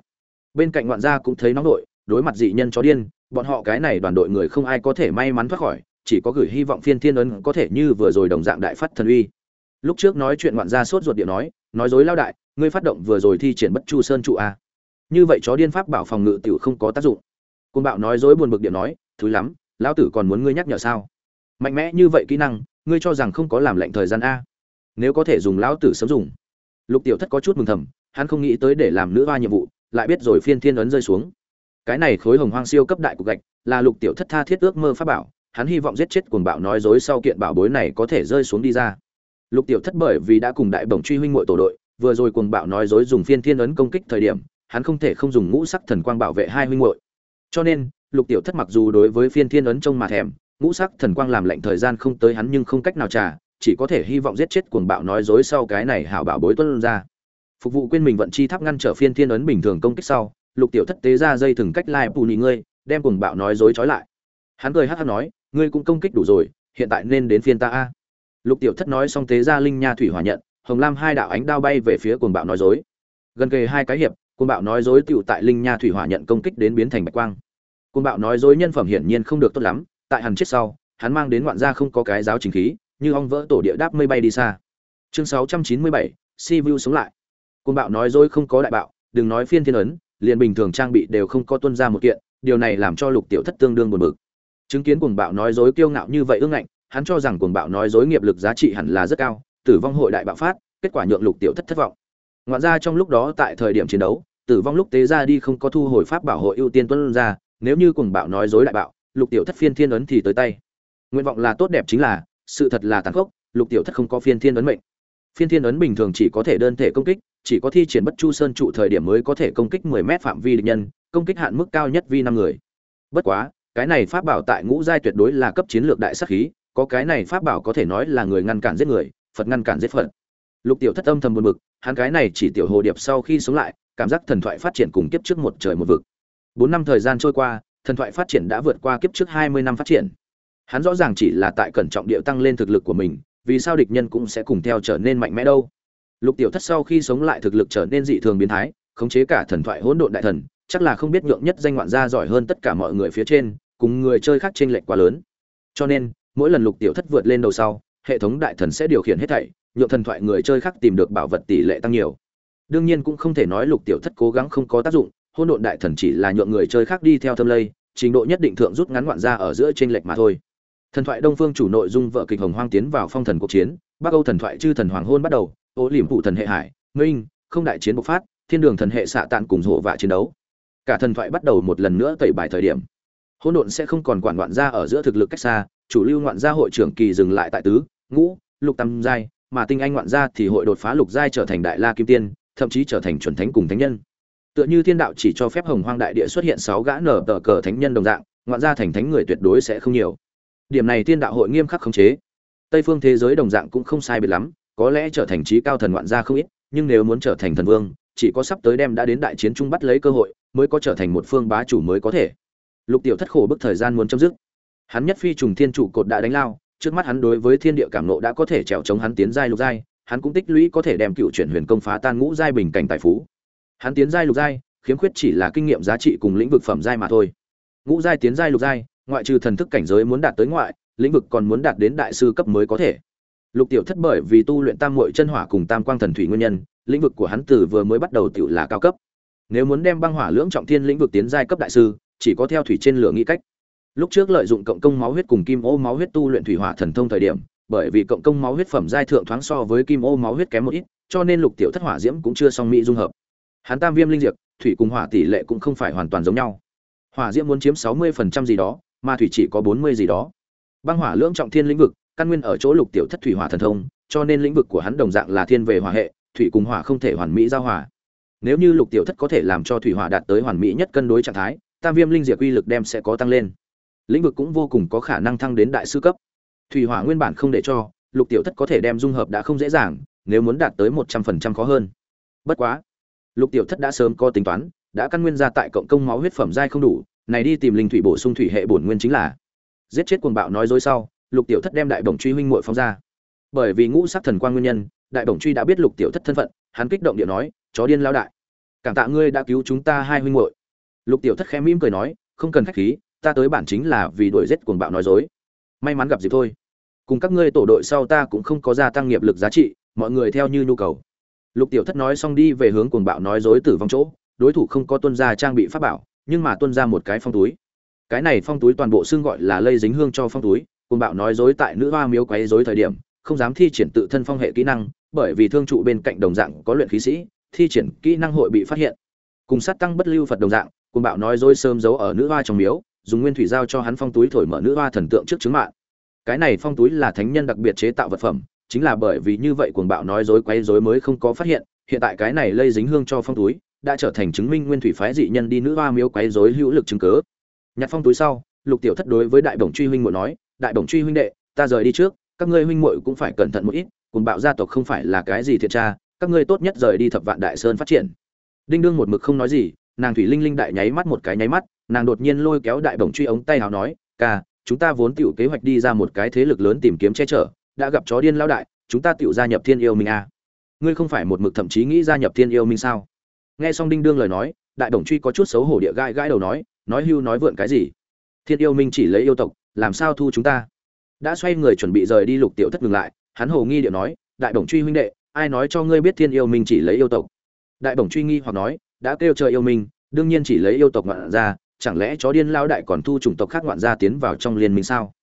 Bên cạnh ngoạn gia cũng thấy nóng đội đối mặt dị nhân chó điên, bọn họ cái này đoàn đội người không ai có thể may mắn thoát khỏi, chỉ có gửi hy vọng phiên thiên ấn có thể như vừa rồi đồng dạng đại phát thần uy. Lúc trước nói chuyện ngoạn gia sốt ruột điện nói nói dối lao đại, ngươi phát động vừa rồi thi triển bất chu sơn trụ a. Như vậy chó điên pháp bảo phòng ngự tiểu không có tác dụng. Côn bạo nói dối buồn bực điện nói thứ lắm, lão tử còn muốn ngươi nhắc nhở sao? Mạnh mẽ như vậy kỹ năng, ngươi cho rằng không có làm lệnh thời gian a. Nếu có thể dùng lão tử sớm dùng. Lục tiểu thất có chút mừng thầm, hắn không nghĩ tới để làm nữ hoa nhiệm vụ, lại biết rồi phiên thiên ấn rơi xuống. Cái này khối hồng hoang siêu cấp đại cục gạch, là lục tiểu thất tha thiết ước mơ pháp bảo, hắn hy vọng giết chết cuồng bạo nói dối sau kiện bảo bối này có thể rơi xuống đi ra. Lục tiểu thất bởi vì đã cùng đại bổng truy huynh muội tổ đội, vừa rồi cuồng bạo nói dối dùng phiên thiên ấn công kích thời điểm, hắn không thể không dùng ngũ sắc thần quang bảo vệ hai huynh muội. Cho nên, lục tiểu thất mặc dù đối với phiên thiên ấn trông mà thèm ngũ sắc thần quang làm lệnh thời gian không tới hắn nhưng không cách nào trả, chỉ có thể hy vọng giết chết cuồng bạo nói dối sau cái này hảo bảo bối tuân ra. Phục vụ quên mình vận chi tháp ngăn trở phiên thiên ấn bình thường công kích sau, lục tiểu thất tế ra dây thừng cách lai bù nị ngươi, đem cuồng bạo nói dối trói lại. Hắn cười hát hát nói, ngươi cũng công kích đủ rồi, hiện tại nên đến phiên ta a. Lục tiểu thất nói xong tế ra linh nha thủy hòa nhận, hồng lam hai đạo ánh đao bay về phía cuồng bạo nói dối. Gần kề hai cái hiệp, cuồng bạo nói dối tựu tại linh nha thủy hỏa nhận công kích đến biến thành bạch quang. Cuồng bạo nói dối nhân phẩm hiển nhiên không được tốt lắm tại hàn chết sau hắn mang đến ngoạn gia không có cái giáo chính khí như ong vỡ tổ địa đáp mây bay đi xa. Chương 697, si vu sống lại. Cuồng bạo nói dối không có đại bạo đừng nói phiên thiên ấn liền bình thường trang bị đều không có tuân ra một kiện điều này làm cho lục tiểu thất tương đương buồn bực. Chứng kiến cuồng bạo nói dối kiêu ngạo như vậy ương ngạnh hắn cho rằng cuồng bạo nói dối nghiệp lực giá trị hẳn là rất cao tử vong hội đại bạo phát kết quả nhượng lục tiểu thất thất vọng. Ngoạn ra trong lúc đó tại thời điểm chiến đấu tử vong lúc tế ra đi không có thu hồi pháp bảo hội ưu tiên tuân ra nếu như cuồng bạo nói dối đại bạo lục tiểu thất phiên thiên ấn thì tới tay. Nguyện vọng là tốt đẹp chính là, sự thật là tàn khốc, lục tiểu thất không có phiên thiên ấn mệnh. Phiên thiên ấn bình thường chỉ có thể đơn thể công kích, chỉ có thi triển bất chu sơn trụ thời điểm mới có thể công kích 10 mét phạm vi địch nhân, công kích hạn mức cao nhất vi năm người. Bất quá, cái này pháp bảo tại ngũ giai tuyệt đối là cấp chiến lược đại sát khí, có cái này pháp bảo có thể nói là người ngăn cản giết người, phật ngăn cản giết phật. Lục tiểu thất âm thầm buồn bực, hắn cái này chỉ tiểu hồ điệp sau khi sống lại, cảm giác thần thoại phát triển cùng kiếp trước một trời một vực. Bốn năm thời gian trôi qua thần thoại phát triển đã vượt qua kiếp trước hai mươi năm phát triển. Hắn rõ ràng chỉ là tại cẩn trọng điệu tăng lên thực lực của mình, vì sao địch nhân cũng sẽ cùng theo trở nên mạnh mẽ đâu? Lục tiểu thất sau khi sống lại thực lực trở nên dị thường biến thái, khống chế cả thần thoại hỗn độn đại thần, chắc là không biết nhượng nhất danh ngoạn gia giỏi hơn tất cả mọi người phía trên, cùng người chơi khác chênh lệch quá lớn. Cho nên, mỗi lần lục tiểu thất vượt lên đầu sau, hệ thống đại thần sẽ điều khiển hết thảy, nhượng thần thoại người chơi khác tìm được bảo vật tỷ lệ tăng nhiều. Đương nhiên cũng không thể nói lục tiểu thất cố gắng không có tác dụng hôn độn đại thần chỉ là nhượng người chơi khác đi theo thâm lây, trình độ nhất định thượng rút ngắn ngoạn ra ở giữa trên lệch mà thôi. Thần thoại đông phương chủ nội dung vợ kịch hồng hoang tiến vào phong thần cuộc chiến, bắc âu thần thoại chư thần hoàng hôn bắt đầu, ô liềm phụ thần hệ hải, minh, không đại chiến bộc phát, thiên đường thần hệ xạ tạn cùng hộ vạ chiến đấu. Cả thần thoại bắt đầu một lần nữa tẩy bài thời điểm. Hỗn độn sẽ không còn quản ngoạn ra ở giữa thực lực cách xa, chủ lưu ngoạn gia hội trưởng kỳ dừng lại tại tứ, ngũ, lục tam giai, mà tinh anh ngoạn gia thì hội đột phá lục giai trở thành đại la kim tiên, thậm chí trở thành chuẩn thánh cùng thánh nhân tựa như thiên đạo chỉ cho phép hồng hoang đại địa xuất hiện sáu gã nở tờ cờ thánh nhân đồng dạng, ngoạn gia thành thánh người tuyệt đối sẽ không nhiều. Điểm này thiên đạo hội nghiêm khắc khống chế. Tây phương thế giới đồng dạng cũng không sai biệt lắm, có lẽ trở thành trí cao thần ngoạn gia không ít, nhưng nếu muốn trở thành thần vương, chỉ có sắp tới đem đã đến đại chiến trung bắt lấy cơ hội, mới có trở thành một phương bá chủ mới có thể. Lục tiểu thất khổ bức thời gian muốn chấm dứt. Hắn nhất phi trùng thiên trụ cột đã đánh lao, trước mắt hắn đối với thiên địa cảm nộ đã có thể trèo chống hắn tiến giai lục giai, hắn cũng tích lũy có thể đem cựu chuyển huyền công phá tan ngũ giai bình cảnh tài phú hắn tiến giai lục giai, khiếm khuyết chỉ là kinh nghiệm giá trị cùng lĩnh vực phẩm giai mà thôi. Ngũ giai tiến giai lục giai, ngoại trừ thần thức cảnh giới muốn đạt tới ngoại, lĩnh vực còn muốn đạt đến đại sư cấp mới có thể. Lục tiểu thất bởi vì tu luyện tam muội chân hỏa cùng tam quang thần thủy nguyên nhân, lĩnh vực của hắn từ vừa mới bắt đầu tiểu là cao cấp. Nếu muốn đem băng hỏa lưỡng trọng thiên lĩnh vực tiến giai cấp đại sư, chỉ có theo thủy trên lửa nghĩ cách. Lúc trước lợi dụng cộng công máu huyết cùng kim ô máu huyết tu luyện thủy hỏa thần thông thời điểm, bởi vì cộng công máu huyết phẩm giai thượng thoáng so với kim ô máu huyết kém một ít, cho nên lục tiểu thất hỏa diễm cũng chưa song mỹ dung hợp hắn tam viêm linh diệt, thủy cùng hỏa tỷ lệ cũng không phải hoàn toàn giống nhau. Hỏa diễm muốn chiếm sáu mươi phần trăm gì đó, mà thủy chỉ có bốn mươi gì đó. Băng hỏa lưỡng trọng thiên lĩnh vực, căn nguyên ở chỗ lục tiểu thất thủy hỏa thần thông, cho nên lĩnh vực của hắn đồng dạng là thiên về hỏa hệ, thủy cùng hỏa không thể hoàn mỹ giao hòa. Nếu như lục tiểu thất có thể làm cho thủy hỏa đạt tới hoàn mỹ nhất cân đối trạng thái, tam viêm linh diệt uy lực đem sẽ có tăng lên. Lĩnh vực cũng vô cùng có khả năng thăng đến đại sư cấp. Thủy hỏa nguyên bản không để cho, lục tiểu thất có thể đem dung hợp đã không dễ dàng, nếu muốn đạt tới một trăm phần trăm khó hơn. Bất quá lục tiểu thất đã sớm có tính toán, đã căn nguyên ra tại cộng công máu huyết phẩm giai không đủ, này đi tìm linh thủy bổ sung thủy hệ bổn nguyên chính là. Giết chết cuồng bạo nói dối sau, lục tiểu thất đem đại bổng truy huynh muội phóng ra. Bởi vì ngũ sắc thần quan nguyên nhân, đại bổng truy đã biết lục tiểu thất thân phận, hắn kích động địa nói, chó điên lao đại, cảm tạ ngươi đã cứu chúng ta hai huynh muội. Lục tiểu thất khẽ mỉm cười nói, không cần khách khí, ta tới bản chính là vì đuổi giết cuồng bạo nói dối. May mắn gặp dịp thôi. Cùng các ngươi tổ đội sau ta cũng không có gia tăng nghiệp lực giá trị, mọi người theo như nhu cầu lục tiểu thất nói xong đi về hướng cuồng bạo nói dối tử vong chỗ, đối thủ không có tuân ra trang bị pháp bảo, nhưng mà tuân ra một cái phong túi. Cái này phong túi toàn bộ xương gọi là lây dính hương cho phong túi, cuồng bạo nói dối tại nữ hoa miếu quấy dối thời điểm, không dám thi triển tự thân phong hệ kỹ năng, bởi vì thương trụ bên cạnh đồng dạng có luyện khí sĩ, thi triển kỹ năng hội bị phát hiện. Cùng sát tăng bất lưu phật đồng dạng, cuồng bạo nói dối sớm giấu ở nữ hoa trong miếu, dùng nguyên thủy giao cho hắn phong túi thổi mở nữ hoa thần tượng trước chứng mạng. Cái này phong túi là thánh nhân đặc biệt chế tạo vật phẩm chính là bởi vì như vậy cuồng bạo nói dối quấy dối mới không có phát hiện hiện tại cái này lây dính hương cho phong túi, đã trở thành chứng minh nguyên thủy phái dị nhân đi nữ hoa miếu quấy dối hữu lực chứng cứ. Nhặt phong túi sau, lục tiểu thất đối với đại bổng truy huynh muội nói, đại bổng truy huynh đệ, ta rời đi trước, các ngươi huynh muội cũng phải cẩn thận một ít, cuồng bạo gia tộc không phải là cái gì thiệt tra, các ngươi tốt nhất rời đi thập vạn đại sơn phát triển. Đinh đương một mực không nói gì, nàng thủy linh linh đại nháy mắt một cái nháy mắt, nàng đột nhiên lôi kéo đại bổng truy ống tay áo nói, ca, chúng ta vốn tiểu kế hoạch đi ra một cái thế lực lớn tìm kiếm che chở đã gặp chó điên lão đại, chúng ta tiểu gia nhập thiên yêu minh a à. ngươi không phải một mực thậm chí nghĩ gia nhập thiên yêu minh sao? Nghe xong đinh đương lời nói, đại đồng truy có chút xấu hổ địa gai gãi đầu nói nói hưu nói vượn cái gì? Thiên yêu minh chỉ lấy yêu tộc, làm sao thu chúng ta? Đã xoay người chuẩn bị rời đi lục tiểu thất ngừng lại, hắn hồ nghi điệu nói, đại đồng truy huynh đệ, ai nói cho ngươi biết thiên yêu minh chỉ lấy yêu tộc? Đại đồng truy nghi hoặc nói, đã kêu trời yêu minh, đương nhiên chỉ lấy yêu tộc ngoạn ra, chẳng lẽ chó điên lao đại còn thu chủng tộc khác ngoạn ra tiến vào trong liên minh sao?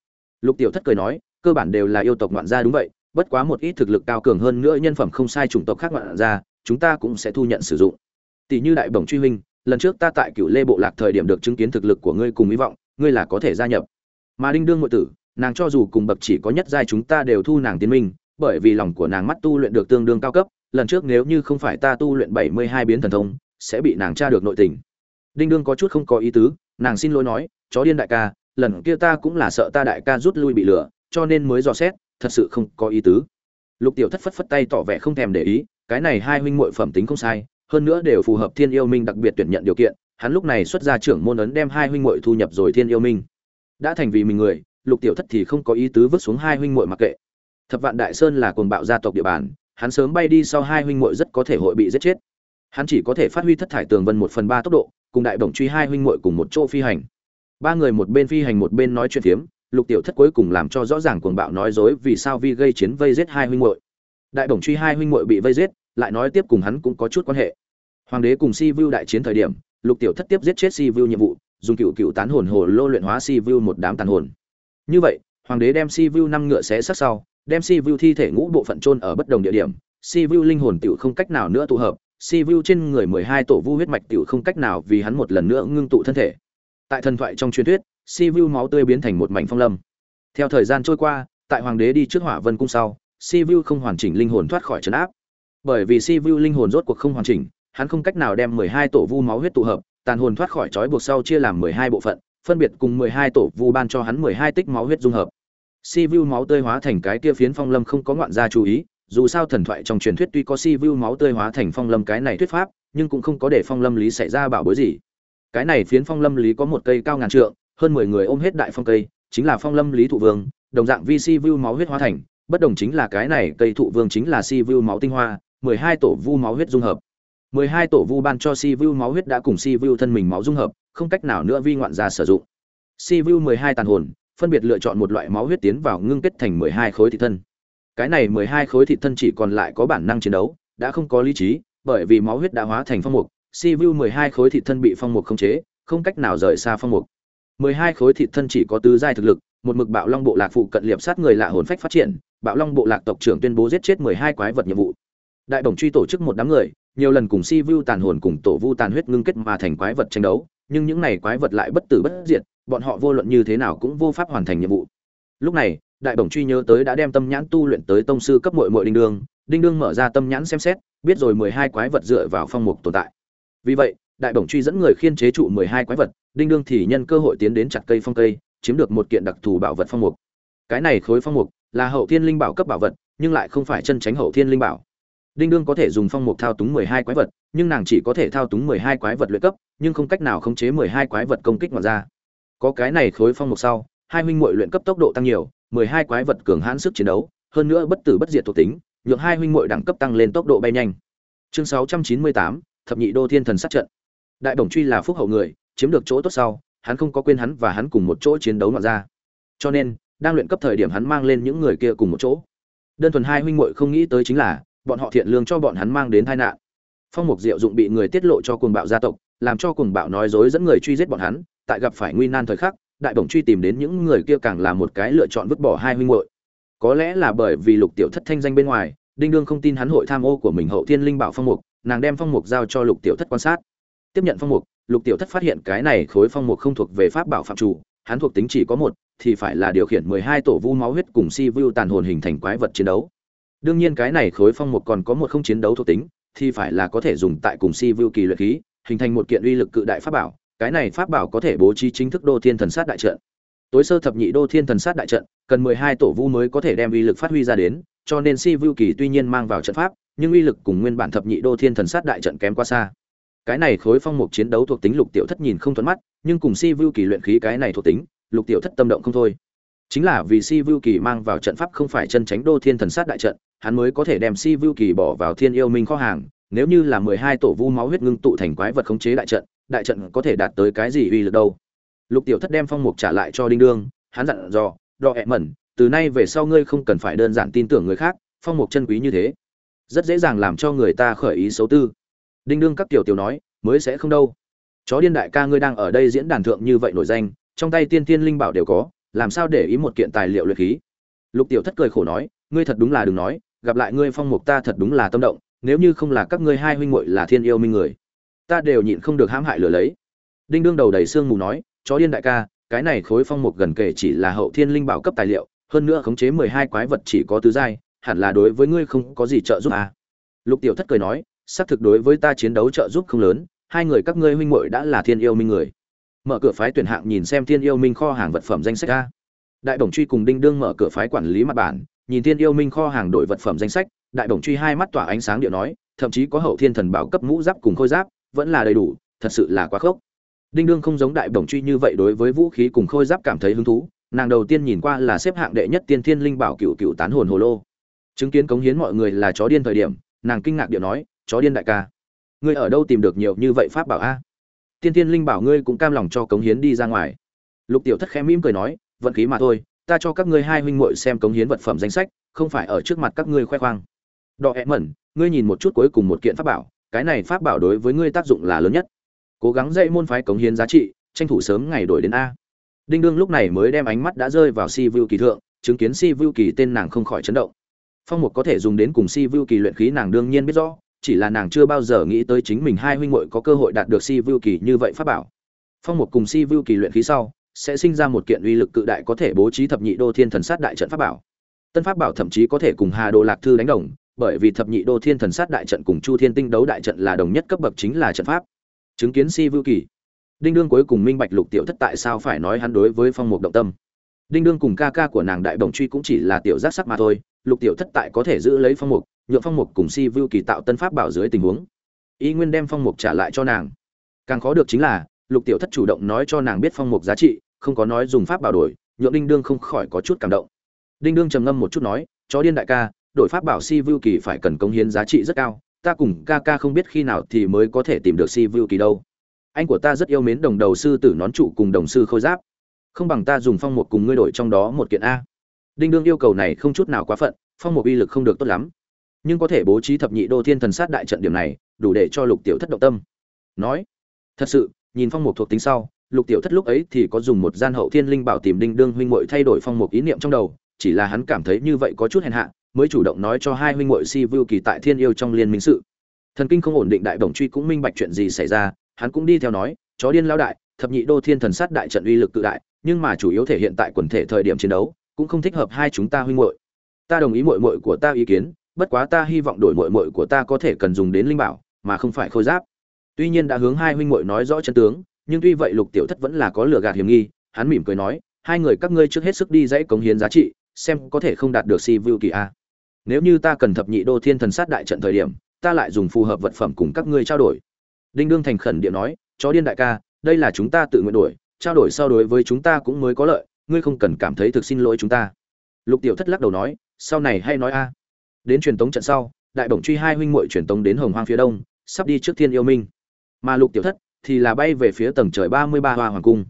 Lục tiểu thất cười nói cơ bản đều là yêu tộc ngoạn gia đúng vậy, bất quá một ít thực lực cao cường hơn nữa nhân phẩm không sai chủng tộc khác ngoạn gia, chúng ta cũng sẽ thu nhận sử dụng. Tỷ như đại bổng truy huynh, lần trước ta tại cựu lê bộ lạc thời điểm được chứng kiến thực lực của ngươi cùng hy vọng, ngươi là có thể gia nhập. Mà đinh đương ngụy tử, nàng cho dù cùng bậc chỉ có nhất giai chúng ta đều thu nàng tiến minh, bởi vì lòng của nàng mắt tu luyện được tương đương cao cấp, lần trước nếu như không phải ta tu luyện bảy mươi hai biến thần thông, sẽ bị nàng tra được nội tình. Đinh đương có chút không có ý tứ, nàng xin lỗi nói, chó điên đại ca, lần kia ta cũng là sợ ta đại ca rút lui bị lừa cho nên mới dò xét, thật sự không có ý tứ. Lục tiểu thất phất phất tay tỏ vẻ không thèm để ý, cái này hai huynh muội phẩm tính không sai, hơn nữa đều phù hợp thiên yêu minh đặc biệt tuyển nhận điều kiện, hắn lúc này xuất ra trưởng môn ấn đem hai huynh muội thu nhập rồi thiên yêu minh. Đã thành vì mình người, lục tiểu thất thì không có ý tứ vứt xuống hai huynh muội mặc kệ. Thập vạn đại sơn là cuồng bạo gia tộc địa bàn, hắn sớm bay đi sau hai huynh muội rất có thể hội bị giết chết. Hắn chỉ có thể phát huy thất thải tường vân một phần ba tốc độ, cùng đại bổng truy hai huynh muội cùng một chỗ phi hành. Ba người một bên phi hành một bên nói chuyện phiếm lục tiểu thất cuối cùng làm cho rõ ràng cuồng bạo nói dối vì sao vi gây chiến vây giết hai huynh muội. Đại bổng truy hai huynh muội bị vây giết, lại nói tiếp cùng hắn cũng có chút quan hệ. Hoàng đế cùng si vu đại chiến thời điểm, lục tiểu thất tiếp giết chết si vu nhiệm vụ, dùng cựu cựu tán hồn hồ lô luyện hóa si vu một đám tàn hồn. Như vậy, hoàng đế đem si vu năm ngựa xé sát sau, đem si vu thi thể ngũ bộ phận chôn ở bất đồng địa điểm. Si vu linh hồn tiểu không cách nào nữa tụ hợp, si vu trên người mười hai tổ vu huyết mạch tiểu không cách nào vì hắn một lần nữa ngưng tụ thân thể. Tại thần thoại trong truyền thuyết si vu máu tươi biến thành một mảnh phong lâm. Theo thời gian trôi qua, tại hoàng đế đi trước hỏa vân cung sau, si vu không hoàn chỉnh linh hồn thoát khỏi trấn áp. Bởi vì si vu linh hồn rốt cuộc không hoàn chỉnh, hắn không cách nào đem mười hai tổ vu máu huyết tụ hợp, tàn hồn thoát khỏi trói buộc sau chia làm mười hai bộ phận, phân biệt cùng mười hai tổ vu ban cho hắn mười hai tích máu huyết dung hợp. Si vu máu tươi hóa thành cái kia phiến phong lâm không có ngoạn gia chú ý, dù sao thần thoại trong truyền thuyết tuy có si vu máu tươi hóa thành phong lâm cái này thuyết pháp, nhưng cũng không có để phong lâm lý xảy ra bảo bối gì. Cái này phiến phong lâm lý có một cây cao ngàn trượng hơn mười người ôm hết đại phong cây, chính là phong lâm lý thụ vương, đồng dạng vi si vu máu huyết hóa thành, bất đồng chính là cái này cây thụ vương chính là si vu máu tinh hoa, mười hai tổ vu máu huyết dung hợp. mười hai tổ vu ban cho si vu máu huyết đã cùng si vu thân mình máu dung hợp, không cách nào nữa vi ngoạn ra sử dụng. Si vu mười hai tàn hồn, phân biệt lựa chọn một loại máu huyết tiến vào ngưng kết thành mười hai khối thị thân. Cái này mười hai khối thịt thân chỉ còn lại có bản năng chiến đấu, đã không có lý trí, bởi vì máu huyết đã hóa thành phong mục, si vu mười hai khối thịt thân bị phong mục khống chế, không cách nào rời xa phong mục mười hai khối thịt thân chỉ có tứ giai thực lực, một mực bạo long bộ lạc phụ cận liệp sát người lạ hồn phách phát triển, bạo long bộ lạc tộc trưởng tuyên bố giết chết mười hai quái vật nhiệm vụ. Đại đồng truy tổ chức một đám người, nhiều lần cùng si vu tàn hồn cùng tổ vu tàn huyết ngưng kết mà thành quái vật tranh đấu, nhưng những này quái vật lại bất tử bất diệt, bọn họ vô luận như thế nào cũng vô pháp hoàn thành nhiệm vụ. Lúc này, đại bổng truy nhớ tới đã đem tâm nhãn tu luyện tới tông sư cấp muội muội đinh đương. Đinh đương mở ra tâm nhãn xem xét, biết rồi mười hai quái vật dựa vào phong mục tồn tại. Vì vậy đại bổng truy dẫn người khiên chế trụ mười hai quái vật, đinh đương thì nhân cơ hội tiến đến chặt cây phong cây, chiếm được một kiện đặc thù bảo vật phong mục. Cái này khối phong mục là hậu thiên linh bảo cấp bảo vật, nhưng lại không phải chân tránh hậu thiên linh bảo. Đinh đương có thể dùng phong mục thao túng mười hai quái vật, nhưng nàng chỉ có thể thao túng mười hai quái vật luyện cấp, nhưng không cách nào khống chế mười hai quái vật công kích ngoài ra. Có cái này khối phong mục sau, hai huynh muội luyện cấp tốc độ tăng nhiều, mười hai quái vật cường hãn sức chiến đấu, hơn nữa bất tử bất diệt thuộc tính, nhượng hai huynh muội đẳng cấp tăng lên tốc độ bay nhanh. Chương sáu trăm chín mươi tám, thập nhị đô thiên thần sát trận đại bổng truy là phúc hậu người, chiếm được chỗ tốt sau, hắn không có quên hắn và hắn cùng một chỗ chiến đấu ngoạn ra cho nên, đang luyện cấp thời điểm hắn mang lên những người kia cùng một chỗ. Đơn thuần hai huynh muội không nghĩ tới chính là, bọn họ thiện lương cho bọn hắn mang đến tai nạn. Phong mục diệu dụng bị người tiết lộ cho cuồng bạo gia tộc, làm cho cuồng bạo nói dối dẫn người truy giết bọn hắn, tại gặp phải nguy nan thời khắc, đại bổng truy tìm đến những người kia càng là một cái lựa chọn vứt bỏ hai huynh muội. Có lẽ là bởi vì lục tiểu thất thanh danh bên ngoài, đinh đương không tin hắn hội tham ô của mình hậu thiên linh bảo phong mục, nàng đem phong mục giao cho lục tiểu thất quan sát tiếp nhận phong mục, lục tiểu thất phát hiện cái này khối phong mục không thuộc về pháp bảo phạm chủ, hắn thuộc tính chỉ có một, thì phải là điều khiển mười hai tổ vu máu huyết cùng si vu tàn hồn hình thành quái vật chiến đấu. Đương nhiên cái này khối phong mục còn có một không chiến đấu thuộc tính, thì phải là có thể dùng tại cùng si vu kỳ luyện khí, hình thành một kiện uy lực cự đại pháp bảo, cái này pháp bảo có thể bố trí chính thức đô thiên thần sát đại trận. Tối sơ thập nhị đô thiên thần sát đại trận, cần mười hai tổ vu mới có thể đem uy lực phát huy ra đến, cho nên si vu kỳ tuy nhiên mang vào trận pháp, nhưng uy lực cùng nguyên bản thập nhị đô thiên thần sát đại trận kém quá xa cái này khối phong mục chiến đấu thuộc tính lục tiểu thất nhìn không thuận mắt, nhưng cùng si vu kỳ luyện khí cái này thuộc tính, lục tiểu thất tâm động không thôi. Chính là vì si vu kỳ mang vào trận pháp không phải chân tránh đô thiên thần sát đại trận, hắn mới có thể đem si vu kỳ bỏ vào thiên yêu minh kho hàng, nếu như là mười hai tổ vu máu huyết ngưng tụ thành quái vật khống chế đại trận đại trận có thể đạt tới cái gì uy lực đâu? Lục tiểu thất đem phong mục trả lại cho đinh đương, hắn dặn dò, đọ ẹ mẩn, từ nay về sau ngươi không cần phải đơn giản tin tưởng người khác, phong mục chân quý như thế, rất dễ dàng làm cho người ta khởi ý xấu tư đinh đương các tiểu tiểu nói, mới sẽ không đâu. Chó điên đại ca ngươi đang ở đây diễn đàn thượng như vậy nổi danh, trong tay tiên tiên linh bảo đều có, làm sao để ý một kiện tài liệu luyện khí? Lục tiểu thất cười khổ nói, ngươi thật đúng là đừng nói, gặp lại ngươi phong mục ta thật đúng là tâm động, nếu như không là các ngươi hai huynh muội là thiên yêu minh người, ta đều nhịn không được hãm hại lừa lấy. Đinh đương đầu đầy sương mù nói, chó điên đại ca, cái này khối phong mục gần kể chỉ là hậu thiên linh bảo cấp tài liệu, hơn nữa khống chế mười hai quái vật chỉ có tứ giai, hẳn là đối với ngươi không có gì trợ giúp à. lục tiểu thất cười nói xác thực đối với ta chiến đấu trợ giúp không lớn, hai người các ngươi huynh muội đã là thiên yêu minh người. Mở cửa phái tuyển hạng nhìn xem thiên yêu minh kho hàng vật phẩm danh sách a đại bổng truy cùng đinh đương mở cửa phái quản lý mặt bản, nhìn thiên yêu minh kho hàng đổi vật phẩm danh sách, đại bổng truy hai mắt tỏa ánh sáng điệu nói, thậm chí có hậu thiên thần bảo cấp mũ giáp cùng khôi giáp, vẫn là đầy đủ, thật sự là quá khốc. Đinh đương không giống đại bổng truy như vậy đối với vũ khí cùng khôi giáp cảm thấy hứng thú, nàng đầu tiên nhìn qua là xếp hạng đệ nhất tiên thiên linh bảo cựu cựu tán hồn hồ lô. Chứng kiến cống hiến mọi người là chó điên thời điểm, nàng kinh ngạc điệu nói chó điên đại ca. Ngươi ở đâu tìm được nhiều như vậy pháp bảo a? Tiên thiên linh bảo ngươi cũng cam lòng cho cống hiến đi ra ngoài. Lục tiểu thất khẽ mỉm cười nói, vận khí mà thôi, ta cho các ngươi hai huynh muội xem cống hiến vật phẩm danh sách, không phải ở trước mặt các ngươi khoe khoang. Đọ hẹ mẩn, ngươi nhìn một chút cuối cùng một kiện pháp bảo, cái này pháp bảo đối với ngươi tác dụng là lớn nhất. Cố gắng dạy môn phái cống hiến giá trị, tranh thủ sớm ngày đổi đến a. Đinh đương lúc này mới đem ánh mắt đã rơi vào si vu kỳ thượng, chứng kiến si vu kỳ tên nàng không khỏi chấn động. Phong mục có thể dùng đến cùng si vu kỳ luyện khí nàng đương nhiên biết rõ chỉ là nàng chưa bao giờ nghĩ tới chính mình hai huynh muội có cơ hội đạt được si vu kỳ như vậy pháp bảo. Phong một cùng si vu kỳ luyện khí sau, sẽ sinh ra một kiện uy lực cự đại có thể bố trí thập nhị đô thiên thần sát đại trận pháp bảo. Tân pháp bảo thậm chí có thể cùng hà đồ lạc thư đánh đồng, bởi vì thập nhị đô thiên thần sát đại trận cùng chu thiên tinh đấu đại trận là đồng nhất cấp bậc chính là trận pháp. Chứng kiến si vu kỳ, đinh đương cuối cùng minh bạch lục tiểu thất tại sao phải nói hắn đối với phong mục động tâm. Đinh đương cùng ca ca của nàng đại đồng truy cũng chỉ là tiểu giác sắc mà thôi lục tiểu thất tại có thể giữ lấy phong mục, nhượng phong mục cùng si vu kỳ tạo tân pháp bảo dưới tình huống. Y nguyên đem phong mục trả lại cho nàng. Càng khó được chính là, lục tiểu thất chủ động nói cho nàng biết phong mục giá trị, không có nói dùng pháp bảo đổi, nhượng đinh đương không khỏi có chút cảm động. Đinh đương trầm ngâm một chút nói, chó điên đại ca, đổi pháp bảo si vu kỳ phải cần cống hiến giá trị rất cao, ta cùng ca ca không biết khi nào thì mới có thể tìm được si vu kỳ đâu. Anh của ta rất yêu mến đồng đầu sư tử nón trụ cùng đồng sư khôi giáp. Không bằng ta dùng phong một cùng ngươi đổi trong đó một kiện a đinh đương yêu cầu này không chút nào quá phận, phong một uy lực không được tốt lắm. Nhưng có thể bố trí thập nhị đô thiên thần sát đại trận điểm này, đủ để cho lục tiểu thất động tâm. Nói, thật sự, nhìn phong mục thuộc tính sau, lục tiểu thất lúc ấy thì có dùng một gian hậu thiên linh bảo tìm đinh đương huynh muội thay đổi phong mục ý niệm trong đầu, chỉ là hắn cảm thấy như vậy có chút hèn hạ, mới chủ động nói cho hai huynh muội si vưu kỳ tại thiên yêu trong liên minh sự. Thần kinh không ổn định đại bổng truy cũng minh bạch chuyện gì xảy ra, hắn cũng đi theo nói, chó điên lao đại, thập nhị đô thiên thần sát đại trận uy lực cự đại, nhưng mà chủ yếu thể hiện tại quần thể thời điểm chiến đấu cũng không thích hợp hai chúng ta huynh muội. Ta đồng ý muội muội của ta ý kiến, bất quá ta hy vọng đổi muội muội của ta có thể cần dùng đến linh bảo, mà không phải khôi giáp. Tuy nhiên đã hướng hai huynh muội nói rõ chân tướng, nhưng tuy vậy lục tiểu thất vẫn là có lửa gạt hiểm nghi, hắn mỉm cười nói, hai người các ngươi trước hết sức đi dãy cống hiến giá trị, xem có thể không đạt được si view kỳ a. Nếu như ta cần thập nhị đô thiên thần sát đại trận thời điểm, ta lại dùng phù hợp vật phẩm cùng các ngươi trao đổi. Đinh đương thành khẩn địa nói, chó điên đại ca, đây là chúng ta tự nguyện đổi, trao đổi sau đối với chúng ta cũng mới có lợi ngươi không cần cảm thấy thực xin lỗi chúng ta. Lục tiểu thất lắc đầu nói, sau này hay nói a. Đến truyền tống trận sau, đại bổng truy hai huynh muội truyền tống đến hồng hoang phía đông, sắp đi trước thiên yêu minh. Mà lục tiểu thất thì là bay về phía tầng trời ba mươi ba hoa hoàng cung.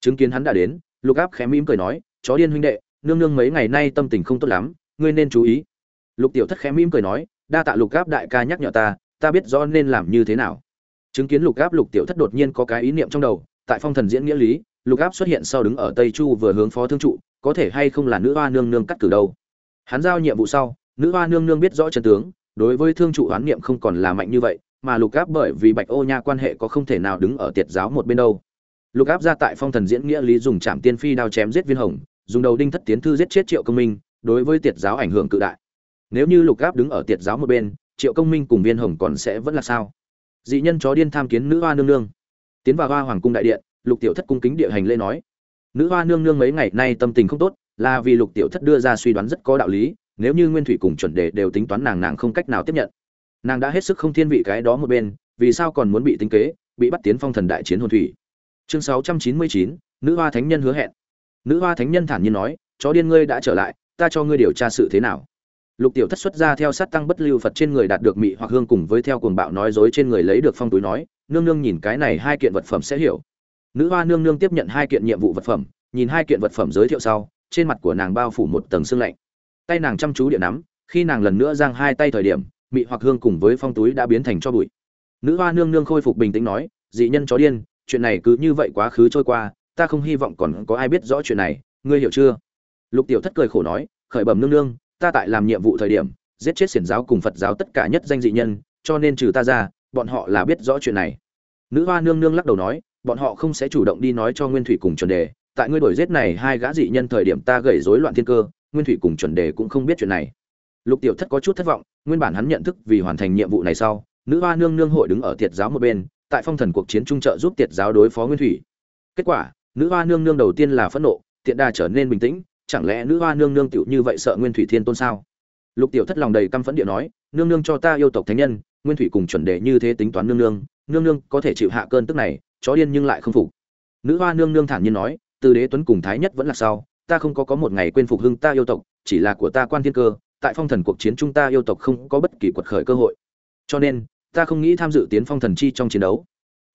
Chứng kiến hắn đã đến, lục áp khẽ mỉm cười nói, chó điên huynh đệ, nương nương mấy ngày nay tâm tình không tốt lắm, ngươi nên chú ý. Lục tiểu thất khẽ mỉm cười nói, đa tạ lục áp đại ca nhắc nhở ta ta biết rõ nên làm như thế nào. Chứng kiến lục áp lục tiểu thất đột nhiên có cái ý niệm trong đầu, tại phong thần diễn nghĩa lý lục áp xuất hiện sau đứng ở tây chu vừa hướng phó thương trụ, có thể hay không là nữ hoa nương nương cắt cử đâu? Hắn giao nhiệm vụ sau, nữ hoa nương nương biết rõ chân tướng, đối với thương trụ oán niệm không còn là mạnh như vậy, mà lục áp bởi vì bạch ô nha quan hệ có không thể nào đứng ở tiệt giáo một bên đâu. Lục áp ra tại phong thần diễn nghĩa lý dùng trạm tiên phi đao chém giết viên hồng, dùng đầu đinh thất tiến thư giết chết triệu công minh, đối với tiệt giáo ảnh hưởng cự đại. Nếu như lục áp đứng ở tiệt giáo một bên, triệu công minh cùng viên hồng còn sẽ vẫn là sao? Dị nhân chó điên tham kiến nữ hoa nương nương. Tiến vào hoa hoàng cung đại điện lục tiểu thất cung kính địa hành lễ nói, nữ hoa nương nương mấy ngày nay tâm tình không tốt, là vì lục tiểu thất đưa ra suy đoán rất có đạo lý, nếu như nguyên thủy cùng chuẩn đề đều tính toán nàng nàng không cách nào tiếp nhận, nàng đã hết sức không thiên vị cái đó một bên, vì sao còn muốn bị tính kế, bị bắt tiến phong thần đại chiến hồn thủy. Chương sáu trăm chín mươi chín, nữ hoa thánh nhân hứa hẹn. Nữ hoa thánh nhân thản nhiên nói, chó điên ngươi đã trở lại, ta cho ngươi điều tra sự thế nào? Lục tiểu thất xuất ra theo sát tăng bất lưu phật trên người đạt được mị hoặc hương cùng với theo cuồng bạo nói dối trên người lấy được phong túi nói, nương nương nhìn cái này hai kiện vật phẩm sẽ hiểu nữ hoa nương nương tiếp nhận hai kiện nhiệm vụ vật phẩm, nhìn hai kiện vật phẩm giới thiệu sau, trên mặt của nàng bao phủ một tầng sương lạnh. Tay nàng chăm chú điện nắm, khi nàng lần nữa giang hai tay thời điểm, mị hoặc hương cùng với phong túi đã biến thành cho bụi. Nữ hoa nương nương khôi phục bình tĩnh nói, dị nhân chó điên, chuyện này cứ như vậy quá khứ trôi qua, ta không hy vọng còn có ai biết rõ chuyện này, ngươi hiểu chưa? Lục tiểu thất cười khổ nói, khởi bẩm nương nương, ta tại làm nhiệm vụ thời điểm, giết chết xiển giáo cùng phật giáo tất cả nhất danh dị nhân, cho nên trừ ta ra, bọn họ là biết rõ chuyện này. Nữ hoa nương nương lắc đầu nói bọn họ không sẽ chủ động đi nói cho nguyên thủy cùng chuẩn đề, tại ngươi đổi giết này hai gã dị nhân thời điểm ta gầy rối loạn thiên cơ, nguyên thủy cùng chuẩn đề cũng không biết chuyện này. Lục tiểu thất có chút thất vọng, nguyên bản hắn nhận thức vì hoàn thành nhiệm vụ này sau, nữ hoa nương nương hội đứng ở tiệt giáo một bên, tại phong thần cuộc chiến trung trợ giúp tiệt giáo đối phó nguyên thủy. Kết quả, nữ hoa nương nương đầu tiên là phẫn nộ, tiện đa trở nên bình tĩnh, chẳng lẽ nữ hoa nương nương tựu như vậy sợ nguyên thủy thiên tôn sao? Lục tiểu thất lòng đầy căm phẫn địa nói, nương nương cho ta yêu tộc thánh nhân, nguyên thủy cùng chuẩn đề như thế tính toán nương nương nương nương có thể chịu hạ cơn tức này chó điên nhưng lại không phục. Nữ hoa nương nương thản nhiên nói, từ đế tuấn cùng thái nhất vẫn là sau, ta không có có một ngày quên phục hưng ta yêu tộc, chỉ là của ta quan thiên cơ, tại phong thần cuộc chiến chúng ta yêu tộc không có bất kỳ quật khởi cơ hội. Cho nên, ta không nghĩ tham dự tiến phong thần chi trong chiến đấu.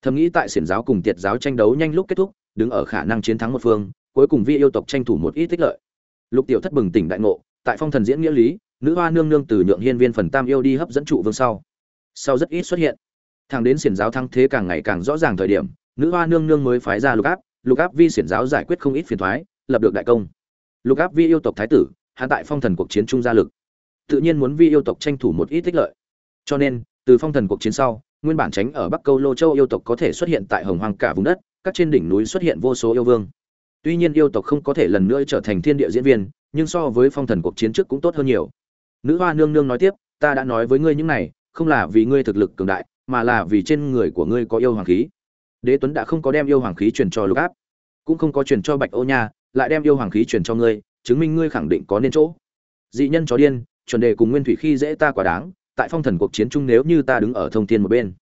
Thầm nghĩ tại xiển giáo cùng tiệt giáo tranh đấu nhanh lúc kết thúc, đứng ở khả năng chiến thắng một phương, cuối cùng vi yêu tộc tranh thủ một ít tích lợi. Lục tiểu thất bừng tỉnh đại ngộ, tại phong thần diễn nghĩa lý, nữ hoa nương nương từ nhượng hiên viên phần tam yêu đi hấp dẫn trụ vương sau. Sau rất ít xuất hiện thằng đến xiển giáo thăng thế càng ngày càng rõ ràng thời điểm, nữ hoa nương nương mới phái ra lục áp lục áp vi xiển giáo giải quyết không ít phiền thoái, lập được đại công. Lục áp vi yêu tộc thái tử hạ tại phong thần cuộc chiến trung gia lực. Tự nhiên muốn vi yêu tộc tranh thủ một ít tích lợi. Cho nên, từ phong thần cuộc chiến sau, nguyên bản tránh ở bắc câu lô châu yêu tộc có thể xuất hiện tại hồng hoang cả vùng đất, các trên đỉnh núi xuất hiện vô số yêu vương. Tuy nhiên yêu tộc không có thể lần nữa trở thành thiên địa diễn viên, nhưng so với phong thần cuộc chiến trước cũng tốt hơn nhiều. Nữ hoa nương nương nói tiếp, ta đã nói với ngươi những này, không là vì ngươi thực lực cường đại mà là vì trên người của ngươi có yêu hoàng khí. Đế tuấn đã không có đem yêu hoàng khí truyền cho lục áp, cũng không có truyền cho bạch ô nha, lại đem yêu hoàng khí truyền cho ngươi, chứng minh ngươi khẳng định có nên chỗ. Dị nhân chó điên, chuẩn đề cùng nguyên thủy khi dễ ta quá đáng, tại phong thần cuộc chiến chung nếu như ta đứng ở thông thiên một bên,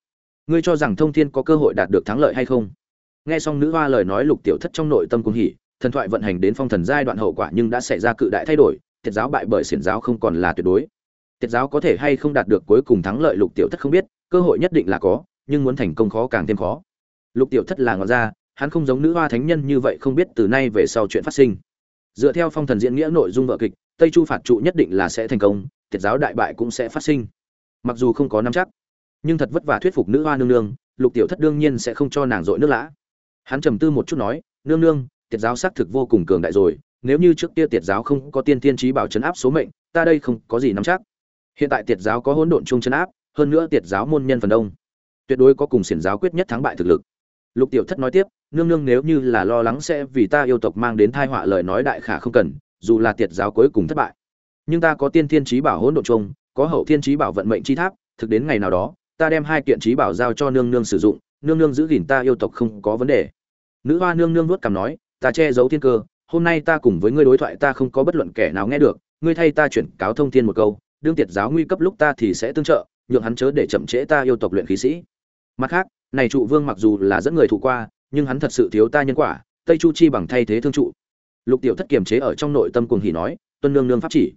ngươi cho rằng thông thiên có cơ hội đạt được thắng lợi hay không? Nghe xong nữ hoa lời nói lục tiểu thất trong nội tâm cung hỉ, thần thoại vận hành đến phong thần giai đoạn hậu quả nhưng đã xảy ra cự đại thay đổi thiệt giáo bại bởi xiển giáo không còn là tuyệt đối. Thiệt giáo có thể hay không đạt được cuối cùng thắng lợi lục tiểu thất không biết cơ hội nhất định là có, nhưng muốn thành công khó càng thêm khó. Lục tiểu thất là ngọn ra hắn không giống nữ hoa thánh nhân như vậy không biết từ nay về sau chuyện phát sinh. Dựa theo phong thần diễn nghĩa nội dung vợ kịch, tây chu phạt trụ nhất định là sẽ thành công tiết giáo đại bại cũng sẽ phát sinh. Mặc dù không có nắm chắc, nhưng thật vất vả thuyết phục nữ hoa nương nương, lục tiểu thất đương nhiên sẽ không cho nàng dội nước lã. Hắn trầm tư một chút nói, nương nương, tiệt giáo xác thực vô cùng cường đại rồi, nếu như trước kia tiệt giáo không có tiên tiên trí bảo chấn áp số mệnh, ta đây không có gì nắm chắc. Hiện tại tiệt giáo có hỗn độn chung chấn áp hơn nữa tiệt giáo môn nhân phần đông. Tuyệt đối có cùng xiển giáo quyết nhất thắng bại thực lực. Lục tiểu thất nói tiếp, nương nương nếu như là lo lắng sẽ vì ta yêu tộc mang đến thai họa lời nói đại khả không cần, dù là tiệt giáo cuối cùng thất bại. Nhưng ta có tiên thiên trí bảo hỗn độn chung, có hậu thiên trí bảo vận mệnh chi tháp, thực đến ngày nào đó, ta đem hai kiện trí bảo giao cho nương nương sử dụng, nương nương giữ gìn ta yêu tộc không có vấn đề. Nữ hoa nương nương nuốt cằm nói, ta che giấu thiên cơ, hôm nay ta cùng với ngươi đối thoại ta không có bất luận kẻ nào nghe được, ngươi thay ta chuyển cáo thông thiên một câu, đương tiệt giáo nguy cấp lúc ta thì sẽ tương trợ nhượng hắn chớ để chậm trễ ta yêu tộc luyện khí sĩ. Mặt khác, này trụ vương mặc dù là dẫn người thủ qua, nhưng hắn thật sự thiếu ta nhân quả, tây chu chi bằng thay thế thương trụ. Lục tiểu thất kiềm chế ở trong nội tâm cuồng hỉ nói, tuân nương nương pháp chỉ.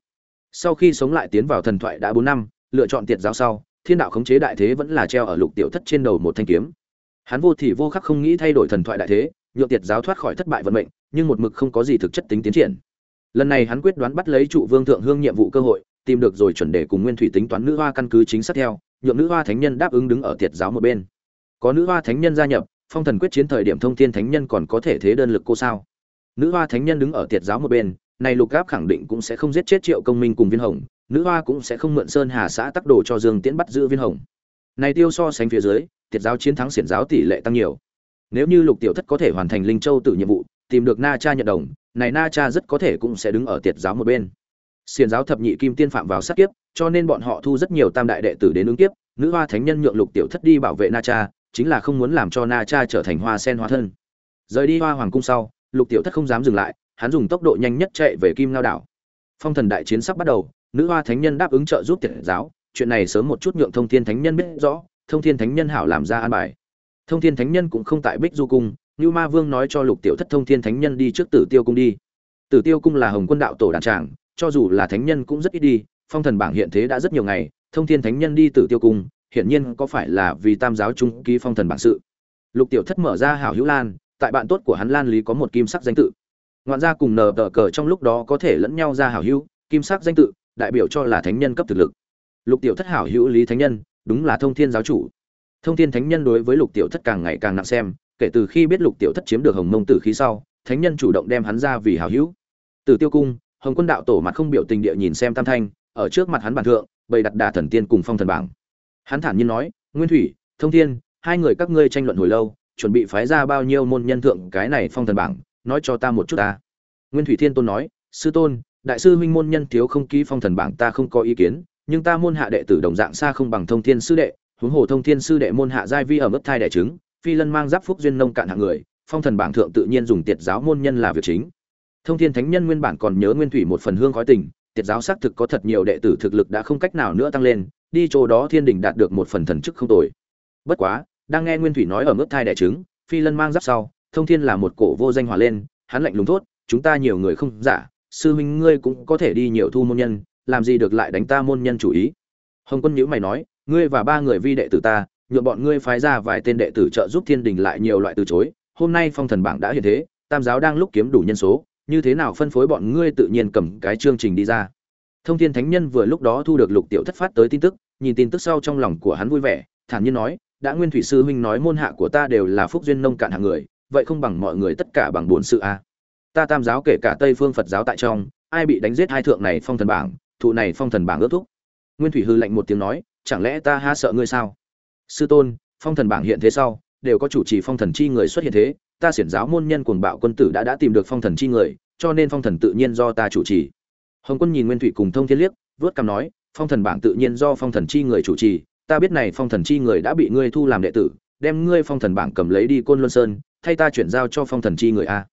Sau khi sống lại tiến vào thần thoại đã bốn năm, lựa chọn tiệt giáo sau, thiên đạo khống chế đại thế vẫn là treo ở lục tiểu thất trên đầu một thanh kiếm. Hắn vô thì vô khắc không nghĩ thay đổi thần thoại đại thế, nhượng tiệt giáo thoát khỏi thất bại vận mệnh, nhưng một mực không có gì thực chất tính tiến triển. Lần này hắn quyết đoán bắt lấy trụ vương thượng hương nhiệm vụ cơ hội tìm được rồi chuẩn đề cùng nguyên thủy tính toán nữ hoa căn cứ chính xác theo, nhượng nữ hoa thánh nhân đáp ứng đứng ở tiệt giáo một bên. Có nữ hoa thánh nhân gia nhập, phong thần quyết chiến thời điểm thông thiên thánh nhân còn có thể thế đơn lực cô sao? Nữ hoa thánh nhân đứng ở tiệt giáo một bên, này lục gáp khẳng định cũng sẽ không giết chết triệu công minh cùng viên hồng, nữ hoa cũng sẽ không mượn sơn hà xã tắc đồ cho dương tiễn bắt giữ viên hồng. Này tiêu so sánh phía dưới, tiệt giáo chiến thắng xiển giáo tỷ lệ tăng nhiều. Nếu như lục tiểu thất có thể hoàn thành linh châu tự nhiệm vụ, tìm được na cha nhận đồng, này na cha rất có thể cũng sẽ đứng ở tiệt giáo một bên. Xiền giáo thập nhị kim tiên phạm vào sát kiếp, cho nên bọn họ thu rất nhiều tam đại đệ tử đến ứng kiếp, nữ hoa thánh nhân nhượng lục tiểu thất đi bảo vệ na cha, chính là không muốn làm cho na cha trở thành hoa sen hóa thân. Rời đi hoa hoàng cung sau, lục tiểu thất không dám dừng lại, hắn dùng tốc độ nhanh nhất chạy về kim lao đảo. Phong thần đại chiến sắp bắt đầu, nữ hoa thánh nhân đáp ứng trợ giúp tiện giáo, chuyện này sớm một chút nhượng thông thiên thánh nhân biết rõ, thông thiên thánh nhân hảo làm ra an bài. Thông thiên thánh nhân cũng không tại bích du cung như ma vương nói cho lục tiểu thất thông thiên thánh nhân đi trước tử tiêu cung đi. Tử tiêu cung là hồng quân đạo tổ đàn tràng cho dù là thánh nhân cũng rất ít đi, phong thần bảng hiện thế đã rất nhiều ngày, thông thiên thánh nhân đi tử tiêu cung hiển nhiên có phải là vì tam giáo trung ký phong thần bảng sự. Lục tiểu thất mở ra hảo hữu lan, tại bạn tốt của hắn lan lý có một kim sắc danh tự. Ngoạn gia cùng nở tờ cờ trong lúc đó có thể lẫn nhau ra hảo hữu, kim sắc danh tự, đại biểu cho là thánh nhân cấp thực lực. Lục tiểu thất hảo hữu lý thánh nhân, đúng là thông thiên giáo chủ. Thông thiên thánh nhân đối với lục tiểu thất càng ngày càng nặng xem, kể từ khi biết lục tiểu thất chiếm được hồng mông tử khí sau, thánh nhân chủ động đem hắn ra vì hảo hữu. Từ tiêu cung hồng quân đạo tổ mặt không biểu tình địa nhìn xem tam thanh, ở trước mặt hắn bản thượng, bày đặt đà thần tiên cùng phong thần bảng. Hắn thản nhiên nói, nguyên thủy, thông thiên, hai người các ngươi tranh luận hồi lâu, chuẩn bị phái ra bao nhiêu môn nhân thượng cái này phong thần bảng, nói cho ta một chút ta. Nguyên thủy thiên tôn nói, sư tôn, đại sư huynh môn nhân thiếu không ký phong thần bảng ta không có ý kiến, nhưng ta môn hạ đệ tử đồng dạng xa không bằng thông thiên sư đệ, huống hồ thông thiên sư đệ môn hạ giai vi ở mức thai đẻ trứng phi lân mang giáp phúc duyên nông cạn hạng người, phong thần bảng thượng tự nhiên dùng tiệt giáo môn nhân là việc chính thông thiên thánh nhân nguyên bản còn nhớ nguyên thủy một phần hương khói tình, tiệt giáo xác thực có thật nhiều đệ tử thực lực đã không cách nào nữa tăng lên, đi chỗ đó thiên đình đạt được một phần thần chức không tồi. Bất quá, đang nghe nguyên thủy nói ở mức thai đẻ trứng, phi lân mang giáp sau, thông thiên là một cổ vô danh hòa lên, hắn lạnh lùng thốt, chúng ta nhiều người không giả, sư huynh ngươi cũng có thể đi nhiều thu môn nhân, làm gì được lại đánh ta môn nhân chủ ý? Hồng quân nhữ mày nói, ngươi và ba người vi đệ tử ta, nhượng bọn ngươi phái ra vài tên đệ tử trợ giúp thiên đình lại nhiều loại từ chối, hôm nay phong thần bảng đã hiện thế, tam giáo đang lúc kiếm đủ nhân số như thế nào phân phối bọn ngươi tự nhiên cầm cái chương trình đi ra. Thông thiên thánh nhân vừa lúc đó thu được lục tiểu thất phát tới tin tức, nhìn tin tức sau trong lòng của hắn vui vẻ, thản nhiên nói, đã nguyên thủy sư huynh nói môn hạ của ta đều là phúc duyên nông cạn hạng người, vậy không bằng mọi người tất cả bằng bổn sự a ta tam giáo kể cả tây phương phật giáo tại trong, ai bị đánh giết hai thượng này phong thần bảng, thụ này phong thần bảng ước thúc. Nguyên thủy hư lạnh một tiếng nói, chẳng lẽ ta ha sợ ngươi sao? Sư tôn, phong thần bảng hiện thế sau, đều có chủ trì phong thần chi người xuất hiện thế ta xiển giáo môn nhân cuồng bạo quân tử đã đã tìm được phong thần chi người, cho nên phong thần tự nhiên do ta chủ trì. Hồng quân nhìn nguyên thủy cùng thông thiên liếc, vớt cằm nói, phong thần bảng tự nhiên do phong thần chi người chủ trì, ta biết này phong thần chi người đã bị ngươi thu làm đệ tử, đem ngươi phong thần bảng cầm lấy đi côn luân sơn, thay ta chuyển giao cho phong thần chi người a.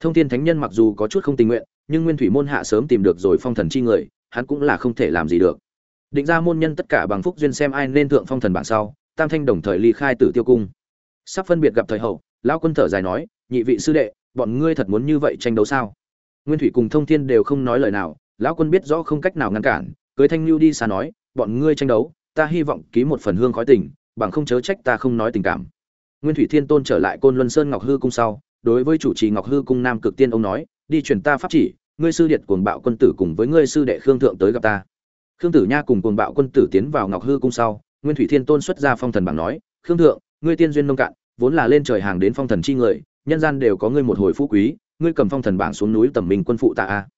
Thông thiên thánh nhân mặc dù có chút không tình nguyện, nhưng nguyên thủy môn hạ sớm tìm được rồi phong thần chi người, hắn cũng là không thể làm gì được. Định ra môn nhân tất cả bằng phúc duyên xem ai nên thượng phong thần bảng sau, tam thanh đồng thời ly khai tử tiêu cung. Sắp phân biệt gặp thời hậu lão quân thở dài nói, nhị vị sư đệ, bọn ngươi thật muốn như vậy tranh đấu sao? Nguyên thủy cùng thông thiên đều không nói lời nào, lão quân biết rõ không cách nào ngăn cản, cưới thanh lưu đi xa nói, bọn ngươi tranh đấu, ta hy vọng ký một phần hương khói tình, bằng không chớ trách ta không nói tình cảm. Nguyên thủy thiên tôn trở lại côn luân sơn ngọc hư cung sau, đối với chủ trì ngọc hư cung nam cực tiên ông nói, đi truyền ta pháp chỉ, ngươi sư điệt cuồng bạo quân tử cùng với ngươi sư đệ khương thượng tới gặp ta. Khương tử nha cùng cuồng bạo quân tử tiến vào ngọc hư cung sau, nguyên thủy thiên tôn xuất ra phong thần bảng nói, khương thượng, ngươi tiên duyên nông cạn vốn là lên trời hàng đến phong thần chi người, nhân gian đều có ngươi một hồi phú quý, ngươi cầm phong thần bảng xuống núi tầm mình quân phụ ta a.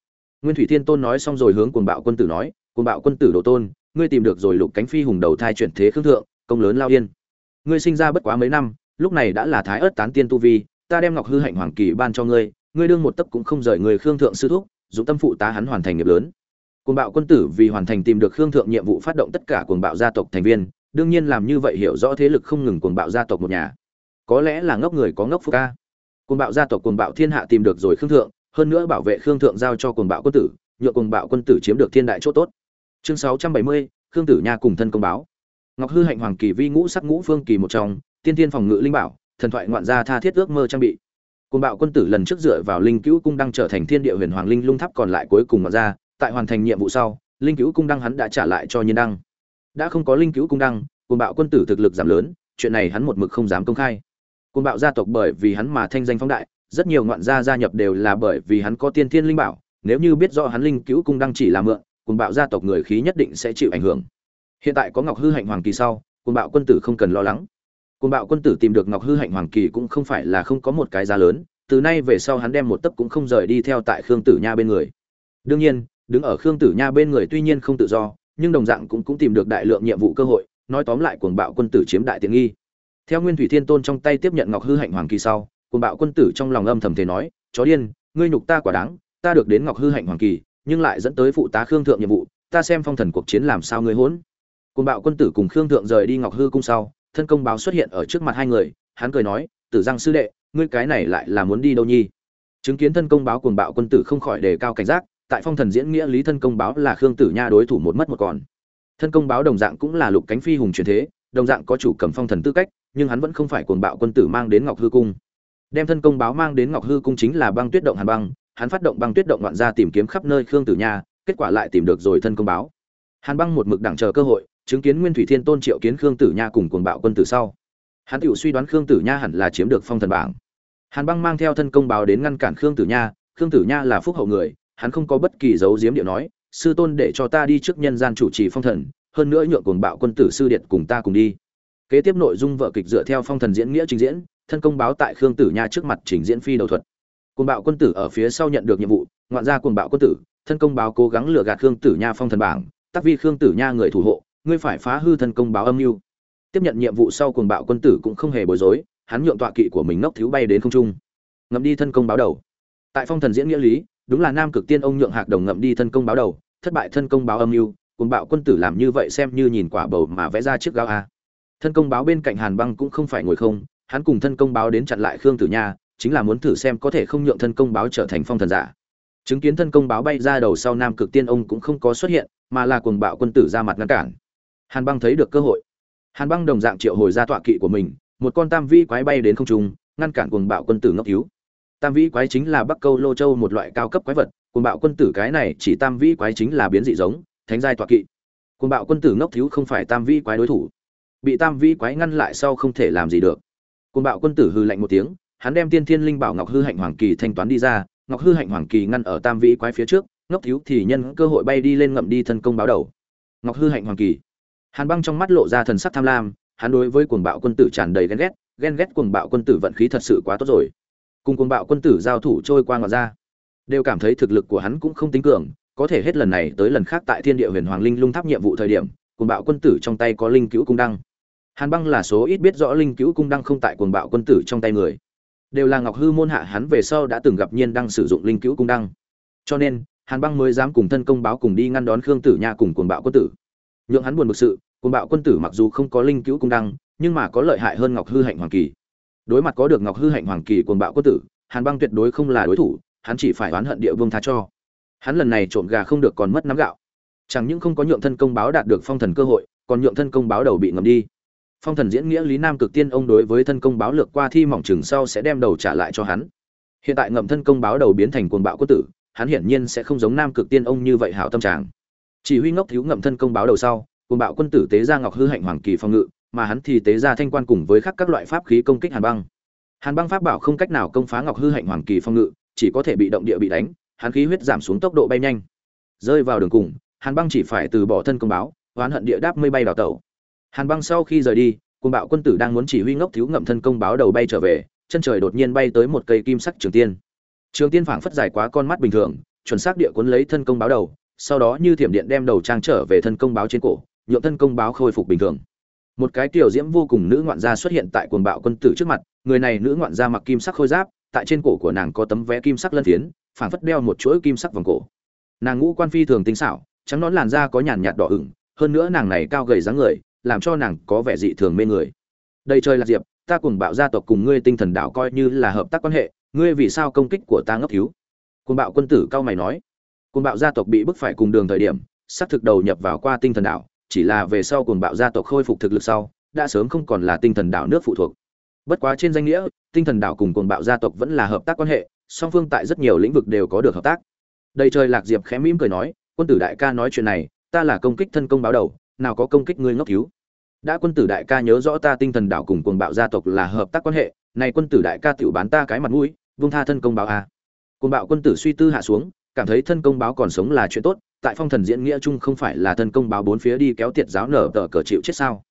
Nguyên thủy thiên tôn nói xong rồi hướng cuồng bạo quân tử nói, cuồng bạo quân tử đồ tôn, ngươi tìm được rồi lục cánh phi hùng đầu thai chuyển thế khương thượng, công lớn lao yên. Ngươi sinh ra bất quá mấy năm, lúc này đã là thái ớt tán tiên tu vi, ta đem ngọc hư hạnh hoàng kỳ ban cho ngươi ngươi đương một tấc cũng không rời người khương thượng sư thúc, dụng tâm phụ tá hắn hoàn thành nghiệp lớn. Cuồng bạo quân tử vì hoàn thành tìm được khương thượng nhiệm vụ phát động tất cả cuồng bạo gia tộc thành viên, đương nhiên làm như vậy hiểu rõ thế lực không ngừng cuồng bạo gia tộc một nhà có lẽ là ngốc người có ngốc phúc ca. Cuồng bạo gia tộc, cuồng bạo thiên hạ tìm được rồi khương thượng, hơn nữa bảo vệ khương thượng giao cho cuồng bạo quân tử nhựa cuồng bạo quân tử chiếm được thiên đại chỗ tốt. Chương sáu trăm bảy mươi, khương tử nha cùng thân công báo. Ngọc hư hạnh, hoàng kỳ vi ngũ sắc ngũ phương kỳ một trong, tiên tiên phòng ngự linh bảo, thần thoại ngoạn gia tha thiết ước mơ trang bị. Cuồng bạo quân tử lần trước dựa vào linh cữu cung đăng trở thành thiên địa huyền hoàng linh lung tháp còn lại cuối cùng ngoạn gia tại hoàn thành nhiệm vụ sau, linh cữu cung đăng hắn đã trả lại cho nhiên đăng. Đã không có linh cữu cung đăng, cuồng bạo quân tử thực lực giảm lớn, chuyện này hắn một mực không dám công khai côn bạo gia tộc bởi vì hắn mà thanh danh phóng đại, rất nhiều ngoạn gia gia nhập đều là bởi vì hắn có tiên thiên linh bảo. Nếu như biết rõ hắn linh cứu cung đang chỉ là mượn côn bạo gia tộc người khí nhất định sẽ chịu ảnh hưởng. Hiện tại có ngọc hư hạnh hoàng kỳ sau côn bạo quân tử không cần lo lắng. Côn bạo quân tử tìm được ngọc hư hạnh hoàng kỳ cũng không phải là không có một cái giá lớn, từ nay về sau hắn đem một tấc cũng không rời đi theo tại khương tử nha bên người. Đương nhiên, đứng ở khương tử nha bên người tuy nhiên không tự do, nhưng đồng dạng cũng cũng tìm được đại lượng nhiệm vụ cơ hội, nói tóm lại cuồng bạo quân tử chiếm đại tiện nghi theo nguyên thủy thiên tôn trong tay tiếp nhận ngọc hư hạnh hoàng kỳ sau, cuồng bạo quân tử trong lòng âm thầm thế nói, chó điên, ngươi nhục ta quả đáng, ta được đến ngọc hư hạnh hoàng kỳ, nhưng lại dẫn tới phụ tá khương thượng nhiệm vụ, ta xem phong thần cuộc chiến làm sao ngươi hỗn. Cuồng bạo quân tử cùng khương thượng rời đi ngọc hư cung sau, thân công báo xuất hiện ở trước mặt hai người, hắn cười nói, tử giang sư đệ, ngươi cái này lại là muốn đi đâu nhi? Chứng kiến thân công báo cuồng bạo quân tử không khỏi đề cao cảnh giác, tại phong thần diễn nghĩa lý thân công báo là khương tử nha đối thủ một mất một còn. Thân công báo đồng dạng cũng là lục cánh phi hùng truyền thế, đồng dạng có chủ cầm phong thần tư cách nhưng hắn vẫn không phải cuồng bạo quân tử mang đến ngọc hư cung. Đem thân công báo mang đến ngọc hư cung chính là băng tuyết động hàn băng, hắn phát động băng tuyết động loạn ra tìm kiếm khắp nơi khương tử nha, kết quả lại tìm được rồi thân công báo. Hàn băng một mực đẳng chờ cơ hội, chứng kiến nguyên thủy thiên tôn triệu kiến khương tử nha cùng cuồng bạo quân tử sau. Hắn tự suy đoán khương tử nha hẳn là chiếm được phong thần bảng. Hàn băng mang theo thân công báo đến ngăn cản khương tử nha, khương tử nha là phúc hậu người, hắn không có bất kỳ dấu diếm điệu nói, sư tôn để cho ta đi trước nhân gian chủ trì phong thần, hơn nữa nhượng cuồng bạo quân tử sư điện cùng ta cùng đi kế tiếp nội dung vở kịch dựa theo phong thần diễn nghĩa trình diễn, thân công báo tại khương tử nha trước mặt trình diễn phi đầu thuật. Cuồng bạo quân tử ở phía sau nhận được nhiệm vụ, ngoạn ra cuồng bạo quân tử, thân công báo cố gắng lừa gạt khương tử nha phong thần bảng tác vi khương tử nha người thủ hộ, ngươi phải phá hư thân công báo âm mưu. Tiếp nhận nhiệm vụ sau cuồng bạo quân tử cũng không hề bối rối, hắn nhượng tọa kỵ của mình ngốc thiếu bay đến không trung. Ngậm đi thân công báo đầu. Tại phong thần diễn nghĩa lý, đúng là nam cực tiên ông nhượng hạc đồng ngậm đi thân công báo đầu, thất bại thân công báo âm mưu cùng bạo quân tử làm như vậy xem như nhìn quả bầu mà vẽ ra chiếc gáo a thân công báo bên cạnh hàn băng cũng không phải ngồi không, hắn cùng thân công báo đến chặn lại khương tử nha, chính là muốn thử xem có thể không nhượng thân công báo trở thành phong thần giả. Chứng kiến thân công báo bay ra đầu sau nam cực tiên ông cũng không có xuất hiện, mà là cuồng bạo quân tử ra mặt ngăn cản. Hàn băng thấy được cơ hội. Hàn băng đồng dạng triệu hồi ra tọa kỵ của mình, một con tam vi quái bay đến không trung, ngăn cản cuồng bạo quân tử ngốc cứu. Tam vĩ quái chính là bắc câu lô châu một loại cao cấp quái vật, cuồng bạo quân tử cái này chỉ tam vĩ quái chính là biến dị giống, thánh giai tọa kỵ. Cuồng bạo quân tử ngốc thiếu không phải tam vĩ quái đối thủ bị tam vĩ quái ngăn lại sau không thể làm gì được. Côn bạo quân tử hư lạnh một tiếng, hắn đem tiên thiên linh bảo ngọc hư hạnh hoàng kỳ thanh toán đi ra, ngọc hư hạnh hoàng kỳ ngăn ở tam vĩ quái phía trước, ngốc thiếu thì nhân cơ hội bay đi lên ngậm đi thân công báo đầu. Ngọc hư hạnh hoàng kỳ. Hàn băng trong mắt lộ ra thần sắc tham lam, hắn đối với cuồng bạo quân tử tràn đầy ghen ghét ghen ghét cuồng bạo quân tử vận khí thật sự quá tốt rồi. Cùng cuồng bạo quân tử giao thủ trôi qua ngọt ra, đều cảm thấy thực lực của hắn cũng không tính cường, có thể hết lần này tới lần khác tại thiên địa huyền hoàng linh lung tháp nhiệm vụ thời điểm, cuồng bạo quân tử trong tay có linh cứu cung đăng hàn băng là số ít biết rõ linh cứu cung đăng không tại cuồng bạo quân tử trong tay người. Đều là ngọc hư môn hạ hắn về sau đã từng gặp nhiên đang sử dụng linh cứu cung đăng. Cho nên, hàn băng mới dám cùng thân công báo cùng đi ngăn đón khương tử nha cùng cuồng bạo quân tử. Nhượng hắn buồn bực sự, cuồng bạo quân tử mặc dù không có linh cứu cung đăng, nhưng mà có lợi hại hơn ngọc hư hạnh hoàng kỳ. Đối mặt có được ngọc hư hạnh hoàng kỳ cuồng bạo quân tử, hàn băng tuyệt đối không là đối thủ, hắn chỉ phải oán hận địa vương tha cho. Hắn lần này trộm gà không được còn mất nắm gạo. Chẳng những không có nhượng thân công báo đạt được phong thần cơ hội, còn nhượng thân công báo đầu bị ngầm đi phong thần diễn nghĩa lý nam cực tiên ông đối với thân công báo lược qua thi mỏng chừng sau sẽ đem đầu trả lại cho hắn. Hiện tại ngậm thân công báo đầu biến thành cuồng bạo quân tử, hắn hiển nhiên sẽ không giống nam cực tiên ông như vậy hảo tâm trạng. Chỉ huy ngốc thiếu ngậm thân công báo đầu sau, cuồng bạo quân tử tế ra ngọc hư hạnh hoàng kỳ phong ngự, mà hắn thì tế ra thanh quan cùng với khắc các loại pháp khí công kích hàn băng. Hàn băng pháp bảo không cách nào công phá ngọc hư hạnh hoàng kỳ phong ngự, chỉ có thể bị động địa bị đánh, hắn khí huyết giảm xuống tốc độ bay nhanh. Rơi vào đường cùng, hàn băng chỉ phải từ bỏ thân công báo, oán hận địa đáp mây bay đào tẩu hàn băng sau khi rời đi, cuồng bạo quân tử đang muốn chỉ huy ngốc thiếu ngậm thân công báo đầu bay trở về, chân trời đột nhiên bay tới một cây kim sắc trường tiên. Trường tiên phảng phất dài quá con mắt bình thường, chuẩn xác địa cuốn lấy thân công báo đầu, sau đó như thiểm điện đem đầu trang trở về thân công báo trên cổ, nhượng thân công báo khôi phục bình thường. Một cái tiểu diễm vô cùng nữ ngoạn gia xuất hiện tại cuồng bạo quân tử trước mặt, người này nữ ngoạn gia mặc kim sắc khôi giáp, tại trên cổ của nàng có tấm vé kim sắc lân thiến phảng phất đeo một chuỗi kim sắc vòng cổ. Nàng ngũ quan phi thường tinh xảo, trắng nón làn da có nhàn nhạt đỏ ửng, hơn nữa nàng này cao gầy dáng người làm cho nàng có vẻ dị thường mê người. Đây chơi là diệp, ta cùng bạo gia tộc cùng ngươi tinh thần đạo coi như là hợp tác quan hệ, ngươi vì sao công kích của ta ngốc thiếu? Cùng bạo quân tử cao mày nói. Cùng bạo gia tộc bị bức phải cùng đường thời điểm sắp thực đầu nhập vào qua tinh thần đạo, chỉ là về sau cùng bạo gia tộc khôi phục thực lực sau, đã sớm không còn là tinh thần đạo nước phụ thuộc. Bất quá trên danh nghĩa, tinh thần đạo cùng cùng bạo gia tộc vẫn là hợp tác quan hệ, song phương tại rất nhiều lĩnh vực đều có được hợp tác. Đây trời lạc diệp khẽ mỉm cười nói, quân tử đại ca nói chuyện này, ta là công kích thân công báo đầu, nào có công kích ngươi ngốc thiếu? Đã quân tử đại ca nhớ rõ ta tinh thần đạo cùng cuồng bạo gia tộc là hợp tác quan hệ này quân tử đại ca tiểu bán ta cái mặt mũi, vung tha thân công báo a à. cuồng bạo quân tử suy tư hạ xuống, cảm thấy thân công báo còn sống là chuyện tốt, tại phong thần diễn nghĩa chung không phải là thân công báo bốn phía đi kéo tiệt giáo nở tờ cờ chịu chết sao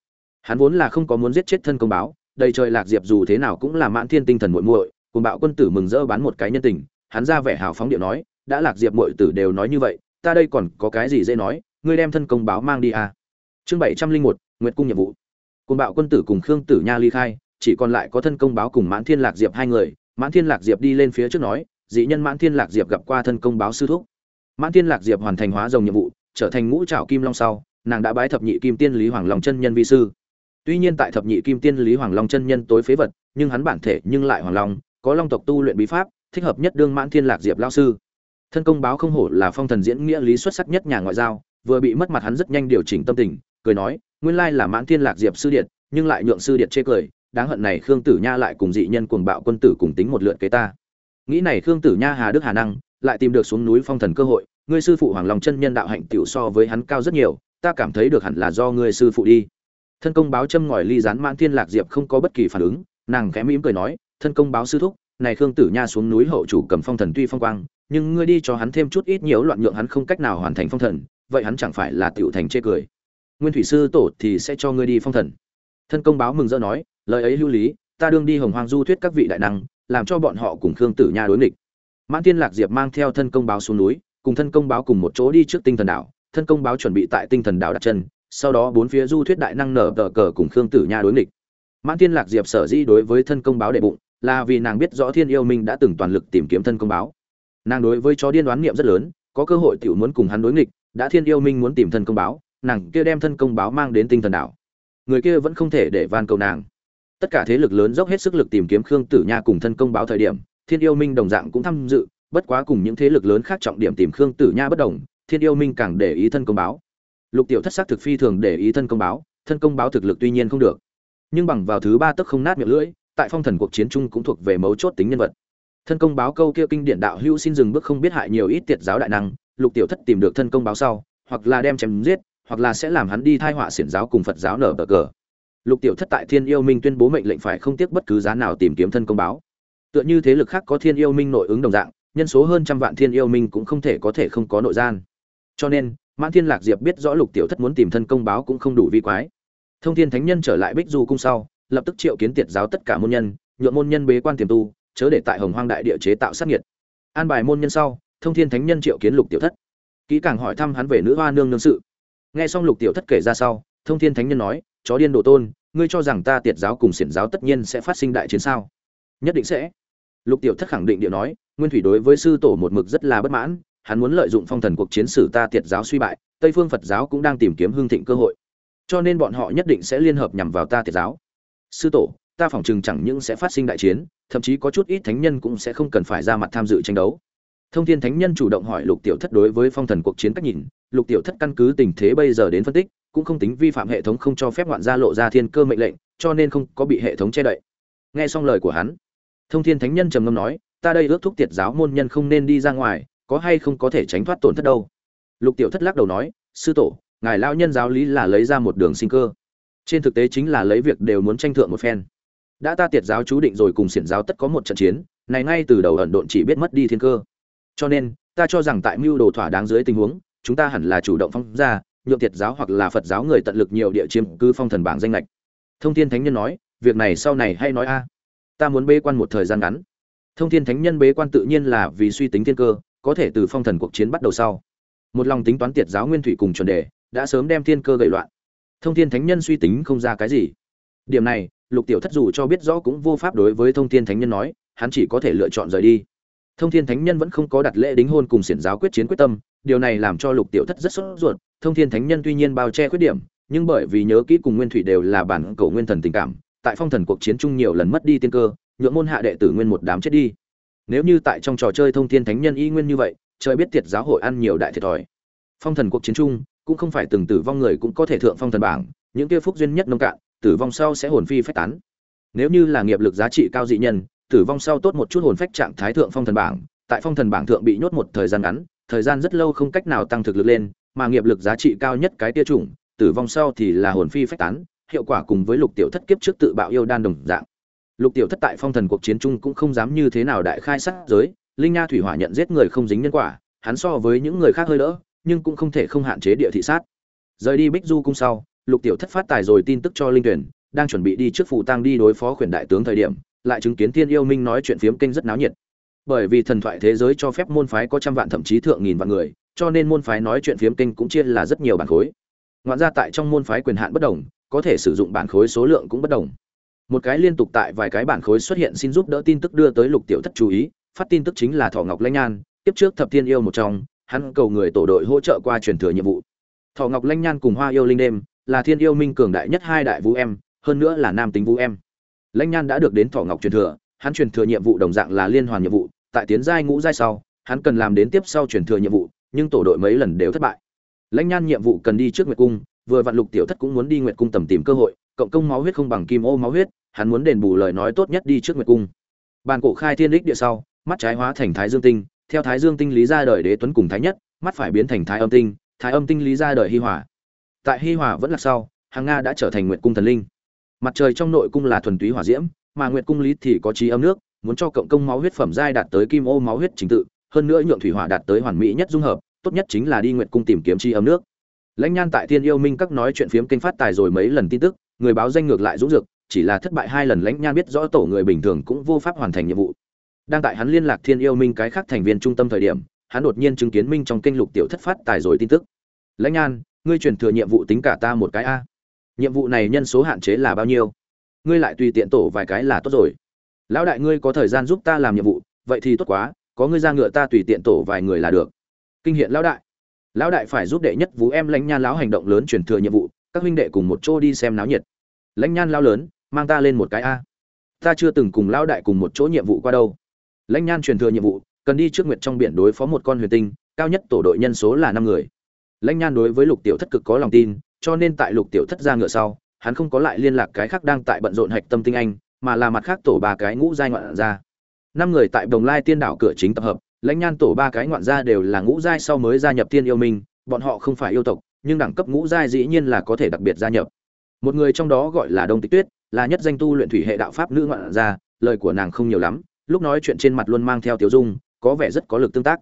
hắn vốn là không có muốn giết chết thân công báo, đầy trời lạc diệp dù thế nào cũng là mãn thiên tinh thần muội muội, cuồng bạo quân tử mừng rỡ bán một cái nhân tình, hắn ra vẻ hào phóng điệu nói, đã lạc diệp muội tử đều nói như vậy, ta đây còn có cái gì dễ nói, ngươi đem thân công báo mang đi à chương bảy trăm linh một nguyệt cung nhiệm vụ. Côn bạo quân tử cùng khương tử nha ly khai, chỉ còn lại có thân công báo cùng mãn thiên lạc diệp hai người. Mãn thiên lạc diệp đi lên phía trước nói, dị nhân mãn thiên lạc diệp gặp qua thân công báo sư thúc. Mãn thiên lạc diệp hoàn thành hóa rồng nhiệm vụ, trở thành ngũ trảo kim long sau, nàng đã bái thập nhị kim tiên lý hoàng long chân nhân vi sư. Tuy nhiên tại thập nhị kim tiên lý hoàng long chân nhân tối phế vật, nhưng hắn bản thể nhưng lại hoàng long, có long tộc tu luyện bí pháp, thích hợp nhất đương mãn thiên lạc diệp lao sư. Thân công báo không hổ là phong thần diễn nghĩa lý xuất sắc nhất nhà ngoại giao, vừa bị mất mặt hắn rất nhanh điều chỉnh tâm tình cười nói, nguyên lai là mãn thiên lạc diệp sư điện, nhưng lại nhượng sư điện chê cười, đáng hận này khương tử nha lại cùng dị nhân cuồng bạo quân tử cùng tính một lượt kế ta. Nghĩ này khương tử nha hà đức hà năng, lại tìm được xuống núi phong thần cơ hội, ngươi sư phụ hoàng long chân nhân đạo hạnh tiểu so với hắn cao rất nhiều, ta cảm thấy được hẳn là do ngươi sư phụ đi. Thân công báo châm ngòi ly rán mãn thiên lạc diệp không có bất kỳ phản ứng, nàng khẽ mỉm cười nói, thân công báo sư thúc, này khương tử nha xuống núi hậu chủ cầm phong thần tuy phong quang, nhưng ngươi đi cho hắn thêm chút ít nhiều loạn nhượng hắn không cách nào hoàn thành phong thần, vậy hắn chẳng phải là tiểu thành chê cười nguyên thủy sư tổ thì sẽ cho ngươi đi phong thần. Thân công báo mừng rỡ nói, lời ấy lưu lý, ta đương đi hồng hoang du thuyết các vị đại năng, làm cho bọn họ cùng khương tử nha đối nghịch. Mãn tiên lạc diệp mang theo thân công báo xuống núi, cùng thân công báo cùng một chỗ đi trước tinh thần đảo. Thân công báo chuẩn bị tại tinh thần đảo đặt chân, sau đó bốn phía du thuyết đại năng nở tờ cờ cùng khương tử nha đối nghịch. Mãn tiên lạc diệp sở dĩ đối với thân công báo đệ bụng, là vì nàng biết rõ thiên yêu minh đã từng toàn lực tìm kiếm thân công báo. Nàng đối với chó điên đoán niệm rất lớn, có cơ hội tiểu muốn cùng hắn đối nghịch, đã thiên yêu minh muốn tìm thân công báo nàng kia đem thân công báo mang đến tinh thần đảo. Người kia vẫn không thể để van cầu nàng. Tất cả thế lực lớn dốc hết sức lực tìm kiếm khương tử nha cùng thân công báo thời điểm, thiên yêu minh đồng dạng cũng tham dự, bất quá cùng những thế lực lớn khác trọng điểm tìm khương tử nha bất đồng, thiên yêu minh càng để ý thân công báo. Lục tiểu thất sắc thực phi thường để ý thân công báo, thân công báo thực lực tuy nhiên không được, nhưng bằng vào thứ ba tức không nát miệng lưỡi, tại phong thần cuộc chiến chung cũng thuộc về mấu chốt tính nhân vật. Thân công báo câu kia kinh điển đạo hữu xin dừng bước không biết hại nhiều ít tiệt giáo đại năng, lục tiểu thất tìm được thân công báo sau, hoặc là đem chém giết hoặc là sẽ làm hắn đi thai họa xiển giáo cùng phật giáo nở bờ cờ. Lục tiểu thất tại thiên yêu minh tuyên bố mệnh lệnh phải không tiếc bất cứ giá nào tìm kiếm thân công báo. Tựa như thế lực khác có thiên yêu minh nội ứng đồng dạng, nhân số hơn trăm vạn thiên yêu minh cũng không thể có thể không có nội gian. Cho nên, mãn thiên lạc diệp biết rõ lục tiểu thất muốn tìm thân công báo cũng không đủ vi quái. Thông thiên thánh nhân trở lại bích du cung sau, lập tức triệu kiến tiệt giáo tất cả môn nhân nhuộm môn nhân bế quan tiềm tu, chớ để tại hồng hoang đại địa chế tạo sát nhiệt an bài môn nhân sau, thông thiên thánh nhân triệu kiến lục tiểu thất. Kỹ càng hỏi thăm hắn về nữ hoa nương nương sự nghe xong lục tiểu thất kể ra sau, thông thiên thánh nhân nói, chó điên đồ tôn, ngươi cho rằng ta tiệt giáo cùng xiển giáo tất nhiên sẽ phát sinh đại chiến sao? Nhất định sẽ. Lục tiểu thất khẳng định điệu nói, nguyên thủy đối với sư tổ một mực rất là bất mãn, hắn muốn lợi dụng phong thần cuộc chiến sử ta tiệt giáo suy bại, tây phương phật giáo cũng đang tìm kiếm hương thịnh cơ hội. Cho nên bọn họ nhất định sẽ liên hợp nhằm vào ta tiệt giáo. Sư tổ, ta phỏng chừng chẳng những sẽ phát sinh đại chiến, thậm chí có chút ít thánh nhân cũng sẽ không cần phải ra mặt tham dự tranh đấu. Thông thiên thánh nhân chủ động hỏi lục tiểu thất đối với phong thần cuộc chiến cách nhìn lục tiểu thất căn cứ tình thế bây giờ đến phân tích, cũng không tính vi phạm hệ thống không cho phép ngoạn gia lộ ra thiên cơ mệnh lệnh, cho nên không có bị hệ thống che đậy. Nghe xong lời của hắn, thông thiên thánh nhân trầm ngâm nói, ta đây ước thúc tiệt giáo môn nhân không nên đi ra ngoài, có hay không có thể tránh thoát tổn thất đâu? Lục tiểu thất lắc đầu nói, sư tổ, ngài lão nhân giáo lý là lấy ra một đường sinh cơ. Trên thực tế chính là lấy việc đều muốn tranh thượng một phen. Đã ta tiệt giáo chú định rồi cùng xiển giáo tất có một trận chiến, này ngay từ đầu ẩn độn chỉ biết mất đi thiên cơ. Cho nên, ta cho rằng tại mưu đồ thỏa đáng dưới tình huống chúng ta hẳn là chủ động phong ra, nhượng thiệt giáo hoặc là phật giáo người tận lực nhiều địa chiếm cư phong thần bảng danh lệch thông thiên thánh nhân nói, việc này sau này hay nói a. Ta muốn bế quan một thời gian ngắn. Thông thiên thánh nhân bế quan tự nhiên là vì suy tính thiên cơ, có thể từ phong thần cuộc chiến bắt đầu sau. Một lòng tính toán tiệt giáo nguyên thủy cùng chuẩn đề, đã sớm đem thiên cơ gậy loạn. Thông thiên thánh nhân suy tính không ra cái gì. Điểm này, lục tiểu thất dù cho biết rõ cũng vô pháp đối với thông thiên thánh nhân nói, hắn chỉ có thể lựa chọn rời đi. Thông thiên thánh nhân vẫn không có đặt lễ đính hôn cùng xiển giáo quyết chiến quyết tâm điều này làm cho lục tiểu thất rất sốt ruột, thông thiên thánh nhân tuy nhiên bao che khuyết điểm, nhưng bởi vì nhớ kỹ cùng nguyên thủy đều là bản cầu nguyên thần tình cảm, tại phong thần cuộc chiến chung nhiều lần mất đi tiên cơ, nhượng môn hạ đệ tử nguyên một đám chết đi. Nếu như tại trong trò chơi thông thiên thánh nhân y nguyên như vậy, trời biết tiệt giáo hội ăn nhiều đại thiệt thòi. Phong thần cuộc chiến chung, cũng không phải từng tử vong người cũng có thể thượng phong thần bảng, những kia phúc duyên nhất nông cạn, tử vong sau sẽ hồn phi phách tán. Nếu như là nghiệp lực giá trị cao dị nhân, tử vong sau tốt một chút hồn phách trạng thái thượng phong thần bảng, tại phong thần bảng thượng bị nhốt một thời gian ngắn thời gian rất lâu không cách nào tăng thực lực lên, mà nghiệp lực giá trị cao nhất cái tia chủng, tử vong sau thì là hồn phi phách tán, hiệu quả cùng với lục tiểu thất kiếp trước tự bạo yêu đan đồng dạng. Lục tiểu thất tại phong thần cuộc chiến chung cũng không dám như thế nào đại khai sát giới, linh nha thủy hỏa nhận giết người không dính nhân quả, hắn so với những người khác hơi đỡ, nhưng cũng không thể không hạn chế địa thị sát. Rời đi bích du cung sau, lục tiểu thất phát tài rồi tin tức cho linh tuyển, đang chuẩn bị đi trước phụ tăng đi đối phó khuyển đại tướng thời điểm, lại chứng kiến thiên yêu minh nói chuyện phiếm kinh rất náo nhiệt bởi vì thần thoại thế giới cho phép môn phái có trăm vạn thậm chí thượng nghìn vạn người, cho nên môn phái nói chuyện phiếm kinh cũng chia là rất nhiều bản khối. Ngoạn ra tại trong môn phái quyền hạn bất đồng, có thể sử dụng bản khối số lượng cũng bất đồng. Một cái liên tục tại vài cái bản khối xuất hiện xin giúp đỡ tin tức đưa tới lục tiểu thất chú ý, phát tin tức chính là thọ ngọc lanh nhan, tiếp trước thập thiên yêu một trong, hắn cầu người tổ đội hỗ trợ qua truyền thừa nhiệm vụ. Thọ ngọc lanh nhan cùng hoa yêu linh đêm, là thiên yêu minh cường đại nhất hai đại vũ em, hơn nữa là nam tính vũ em. Lanh nhan đã được đến thọ ngọc truyền thừa, hắn truyền thừa nhiệm vụ đồng dạng là liên hoàn nhiệm vụ tại tiến giai ngũ giai sau, hắn cần làm đến tiếp sau truyền thừa nhiệm vụ, nhưng tổ đội mấy lần đều thất bại. Lãnh nhan nhiệm vụ cần đi trước nguyệt cung, vừa vạn lục tiểu thất cũng muốn đi nguyệt cung tầm tìm cơ hội, cộng công máu huyết không bằng kim ô máu huyết, hắn muốn đền bù lời nói tốt nhất đi trước nguyệt cung. Bàn cổ khai thiên đích địa sau, mắt trái hóa thành thái dương tinh, theo thái dương tinh lý ra đời đế tuấn cùng thái nhất, mắt phải biến thành thái âm tinh, thái âm tinh lý ra đời hi hỏa tại hi hỏa vẫn là sau, hàng nga đã trở thành nguyệt cung thần linh. Mặt trời trong nội cung là thuần túy hỏa diễm, mà nguyệt cung lý thì có trí âm nước muốn cho cộng công máu huyết phẩm giai đạt tới kim ô máu huyết chính tự, hơn nữa nhượng thủy hỏa đạt tới hoàn mỹ nhất dung hợp, tốt nhất chính là đi nguyệt cung tìm kiếm chi âm nước. Lãnh nhan tại thiên yêu minh các nói chuyện phiếm kinh phát tài rồi mấy lần tin tức, người báo danh ngược lại dũng dược, chỉ là thất bại hai lần lãnh nhan biết rõ tổ người bình thường cũng vô pháp hoàn thành nhiệm vụ. Đang tại hắn liên lạc thiên yêu minh cái khác thành viên trung tâm thời điểm, hắn đột nhiên chứng kiến minh trong kênh lục tiểu thất phát tài rồi tin tức. Lãnh nhan, ngươi truyền thừa nhiệm vụ tính cả ta một cái a. Nhiệm vụ này nhân số hạn chế là bao nhiêu? Ngươi lại tùy tiện tổ vài cái là tốt rồi lão đại ngươi có thời gian giúp ta làm nhiệm vụ, vậy thì tốt quá, có ngươi ra ngựa ta tùy tiện tổ vài người là được. Kinh hiện lão đại. Lão đại phải giúp đệ nhất vũ em lãnh nhan lão hành động lớn truyền thừa nhiệm vụ, các huynh đệ cùng một chỗ đi xem náo nhiệt. Lãnh nhan lão lớn, mang ta lên một cái a. Ta chưa từng cùng lão đại cùng một chỗ nhiệm vụ qua đâu. Lãnh nhan truyền thừa nhiệm vụ, cần đi trước nguyệt trong biển đối phó một con huyền tinh, cao nhất tổ đội nhân số là năm người. Lãnh nhan đối với lục tiểu thất cực có lòng tin, cho nên tại lục tiểu thất ra ngựa sau, hắn không có lại liên lạc cái khác đang tại bận rộn hạch tâm tinh anh mà là mặt khác tổ ba cái ngũ giai ngoạn gia. năm người tại đồng lai tiên đảo cửa chính tập hợp, lãnh nhan tổ ba cái ngoạn gia đều là ngũ giai sau mới gia nhập tiên yêu minh, bọn họ không phải yêu tộc, nhưng đẳng cấp ngũ giai dĩ nhiên là có thể đặc biệt gia nhập. Một người trong đó gọi là đông tịch tuyết, là nhất danh tu luyện thủy hệ đạo pháp nữ ngoạn gia, lời của nàng không nhiều lắm, lúc nói chuyện trên mặt luôn mang theo tiểu dung, có vẻ rất có lực tương tác.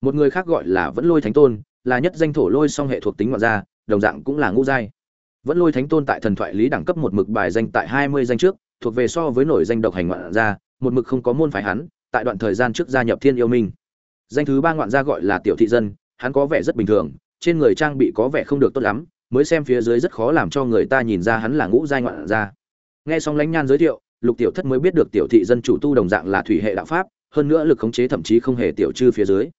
Một người khác gọi là vẫn lôi thánh tôn, là nhất danh thổ lôi song hệ thuộc tính ngoạn gia, đồng dạng cũng là ngũ giai. Vẫn lôi thánh tôn tại thần thoại lý đẳng cấp một mực bài danh tại hai mươi danh trước thuộc về so với nổi danh độc hành ngoạn gia, một mực không có môn phái hắn, tại đoạn thời gian trước gia nhập thiên yêu minh. Danh thứ ba ngoạn gia gọi là tiểu thị dân, hắn có vẻ rất bình thường, trên người trang bị có vẻ không được tốt lắm, mới xem phía dưới rất khó làm cho người ta nhìn ra hắn là ngũ giai ngoạn gia. Nghe xong lãnh nhan giới thiệu, lục tiểu thất mới biết được tiểu thị dân chủ tu đồng dạng là thủy hệ đạo pháp, hơn nữa lực khống chế thậm chí không hề tiểu chư phía dưới.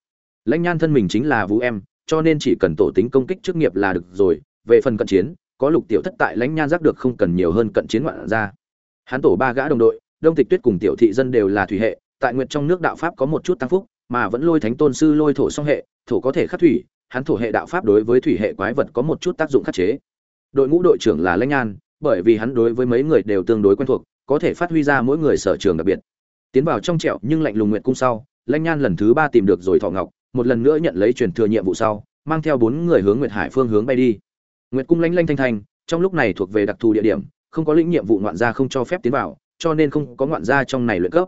Lãnh nhan thân mình chính là vũ em, cho nên chỉ cần tổ tính công kích chức nghiệp là được rồi, về phần cận chiến, có lục tiểu thất tại lãnh nhan giác được không cần nhiều hơn cận chiến ngoạn gia hắn tổ ba gã đồng đội, đông tịch tuyết cùng tiểu thị dân đều là thủy hệ, tại nguyện trong nước đạo pháp có một chút tăng phúc, mà vẫn lôi thánh tôn sư lôi thổ song hệ, thổ có thể khắc thủy, hắn thổ hệ đạo pháp đối với thủy hệ quái vật có một chút tác dụng khắc chế. Đội ngũ đội trưởng là lãnh nhan bởi vì hắn đối với mấy người đều tương đối quen thuộc, có thể phát huy ra mỗi người sở trường đặc biệt. Tiến vào trong trẹo nhưng lạnh lùng nguyện cung sau, lãnh nhan lần thứ ba tìm được rồi thọ ngọc, một lần nữa nhận lấy truyền thừa nhiệm vụ sau, mang theo bốn người hướng nguyệt hải phương hướng bay đi. Nguyệt cung lanh lanh thanh thanh, trong lúc này thuộc về đặc thù địa điểm không có lĩnh nhiệm vụ ngoạn gia không cho phép tiến vào, cho nên không có ngoạn gia trong này luyện cấp.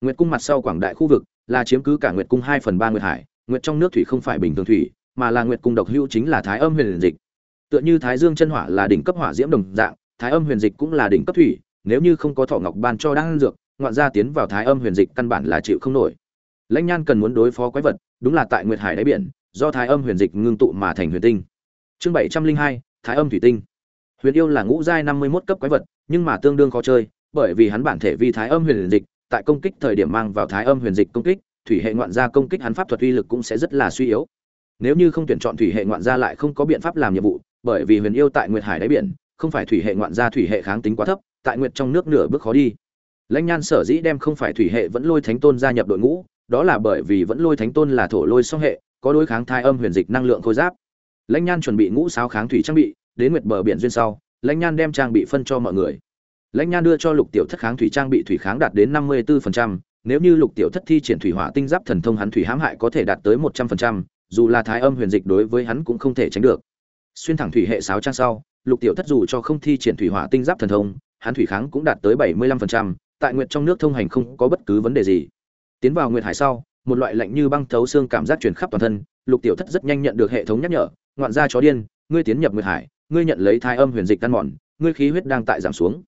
Nguyệt cung mặt sau quảng đại khu vực là chiếm cứ cả nguyệt cung hai phần ba nguyệt hải, nguyệt trong nước thủy không phải bình thường thủy, mà là nguyệt cung độc hữu chính là thái âm huyền dịch. Tựa như thái dương chân hỏa là đỉnh cấp hỏa diễm đồng dạng, thái âm huyền dịch cũng là đỉnh cấp thủy, nếu như không có thọ ngọc ban cho đang dược, ngoạn gia tiến vào thái âm huyền dịch căn bản là chịu không nổi. Lãnh nhan cần muốn đối phó quái vật, đúng là tại nguyệt hải đáy biển, do thái âm huyền dịch ngưng tụ mà thành huyền tinh. Chương bảy trăm linh hai, thái âm thủy tinh huyền yêu là ngũ giai năm mươi mốt cấp quái vật, nhưng mà tương đương khó chơi, bởi vì hắn bản thể vi thái âm huyền dịch, tại công kích thời điểm mang vào thái âm huyền dịch công kích, thủy hệ ngoạn gia công kích hắn pháp thuật uy lực cũng sẽ rất là suy yếu. Nếu như không tuyển chọn thủy hệ ngoạn gia lại không có biện pháp làm nhiệm vụ, bởi vì huyền yêu tại nguyệt hải đáy biển, không phải thủy hệ ngoạn gia thủy hệ kháng tính quá thấp, tại nguyệt trong nước nửa bước khó đi. Lãnh nhan sở dĩ đem không phải thủy hệ vẫn lôi thánh tôn gia nhập đội ngũ, đó là bởi vì vẫn lôi thánh tôn là thổ lôi song hệ, có đối kháng thai âm huyền dịch năng lượng khôi giáp. Lãnh nhan chuẩn bị ngũ sáo kháng thủy trang bị đến nguyệt bờ biển duyên sau lãnh nhan đem trang bị phân cho mọi người. Lãnh nhan đưa cho lục tiểu thất kháng thủy trang bị thủy kháng đạt đến năm mươi 54%, nếu như lục tiểu thất thi triển thủy hỏa tinh giáp thần thông hắn thủy hãm hại có thể đạt tới một trăm phần trăm, dù là thái âm huyền dịch đối với hắn cũng không thể tránh được. Xuyên thẳng thủy hệ sáo trang sau lục tiểu thất dù cho không thi triển thủy hỏa tinh giáp thần thông hắn thủy kháng cũng đạt tới bảy mươi lăm phần trăm, tại nguyệt trong nước thông hành không có bất cứ vấn đề gì. Tiến vào nguyệt hải sau một loại lạnh như băng thấu xương cảm giác truyền khắp toàn thân lục tiểu thất rất nhanh nhận được hệ thống nhắc nhở ngoạn gia chó điên ngươi tiến nhập nguyệt hải ngươi nhận lấy thai âm huyền dịch tan mòn, ngươi khí huyết đang tại giảm xuống.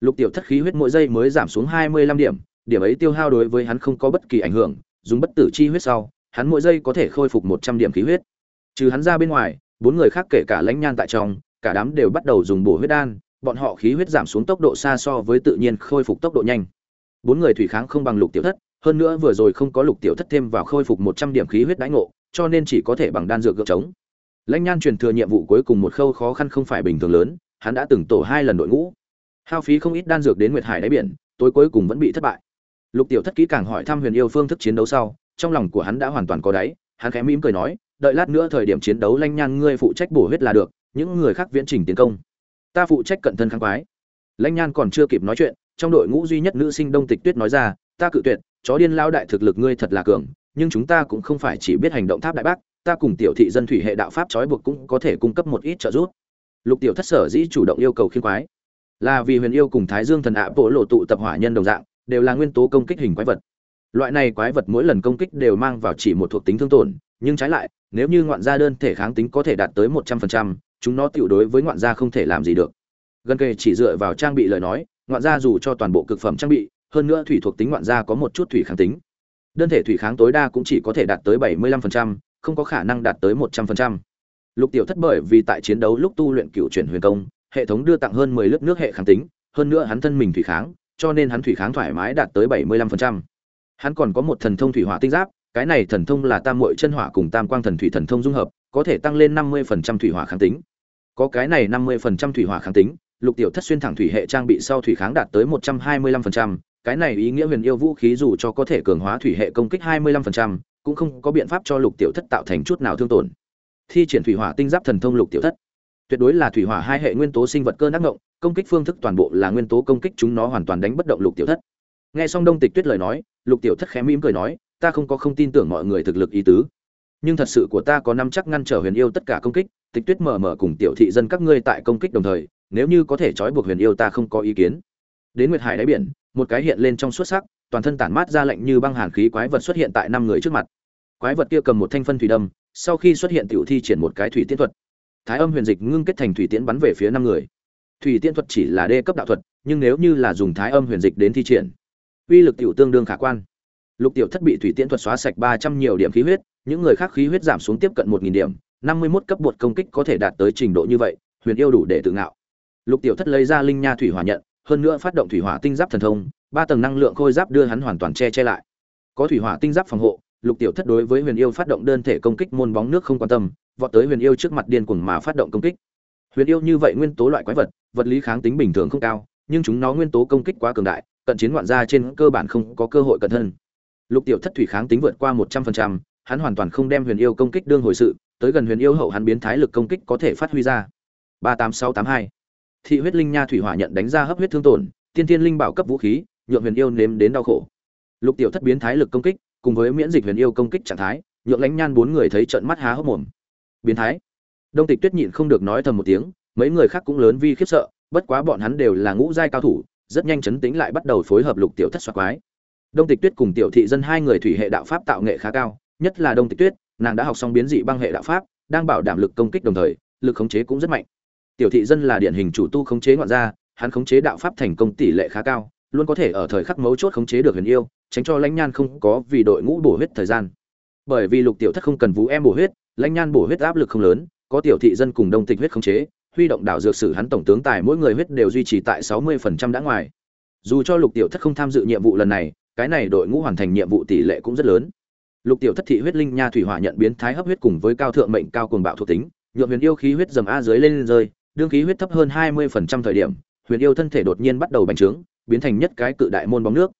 Lục tiểu thất khí huyết mỗi giây mới giảm xuống hai mươi lăm điểm điểm ấy tiêu hao đối với hắn không có bất kỳ ảnh hưởng, dùng bất tử chi huyết sau, hắn mỗi giây có thể khôi phục một trăm điểm khí huyết. Trừ hắn ra bên ngoài, bốn người khác kể cả lãnh nhan tại trong, cả đám đều bắt đầu dùng bổ huyết đan, bọn họ khí huyết giảm xuống tốc độ xa so với tự nhiên khôi phục tốc độ nhanh. Bốn người thủy kháng không bằng lục tiểu thất, hơn nữa vừa rồi không có lục tiểu thất thêm vào khôi phục một trăm điểm khí huyết đãi ngộ, cho nên chỉ có thể bằng đan dược gượng chống lãnh nhan truyền thừa nhiệm vụ cuối cùng một khâu khó khăn không phải bình thường lớn, hắn đã từng tổ hai lần đội ngũ. Hao phí không ít đan dược đến nguyệt hải đáy biển, tối cuối cùng vẫn bị thất bại. Lục tiểu thất kỹ càng hỏi thăm huyền yêu phương thức chiến đấu sau, trong lòng của hắn đã hoàn toàn có đáy, hắn khẽ mỉm cười nói, đợi lát nữa thời điểm chiến đấu lanh nhan ngươi phụ trách bổ huyết là được, những người khác viễn trình tiến công. Ta phụ trách cận thân kháng quái. Lanh nhan còn chưa kịp nói chuyện, trong đội ngũ duy nhất nữ sinh đông tịch tuyết nói ra, ta cự tuyệt, chó điên lao đại thực lực ngươi thật là cường, nhưng chúng ta cũng không phải chỉ biết hành động tháp đại bác ta cùng tiểu thị dân thủy hệ đạo pháp trói buộc cũng có thể cung cấp một ít trợ giúp. Lục tiểu thất sở dĩ chủ động yêu cầu khiên quái, là vì huyền yêu cùng thái dương thần ạ bộ lộ tụ tập hỏa nhân đồng dạng, đều là nguyên tố công kích hình quái vật. Loại này quái vật mỗi lần công kích đều mang vào chỉ một thuộc tính thương tổn, nhưng trái lại, nếu như ngoạn gia đơn thể kháng tính có thể đạt tới một trăm phần trăm, chúng nó tiểu đối với ngoạn gia không thể làm gì được. Gần kề chỉ dựa vào trang bị lời nói, ngoạn gia dù cho toàn bộ cực phẩm trang bị, hơn nữa thủy thuộc tính ngoạn gia có một chút thủy kháng tính. Đơn thể thủy kháng tối đa cũng chỉ có thể đạt tới bảy mươi lăm phần trăm không có khả năng đạt tới một trăm phần trăm. Lục tiểu thất bởi vì tại chiến đấu lúc tu luyện cựu chuyển huyền công hệ thống đưa tặng hơn mười lớp nước hệ kháng tính hơn nữa hắn thân mình thủy kháng cho nên hắn thủy kháng thoải mái đạt tới bảy mươi lăm phần trăm. Hắn còn có một thần thông thủy hỏa tinh giáp cái này thần thông là tam muội chân hỏa cùng tam quang thần thủy thần thông dung hợp có thể tăng lên năm mươi phần trăm thủy hỏa kháng tính. Có cái này năm mươi phần trăm thủy hỏa kháng tính lục tiểu thất xuyên thẳng thủy hệ trang bị sau thủy kháng đạt tới một trăm hai mươi lăm phần trăm cái này ý nghĩa huyền yêu vũ khí dù cho có thể cường hóa thủy hệ công kích 25%, cũng không có biện pháp cho lục tiểu thất tạo thành chút nào thương tổn. Thi triển thủy hỏa tinh giáp thần thông lục tiểu thất. Tuyệt đối là thủy hỏa hai hệ nguyên tố sinh vật cơ năng ngộng, công kích phương thức toàn bộ là nguyên tố công kích chúng nó hoàn toàn đánh bất động lục tiểu thất. Nghe xong đông tịch tuyết lời nói, lục tiểu thất khẽ mỉm cười nói, ta không có không tin tưởng mọi người thực lực ý tứ. Nhưng thật sự của ta có năm chắc ngăn trở huyền yêu tất cả công kích. Tịch tuyết mở mở cùng tiểu thị dân các ngươi tại công kích đồng thời, nếu như có thể trói buộc huyền yêu ta không có ý kiến. Đến nguyệt hải đáy biển, một cái hiện lên trong suốt sắc toàn thân tản mát ra lạnh như băng hàn khí quái vật xuất hiện tại năm người trước mặt. Quái vật kia cầm một thanh phân thủy đâm, sau khi xuất hiện tiểu thi triển một cái thủy tiễn thuật. Thái âm huyền dịch ngưng kết thành thủy tiễn bắn về phía năm người. Thủy tiễn thuật chỉ là đê cấp đạo thuật, nhưng nếu như là dùng thái âm huyền dịch đến thi triển, uy lực tiểu tương đương khả quan. Lục tiểu thất bị thủy tiễn thuật xóa sạch ba trăm nhiều điểm khí huyết, những người khác khí huyết giảm xuống tiếp cận một nghìn điểm, năm mươi mốt cấp bột công kích có thể đạt tới trình độ như vậy, huyền yêu đủ để tự ngạo. Lục tiểu thất lấy ra linh nha thủy hỏa nhận, hơn nữa phát động thủy hỏa tinh giáp thần thông ba tầng năng lượng khôi giáp đưa hắn hoàn toàn che che lại. Có thủy hỏa tinh giáp phòng hộ, lục tiểu thất đối với huyền yêu phát động đơn thể công kích môn bóng nước không quan tâm, vọt tới huyền yêu trước mặt điên cuồng mà phát động công kích. Huyền yêu như vậy nguyên tố loại quái vật vật lý kháng tính bình thường không cao, nhưng chúng nó nguyên tố công kích quá cường đại, cận chiến ngoạn gia trên cơ bản không có cơ hội cận thân. Lục tiểu thất thủy kháng tính vượt qua một trăm phần trăm, hắn hoàn toàn không đem huyền yêu công kích đương hồi sự, tới gần huyền yêu hậu hắn biến thái lực công kích có thể phát huy ra. ba tám sáu tám hai. Thị huyết linh nha thủy hỏa nhận đánh ra hấp huyết thương tổn, tiên tiên linh bảo cấp vũ khí nhượng huyền yêu nếm đến đau khổ. Lục tiểu thất biến thái lực công kích, cùng với miễn dịch huyền yêu công kích trạng thái, nhượng lãnh nhan bốn người thấy trận mắt há hốc mồm. Biến thái. Đông tịch tuyết nhịn không được nói thầm một tiếng, mấy người khác cũng lớn vi khiếp sợ, bất quá bọn hắn đều là ngũ giai cao thủ, rất nhanh chấn tĩnh lại bắt đầu phối hợp lục tiểu thất xoạc quái. Đông tịch tuyết cùng tiểu thị dân hai người thủy hệ đạo pháp tạo nghệ khá cao, nhất là đông tịch tuyết, nàng đã học xong biến dị băng hệ đạo pháp, đang bảo đảm lực công kích đồng thời, lực khống chế cũng rất mạnh. Tiểu thị dân là điển hình chủ tu khống chế ngoạn gia, hắn khống chế đạo pháp thành công tỷ lệ khá cao luôn có thể ở thời khắc mấu chốt khống chế được huyền yêu tránh cho lãnh nhan không có vì đội ngũ bổ huyết thời gian. Bởi vì lục tiểu thất không cần vũ em bổ huyết lãnh nhan bổ huyết áp lực không lớn có tiểu thị dân cùng đông tịch huyết khống chế huy động đảo dược sử hắn tổng tướng tài mỗi người huyết đều duy trì tại sáu mươi phần trăm đã ngoài. Dù cho lục tiểu thất không tham dự nhiệm vụ lần này cái này đội ngũ hoàn thành nhiệm vụ tỷ lệ cũng rất lớn. Lục tiểu thất thị huyết linh nha thủy hỏa nhận biến thái hấp huyết cùng với cao thượng mệnh cao cuồng bạo thuộc tính nhuộm huyền yêu khí huyết dầm a dưới lên, lên rơi đương khí huyết thấp hơn hai mươi phần trăm thời điểm huyền yêu thân thể đột nhiên bắt đầu bành trướng, biến thành nhất cái cự đại môn bóng nước.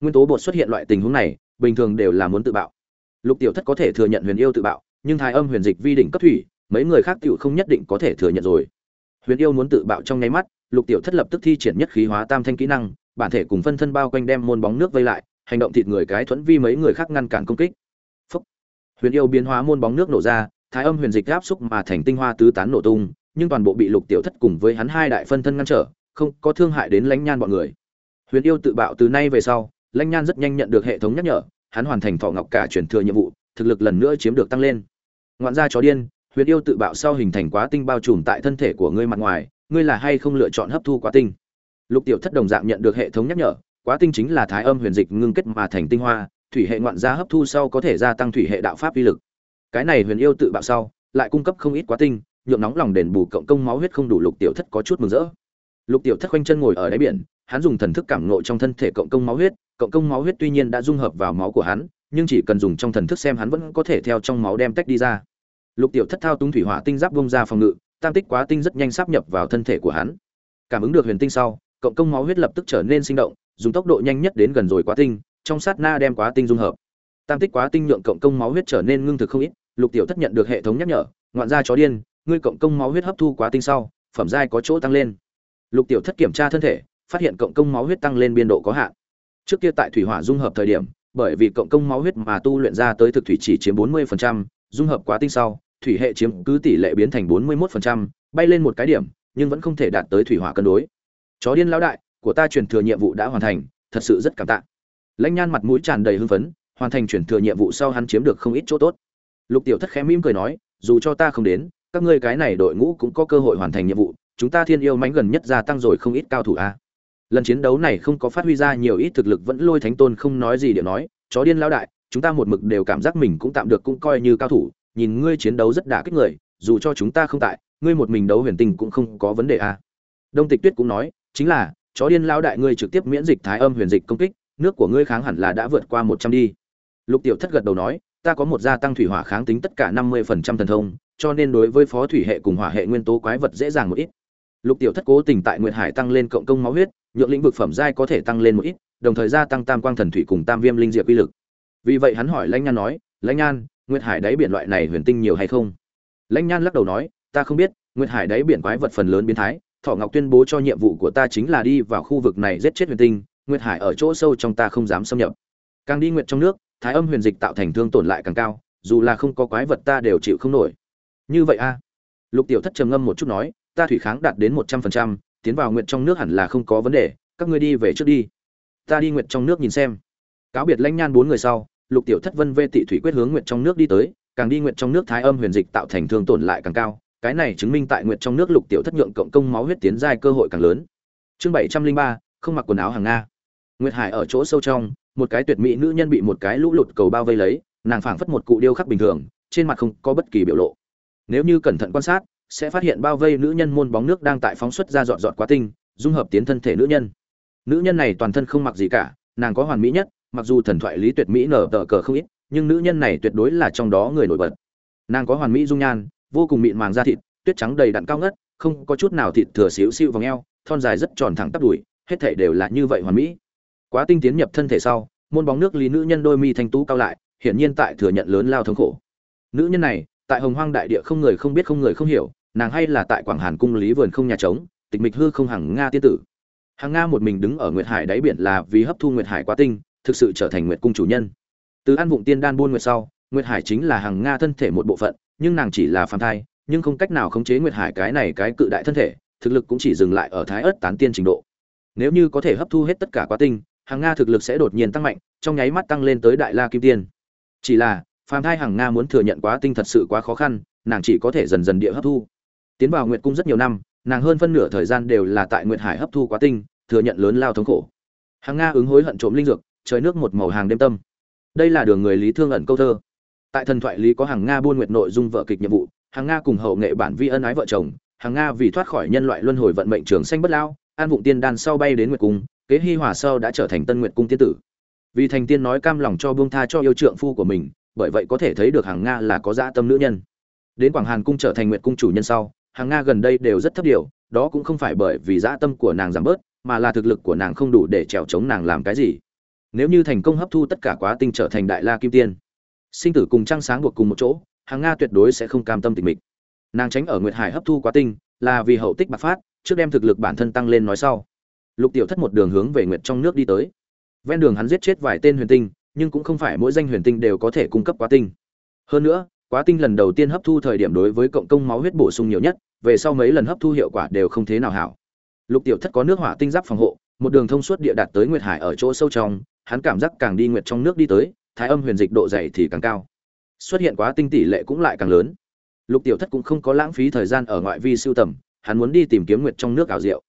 Nguyên tố bột xuất hiện loại tình huống này, bình thường đều là muốn tự bạo. Lục tiểu thất có thể thừa nhận huyền yêu tự bạo, nhưng thái âm huyền dịch vi đỉnh cấp thủy, mấy người khác tiểu không nhất định có thể thừa nhận rồi. Huyền yêu muốn tự bạo trong nháy mắt, lục tiểu thất lập tức thi triển nhất khí hóa tam thanh kỹ năng, bản thể cùng phân thân bao quanh đem môn bóng nước vây lại, hành động thịt người cái thuẫn vi mấy người khác ngăn cản công kích. Phúc. huyền yêu biến hóa môn bóng nước nổ ra, thái âm huyền dịch áp xúc mà thành tinh hoa tứ tán nổ tung, nhưng toàn bộ bị lục tiểu thất cùng với hắn hai đại phân thân ngăn trở không có thương hại đến lãnh nhan bọn người. Huyền yêu tự bạo từ nay về sau, lãnh nhan rất nhanh nhận được hệ thống nhắc nhở, hắn hoàn thành thọ ngọc cả chuyển thừa nhiệm vụ, thực lực lần nữa chiếm được tăng lên. Ngoạn gia chó điên, huyền yêu tự bạo sau hình thành quá tinh bao trùm tại thân thể của ngươi mặt ngoài, ngươi là hay không lựa chọn hấp thu quá tinh? Lục tiểu thất đồng dạng nhận được hệ thống nhắc nhở, quá tinh chính là thái âm huyền dịch ngưng kết mà thành tinh hoa, thủy hệ ngoạn gia hấp thu sau có thể gia tăng thủy hệ đạo pháp uy lực. Cái này huyền yêu tự bạo sau, lại cung cấp không ít quá tinh, nhượng nóng lòng đền bù cộng công máu huyết không đủ lục tiểu thất có chút mừng rỡ lục tiểu thất quanh chân ngồi ở đáy biển, hắn dùng thần thức cảm ngộ trong thân thể cộng công máu huyết, cộng công máu huyết tuy nhiên đã dung hợp vào máu của hắn, nhưng chỉ cần dùng trong thần thức xem hắn vẫn có thể theo trong máu đem tách đi ra. Lục tiểu thất thao túng thủy hỏa tinh giáp bông ra phòng ngự, tam tích quá tinh rất nhanh sắp nhập vào thân thể của hắn. Cảm ứng được huyền tinh sau, cộng công máu huyết lập tức trở nên sinh động, dùng tốc độ nhanh nhất đến gần rồi quá tinh, trong sát na đem quá tinh dung hợp. Tam tích quá tinh nhượng cộng công máu huyết trở nên ngưng thực không ít, lục tiểu thất nhận được hệ thống nhắc nhở, ngoạn gia chó điên, ngươi cộng công máu huyết hấp thu quá tinh sau, phẩm giai có chỗ tăng lên lục tiểu thất kiểm tra thân thể phát hiện cộng công máu huyết tăng lên biên độ có hạn. Trước kia tại thủy hỏa dung hợp thời điểm bởi vì cộng công máu huyết mà tu luyện ra tới thực thủy chỉ chiếm 40%, dung hợp quá tinh sau thủy hệ chiếm cứ tỷ lệ biến thành 41%, bay lên một cái điểm nhưng vẫn không thể đạt tới thủy hỏa cân đối. Chó điên lão đại của ta truyền thừa nhiệm vụ đã hoàn thành thật sự rất cảm tạ. Lãnh nhan mặt mũi tràn đầy hưng phấn hoàn thành truyền thừa nhiệm vụ sau hắn chiếm được không ít chỗ tốt. Lục tiểu thất khẽ mỉm cười nói dù cho ta không đến các ngươi cái này đội ngũ cũng có cơ hội hoàn thành nhiệm vụ chúng ta thiên yêu mãnh gần nhất gia tăng rồi không ít cao thủ a. Lần chiến đấu này không có phát huy ra nhiều ít thực lực vẫn lôi thánh tôn không nói gì để nói, chó điên lão đại, chúng ta một mực đều cảm giác mình cũng tạm được cũng coi như cao thủ, nhìn ngươi chiến đấu rất đả kích người, dù cho chúng ta không tại, ngươi một mình đấu huyền tình cũng không có vấn đề a. Đông tịch tuyết cũng nói, chính là, chó điên lão đại ngươi trực tiếp miễn dịch thái âm huyền dịch công kích, nước của ngươi kháng hẳn là đã vượt qua một trăm đi. Lục tiểu thất gật đầu nói, ta có một gia tăng thủy hỏa kháng tính tất cả năm mươi phần trăm thần thông, cho nên đối với phó thủy hệ cùng hỏa hệ nguyên tố quái vật dễ dàng một ít lục tiểu thất cố tình tại nguyệt hải tăng lên cộng công máu huyết, nhượng lĩnh vực phẩm giai có thể tăng lên một ít, đồng thời gia tăng tam quang thần thủy cùng tam viêm linh diệp uy lực. Vì vậy hắn hỏi lãnh nhan nói, lãnh nhan, nguyệt hải đáy biển loại này huyền tinh nhiều hay không? Lãnh nhan lắc đầu nói, ta không biết, nguyệt hải đáy biển quái vật phần lớn biến thái Thỏ ngọc tuyên bố cho nhiệm vụ của ta chính là đi vào khu vực này giết chết huyền tinh, nguyệt hải ở chỗ sâu trong ta không dám xâm nhập. Càng đi nguyệt trong nước, thái âm huyền dịch tạo thành thương tổn lại càng cao, dù là không có quái vật ta đều chịu không nổi. Như vậy a lục tiểu thất trầm ngâm một chút nói ta thủy kháng đạt đến một trăm phần trăm, tiến vào nguyệt trong nước hẳn là không có vấn đề, các ngươi đi về trước đi. Ta đi nguyệt trong nước nhìn xem. Cáo biệt lãnh nhan bốn người sau, lục tiểu thất vân vê tị thủy quyết hướng nguyệt trong nước đi tới, càng đi nguyệt trong nước thái âm huyền dịch tạo thành thương tổn lại càng cao, cái này chứng minh tại nguyệt trong nước lục tiểu thất nhượng cộng công máu huyết tiến giai cơ hội càng lớn. Chương bảy trăm linh ba, không mặc quần áo hàng nga. Nguyệt hải ở chỗ sâu trong, một cái tuyệt mỹ nữ nhân bị một cái lũ lụt cầu bao vây lấy, nàng phảng phất một cụ điêu khắc bình thường, trên mặt không có bất kỳ biểu lộ. Nếu như cẩn thận quan sát sẽ phát hiện bao vây nữ nhân môn bóng nước đang tại phóng xuất ra dọn dọn quá tinh, dung hợp tiến thân thể nữ nhân. Nữ nhân này toàn thân không mặc gì cả, nàng có hoàn mỹ nhất, mặc dù thần thoại lý tuyệt mỹ nở tờ cờ không ít, nhưng nữ nhân này tuyệt đối là trong đó người nổi bật. Nàng có hoàn mỹ dung nhan, vô cùng mịn màng da thịt, tuyết trắng đầy đặn cao ngất, không có chút nào thịt thừa xíu xíu vòng eo, thon dài rất tròn thẳng tắp đùi, hết thể đều là như vậy hoàn mỹ. Quá tinh tiến nhập thân thể sau, môn bóng nước lý nữ nhân đôi mi thanh tú cao lại, hiển nhiên tại thừa nhận lớn lao thống khổ. Nữ nhân này, tại hồng hoang đại địa không người không biết không người không hiểu nàng hay là tại quảng hàn cung lý vườn không nhà trống, tịch mịch hư không hàng nga tiên tử. Hàng nga một mình đứng ở nguyệt hải đáy biển là vì hấp thu nguyệt hải quá tinh, thực sự trở thành nguyệt cung chủ nhân. Từ ăn vụng tiên đan buôn nguyệt sau, nguyệt hải chính là hàng nga thân thể một bộ phận, nhưng nàng chỉ là phàm thai, nhưng không cách nào khống chế nguyệt hải cái này cái cự đại thân thể, thực lực cũng chỉ dừng lại ở thái ớt tán tiên trình độ. Nếu như có thể hấp thu hết tất cả quá tinh hàng nga thực lực sẽ đột nhiên tăng mạnh, trong nháy mắt tăng lên tới đại la kim tiên. Chỉ là, phàm thai hàng nga muốn thừa nhận quá tinh thật sự quá khó khăn, nàng chỉ có thể dần dần địa hấp thu tiến vào nguyệt cung rất nhiều năm, nàng hơn phân nửa thời gian đều là tại nguyệt hải hấp thu quá tinh, thừa nhận lớn lao thống khổ. Hàng nga ứng hối hận trộm linh dược, trời nước một màu hàng đêm tâm. Đây là đường người lý thương ẩn câu thơ. Tại thần thoại lý có hàng nga buôn nguyệt nội dung vợ kịch nhiệm vụ, hàng nga cùng hậu nghệ bản vi ân ái vợ chồng, hàng nga vì thoát khỏi nhân loại luân hồi vận mệnh trường xanh bất lao, an vụng tiên đan sau bay đến nguyệt cung, kế hi hòa sau đã trở thành tân nguyệt cung tiên tử. Vì thành tiên nói cam lòng cho buông tha cho yêu trượng phu của mình, bởi vậy có thể thấy được hàng nga là có dã tâm nữ nhân. Đến quảng hàn cung trở thành nguyệt cung chủ nhân sau hàng nga gần đây đều rất thấp điều, đó cũng không phải bởi vì dã tâm của nàng giảm bớt, mà là thực lực của nàng không đủ để trèo chống nàng làm cái gì. Nếu như thành công hấp thu tất cả quá tinh trở thành đại la kim tiên, sinh tử cùng trăng sáng buộc cùng một chỗ, hàng nga tuyệt đối sẽ không cam tâm tình mịch. Nàng tránh ở nguyệt hải hấp thu quá tinh, là vì hậu tích bạc phát, trước đem thực lực bản thân tăng lên nói sau. Lục tiểu thất một đường hướng về nguyệt trong nước đi tới. Ven đường hắn giết chết vài tên huyền tinh, nhưng cũng không phải mỗi danh huyền tinh đều có thể cung cấp quá tinh. Hơn nữa quá tinh lần đầu tiên hấp thu thời điểm đối với cộng công máu huyết bổ sung nhiều nhất, về sau mấy lần hấp thu hiệu quả đều không thế nào hảo. Lục tiểu thất có nước hỏa tinh giáp phòng hộ, một đường thông suốt địa đạt tới nguyệt hải ở chỗ sâu trong, hắn cảm giác càng đi nguyệt trong nước đi tới, thái âm huyền dịch độ dày thì càng cao. Xuất hiện quá tinh tỷ lệ cũng lại càng lớn. Lục tiểu thất cũng không có lãng phí thời gian ở ngoại vi siêu tầm, hắn muốn đi tìm kiếm nguyệt trong nước ảo diệu.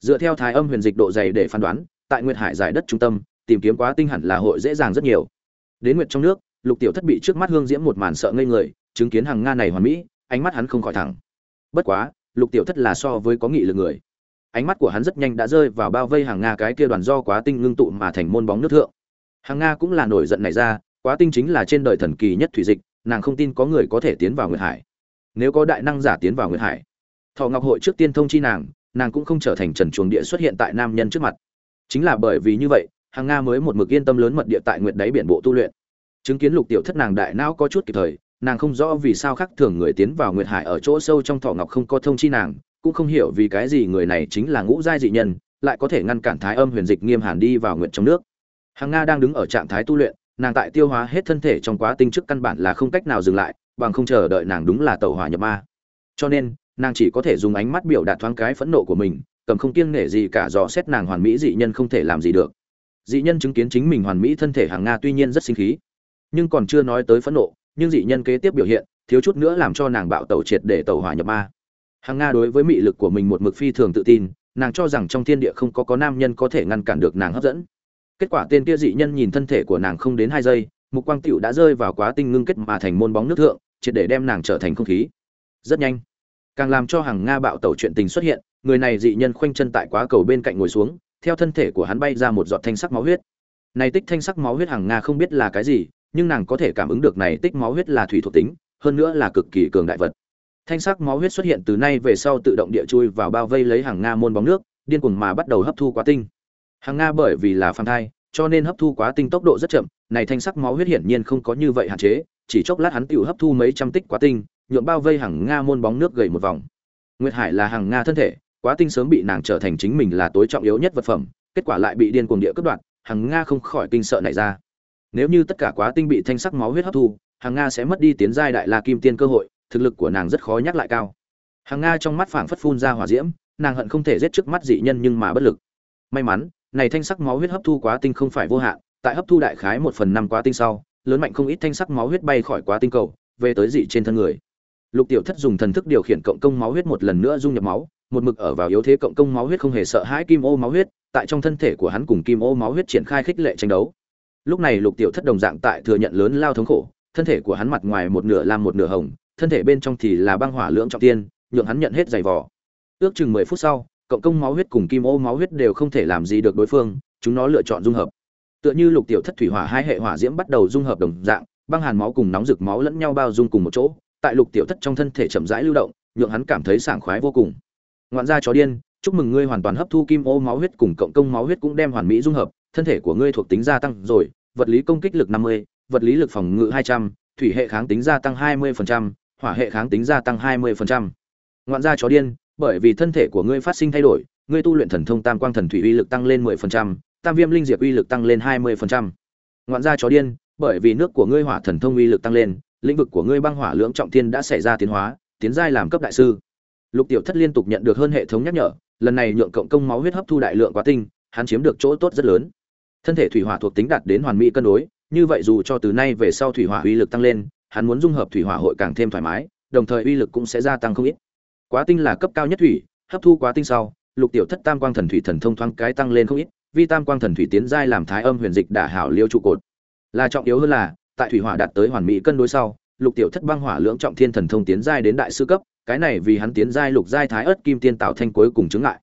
Dựa theo thái âm huyền dịch độ dày để phán đoán, tại nguyệt hải giải đất trung tâm, tìm kiếm quá tinh hẳn là hội dễ dàng rất nhiều. Đến nguyệt trong nước lục tiểu thất bị trước mắt hương diễm một màn sợ ngây người, chứng kiến hàng nga này hoàn mỹ, ánh mắt hắn không khỏi thẳng. Bất quá, lục tiểu thất là so với có nghị lực người. Ánh mắt của hắn rất nhanh đã rơi vào bao vây hàng nga cái kia đoàn do quá tinh ngưng tụ mà thành môn bóng nước thượng. Hàng nga cũng là nổi giận này ra, quá tinh chính là trên đời thần kỳ nhất thủy dịch, nàng không tin có người có thể tiến vào nguyệt hải. Nếu có đại năng giả tiến vào nguyệt hải, thọ ngọc hội trước tiên thông chi nàng nàng cũng không trở thành trần chuồng địa xuất hiện tại nam nhân trước mặt. Chính là bởi vì như vậy, hàng nga mới một mực yên tâm lớn mật địa tại nguyệt đáy biển bộ tu luyện chứng kiến lục tiểu thất nàng đại não có chút kịp thời, nàng không rõ vì sao khác thường người tiến vào nguyệt hải ở chỗ sâu trong thọ ngọc không có thông chi nàng, cũng không hiểu vì cái gì người này chính là ngũ giai dị nhân, lại có thể ngăn cản thái âm huyền dịch nghiêm hàn đi vào nguyệt trong nước. Hàng nga đang đứng ở trạng thái tu luyện, nàng tại tiêu hóa hết thân thể trong quá tinh chức căn bản là không cách nào dừng lại, bằng không chờ đợi nàng đúng là tẩu hỏa nhập ma. Cho nên, nàng chỉ có thể dùng ánh mắt biểu đạt thoáng cái phẫn nộ của mình, cầm không kiêng nể gì cả dò xét nàng hoàn mỹ dị nhân không thể làm gì được. Dị nhân chứng kiến chính mình hoàn mỹ thân thể hàng nga tuy nhiên rất sinh khí nhưng còn chưa nói tới phẫn nộ, nhưng dị nhân kế tiếp biểu hiện, thiếu chút nữa làm cho nàng bạo tẩu triệt để tẩu hỏa nhập ma. Hằng nga đối với mị lực của mình một mực phi thường tự tin, nàng cho rằng trong thiên địa không có có nam nhân có thể ngăn cản được nàng hấp dẫn. Kết quả tên kia dị nhân nhìn thân thể của nàng không đến hai giây, mục quang tựu đã rơi vào quá tinh ngưng kết mà thành môn bóng nước thượng, triệt để đem nàng trở thành không khí. Rất nhanh, càng làm cho hàng nga bạo tẩu chuyện tình xuất hiện, người này dị nhân khoanh chân tại quá cầu bên cạnh ngồi xuống, theo thân thể của hắn bay ra một giọt thanh sắc máu huyết. Này tích thanh sắc máu huyết hàng nga không biết là cái gì nhưng nàng có thể cảm ứng được này tích máu huyết là thủy thuộc tính, hơn nữa là cực kỳ cường đại vật. Thanh sắc máu huyết xuất hiện từ nay về sau tự động địa chui vào bao vây lấy hàng nga môn bóng nước, điên cuồng mà bắt đầu hấp thu quá tinh. Hàng nga bởi vì là phàm thai, cho nên hấp thu quá tinh tốc độ rất chậm, này thanh sắc máu huyết hiển nhiên không có như vậy hạn chế, chỉ chốc lát hắn tiểu hấp thu mấy trăm tích quá tinh, nhuộm bao vây hàng nga môn bóng nước gầy một vòng. Nguyệt hải là hàng nga thân thể, quá tinh sớm bị nàng trở thành chính mình là tối trọng yếu nhất vật phẩm, kết quả lại bị điên cuồng địa cướp đoạt, hàng nga không khỏi kinh sợ nảy ra nếu như tất cả quá tinh bị thanh sắc máu huyết hấp thu, hàng nga sẽ mất đi tiến giai đại la kim tiên cơ hội, thực lực của nàng rất khó nhắc lại cao. Hàng nga trong mắt phảng phất phun ra hỏa diễm, nàng hận không thể giết trước mắt dị nhân nhưng mà bất lực. May mắn, này thanh sắc máu huyết hấp thu quá tinh không phải vô hạn, tại hấp thu đại khái một phần năm quá tinh sau, lớn mạnh không ít thanh sắc máu huyết bay khỏi quá tinh cầu, về tới dị trên thân người. Lục tiểu thất dùng thần thức điều khiển cộng công máu huyết một lần nữa dung nhập máu, một mực ở vào yếu thế cộng công máu huyết không hề sợ hãi kim ô máu huyết, tại trong thân thể của hắn cùng kim ô máu huyết triển khai khích lệ tranh đấu lúc này lục tiểu thất đồng dạng tại thừa nhận lớn lao thống khổ, thân thể của hắn mặt ngoài một nửa làm một nửa hồng, thân thể bên trong thì là băng hỏa lưỡng trọng tiên, nhượng hắn nhận hết giày vò. Ước chừng mười phút sau, cộng công máu huyết cùng kim ô máu huyết đều không thể làm gì được đối phương, chúng nó lựa chọn dung hợp. Tựa như lục tiểu thất thủy hỏa hai hệ hỏa diễm bắt đầu dung hợp đồng dạng, băng hàn máu cùng nóng rực máu lẫn nhau bao dung cùng một chỗ, tại lục tiểu thất trong thân thể chậm rãi lưu động, nhượng hắn cảm thấy sảng khoái vô cùng. Ngoạn gia chó điên, chúc mừng ngươi hoàn toàn hấp thu kim ô máu huyết cùng cộng công máu huyết cũng đem hoàn mỹ dung hợp, thân thể của ngươi thuộc tính gia tăng rồi vật lý công kích lực 50, vật lý lực phòng ngự 200, thủy hệ kháng tính gia tăng 20%, hỏa hệ kháng tính gia tăng 20%. Ngoạn gia chó điên, bởi vì thân thể của ngươi phát sinh thay đổi, ngươi tu luyện thần thông Tam Quang Thần Thủy uy lực tăng lên 10%, Tam Viêm Linh Diệp uy lực tăng lên 20%. Ngoạn gia chó điên, bởi vì nước của ngươi hỏa thần thông uy lực tăng lên, lĩnh vực của ngươi băng hỏa lưỡng trọng thiên đã xảy ra tiến hóa, tiến giai làm cấp đại sư. Lục Tiểu Thất liên tục nhận được hơn hệ thống nhắc nhở, lần này nhượng cộng công máu huyết hấp thu đại lượng quá tinh, hắn chiếm được chỗ tốt rất lớn. Thân thể thủy hỏa thuộc tính đạt đến hoàn mỹ cân đối, như vậy dù cho từ nay về sau thủy hỏa uy lực tăng lên, hắn muốn dung hợp thủy hỏa hội càng thêm thoải mái, đồng thời uy lực cũng sẽ gia tăng không ít. Quá tinh là cấp cao nhất thủy, hấp thu quá tinh sau, Lục Tiểu Thất Tam Quang Thần Thủy thần thông thoáng cái tăng lên không ít, vi Tam Quang Thần Thủy tiến giai làm Thái Âm Huyền Dịch đả hảo liêu trụ cột. Là trọng yếu hơn là, tại thủy hỏa đạt tới hoàn mỹ cân đối sau, Lục Tiểu Thất băng hỏa lưỡng trọng thiên thần thông tiến giai đến đại sư cấp, cái này vì hắn tiến giai lục giai thái ớt kim tiên tạo thanh cuối cùng chứng ngại.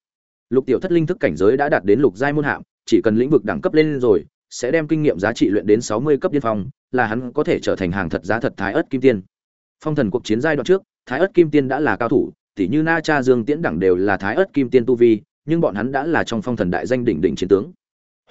Lục Tiểu Thất linh thức cảnh giới đã đạt đến lục giai môn hạng, chỉ cần lĩnh vực đẳng cấp lên rồi, sẽ đem kinh nghiệm giá trị luyện đến 60 cấp điên phong, là hắn có thể trở thành hàng thật giá thật thái ớt kim tiên. Phong thần cuộc chiến giai đoạn trước, thái ớt kim tiên đã là cao thủ, tỷ như Na Cha Dương Tiễn đẳng đều là thái ớt kim tiên tu vi, nhưng bọn hắn đã là trong phong thần đại danh đỉnh đỉnh chiến tướng.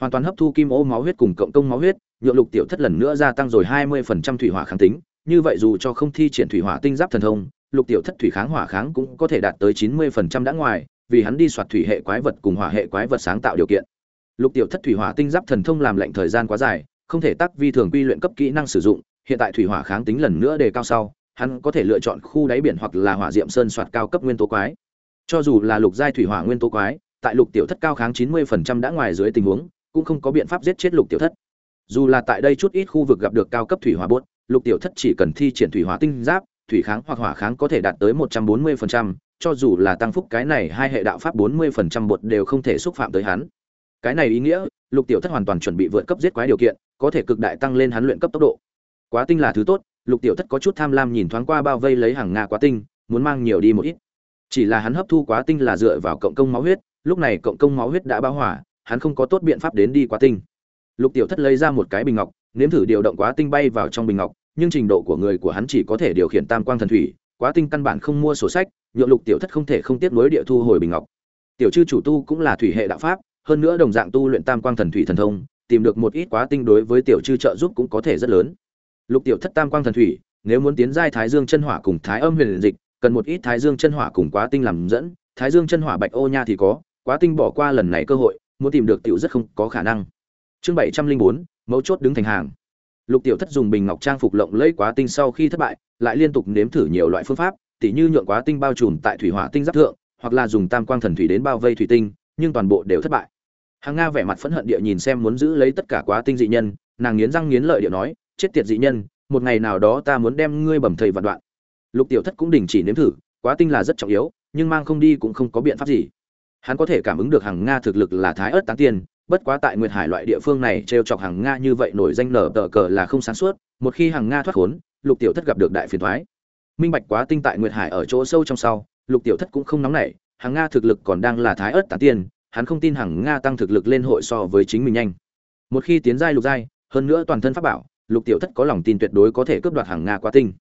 Hoàn toàn hấp thu kim ô máu huyết cùng cộng công máu huyết, nhượng lục tiểu thất lần nữa gia tăng rồi 20% thủy hỏa kháng tính, như vậy dù cho không thi triển thủy hỏa tinh giáp thần thông, lục tiểu thất thủy kháng hỏa kháng cũng có thể đạt tới 90% đã ngoài, vì hắn đi soạt thủy hệ quái vật cùng hỏa hệ quái vật sáng tạo điều kiện lục tiểu thất thủy hỏa tinh giáp thần thông làm lệnh thời gian quá dài không thể tác vi thường quy luyện cấp kỹ năng sử dụng hiện tại thủy hỏa kháng tính lần nữa đề cao sau hắn có thể lựa chọn khu đáy biển hoặc là hỏa diệm sơn soạt cao cấp nguyên tố quái. Cho dù là lục giai thủy hỏa nguyên tố quái tại lục tiểu thất cao kháng 90% đã ngoài dưới tình huống cũng không có biện pháp giết chết lục tiểu thất. Dù là tại đây chút ít khu vực gặp được cao cấp thủy hỏa bốt lục tiểu thất chỉ cần thi triển thủy hỏa tinh giáp thủy kháng hoặc hỏa kháng có thể đạt tới 140%, cho dù là tăng phúc cái này hai hệ đạo pháp 40% bột đều không thể xúc phạm tới hắn cái này ý nghĩa, lục tiểu thất hoàn toàn chuẩn bị vượt cấp giết quái điều kiện, có thể cực đại tăng lên hắn luyện cấp tốc độ. Quá tinh là thứ tốt, lục tiểu thất có chút tham lam nhìn thoáng qua bao vây lấy hàng nga quá tinh, muốn mang nhiều đi một ít. Chỉ là hắn hấp thu quá tinh là dựa vào cộng công máu huyết, lúc này cộng công máu huyết đã báo hỏa hắn không có tốt biện pháp đến đi quá tinh. Lục tiểu thất lấy ra một cái bình ngọc, nếm thử điều động quá tinh bay vào trong bình ngọc, nhưng trình độ của người của hắn chỉ có thể điều khiển tam quang thần thủy, quá tinh căn bản không mua sổ sách, nhượng lục tiểu thất không thể không tiếp nối địa thu hồi bình ngọc. Tiểu chư chủ tu cũng là thủy hệ đạo pháp hơn nữa đồng dạng tu luyện tam quang thần thủy thần thông, tìm được một ít quá tinh đối với tiểu chư trợ giúp cũng có thể rất lớn. Lục tiểu thất tam quang thần thủy, nếu muốn tiến giai thái dương chân hỏa cùng thái âm huyền dịch, cần một ít thái dương chân hỏa cùng quá tinh làm dẫn, thái dương chân hỏa bạch ô nha thì có, quá tinh bỏ qua lần này cơ hội, muốn tìm được tiểu rất không có khả năng. Chương bảy trăm linh bốn, mấu chốt đứng thành hàng. Lục tiểu thất dùng bình ngọc trang phục lộng lẫy quá tinh sau khi thất bại, lại liên tục nếm thử nhiều loại phương pháp, tỉ như nhượng quá tinh bao trùm tại thủy hỏa tinh giáp thượng, hoặc là dùng tam quang thần thủy đến bao vây thủy tinh, nhưng toàn bộ đều thất bại hàng nga vẻ mặt phẫn hận địa nhìn xem muốn giữ lấy tất cả quá tinh dị nhân, nàng nghiến răng nghiến lợi địa nói, chết tiệt dị nhân, một ngày nào đó ta muốn đem ngươi bầm thầy vạn đoạn. Lục tiểu thất cũng đình chỉ nếm thử, quá tinh là rất trọng yếu, nhưng mang không đi cũng không có biện pháp gì. Hắn có thể cảm ứng được hàng nga thực lực là thái ớt tán tiên, bất quá tại nguyệt hải loại địa phương này t chọc hàng nga như vậy nổi danh nở tờ cờ là không sáng suốt, một khi hàng nga thoát khốn, lục tiểu thất gặp được đại phiền thoái minh bạch quá tinh tại nguyệt hải ở chỗ sâu trong sau, lục tiểu thất cũng không nóng nảy, hàng nga thực lực còn đang là thái ớt tán tiên hắn không tin Hằng nga tăng thực lực lên hội so với chính mình nhanh. Một khi tiến giai lục giai, hơn nữa toàn thân pháp bảo, lục tiểu thất có lòng tin tuyệt đối có thể cướp đoạt hàng nga quá tinh.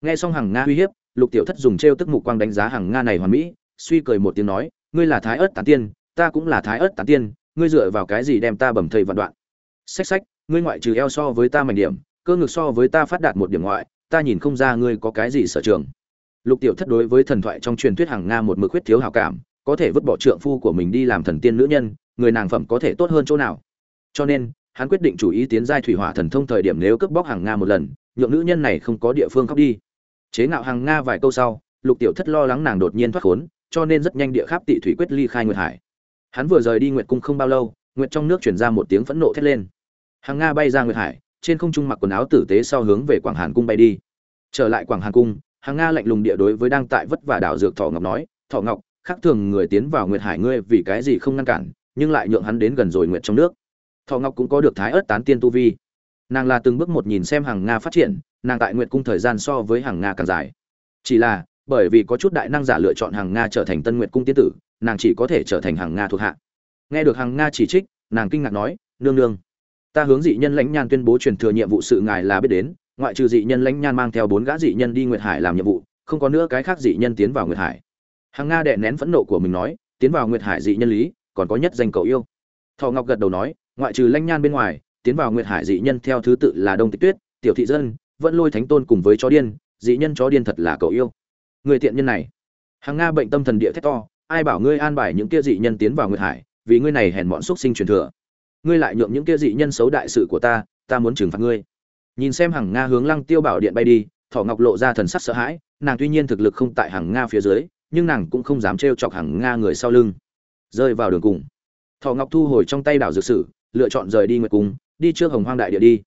Nghe xong hàng nga uy hiếp, lục tiểu thất dùng t tức mục quang đánh giá hàng nga này hoàn mỹ, suy cười một tiếng nói, ngươi là thái ớt tán tiên, ta cũng là thái ớt tán tiên, ngươi dựa vào cái gì đem ta bầm thầy vạn đoạn? Xách xách, ngươi ngoại trừ eo so với ta mảnh điểm, cơ ngực so với ta phát đạt một điểm ngoại, ta nhìn không ra ngươi có cái gì sở trường. Lục tiểu thất đối với thần thoại trong truyền thuyết hàng nga một mực huyết thiếu hào cảm có thể vứt bỏ trượng phu của mình đi làm thần tiên nữ nhân, người nàng phẩm có thể tốt hơn chỗ nào. Cho nên, hắn quyết định chủ ý tiến giai thủy hỏa thần thông thời điểm nếu cướp bóc hàng nga một lần, nhượng nữ nhân này không có địa phương khóc đi. Chế ngạo hàng nga vài câu sau, lục tiểu thất lo lắng nàng đột nhiên thoát khốn, cho nên rất nhanh địa kháp tị thủy quyết ly khai nguyệt hải. Hắn vừa rời đi nguyệt cung không bao lâu, nguyệt trong nước chuyển ra một tiếng phẫn nộ thét lên. Hàng nga bay ra nguyệt hải, trên không trung mặc quần áo tử tế sau hướng về quảng hàn cung bay đi. Trở lại quảng hàn cung hàng nga lạnh lùng địa đối với đang tại vất vả đảo dược thọ ngọc nói, thọ ngọc khác thường người tiến vào nguyệt hải ngươi vì cái gì không ngăn cản, nhưng lại nhượng hắn đến gần rồi nguyệt trong nước. Thọ ngọc cũng có được thái ớt tán tiên tu vi. Nàng là từng bước một nhìn xem hàng nga phát triển, nàng tại nguyệt cung thời gian so với hàng nga càng dài. Chỉ là, bởi vì có chút đại năng giả lựa chọn hàng nga trở thành tân nguyệt cung tiên tử, nàng chỉ có thể trở thành hàng nga thuộc hạ. Nghe được hàng nga chỉ trích, nàng kinh ngạc nói, nương nương, ta hướng dị nhân lãnh nhan tuyên bố truyền thừa nhiệm vụ sự ngài là biết đến, ngoại trừ dị nhân lãnh nhan mang theo bốn gã dị nhân đi nguyệt hải làm nhiệm vụ, không có nữa cái khác dị nhân tiến vào nguyệt hải hàng nga đệ nén phẫn nộ của mình nói, tiến vào nguyệt hải dị nhân lý, còn có nhất danh cầu yêu. Thọ ngọc gật đầu nói, ngoại trừ lanh nhan bên ngoài, tiến vào nguyệt hải dị nhân theo thứ tự là đông tịch tuyết, tiểu thị dân, vẫn lôi thánh tôn cùng với chó điên, dị nhân chó điên thật là cầu yêu. Người tiện nhân này. Hàng nga bệnh tâm thần địa thét to, ai bảo ngươi an bài những kia dị nhân tiến vào nguyệt hải, vì ngươi này hèn bọn xúc sinh truyền thừa? Ngươi lại nhượng những kia dị nhân xấu đại sự của ta ta muốn trừng phạt ngươi. Nhìn xem hàng nga hướng lăng tiêu bảo điện bay đi thỏ ngọc lộ ra thần sắc sợ hãi, nàng tuy nhiên thực lực không tại hàng nga phía dưới nhưng nàng cũng không dám trêu chọc hàng nga người sau lưng. Rơi vào đường cùng. Thọ ngọc thu hồi trong tay đảo dược sử, lựa chọn rời đi nguyệt cung, đi trước hồng hoang đại địa đi.